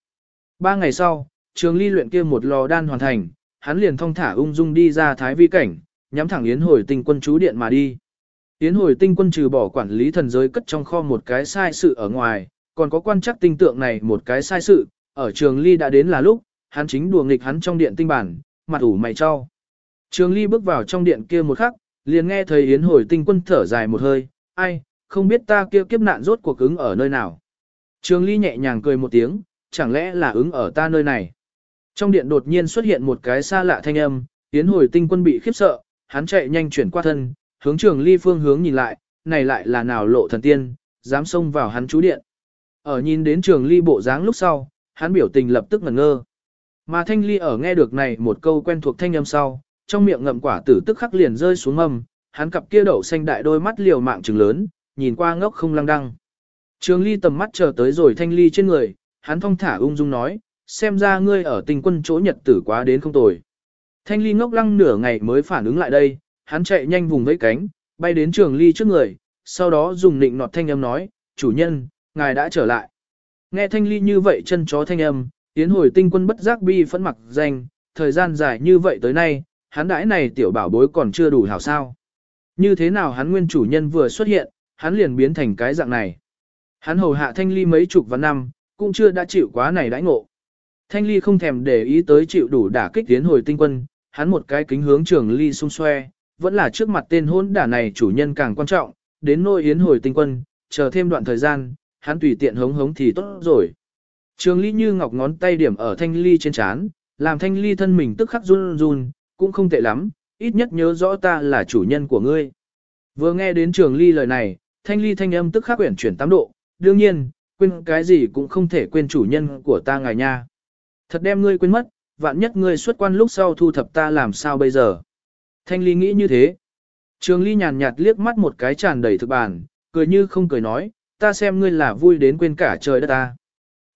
A: Ba ngày sau, trường ly luyện kia một lò đan hoàn thành, hắn liền thong thả ung dung đi ra thái vi cảnh, nhắm thẳng yến hồi tinh quân chú điện mà đi. Yến hồi tinh quân trừ bỏ quản lý thần giới cất trong kho một cái sai sự ở ngoài, còn có quan chắc tinh tượng này một cái sai sự, ở trường ly đã đến là lúc, hắn chính đùa nghịch hắn trong điện tinh bản, mặt ủ mày cho. Trường ly bước vào trong điện kia một khắc, liền nghe thấy yến hồi tinh quân thở dài một hơi, ai, không biết ta kia kiếp nạn rốt cuộc ứng ở nơi nào. Trường ly nhẹ nhàng cười một tiếng, chẳng lẽ là ứng ở ta nơi này. Trong điện đột nhiên xuất hiện một cái xa lạ thanh âm, yến hồi tinh quân bị khiếp sợ, hắn chạy nhanh chuyển qua thân, hướng trường ly phương hướng nhìn lại, này lại là nào lộ thần tiên, dám xông vào hắn chú điện. Ở nhìn đến trường ly bộ dáng lúc sau, hắn biểu tình lập tức ngẩn ngơ. Mà thanh ly ở nghe được này một câu quen thuộc thanh âm sau, trong miệng ngậm quả tử tức khắc liền rơi xuống mâm, hắn cặp kia đậu xanh đại đôi mắt liều mạng trừng lớn, nhìn qua ngốc không lăng đăng. Trường ly tầm mắt chờ tới rồi thanh ly trên người, hắn thong thả ung dung nói, xem ra ngươi ở tình quân chỗ nhật tử quá đến không tồi. Thanh ly ngốc lăng nửa ngày mới phản ứng lại đây, hắn chạy nhanh vùng vẫy cánh, bay đến trường ly trước người, sau đó dùng nịnh nọt thanh âm nói, chủ nhân, ngài đã trở lại. Nghe thanh ly như vậy chân chó thanh âm, tiến hồi tinh quân bất giác bi phẫn mặc danh, thời gian dài như vậy tới nay, hắn đãi này tiểu bảo bối còn chưa đủ hảo sao. Như thế nào hắn nguyên chủ nhân vừa xuất hiện, hắn liền biến thành cái dạng này. Hắn hầu hạ thanh ly mấy chục và năm, cũng chưa đã chịu quá này đãi ngộ. Thanh ly không thèm để ý tới chịu đủ đả kích tiến hồi tinh quân, hắn một cái kính hướng trường ly xung xoe, vẫn là trước mặt tên hôn đả này chủ nhân càng quan trọng, đến nôi yến hồi tinh quân, chờ thêm đoạn thời gian, hắn tùy tiện hống hống thì tốt rồi. Trường ly như ngọc ngón tay điểm ở thanh ly trên chán, làm thanh ly thân mình tức khắc run run, cũng không tệ lắm, ít nhất nhớ rõ ta là chủ nhân của ngươi. Vừa nghe đến trường ly lời này, thanh ly thanh âm tức khắc quyển chuyển tám độ, đương nhiên, quên cái gì cũng không thể quên chủ nhân của ta ngài nha. Thật đem ngươi quên mất, vạn nhất ngươi xuất quan lúc sau thu thập ta làm sao bây giờ. Thanh ly nghĩ như thế. Trường ly nhàn nhạt liếc mắt một cái tràn đầy thực bản, cười như không cười nói, ta xem ngươi là vui đến quên cả trời đất ta.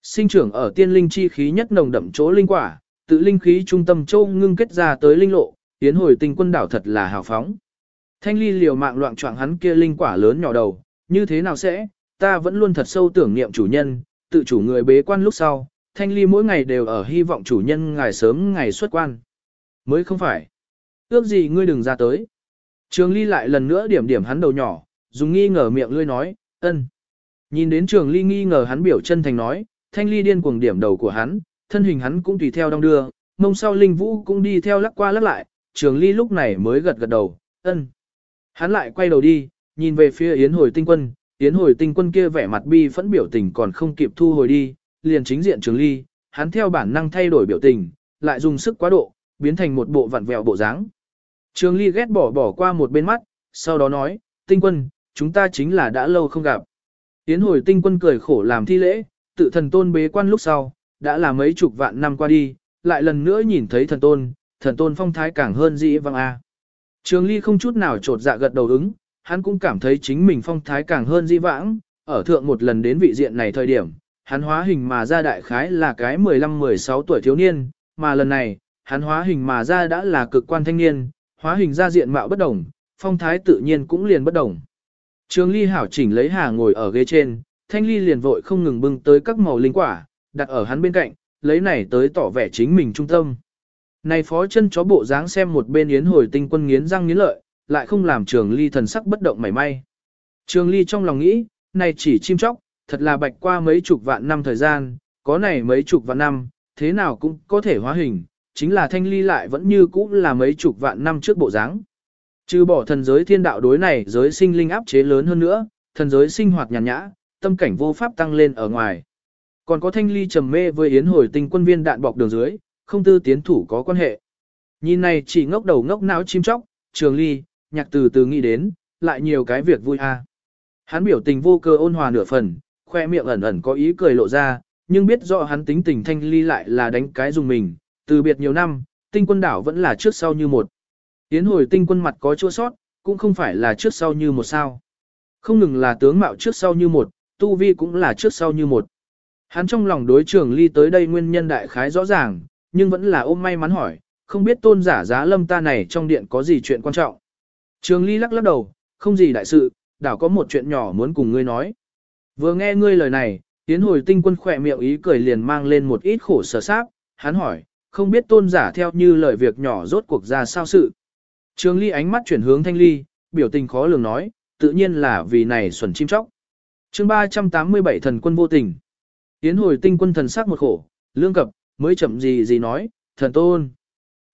A: Sinh trưởng ở tiên linh chi khí nhất nồng đậm chỗ linh quả, tự linh khí trung tâm châu ngưng kết ra tới linh lộ, tiến hồi tình quân đảo thật là hào phóng. Thanh ly liều mạng loạn trọng hắn kia linh quả lớn nhỏ đầu, như thế nào sẽ, ta vẫn luôn thật sâu tưởng niệm chủ nhân, tự chủ người bế quan lúc sau, thanh ly mỗi ngày đều ở hy vọng chủ nhân ngày sớm ngày xuất quan. Mới không phải. Ước gì ngươi đừng ra tới. Trường ly lại lần nữa điểm điểm hắn đầu nhỏ, dùng nghi ngờ miệng lươi nói, ân. Nhìn đến trường ly nghi ngờ hắn biểu chân thành nói, thanh ly điên cuồng điểm đầu của hắn, thân hình hắn cũng tùy theo đong đưa, mông sau linh vũ cũng đi theo lắc qua lắc lại, trường ly lúc này mới gật gật đầu, ân. Hắn lại quay đầu đi, nhìn về phía yến hồi tinh quân, yến hồi tinh quân kia vẻ mặt bi phẫn biểu tình còn không kịp thu hồi đi, liền chính diện trường ly, hắn theo bản năng thay đổi biểu tình, lại dùng sức quá độ, biến thành một bộ vặn vẹo bộ dáng. Trường ly ghét bỏ bỏ qua một bên mắt, sau đó nói, tinh quân, chúng ta chính là đã lâu không gặp. Yến hồi tinh quân cười khổ làm thi lễ, tự thần tôn bế quan lúc sau, đã là mấy chục vạn năm qua đi, lại lần nữa nhìn thấy thần tôn, thần tôn phong thái càng hơn dĩ vãng a. Trường ly không chút nào trột dạ gật đầu ứng, hắn cũng cảm thấy chính mình phong thái càng hơn dĩ vãng, ở thượng một lần đến vị diện này thời điểm, hắn hóa hình mà ra đại khái là cái 15-16 tuổi thiếu niên, mà lần này, hắn hóa hình mà ra đã là cực quan thanh niên, hóa hình ra diện mạo bất đồng, phong thái tự nhiên cũng liền bất đồng. Trường ly hảo chỉnh lấy hà ngồi ở ghế trên, thanh ly liền vội không ngừng bưng tới các màu linh quả, đặt ở hắn bên cạnh, lấy này tới tỏ vẻ chính mình trung tâm. Này phó chân chó bộ dáng xem một bên yến hồi tinh quân nghiến răng nghiến lợi, lại không làm trường ly thần sắc bất động mảy may. Trường ly trong lòng nghĩ, này chỉ chim chóc, thật là bạch qua mấy chục vạn năm thời gian, có này mấy chục vạn năm, thế nào cũng có thể hóa hình, chính là thanh ly lại vẫn như cũ là mấy chục vạn năm trước bộ dáng. Trừ bỏ thần giới thiên đạo đối này giới sinh linh áp chế lớn hơn nữa, thần giới sinh hoạt nhàn nhã, tâm cảnh vô pháp tăng lên ở ngoài. Còn có thanh ly trầm mê với yến hồi tinh quân viên đạn bọc đường dưới, không tư tiến thủ có quan hệ. Nhìn này chỉ ngốc đầu ngốc não chim chóc, trường ly, nhạc từ từ nghĩ đến, lại nhiều cái việc vui a. Hắn biểu tình vô cơ ôn hòa nửa phần, khoe miệng ẩn ẩn có ý cười lộ ra, nhưng biết rõ hắn tính tình thanh ly lại là đánh cái dùng mình, từ biệt nhiều năm, tinh quân đảo vẫn là trước sau như một. Yến hồi tinh quân mặt có chua sót, cũng không phải là trước sau như một sao. Không ngừng là tướng mạo trước sau như một, tu vi cũng là trước sau như một. Hắn trong lòng đối trường ly tới đây nguyên nhân đại khái rõ ràng, nhưng vẫn là ôm may mắn hỏi, không biết tôn giả giá lâm ta này trong điện có gì chuyện quan trọng. Trường ly lắc lắc đầu, không gì đại sự, đảo có một chuyện nhỏ muốn cùng ngươi nói. Vừa nghe ngươi lời này, tiến hồi tinh quân khỏe miệng ý cười liền mang lên một ít khổ sở sáp, hắn hỏi, không biết tôn giả theo như lời việc nhỏ rốt cuộc ra sao sự. Trường ly ánh mắt chuyển hướng thanh ly, biểu tình khó lường nói, tự nhiên là vì này xuẩn chim chóc. chương 387 thần quân vô tình. Yến hồi tinh quân thần sắc một khổ, lương cập, mới chậm gì gì nói, thần tôn.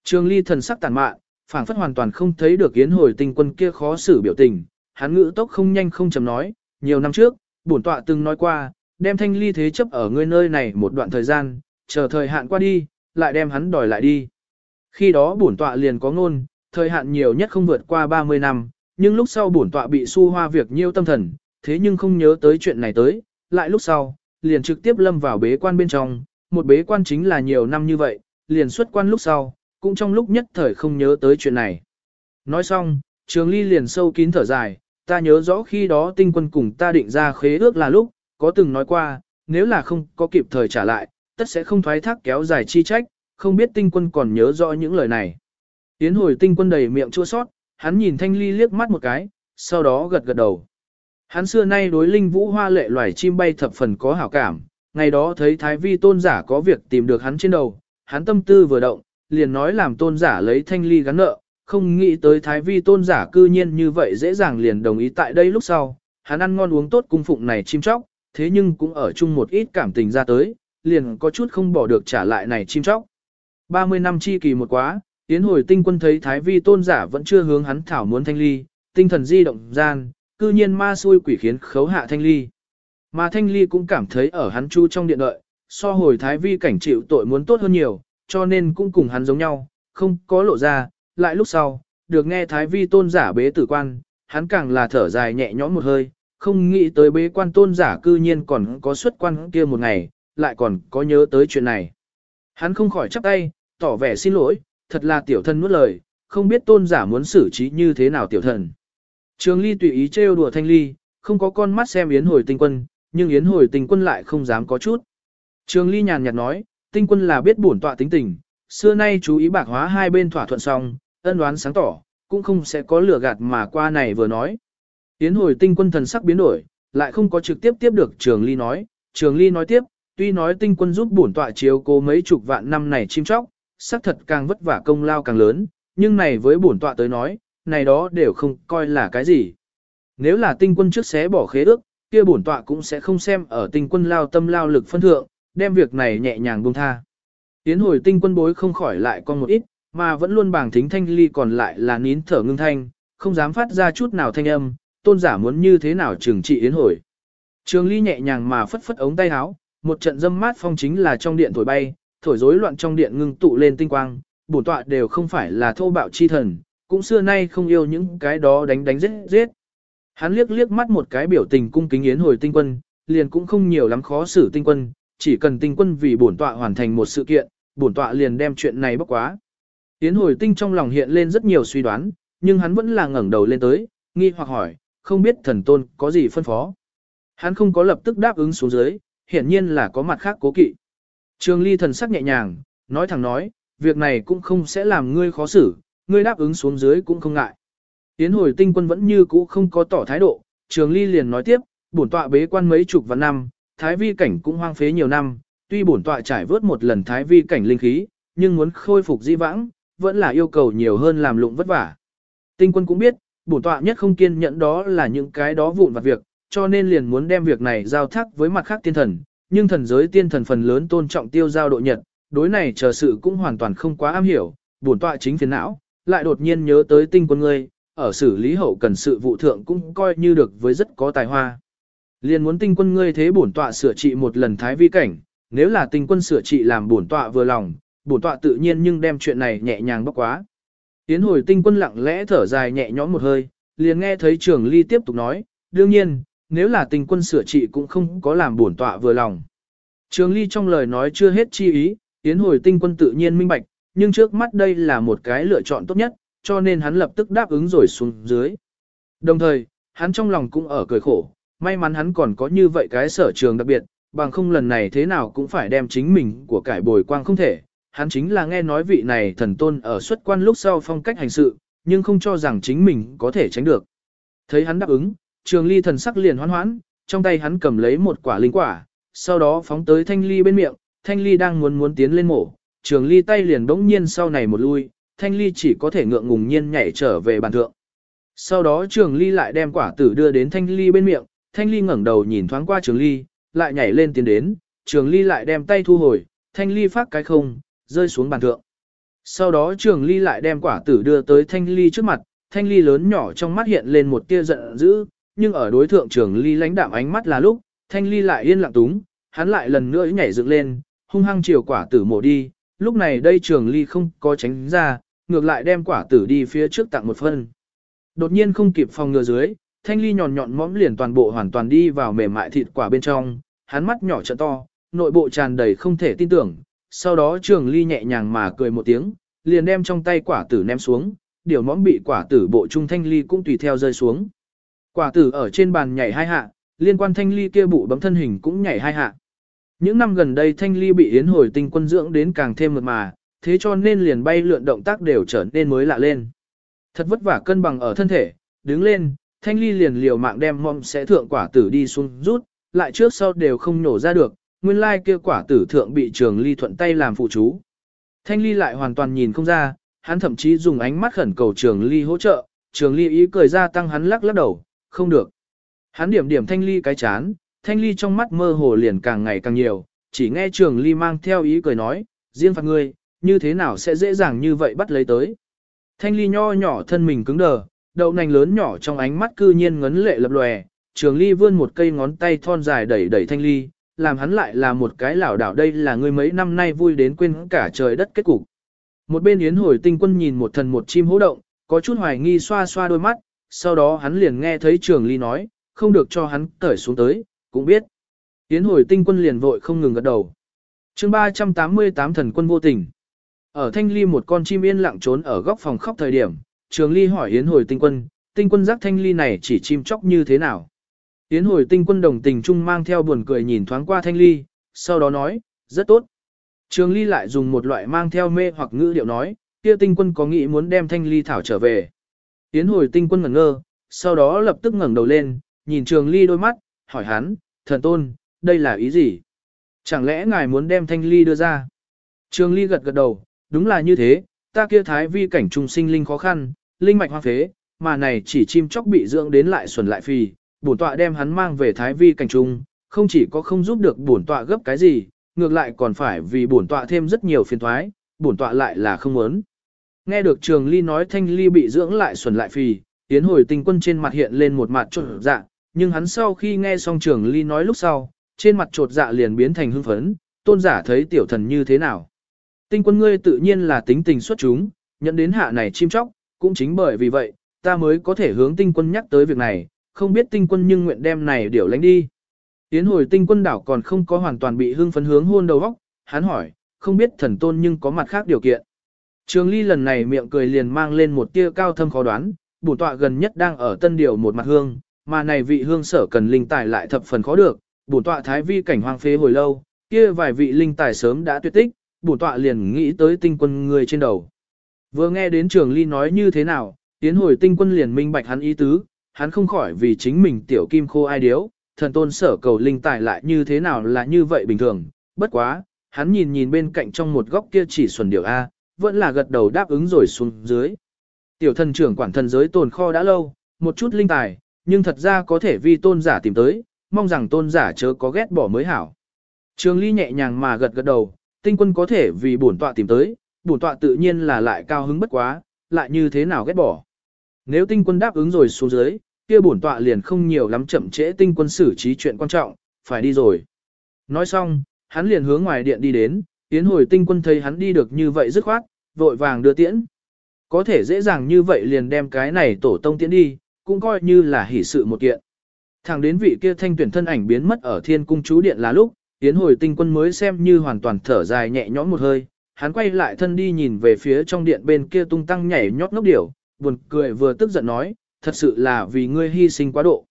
A: Trường ly thần sắc tàn mạn, phảng phất hoàn toàn không thấy được yến hồi tinh quân kia khó xử biểu tình, hắn ngữ tốc không nhanh không chậm nói, nhiều năm trước, bổn tọa từng nói qua, đem thanh ly thế chấp ở ngươi nơi này một đoạn thời gian, chờ thời hạn qua đi, lại đem hắn đòi lại đi. Khi đó bổn tọa liền có ngôn, thời hạn nhiều nhất không vượt qua 30 năm, nhưng lúc sau bổn tọa bị su hoa việc nhiêu tâm thần, thế nhưng không nhớ tới chuyện này tới, lại lúc sau, liền trực tiếp lâm vào bế quan bên trong, một bế quan chính là nhiều năm như vậy, liền xuất quan lúc sau, cũng trong lúc nhất thời không nhớ tới chuyện này. Nói xong, Trường Ly liền sâu kín thở dài, ta nhớ rõ khi đó tinh quân cùng ta định ra khế ước là lúc, có từng nói qua, nếu là không có kịp thời trả lại, tất sẽ không thoái thác kéo dài chi trách, không biết tinh quân còn nhớ rõ những lời này. Tiến hồi tinh quân đầy miệng chua sót, hắn nhìn thanh ly liếc mắt một cái, sau đó gật gật đầu. Hắn xưa nay đối linh vũ hoa lệ loài chim bay thập phần có hảo cảm, ngày đó thấy thái vi tôn giả có việc tìm được hắn trên đầu, hắn tâm tư vừa động, liền nói làm tôn giả lấy thanh ly gắn nợ, không nghĩ tới thái vi tôn giả cư nhiên như vậy dễ dàng liền đồng ý tại đây lúc sau, hắn ăn ngon uống tốt cung phụng này chim chóc, thế nhưng cũng ở chung một ít cảm tình ra tới, liền có chút không bỏ được trả lại này chim chóc. 30 năm chi kỳ một quá, tiến hồi tinh quân thấy thái vi tôn giả vẫn chưa hướng hắn thảo muốn thanh ly, tinh thần di động gian, cư nhiên ma xui quỷ khiến khấu hạ thanh ly. Mà thanh ly cũng cảm thấy ở hắn chu trong điện đợi, so hồi thái vi cảnh chịu tội muốn tốt hơn nhiều, cho nên cũng cùng hắn giống nhau, không có lộ ra, lại lúc sau, được nghe thái vi tôn giả bế tử quan, hắn càng là thở dài nhẹ nhõm một hơi, không nghĩ tới bế quan tôn giả cư nhiên còn có xuất quan kia một ngày, lại còn có nhớ tới chuyện này. Hắn không khỏi chắp tay, tỏ vẻ xin lỗi, thật là tiểu thân nuốt lời, không biết tôn giả muốn xử trí như thế nào tiểu thần. Trường ly tùy ý trêu đùa thanh ly, không có con mắt xem yến hồi tinh quân, nhưng yến hồi tinh quân lại không dám có chút. Trường ly nhàn nhạt nói, tinh quân là biết bổn tọa tính tình, xưa nay chú ý bạc hóa hai bên thỏa thuận xong, ân oán sáng tỏ, cũng không sẽ có lửa gạt mà qua này vừa nói. Yến hồi tinh quân thần sắc biến đổi, lại không có trực tiếp tiếp được trường ly nói, trường ly nói tiếp, tuy nói tinh quân giúp bổn tọa chiếu cố mấy chục vạn năm này chim chóc, xác thật càng vất vả công lao càng lớn, nhưng này với bổn tọa tới nói, này đó đều không coi là cái gì. Nếu là tinh quân trước xé bỏ khế ước, kia bổn tọa cũng sẽ không xem ở tinh quân lao tâm lao lực phân thượng, đem việc này nhẹ nhàng buông tha. Tiến hồi tinh quân bối không khỏi lại con một ít, mà vẫn luôn bàng thính thanh ly còn lại là nín thở ngưng thanh, không dám phát ra chút nào thanh âm, tôn giả muốn như thế nào trừng trị yến hồi. Trường ly nhẹ nhàng mà phất phất ống tay áo, một trận dâm mát phong chính là trong điện thổi bay, thổi rối loạn trong điện ngưng tụ lên tinh quang, bổn tọa đều không phải là thô bạo chi thần, cũng xưa nay không yêu những cái đó đánh đánh giết giết. Hắn liếc liếc mắt một cái biểu tình cung kính yến hồi tinh quân, liền cũng không nhiều lắm khó xử tinh quân, chỉ cần tinh quân vì bổn tọa hoàn thành một sự kiện, bổn tọa liền đem chuyện này bóc quá. Yến hồi tinh trong lòng hiện lên rất nhiều suy đoán, nhưng hắn vẫn là ngẩng đầu lên tới, nghi hoặc hỏi, không biết thần tôn có gì phân phó. Hắn không có lập tức đáp ứng xuống dưới, hiển nhiên là có mặt khác cố kỵ. Trường ly thần sắc nhẹ nhàng, nói thẳng nói, việc này cũng không sẽ làm ngươi khó xử, ngươi đáp ứng xuống dưới cũng không ngại. Tiến hồi tinh quân vẫn như cũ không có tỏ thái độ, trường ly liền nói tiếp, bổn tọa bế quan mấy chục vạn năm, thái vi cảnh cũng hoang phế nhiều năm, tuy bổn tọa trải vớt một lần thái vi cảnh linh khí, nhưng muốn khôi phục di vãng, vẫn là yêu cầu nhiều hơn làm lụng vất vả. Tinh quân cũng biết, bổn tọa nhất không kiên nhẫn đó là những cái đó vụn vặt việc, cho nên liền muốn đem việc này giao thác với mặt khác tiên thần, nhưng thần giới tiên thần phần lớn tôn trọng tiêu giao độ nhật, đối này chờ sự cũng hoàn toàn không quá am hiểu, bổn tọa chính phiền não, lại đột nhiên nhớ tới tinh quân ngươi, ở xử lý hậu cần sự vụ thượng cũng coi như được với rất có tài hoa. Liền muốn tinh quân ngươi thế bổn tọa sửa trị một lần thái vi cảnh, nếu là tinh quân sửa trị làm bổn tọa vừa lòng, bổn tọa tự nhiên nhưng đem chuyện này nhẹ nhàng bóc quá. Tiến hồi tinh quân lặng lẽ thở dài nhẹ nhõm một hơi, liền nghe thấy trường ly tiếp tục nói, đương nhiên, nếu là tinh quân sửa trị cũng không có làm bổn tọa vừa lòng. Trường ly trong lời nói chưa hết chi ý, tiến hồi tinh quân tự nhiên minh bạch, nhưng trước mắt đây là một cái lựa chọn tốt nhất, cho nên hắn lập tức đáp ứng rồi xuống dưới. Đồng thời, hắn trong lòng cũng ở cười khổ, may mắn hắn còn có như vậy cái sở trường đặc biệt, bằng không lần này thế nào cũng phải đem chính mình của cải bồi quang không thể. Hắn chính là nghe nói vị này thần tôn ở xuất quan lúc sau phong cách hành sự, nhưng không cho rằng chính mình có thể tránh được. Thấy hắn đáp ứng, trường ly thần sắc liền hoan hoãn, trong tay hắn cầm lấy một quả linh quả, sau đó phóng tới thanh ly bên miệng, thanh ly đang muốn muốn tiến lên mổ, trường ly tay liền bỗng nhiên sau này một lui, thanh ly chỉ có thể ngượng ngùng nhiên nhảy trở về bàn thượng. Sau đó trường ly lại đem quả tử đưa đến thanh ly bên miệng, thanh ly ngẩng đầu nhìn thoáng qua trường ly, lại nhảy lên tiến đến, trường ly lại đem tay thu hồi, thanh ly phát cái không, rơi xuống bàn thượng. Sau đó trường ly lại đem quả tử đưa tới thanh ly trước mặt, thanh ly lớn nhỏ trong mắt hiện lên một tia giận dữ, nhưng ở đối thượng trường ly lãnh đạm ánh mắt là lúc, thanh ly lại yên lặng túng, hắn lại lần nữa nhảy dựng lên, hung hăng chiều quả tử mổ đi, lúc này đây trường ly không có tránh ra, ngược lại đem quả tử đi phía trước tặng một phân. Đột nhiên không kịp phòng ngừa dưới, thanh ly nhọn nhọn mõm liền toàn bộ hoàn toàn đi vào mềm mại thịt quả bên trong, hắn mắt nhỏ trợ to, nội bộ tràn đầy không thể tin tưởng, sau đó trường ly nhẹ nhàng mà cười một tiếng, liền đem trong tay quả tử ném xuống, điều mõm bị quả tử bộ trung thanh ly cũng tùy theo rơi xuống. Quả tử ở trên bàn nhảy hai hạ, liên quan thanh ly kia bụ bấm thân hình cũng nhảy hai hạ. Những năm gần đây thanh ly bị yến hồi tinh quân dưỡng đến càng thêm mượt mà, thế cho nên liền bay lượn động tác đều trở nên mới lạ lên. Thật vất vả cân bằng ở thân thể, đứng lên, thanh ly liền liều mạng đem mong sẽ thượng quả tử đi xuống rút, lại trước sau đều không nổ ra được, nguyên lai kia quả tử thượng bị trường ly thuận tay làm phụ chú. Thanh ly lại hoàn toàn nhìn không ra, hắn thậm chí dùng ánh mắt khẩn cầu trường ly hỗ trợ, trường ly ý cười ra tăng hắn lắc lắc đầu, không được. Hắn điểm điểm thanh ly cái chán, thanh ly trong mắt mơ hồ liền càng ngày càng nhiều, chỉ nghe trường ly mang theo ý cười nói, riêng phạt ngươi, như thế nào sẽ dễ dàng như vậy bắt lấy tới. Thanh ly nho nhỏ thân mình cứng đờ, đậu nành lớn nhỏ trong ánh mắt cư nhiên ngấn lệ lập lòe, trường ly vươn một cây ngón tay thon dài đẩy đẩy thanh ly, làm hắn lại là một cái lảo đảo đây là người mấy năm nay vui đến quên cả trời đất kết cục. Một bên yến hồi tinh quân nhìn một thần một chim hỗ động, có chút hoài nghi xoa xoa đôi mắt, sau đó hắn liền nghe thấy trường ly nói, không được cho hắn cởi xuống tới, cũng biết. Yến hồi tinh quân liền vội không ngừng gật đầu. chương 388 thần quân vô tình. Ở thanh ly một con chim yên lặng trốn ở góc phòng khóc thời điểm, trường ly hỏi Yến hồi tinh quân, tinh quân giác thanh ly này chỉ chim chóc như thế nào. Yến hồi tinh quân đồng tình chung mang theo buồn cười nhìn thoáng qua thanh ly, sau đó nói, rất tốt. Trường ly lại dùng một loại mang theo mê hoặc ngữ điệu nói, kia tinh quân có nghĩ muốn đem thanh ly thảo trở về. Yến hồi tinh quân ngẩn ngơ, sau đó lập tức ngẩng đầu lên, nhìn trường ly đôi mắt, hỏi hắn, thần tôn, đây là ý gì? Chẳng lẽ ngài muốn đem thanh ly đưa ra? Trường ly gật gật đầu, đúng là như thế, ta kia thái vi cảnh trùng sinh linh khó khăn, linh mạch hoang phế, mà này chỉ chim chóc bị dưỡng đến lại xuẩn lại phì, bổn tọa đem hắn mang về thái vi cảnh trùng không chỉ có không giúp được bổn tọa gấp cái gì, ngược lại còn phải vì bổn tọa thêm rất nhiều phiền thoái, bổn tọa lại là không muốn. Nghe được trường ly nói thanh ly bị dưỡng lại xuẩn lại phì, tiến hồi tinh quân trên mặt hiện lên một mặt trộn dạ, nhưng hắn sau khi nghe xong trưởng ly nói lúc sau, trên mặt trột dạ liền biến thành hưng phấn, tôn giả thấy tiểu thần như thế nào. Tinh quân ngươi tự nhiên là tính tình xuất chúng, nhận đến hạ này chim chóc, cũng chính bởi vì vậy, ta mới có thể hướng tinh quân nhắc tới việc này, không biết tinh quân nhưng nguyện đem này điều lánh đi. Tiến hồi tinh quân đảo còn không có hoàn toàn bị hưng phấn hướng hôn đầu góc, hắn hỏi, không biết thần tôn nhưng có mặt khác điều kiện. Trường ly lần này miệng cười liền mang lên một tia cao thâm khó đoán, bổ tọa gần nhất đang ở tân điều một mặt hương, mà này vị hương sở cần linh tài lại thập phần khó được, bổn tọa thái vi cảnh hoang phế hồi lâu, kia vài vị linh tài sớm đã tuyệt tích, bổn tọa liền nghĩ tới tinh quân người trên đầu. Vừa nghe đến trường ly nói như thế nào, tiến hồi tinh quân liền minh bạch hắn ý tứ, hắn không khỏi vì chính mình tiểu kim khô ai điếu, thần tôn sở cầu linh tài lại như thế nào là như vậy bình thường, bất quá, hắn nhìn nhìn bên cạnh trong một góc kia chỉ xuẩn điệu A, vẫn là gật đầu đáp ứng rồi xuống dưới. Tiểu thần trưởng quản thần giới tồn kho đã lâu, một chút linh tài, nhưng thật ra có thể vì tôn giả tìm tới, mong rằng tôn giả chớ có ghét bỏ mới hảo. Trường ly nhẹ nhàng mà gật gật đầu, tinh quân có thể vì bổn tọa tìm tới, bổn tọa tự nhiên là lại cao hứng bất quá, lại như thế nào ghét bỏ. Nếu tinh quân đáp ứng rồi xuống dưới, kia bổn tọa liền không nhiều lắm chậm trễ tinh quân xử trí chuyện quan trọng, phải đi rồi. Nói xong, hắn liền hướng ngoài điện đi đến, tiến hồi tinh quân thấy hắn đi được như vậy dứt khoát, vội vàng đưa tiễn. Có thể dễ dàng như vậy liền đem cái này tổ tông tiễn đi, cũng coi như là hỷ sự một kiện. Thẳng đến vị kia thanh tuyển thân ảnh biến mất ở thiên cung chú điện là lúc, tiến hồi tinh quân mới xem như hoàn toàn thở dài nhẹ nhõm một hơi, hắn quay lại thân đi nhìn về phía trong điện bên kia tung tăng nhảy nhót ngốc điểu, buồn cười vừa tức giận nói, thật sự là vì ngươi hy sinh quá độ.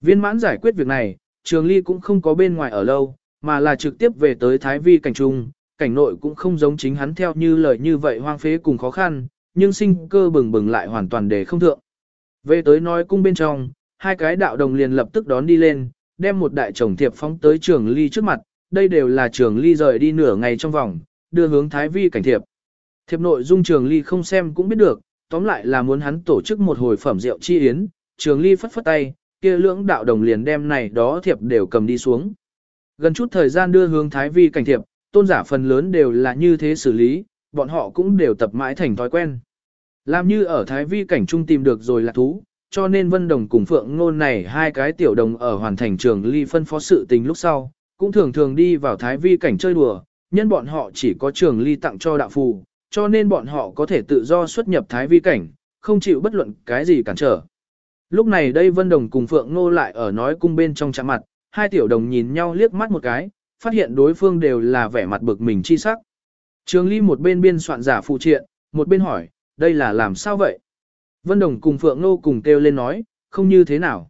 A: Viên mãn giải quyết việc này, trường ly cũng không có bên ngoài ở lâu, mà là trực tiếp về tới Thái Vi cảnh trung, cảnh nội cũng không giống chính hắn theo như lời như vậy hoang phế cùng khó khăn, nhưng sinh cơ bừng bừng lại hoàn toàn để không thượng. Về tới nói cung bên trong, hai cái đạo đồng liền lập tức đón đi lên, đem một đại chồng thiệp phóng tới trường ly trước mặt, đây đều là trường ly rời đi nửa ngày trong vòng, đưa hướng Thái Vi cảnh thiệp. Thiệp nội dung trường ly không xem cũng biết được, tóm lại là muốn hắn tổ chức một hồi phẩm rượu chi yến, trường ly phất phất tay, kia lưỡng đạo đồng liền đem này đó thiệp đều cầm đi xuống. Gần chút thời gian đưa hướng Thái Vi cảnh thiệp, tôn giả phần lớn đều là như thế xử lý, bọn họ cũng đều tập mãi thành thói quen. Làm như ở Thái Vi cảnh trung tìm được rồi là thú, cho nên Vân Đồng cùng Phượng Ngôn này hai cái tiểu đồng ở hoàn thành trường ly phân phó sự tình lúc sau, cũng thường thường đi vào Thái Vi cảnh chơi đùa, nhân bọn họ chỉ có trường ly tặng cho đạo phù, cho nên bọn họ có thể tự do xuất nhập Thái Vi cảnh, không chịu bất luận cái gì cản trở. Lúc này đây Vân Đồng cùng Phượng Ngô lại ở nói cung bên trong chạm mặt, hai tiểu đồng nhìn nhau liếc mắt một cái, phát hiện đối phương đều là vẻ mặt bực mình chi sắc. Trường Ly một bên biên soạn giả phụ triện, một bên hỏi, đây là làm sao vậy? Vân Đồng cùng Phượng Nô cùng kêu lên nói, không như thế nào.